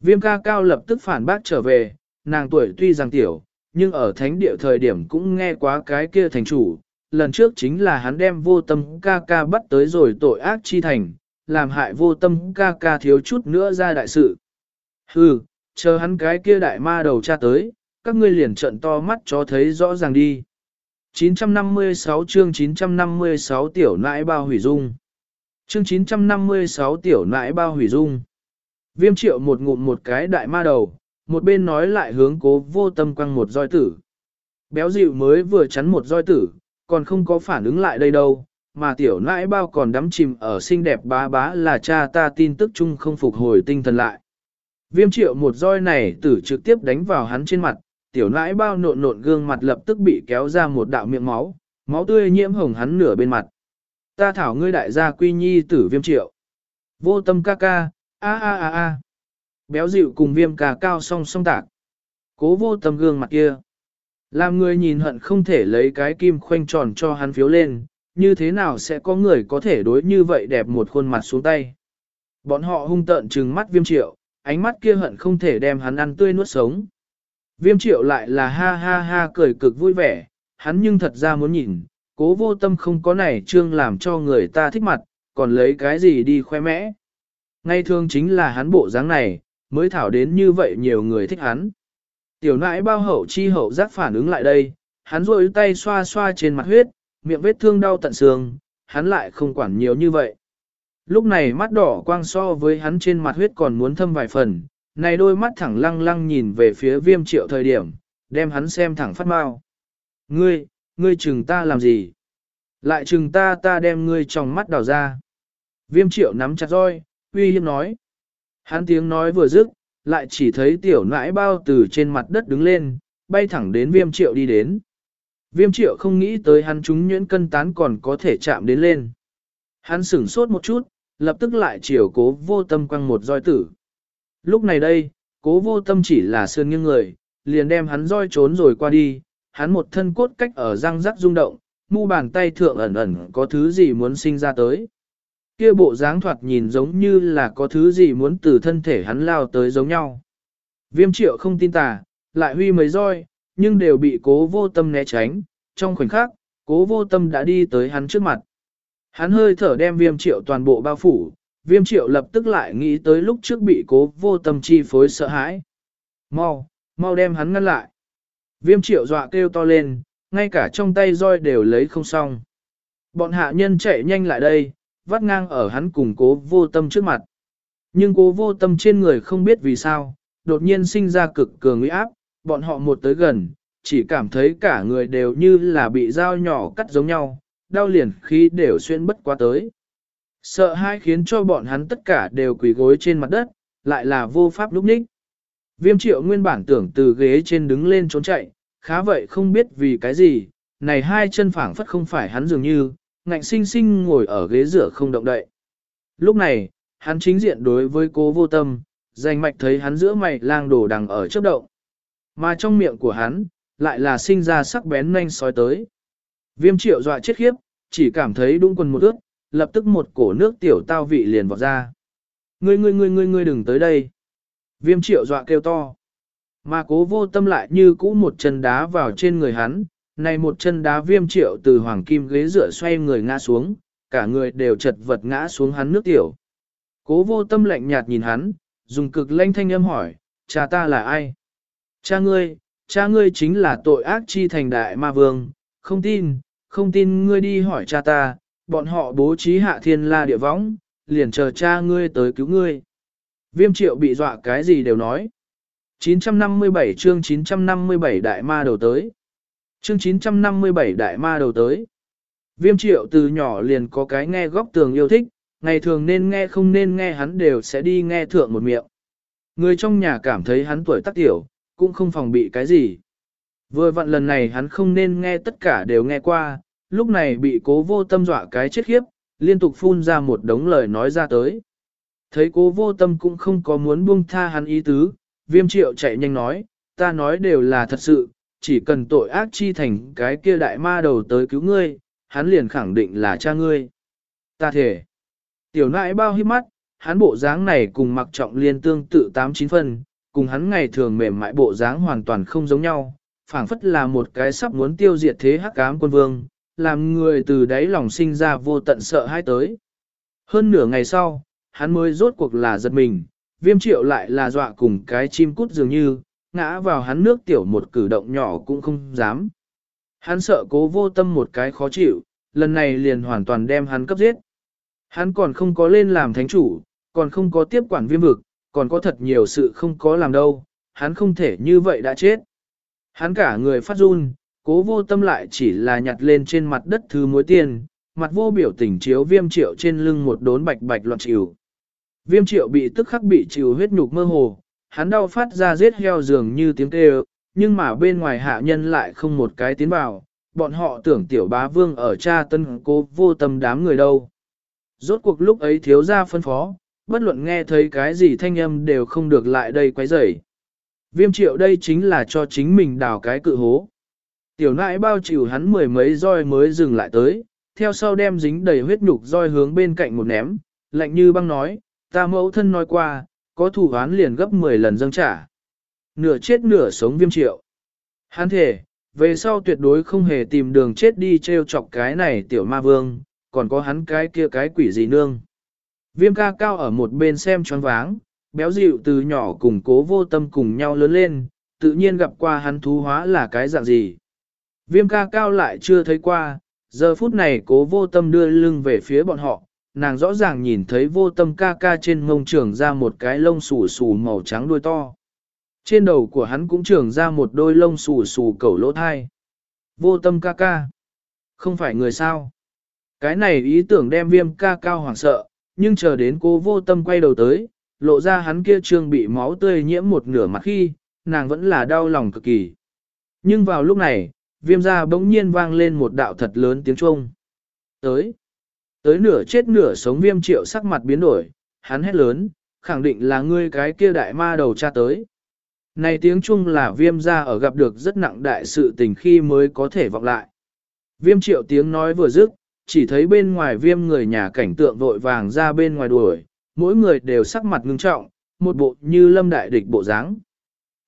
Viêm ca cao lập tức phản bác trở về, nàng tuổi tuy rằng tiểu, nhưng ở thánh địa thời điểm cũng nghe quá cái kia thành chủ. Lần trước chính là hắn đem vô tâm ca ca bắt tới rồi tội ác chi thành, làm hại vô tâm ca ca thiếu chút nữa ra đại sự. Hừ, chờ hắn cái kia đại ma đầu cha tới, các ngươi liền trận to mắt cho thấy rõ ràng đi. 956 chương 956 tiểu nãi bao hủy dung. Chương 956 tiểu nãi bao hủy dung. Viêm triệu một ngụm một cái đại ma đầu, một bên nói lại hướng cố vô tâm quăng một roi tử. Béo dịu mới vừa chắn một roi tử, còn không có phản ứng lại đây đâu, mà tiểu nãi bao còn đắm chìm ở xinh đẹp bá bá là cha ta tin tức chung không phục hồi tinh thần lại. Viêm triệu một roi này tử trực tiếp đánh vào hắn trên mặt, tiểu nãi bao nộn nộn gương mặt lập tức bị kéo ra một đạo miệng máu, máu tươi nhiễm hồng hắn nửa bên mặt. Ta thảo ngươi đại gia quy nhi tử viêm triệu. Vô tâm ca ca, a a a a. Béo dịu cùng viêm ca cao song song tạc. Cố vô tâm gương mặt kia. Làm người nhìn hận không thể lấy cái kim khoanh tròn cho hắn phiếu lên, như thế nào sẽ có người có thể đối như vậy đẹp một khuôn mặt xuống tay. Bọn họ hung tợn trừng mắt viêm triệu, ánh mắt kia hận không thể đem hắn ăn tươi nuốt sống. Viêm triệu lại là ha ha ha cười cực vui vẻ, hắn nhưng thật ra muốn nhìn, cố vô tâm không có này trương làm cho người ta thích mặt, còn lấy cái gì đi khoe mẽ. Ngay thường chính là hắn bộ dáng này, mới thảo đến như vậy nhiều người thích hắn. Tiểu nãi bao hậu chi hậu giác phản ứng lại đây, hắn rôi tay xoa xoa trên mặt huyết, miệng vết thương đau tận xương, hắn lại không quản nhiều như vậy. Lúc này mắt đỏ quang so với hắn trên mặt huyết còn muốn thâm vài phần, này đôi mắt thẳng lăng lăng nhìn về phía viêm triệu thời điểm, đem hắn xem thẳng phát mau. Ngươi, ngươi chừng ta làm gì? Lại chừng ta ta đem ngươi trong mắt đào ra. Viêm triệu nắm chặt roi, uy hiếp nói. Hắn tiếng nói vừa dứt, lại chỉ thấy tiểu nãi bao từ trên mặt đất đứng lên, bay thẳng đến viêm triệu đi đến. Viêm triệu không nghĩ tới hắn chúng nhuyễn cân tán còn có thể chạm đến lên. Hắn sửng sốt một chút, lập tức lại chiều cố vô tâm quăng một roi tử. Lúc này đây, cố vô tâm chỉ là sơn nghiêng người, liền đem hắn roi trốn rồi qua đi, hắn một thân cốt cách ở răng rắc rung động, mu bàn tay thượng ẩn ẩn có thứ gì muốn sinh ra tới. Kia bộ dáng thoạt nhìn giống như là có thứ gì muốn từ thân thể hắn lao tới giống nhau. Viêm triệu không tin tà, lại huy mấy roi, nhưng đều bị cố vô tâm né tránh, trong khoảnh khắc, cố vô tâm đã đi tới hắn trước mặt. Hắn hơi thở đem viêm triệu toàn bộ bao phủ, viêm triệu lập tức lại nghĩ tới lúc trước bị cố vô tâm chi phối sợ hãi. Mau, mau đem hắn ngăn lại. Viêm triệu dọa kêu to lên, ngay cả trong tay roi đều lấy không xong. Bọn hạ nhân chạy nhanh lại đây, vắt ngang ở hắn cùng cố vô tâm trước mặt. Nhưng cố vô tâm trên người không biết vì sao, đột nhiên sinh ra cực cường uy áp, bọn họ một tới gần, chỉ cảm thấy cả người đều như là bị dao nhỏ cắt giống nhau, đau liền khi đều xuyên bất quá tới. Sợ hai khiến cho bọn hắn tất cả đều quỳ gối trên mặt đất, lại là vô pháp lúc ních. Viêm triệu nguyên bản tưởng từ ghế trên đứng lên trốn chạy, khá vậy không biết vì cái gì, này hai chân phảng phất không phải hắn dường như, ngạnh sinh sinh ngồi ở ghế rửa không động đậy. Lúc này, hắn chính diện đối với cố vô tâm, danh mạch thấy hắn giữa mày lang đổ đằng ở trước động. Mà trong miệng của hắn, lại là sinh ra sắc bén nhanh sói tới. Viêm triệu dọa chết khiếp, chỉ cảm thấy đung quần một ướt, lập tức một cổ nước tiểu tao vị liền vọt ra. Ngươi ngươi ngươi ngươi ngươi đừng tới đây. Viêm triệu dọa kêu to. Mà cố vô tâm lại như cũ một chân đá vào trên người hắn, này một chân đá viêm triệu từ hoàng kim ghế dựa xoay người ngã xuống, cả người đều chật vật ngã xuống hắn nước tiểu. Cố vô tâm lạnh nhạt nhìn hắn, dùng cực lanh thanh âm hỏi, cha ta là ai? Cha ngươi, cha ngươi chính là tội ác chi thành đại ma vương, không tin, không tin ngươi đi hỏi cha ta, bọn họ bố trí hạ thiên la địa võng, liền chờ cha ngươi tới cứu ngươi. Viêm triệu bị dọa cái gì đều nói. 957 chương 957 đại ma đầu tới. Chương 957 đại ma đầu tới. Viêm triệu từ nhỏ liền có cái nghe góc tường yêu thích, ngày thường nên nghe không nên nghe hắn đều sẽ đi nghe thượng một miệng. Người trong nhà cảm thấy hắn tuổi tác tiểu, cũng không phòng bị cái gì. Vừa vặn lần này hắn không nên nghe tất cả đều nghe qua, lúc này bị cố vô tâm dọa cái chết khiếp, liên tục phun ra một đống lời nói ra tới. Thấy cố vô tâm cũng không có muốn buông tha hắn ý tứ, viêm triệu chạy nhanh nói, ta nói đều là thật sự, chỉ cần tội ác chi thành cái kia đại ma đầu tới cứu ngươi, hắn liền khẳng định là cha ngươi. Ta thể. Tiểu nãi bao hiếp mắt, hắn bộ dáng này cùng mặc trọng liên tương tự tám chín phần, cùng hắn ngày thường mềm mại bộ dáng hoàn toàn không giống nhau, phảng phất là một cái sắp muốn tiêu diệt thế hắc ám quân vương, làm người từ đáy lòng sinh ra vô tận sợ hãi tới. Hơn nửa ngày sau, hắn mới rốt cuộc là giật mình, viêm triệu lại là dọa cùng cái chim cút dường như, ngã vào hắn nước tiểu một cử động nhỏ cũng không dám. Hắn sợ cố vô tâm một cái khó chịu, lần này liền hoàn toàn đem hắn cấp giết. Hắn còn không có lên làm thánh chủ, còn không có tiếp quản viêm vực, còn có thật nhiều sự không có làm đâu, hắn không thể như vậy đã chết. Hắn cả người phát run, cố vô tâm lại chỉ là nhặt lên trên mặt đất thứ muối tiền, mặt vô biểu tình chiếu viêm triệu trên lưng một đốn bạch bạch loạn chịu. Viêm triệu bị tức khắc bị chịu huyết nhục mơ hồ, hắn đau phát ra giết heo dường như tiếng kêu, nhưng mà bên ngoài hạ nhân lại không một cái tiến vào, bọn họ tưởng tiểu bá vương ở cha tân cố vô tâm đám người đâu. Rốt cuộc lúc ấy thiếu ra phân phó, bất luận nghe thấy cái gì thanh âm đều không được lại đây quấy rầy. Viêm triệu đây chính là cho chính mình đào cái cự hố. Tiểu nãi bao chịu hắn mười mấy roi mới dừng lại tới, theo sau đem dính đầy huyết nhục roi hướng bên cạnh một ném, lạnh như băng nói, ta mẫu thân nói qua, có thủ án liền gấp 10 lần dâng trả. Nửa chết nửa sống viêm triệu. Hắn thể, về sau tuyệt đối không hề tìm đường chết đi treo chọc cái này tiểu ma vương, còn có hắn cái kia cái quỷ gì nương. Viêm ca cao ở một bên xem choáng váng, béo dịu từ nhỏ cùng cố vô tâm cùng nhau lớn lên, tự nhiên gặp qua hắn thú hóa là cái dạng gì. Viêm ca cao lại chưa thấy qua, giờ phút này cố vô tâm đưa lưng về phía bọn họ, nàng rõ ràng nhìn thấy vô tâm ca ca trên mông trưởng ra một cái lông xù xù màu trắng đuôi to. Trên đầu của hắn cũng trưởng ra một đôi lông xù xù cẩu lỗ thai. Vô tâm ca ca. Không phải người sao. Cái này ý tưởng đem viêm ca cao hoảng sợ, nhưng chờ đến cô vô tâm quay đầu tới, lộ ra hắn kia trương bị máu tươi nhiễm một nửa mặt khi, nàng vẫn là đau lòng cực kỳ. Nhưng vào lúc này, viêm ra bỗng nhiên vang lên một đạo thật lớn tiếng chuông. Tới, tới nửa chết nửa sống viêm triệu sắc mặt biến đổi, hắn hét lớn, khẳng định là ngươi cái kia đại ma đầu cha tới. Này tiếng trung là viêm ra ở gặp được rất nặng đại sự tình khi mới có thể vọng lại. Viêm triệu tiếng nói vừa dứt, chỉ thấy bên ngoài viêm người nhà cảnh tượng vội vàng ra bên ngoài đuổi, mỗi người đều sắc mặt ngưng trọng, một bộ như lâm đại địch bộ dáng.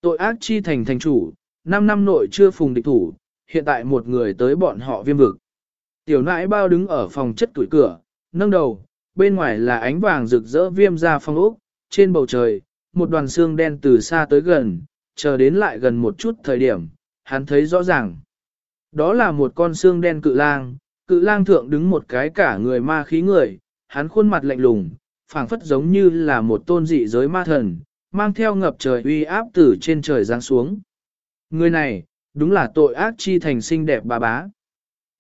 Tội ác chi thành thành chủ, 5 năm nội chưa phùng địch thủ, hiện tại một người tới bọn họ viêm vực. Tiểu nãi bao đứng ở phòng chất tuổi cửa, nâng đầu, bên ngoài là ánh vàng rực rỡ viêm ra phong ốc, trên bầu trời, một đoàn xương đen từ xa tới gần, chờ đến lại gần một chút thời điểm, hắn thấy rõ ràng. Đó là một con xương đen cự lang, cự lang thượng đứng một cái cả người ma khí người, hắn khuôn mặt lạnh lùng, phảng phất giống như là một tôn dị giới ma thần, mang theo ngập trời uy áp từ trên trời giáng xuống. Người này, đúng là tội ác chi thành xinh đẹp bà bá.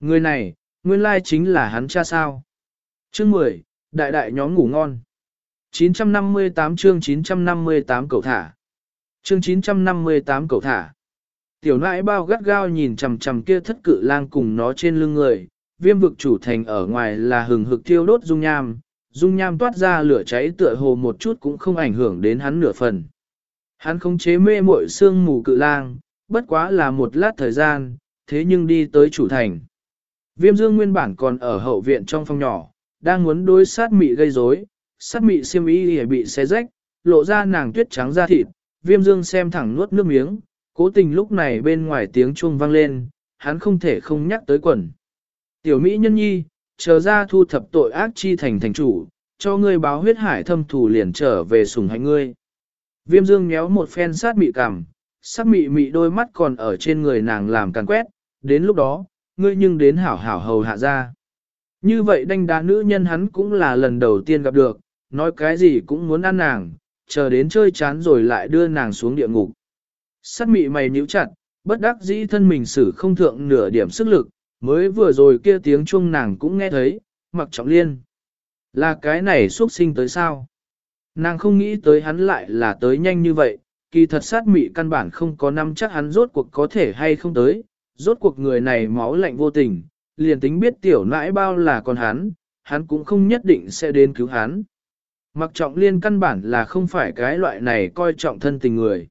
Người này, nguyên lai chính là hắn cha sao. Chương 10, đại đại nhóm ngủ ngon. 958 chương 958 cầu thả. Chương 958 cầu thả. Tiểu nãi bao gắt gao nhìn chằm chằm kia thất cự lang cùng nó trên lưng người, viêm vực chủ thành ở ngoài là hừng hực thiêu đốt dung nham, dung nham toát ra lửa cháy tựa hồ một chút cũng không ảnh hưởng đến hắn nửa phần. Hắn không chế mê muội sương mù cự lang, bất quá là một lát thời gian, thế nhưng đi tới chủ thành. Viêm dương nguyên bản còn ở hậu viện trong phòng nhỏ, đang muốn đối sát mị gây rối, sát mị siêm y bị xé rách, lộ ra nàng tuyết trắng da thịt, viêm dương xem thẳng nuốt nước miếng, cố tình lúc này bên ngoài tiếng chuông vang lên, hắn không thể không nhắc tới quần. Tiểu Mỹ nhân nhi, chờ ra thu thập tội ác chi thành thành chủ, cho ngươi báo huyết hải thâm thù liền trở về sùng hạnh ngươi. Viêm dương nhéo một phen sát mị cằm, sát mị mị đôi mắt còn ở trên người nàng làm càng quét, đến lúc đó, ngươi nhưng đến hảo hảo hầu hạ ra. Như vậy đanh đá nữ nhân hắn cũng là lần đầu tiên gặp được, nói cái gì cũng muốn ăn nàng, chờ đến chơi chán rồi lại đưa nàng xuống địa ngục. Sát mị mày nhíu chặt, bất đắc dĩ thân mình xử không thượng nửa điểm sức lực, mới vừa rồi kia tiếng chuông nàng cũng nghe thấy, mặc trọng liên. Là cái này xuất sinh tới sao? Nàng không nghĩ tới hắn lại là tới nhanh như vậy, kỳ thật sát mị căn bản không có năm chắc hắn rốt cuộc có thể hay không tới, rốt cuộc người này máu lạnh vô tình, liền tính biết tiểu nãi bao là con hắn, hắn cũng không nhất định sẽ đến cứu hắn. Mặc trọng liên căn bản là không phải cái loại này coi trọng thân tình người.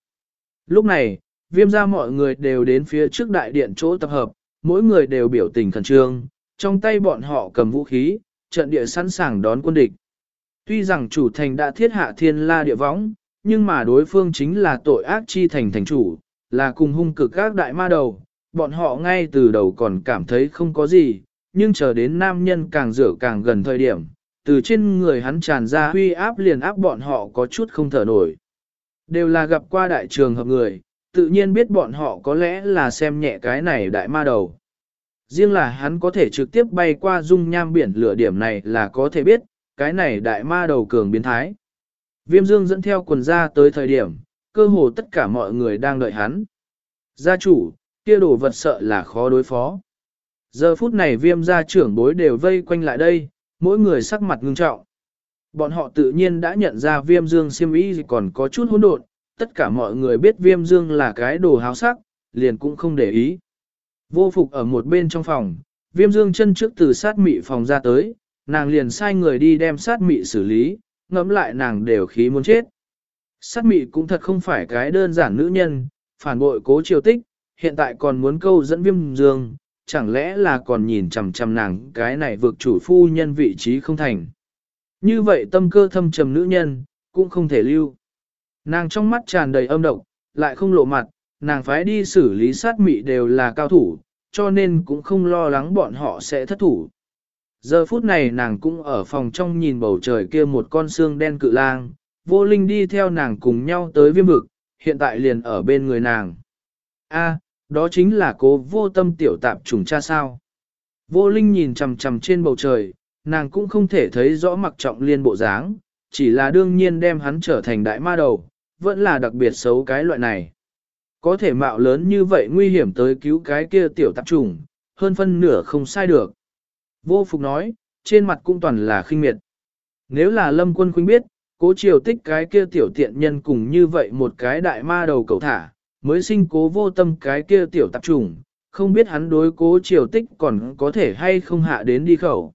Lúc này, viêm ra mọi người đều đến phía trước đại điện chỗ tập hợp, mỗi người đều biểu tình khẩn trương, trong tay bọn họ cầm vũ khí, trận địa sẵn sàng đón quân địch. Tuy rằng chủ thành đã thiết hạ thiên la địa võng, nhưng mà đối phương chính là tội ác chi thành thành chủ, là cùng hung cực các đại ma đầu, bọn họ ngay từ đầu còn cảm thấy không có gì, nhưng chờ đến nam nhân càng rửa càng gần thời điểm, từ trên người hắn tràn ra huy áp liền áp bọn họ có chút không thở nổi. Đều là gặp qua đại trường hợp người, tự nhiên biết bọn họ có lẽ là xem nhẹ cái này đại ma đầu. Riêng là hắn có thể trực tiếp bay qua dung nham biển lửa điểm này là có thể biết, cái này đại ma đầu cường biến thái. Viêm dương dẫn theo quần ra tới thời điểm, cơ hồ tất cả mọi người đang đợi hắn. Gia chủ, kia đồ vật sợ là khó đối phó. Giờ phút này viêm gia trưởng bối đều vây quanh lại đây, mỗi người sắc mặt ngưng trọng. Bọn họ tự nhiên đã nhận ra viêm dương siêm ý còn có chút hỗn độn, tất cả mọi người biết viêm dương là cái đồ háo sắc, liền cũng không để ý. Vô phục ở một bên trong phòng, viêm dương chân trước từ sát mị phòng ra tới, nàng liền sai người đi đem sát mị xử lý, ngẫm lại nàng đều khí muốn chết. Sát mị cũng thật không phải cái đơn giản nữ nhân, phản bội cố triều tích, hiện tại còn muốn câu dẫn viêm dương, chẳng lẽ là còn nhìn chằm chằm nàng cái này vượt chủ phu nhân vị trí không thành. Như vậy tâm cơ thâm trầm nữ nhân, cũng không thể lưu. Nàng trong mắt tràn đầy âm độc, lại không lộ mặt, nàng phái đi xử lý sát mị đều là cao thủ, cho nên cũng không lo lắng bọn họ sẽ thất thủ. Giờ phút này nàng cũng ở phòng trong nhìn bầu trời kia một con xương đen cự lang, vô linh đi theo nàng cùng nhau tới viêm vực, hiện tại liền ở bên người nàng. A, đó chính là cố vô tâm tiểu tạp trùng cha sao. Vô linh nhìn chằm chằm trên bầu trời, nàng cũng không thể thấy rõ mặc trọng liên bộ dáng, chỉ là đương nhiên đem hắn trở thành đại ma đầu, vẫn là đặc biệt xấu cái loại này. Có thể mạo lớn như vậy nguy hiểm tới cứu cái kia tiểu tạp trùng, hơn phân nửa không sai được. Vô phục nói, trên mặt cũng toàn là khinh miệt. Nếu là lâm quân khuynh biết, cố triều tích cái kia tiểu tiện nhân cùng như vậy một cái đại ma đầu cầu thả, mới sinh cố vô tâm cái kia tiểu tạp trùng, không biết hắn đối cố triều tích còn có thể hay không hạ đến đi khẩu.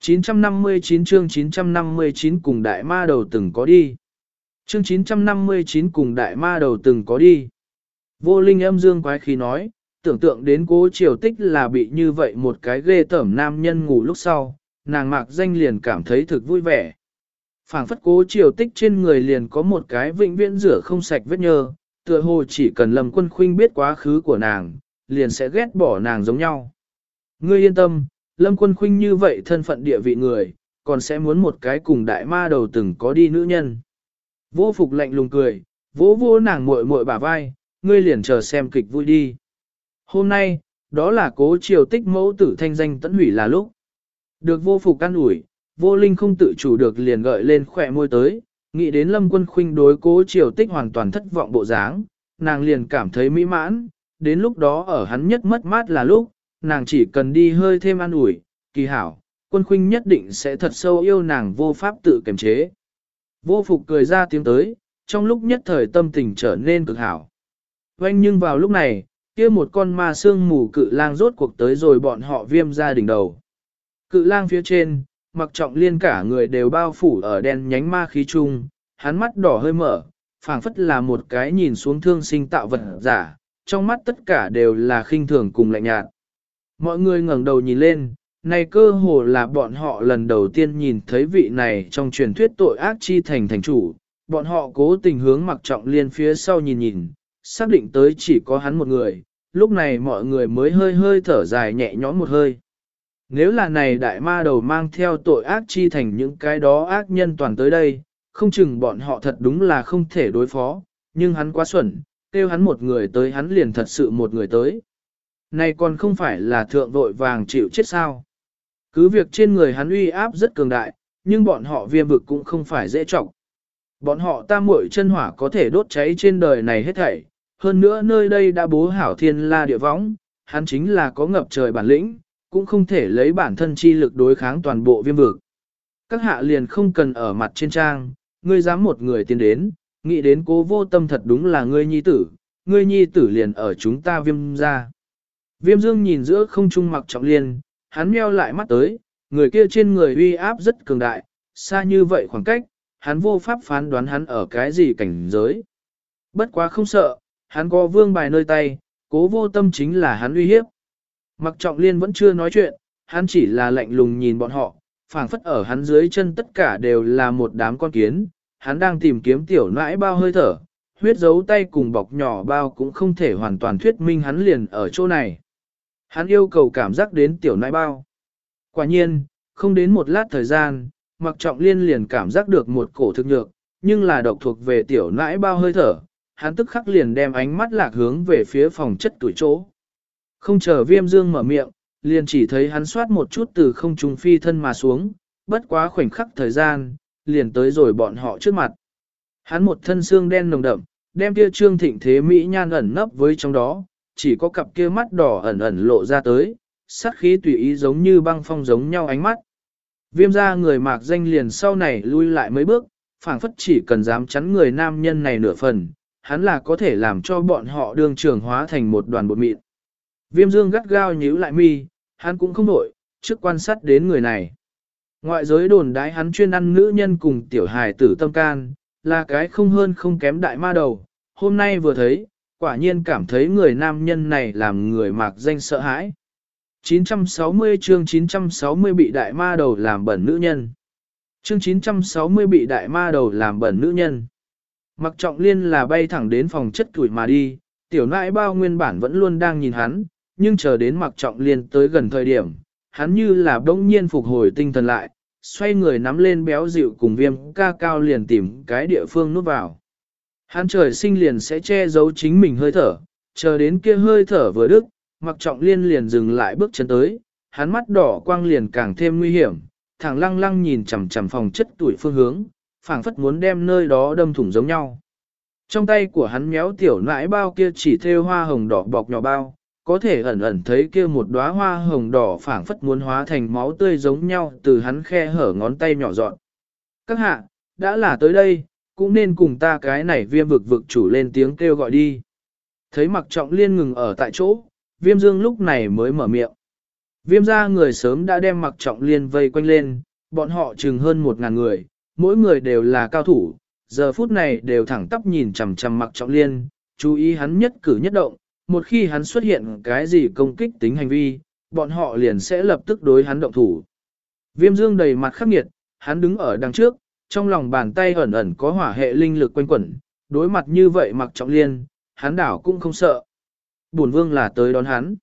959 chương 959 cùng đại ma đầu từng có đi. Chương 959 cùng đại ma đầu từng có đi. Vô linh âm dương quái khí nói, tưởng tượng đến cố triều tích là bị như vậy một cái ghê tởm nam nhân ngủ lúc sau, nàng mạc danh liền cảm thấy thực vui vẻ. phảng phất cố triều tích trên người liền có một cái vĩnh viễn rửa không sạch vết nhơ, tựa hồ chỉ cần lầm quân khuynh biết quá khứ của nàng, liền sẽ ghét bỏ nàng giống nhau. Ngươi yên tâm, lâm quân khuynh như vậy thân phận địa vị người, còn sẽ muốn một cái cùng đại ma đầu từng có đi nữ nhân. Vô phục lạnh lùng cười, vỗ vô nàng muội muội bả vai, ngươi liền chờ xem kịch vui đi. Hôm nay, đó là cố triều tích mẫu tử thanh danh tẫn hủy là lúc. Được vô phục căn ủi, vô linh không tự chủ được liền gợi lên khỏe môi tới, nghĩ đến lâm quân khuynh đối cố triều tích hoàn toàn thất vọng bộ dáng, nàng liền cảm thấy mỹ mãn, đến lúc đó ở hắn nhất mất mát là lúc, nàng chỉ cần đi hơi thêm an ủi, kỳ hảo, quân khuynh nhất định sẽ thật sâu yêu nàng vô pháp tự kiềm chế. Vô phục cười ra tiếng tới, trong lúc nhất thời tâm tình trở nên cực hảo. Oanh nhưng vào lúc này, kia một con ma xương mù cự lang rốt cuộc tới rồi bọn họ viêm ra đỉnh đầu. Cự lang phía trên, mặc trọng liên cả người đều bao phủ ở đen nhánh ma khí chung, hắn mắt đỏ hơi mở, phảng phất là một cái nhìn xuống thương sinh tạo vật giả, trong mắt tất cả đều là khinh thường cùng lạnh nhạt. Mọi người ngẩng đầu nhìn lên, này cơ hồ là bọn họ lần đầu tiên nhìn thấy vị này trong truyền thuyết tội ác chi thành thành chủ, bọn họ cố tình hướng mặc trọng liên phía sau nhìn nhìn, xác định tới chỉ có hắn một người, lúc này mọi người mới hơi hơi thở dài nhẹ nhõm một hơi. Nếu là này đại ma đầu mang theo tội ác chi thành những cái đó ác nhân toàn tới đây, không chừng bọn họ thật đúng là không thể đối phó, nhưng hắn quá xuẩn, kêu hắn một người tới hắn liền thật sự một người tới. Này còn không phải là thượng vội vàng chịu chết sao. Cứ việc trên người hắn uy áp rất cường đại, nhưng bọn họ viêm vực cũng không phải dễ trọng. Bọn họ tam muội chân hỏa có thể đốt cháy trên đời này hết thảy, hơn nữa nơi đây đã bố hảo thiên la địa võng, hắn chính là có ngập trời bản lĩnh, cũng không thể lấy bản thân chi lực đối kháng toàn bộ viêm vực. Các hạ liền không cần ở mặt trên trang, ngươi dám một người tiến đến, nghĩ đến cố vô tâm thật đúng là ngươi nhi tử, ngươi nhi tử liền ở chúng ta viêm ra. Viêm dương nhìn giữa không trung mặc trọng liên, hắn meo lại mắt tới, người kia trên người uy áp rất cường đại, xa như vậy khoảng cách, hắn vô pháp phán đoán hắn ở cái gì cảnh giới. Bất quá không sợ, hắn có vương bài nơi tay, cố vô tâm chính là hắn uy hiếp. Mặc trọng liên vẫn chưa nói chuyện, hắn chỉ là lạnh lùng nhìn bọn họ, phảng phất ở hắn dưới chân tất cả đều là một đám con kiến, hắn đang tìm kiếm tiểu nãi bao hơi thở, huyết dấu tay cùng bọc nhỏ bao cũng không thể hoàn toàn thuyết minh hắn liền ở chỗ này. Hắn yêu cầu cảm giác đến tiểu nãi bao. Quả nhiên, không đến một lát thời gian, mặc trọng liên liền cảm giác được một cổ thực nhược, nhưng là độc thuộc về tiểu nãi bao hơi thở, hắn tức khắc liền đem ánh mắt lạc hướng về phía phòng chất tuổi chỗ. Không chờ viêm dương mở miệng, liền chỉ thấy hắn xoát một chút từ không trung phi thân mà xuống, bất quá khoảnh khắc thời gian, liền tới rồi bọn họ trước mặt. Hắn một thân xương đen nồng đậm, đem kia trương thịnh thế Mỹ nhan ẩn nấp với trong đó, chỉ có cặp kia mắt đỏ ẩn ẩn lộ ra tới, sát khí tùy ý giống như băng phong giống nhau ánh mắt. Viêm ra người mạc danh liền sau này lui lại mấy bước, phảng phất chỉ cần dám chắn người nam nhân này nửa phần, hắn là có thể làm cho bọn họ đường trường hóa thành một đoàn bột mịn. Viêm dương gắt gao nhíu lại mi, hắn cũng không đổi, trước quan sát đến người này. Ngoại giới đồn đái hắn chuyên ăn nữ nhân cùng tiểu hài tử tâm can, là cái không hơn không kém đại ma đầu. Hôm nay vừa thấy, quả nhiên cảm thấy người nam nhân này làm người mạc danh sợ hãi. 960 chương 960 bị đại ma đầu làm bẩn nữ nhân. Chương 960 bị đại ma đầu làm bẩn nữ nhân. Mặc trọng liên là bay thẳng đến phòng chất tuổi mà đi, tiểu nãi bao nguyên bản vẫn luôn đang nhìn hắn, nhưng chờ đến mặc trọng liên tới gần thời điểm, hắn như là bỗng nhiên phục hồi tinh thần lại, xoay người nắm lên béo dịu cùng viêm ca cao liền tìm cái địa phương núp vào. Hắn trời sinh liền sẽ che giấu chính mình hơi thở, chờ đến kia hơi thở vừa đức, mặc trọng liên liền dừng lại bước chân tới, hắn mắt đỏ quang liền càng thêm nguy hiểm, thẳng lăng lăng nhìn chằm chằm phòng chất tuổi phương hướng, phảng phất muốn đem nơi đó đâm thủng giống nhau. Trong tay của hắn méo tiểu nãi bao kia chỉ thêu hoa hồng đỏ bọc nhỏ bao, có thể ẩn ẩn thấy kia một đóa hoa hồng đỏ phảng phất muốn hóa thành máu tươi giống nhau từ hắn khe hở ngón tay nhỏ dọn. Các hạ, đã là tới đây, cũng nên cùng ta cái này viêm vực vực chủ lên tiếng kêu gọi đi. Thấy mặc trọng liên ngừng ở tại chỗ, viêm dương lúc này mới mở miệng. Viêm ra người sớm đã đem mặc trọng liên vây quanh lên, bọn họ chừng hơn một ngàn người, mỗi người đều là cao thủ, giờ phút này đều thẳng tắp nhìn chằm chằm mặc trọng liên, chú ý hắn nhất cử nhất động, một khi hắn xuất hiện cái gì công kích tính hành vi, bọn họ liền sẽ lập tức đối hắn động thủ. Viêm dương đầy mặt khắc nghiệt, hắn đứng ở đằng trước, trong lòng bàn tay ẩn ẩn có hỏa hệ linh lực quanh quẩn, đối mặt như vậy mặc trọng liên, hắn đảo cũng không sợ. Bổn vương là tới đón hắn.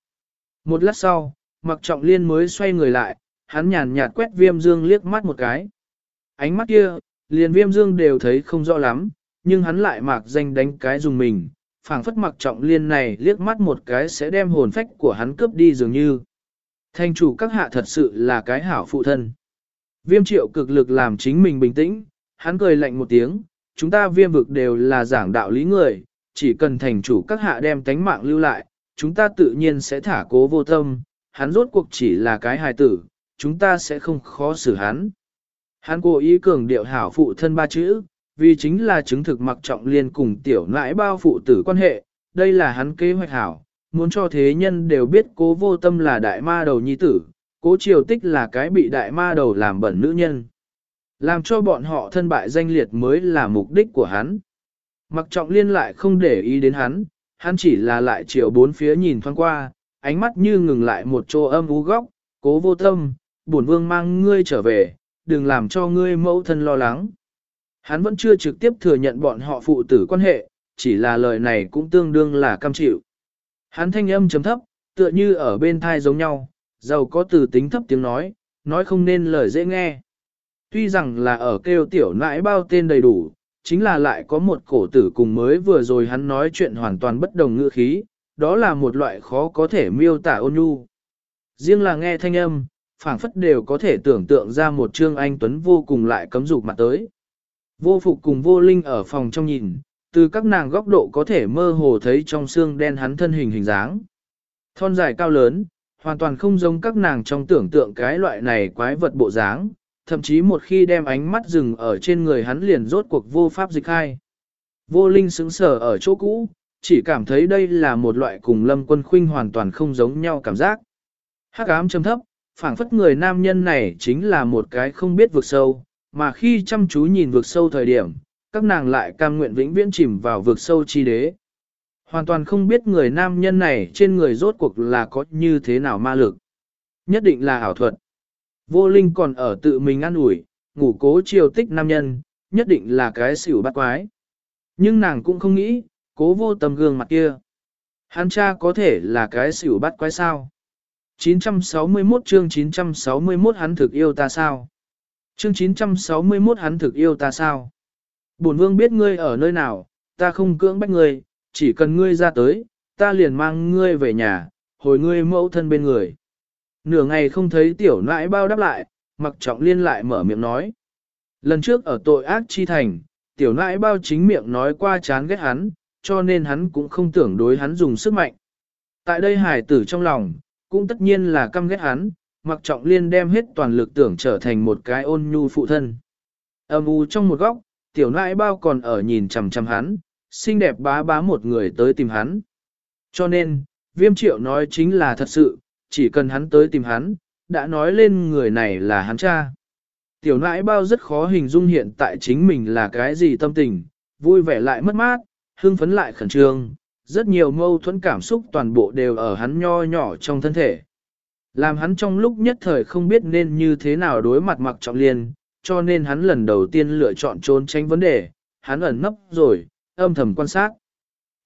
Một lát sau, mặc trọng liên mới xoay người lại, hắn nhàn nhạt quét viêm dương liếc mắt một cái. Ánh mắt kia, liền viêm dương đều thấy không rõ lắm, nhưng hắn lại mạc danh đánh cái dùng mình, phảng phất mặc trọng liên này liếc mắt một cái sẽ đem hồn phách của hắn cướp đi dường như. Thanh chủ các hạ thật sự là cái hảo phụ thân. Viêm triệu cực lực làm chính mình bình tĩnh, hắn cười lạnh một tiếng, chúng ta viêm vực đều là giảng đạo lý người, chỉ cần thành chủ các hạ đem tánh mạng lưu lại, chúng ta tự nhiên sẽ thả cố vô tâm, hắn rốt cuộc chỉ là cái hài tử, chúng ta sẽ không khó xử hắn. Hắn cố ý cường điệu hảo phụ thân ba chữ, vì chính là chứng thực mặc trọng liên cùng tiểu nãi bao phụ tử quan hệ, đây là hắn kế hoạch hảo, muốn cho thế nhân đều biết cố vô tâm là đại ma đầu nhi tử, cố triều tích là cái bị đại ma đầu làm bẩn nữ nhân. Làm cho bọn họ thân bại danh liệt mới là mục đích của hắn. Mặc trọng liên lại không để ý đến hắn, hắn chỉ là lại chiều bốn phía nhìn thoáng qua, ánh mắt như ngừng lại một chỗ âm u góc, cố vô tâm, bổn vương mang ngươi trở về, đừng làm cho ngươi mẫu thân lo lắng. Hắn vẫn chưa trực tiếp thừa nhận bọn họ phụ tử quan hệ, chỉ là lời này cũng tương đương là cam chịu. Hắn thanh âm chấm thấp, tựa như ở bên thai giống nhau, giàu có từ tính thấp tiếng nói, nói không nên lời dễ nghe. Tuy rằng là ở kêu tiểu nãi bao tên đầy đủ, chính là lại có một cổ tử cùng mới vừa rồi hắn nói chuyện hoàn toàn bất đồng ngữ khí, đó là một loại khó có thể miêu tả ôn nhu. Riêng là nghe thanh âm, phảng phất đều có thể tưởng tượng ra một trương anh tuấn vô cùng lại cấm dục mặt tới. Vô phục cùng vô linh ở phòng trong nhìn, từ các nàng góc độ có thể mơ hồ thấy trong xương đen hắn thân hình hình dáng. Thon dài cao lớn, hoàn toàn không giống các nàng trong tưởng tượng cái loại này quái vật bộ dáng, thậm chí một khi đem ánh mắt dừng ở trên người hắn liền rốt cuộc vô pháp dịch hai. Vô linh sững sờ ở chỗ cũ, chỉ cảm thấy đây là một loại cùng lâm quân khuynh hoàn toàn không giống nhau cảm giác. Hắc ám trầm thấp, phảng phất người nam nhân này chính là một cái không biết vực sâu, mà khi chăm chú nhìn vực sâu thời điểm, các nàng lại cam nguyện vĩnh viễn chìm vào vực sâu chi đế. Hoàn toàn không biết người nam nhân này trên người rốt cuộc là có như thế nào ma lực. Nhất định là ảo thuật. Vô linh còn ở tự mình ăn ủi, ngủ cố chiều tích nam nhân, nhất định là cái xỉu bắt quái. Nhưng nàng cũng không nghĩ, cố vô tầm gương mặt kia. Hắn cha có thể là cái xỉu bắt quái sao? 961 chương 961 hắn thực yêu ta sao? Chương 961 hắn thực yêu ta sao? Bổn vương biết ngươi ở nơi nào, ta không cưỡng bách ngươi, chỉ cần ngươi ra tới, ta liền mang ngươi về nhà, hồi ngươi mẫu thân bên người. Nửa ngày không thấy tiểu nãi bao đáp lại, mặc trọng liên lại mở miệng nói. Lần trước ở tội ác chi thành, tiểu nãi bao chính miệng nói qua chán ghét hắn, cho nên hắn cũng không tưởng đối hắn dùng sức mạnh. Tại đây hải tử trong lòng, cũng tất nhiên là căm ghét hắn, mặc trọng liên đem hết toàn lực tưởng trở thành một cái ôn nhu phụ thân. Âm u trong một góc, tiểu nãi bao còn ở nhìn chằm chằm hắn, xinh đẹp bá bá một người tới tìm hắn. Cho nên, viêm triệu nói chính là thật sự, chỉ cần hắn tới tìm hắn, đã nói lên người này là hắn cha. Tiểu nãi bao rất khó hình dung hiện tại chính mình là cái gì tâm tình, vui vẻ lại mất mát, hưng phấn lại khẩn trương, rất nhiều mâu thuẫn cảm xúc toàn bộ đều ở hắn nho nhỏ trong thân thể. Làm hắn trong lúc nhất thời không biết nên như thế nào đối mặt mặc trọng liên, cho nên hắn lần đầu tiên lựa chọn trốn tránh vấn đề, hắn ẩn nấp rồi, âm thầm quan sát.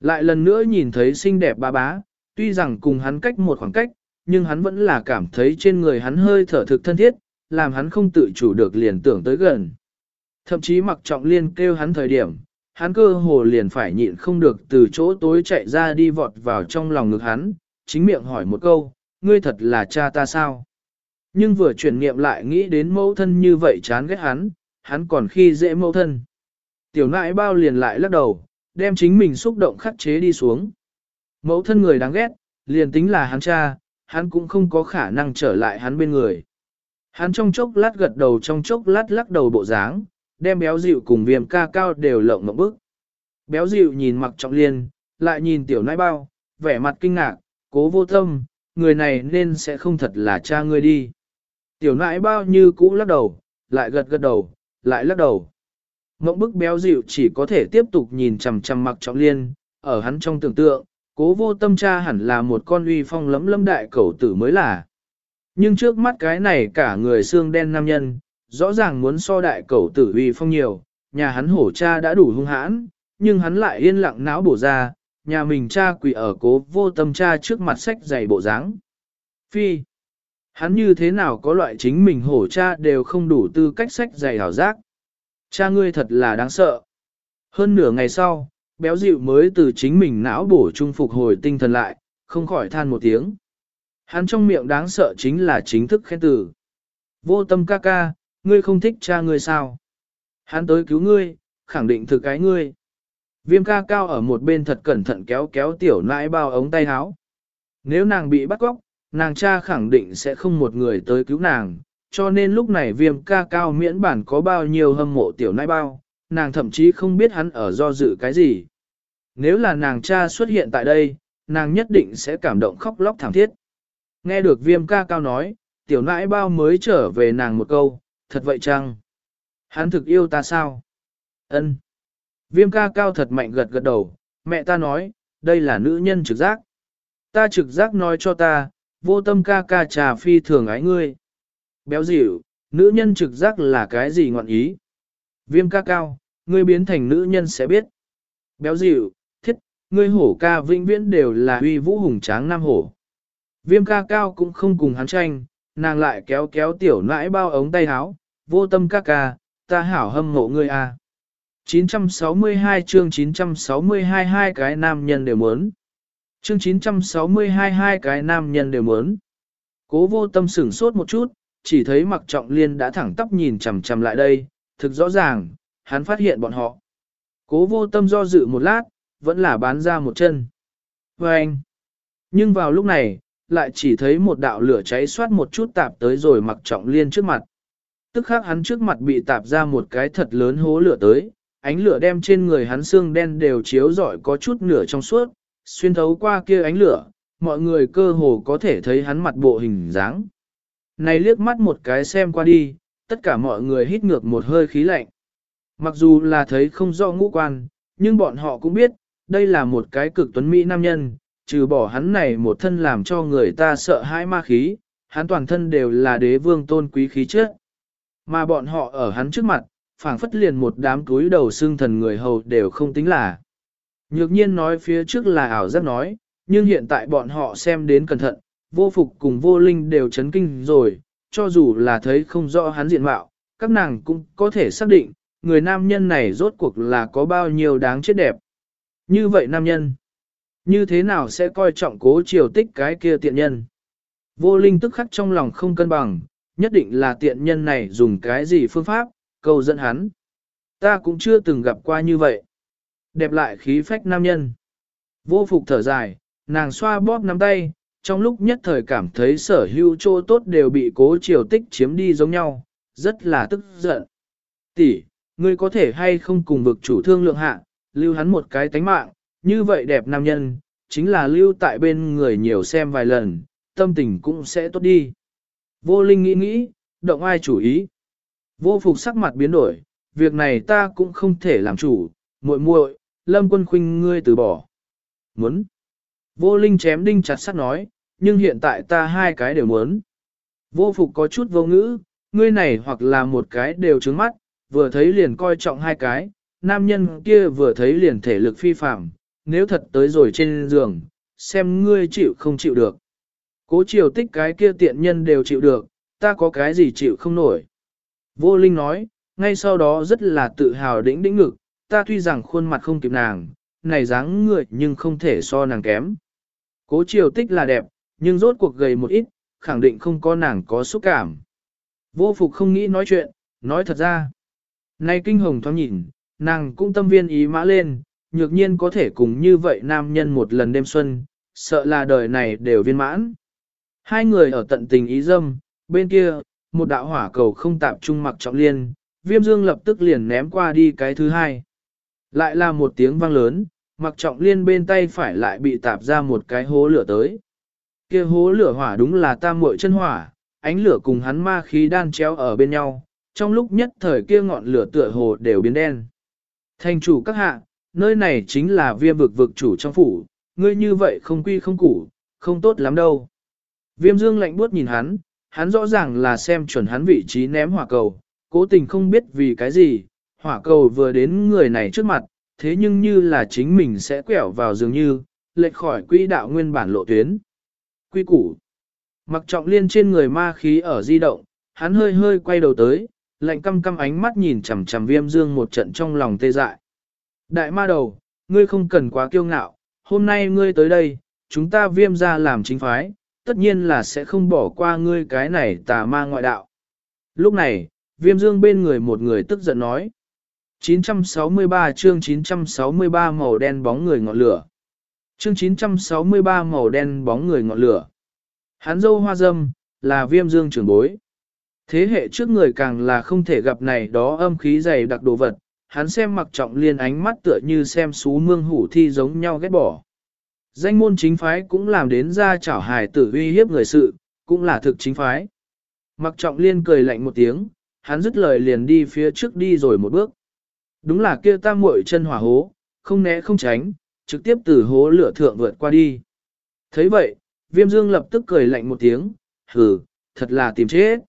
Lại lần nữa nhìn thấy xinh đẹp ba bá, tuy rằng cùng hắn cách một khoảng cách, nhưng hắn vẫn là cảm thấy trên người hắn hơi thở thực thân thiết, làm hắn không tự chủ được liền tưởng tới gần. Thậm chí mặc trọng liên kêu hắn thời điểm, hắn cơ hồ liền phải nhịn không được từ chỗ tối chạy ra đi vọt vào trong lòng ngực hắn, chính miệng hỏi một câu, ngươi thật là cha ta sao? Nhưng vừa chuyển niệm lại nghĩ đến mẫu thân như vậy chán ghét hắn, hắn còn khi dễ mẫu thân. Tiểu Nãi bao liền lại lắc đầu, đem chính mình xúc động khắc chế đi xuống. Mẫu thân người đáng ghét, liền tính là hắn cha, hắn cũng không có khả năng trở lại hắn bên người. Hắn trong chốc lát gật đầu trong chốc lát lắc đầu bộ dáng, đem béo dịu cùng viêm ca cao đều lộng một bước. Béo dịu nhìn mặc trọng liên, lại nhìn tiểu nãi bao, vẻ mặt kinh ngạc, cố vô tâm, người này nên sẽ không thật là cha ngươi đi. Tiểu nãi bao như cũ lắc đầu, lại gật gật đầu, lại lắc đầu. Mộng bức béo dịu chỉ có thể tiếp tục nhìn chằm chằm mặc trọng liên, ở hắn trong tưởng tượng, cố vô tâm cha hẳn là một con uy phong lấm lấm đại cẩu tử mới là. Nhưng trước mắt cái này cả người xương đen nam nhân, rõ ràng muốn so đại cẩu tử uy phong nhiều, nhà hắn hổ cha đã đủ hung hãn, nhưng hắn lại yên lặng não bổ ra, nhà mình cha quỳ ở cố vô tâm cha trước mặt sách dày bộ dáng. Phi, hắn như thế nào có loại chính mình hổ cha đều không đủ tư cách sách dày hảo giác. Cha ngươi thật là đáng sợ. Hơn nửa ngày sau, béo dịu mới từ chính mình não bổ trung phục hồi tinh thần lại, không khỏi than một tiếng. Hắn trong miệng đáng sợ chính là chính thức khen từ. Vô tâm ca ca, ngươi không thích cha ngươi sao? Hắn tới cứu ngươi, khẳng định thực cái ngươi. Viêm ca cao ở một bên thật cẩn thận kéo kéo tiểu nãi bao ống tay áo. Nếu nàng bị bắt cóc, nàng cha khẳng định sẽ không một người tới cứu nàng, cho nên lúc này viêm ca cao miễn bản có bao nhiêu hâm mộ tiểu nãi bao, nàng thậm chí không biết hắn ở do dự cái gì. Nếu là nàng cha xuất hiện tại đây, nàng nhất định sẽ cảm động khóc lóc thảm thiết. Nghe được viêm ca cao nói, tiểu nãi bao mới trở về nàng một câu, thật vậy chăng? Hắn thực yêu ta sao? Ân. Viêm ca cao thật mạnh gật gật đầu, mẹ ta nói, đây là nữ nhân trực giác. Ta trực giác nói cho ta, vô tâm ca ca trà phi thường ái ngươi. Béo dịu, nữ nhân trực giác là cái gì ngọn ý? Viêm ca cao, ngươi biến thành nữ nhân sẽ biết. Béo dịu, thiết, ngươi hổ ca vĩnh viễn đều là uy vũ hùng tráng nam hổ. Viêm ca cao cũng không cùng hắn tranh, nàng lại kéo kéo tiểu nãi bao ống tay áo, vô tâm ca ca, ta hảo hâm mộ ngươi à. 962 chương 962 hai cái nam nhân đều muốn. Chương 962 hai cái nam nhân đều muốn. Cố vô tâm sửng sốt một chút, chỉ thấy mặc trọng liên đã thẳng tóc nhìn chằm chằm lại đây, thực rõ ràng, hắn phát hiện bọn họ. Cố vô tâm do dự một lát, vẫn là bán ra một chân. Và anh. Nhưng vào lúc này, lại chỉ thấy một đạo lửa cháy xoát một chút tạp tới rồi mặc trọng liên trước mặt. Tức khác hắn trước mặt bị tạp ra một cái thật lớn hố lửa tới, ánh lửa đem trên người hắn xương đen đều chiếu rọi có chút nửa trong suốt, xuyên thấu qua kia ánh lửa, mọi người cơ hồ có thể thấy hắn mặt bộ hình dáng. Này liếc mắt một cái xem qua đi, tất cả mọi người hít ngược một hơi khí lạnh. Mặc dù là thấy không rõ ngũ quan, nhưng bọn họ cũng biết, đây là một cái cực tuấn mỹ nam nhân, trừ bỏ hắn này một thân làm cho người ta sợ hãi ma khí, hắn toàn thân đều là đế vương tôn quý khí chất. Mà bọn họ ở hắn trước mặt, phảng phất liền một đám túi đầu xương thần người hầu đều không tính là. Nhược nhiên nói phía trước là ảo giác nói, nhưng hiện tại bọn họ xem đến cẩn thận, vô phục cùng vô linh đều chấn kinh rồi, cho dù là thấy không rõ hắn diện mạo, các nàng cũng có thể xác định, người nam nhân này rốt cuộc là có bao nhiêu đáng chết đẹp. Như vậy nam nhân, như thế nào sẽ coi trọng cố triều tích cái kia tiện nhân? Vô linh tức khắc trong lòng không cân bằng, nhất định là tiện nhân này dùng cái gì phương pháp, cầu dẫn hắn. Ta cũng chưa từng gặp qua như vậy. Đẹp lại khí phách nam nhân. Vô phục thở dài, nàng xoa bóp nắm tay, trong lúc nhất thời cảm thấy sở hữu chỗ tốt đều bị cố triều tích chiếm đi giống nhau, rất là tức giận. Tỷ, ngươi có thể hay không cùng vực chủ thương lượng hạ, lưu hắn một cái tánh mạng, như vậy đẹp nam nhân, chính là lưu tại bên người nhiều xem vài lần, tâm tình cũng sẽ tốt đi. Vô Linh nghĩ nghĩ, động ai chủ ý. Vô phục sắc mặt biến đổi, việc này ta cũng không thể làm chủ, muội muội, lâm quân khuynh ngươi từ bỏ. Muốn. Vô Linh chém đinh chặt sắt nói, nhưng hiện tại ta hai cái đều muốn. Vô phục có chút vô ngữ, ngươi này hoặc là một cái đều trứng mắt, vừa thấy liền coi trọng hai cái, nam nhân kia vừa thấy liền thể lực phi phạm, nếu thật tới rồi trên giường, xem ngươi chịu không chịu được. Cố chiều tích cái kia tiện nhân đều chịu được, ta có cái gì chịu không nổi. Vô Linh nói, ngay sau đó rất là tự hào đĩnh đĩnh ngực, ta tuy rằng khuôn mặt không kịp nàng, này dáng người nhưng không thể so nàng kém. Cố chiều tích là đẹp, nhưng rốt cuộc gầy một ít, khẳng định không có nàng có xúc cảm. Vô phục không nghĩ nói chuyện, nói thật ra. nay kinh hồng thoáng nhìn, nàng cũng tâm viên ý mã lên, nhược nhiên có thể cùng như vậy nam nhân một lần đêm xuân, sợ là đời này đều viên mãn. Hai người ở tận tình ý dâm, bên kia, một đạo hỏa cầu không tạp trung mặc trọng liên, viêm dương lập tức liền ném qua đi cái thứ hai. Lại là một tiếng vang lớn, mặc trọng liên bên tay phải lại bị tạp ra một cái hố lửa tới. kia hố lửa hỏa đúng là tam muội chân hỏa, ánh lửa cùng hắn ma khí đan chéo ở bên nhau, trong lúc nhất thời kia ngọn lửa tựa hồ đều biến đen. Thành chủ các hạ, nơi này chính là viêm vực vực chủ trong phủ, ngươi như vậy không quy không củ, không tốt lắm đâu. Viêm dương lạnh buốt nhìn hắn, hắn rõ ràng là xem chuẩn hắn vị trí ném hỏa cầu, cố tình không biết vì cái gì, hỏa cầu vừa đến người này trước mặt, thế nhưng như là chính mình sẽ quẹo vào dường như, lệch khỏi quỹ đạo nguyên bản lộ tuyến. Quy củ. Mặc trọng liên trên người ma khí ở di động, hắn hơi hơi quay đầu tới, lạnh căm căm ánh mắt nhìn chằm chằm viêm dương một trận trong lòng tê dại. Đại ma đầu, ngươi không cần quá kiêu ngạo, hôm nay ngươi tới đây, chúng ta viêm ra làm chính phái, tất nhiên là sẽ không bỏ qua ngươi cái này tà ma ngoại đạo. Lúc này, viêm dương bên người một người tức giận nói. 963 chương 963 màu đen bóng người ngọn lửa. Chương 963 màu đen bóng người ngọn lửa. Hắn dâu hoa dâm, là viêm dương trưởng bối. Thế hệ trước người càng là không thể gặp này đó âm khí dày đặc đồ vật, hắn xem mặc trọng liên ánh mắt tựa như xem xú mương hủ thi giống nhau ghét bỏ. Danh môn chính phái cũng làm đến ra chảo hài tử uy hiếp người sự, cũng là thực chính phái. Mặc trọng liên cười lạnh một tiếng, hắn dứt lời liền đi phía trước đi rồi một bước. Đúng là kia tam muội chân hỏa hố, không né không tránh, trực tiếp từ hố lửa thượng vượt qua đi. thấy vậy, viêm dương lập tức cười lạnh một tiếng, hừ, thật là tìm chết.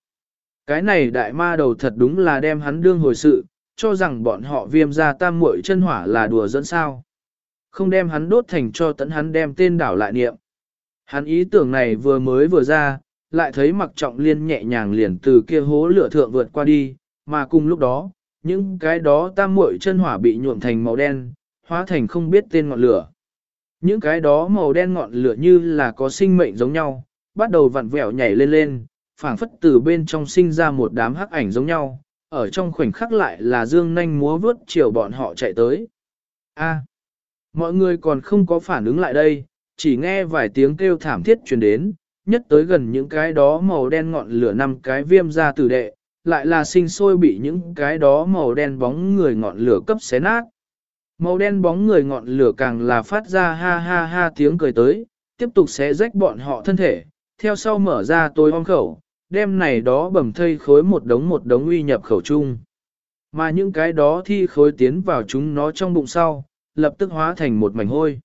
Cái này đại ma đầu thật đúng là đem hắn đương hồi sự, cho rằng bọn họ viêm ra tam muội chân hỏa là đùa dẫn sao. Không đem hắn đốt thành cho tận hắn đem tên đảo lại niệm. Hắn ý tưởng này vừa mới vừa ra, lại thấy mặc trọng liên nhẹ nhàng liền từ kia hố lửa thượng vượt qua đi, mà cùng lúc đó, những cái đó tam muội chân hỏa bị nhuộm thành màu đen, hóa thành không biết tên ngọn lửa. Những cái đó màu đen ngọn lửa như là có sinh mệnh giống nhau, bắt đầu vặn vẹo nhảy lên lên, phảng phất từ bên trong sinh ra một đám hắc ảnh giống nhau, ở trong khoảnh khắc lại là dương nanh múa vướt chiều bọn họ chạy tới. A, mọi người còn không có phản ứng lại đây, chỉ nghe vài tiếng kêu thảm thiết truyền đến, nhất tới gần những cái đó màu đen ngọn lửa năm cái viêm ra tử đệ, lại là sinh sôi bị những cái đó màu đen bóng người ngọn lửa cấp xé nát. Màu đen bóng người ngọn lửa càng là phát ra ha ha ha tiếng cười tới, tiếp tục xé rách bọn họ thân thể, theo sau mở ra tối om khẩu, đem này đó bầm thây khối một đống một đống uy nhập khẩu chung. Mà những cái đó thi khối tiến vào chúng nó trong bụng sau, lập tức hóa thành một mảnh hôi.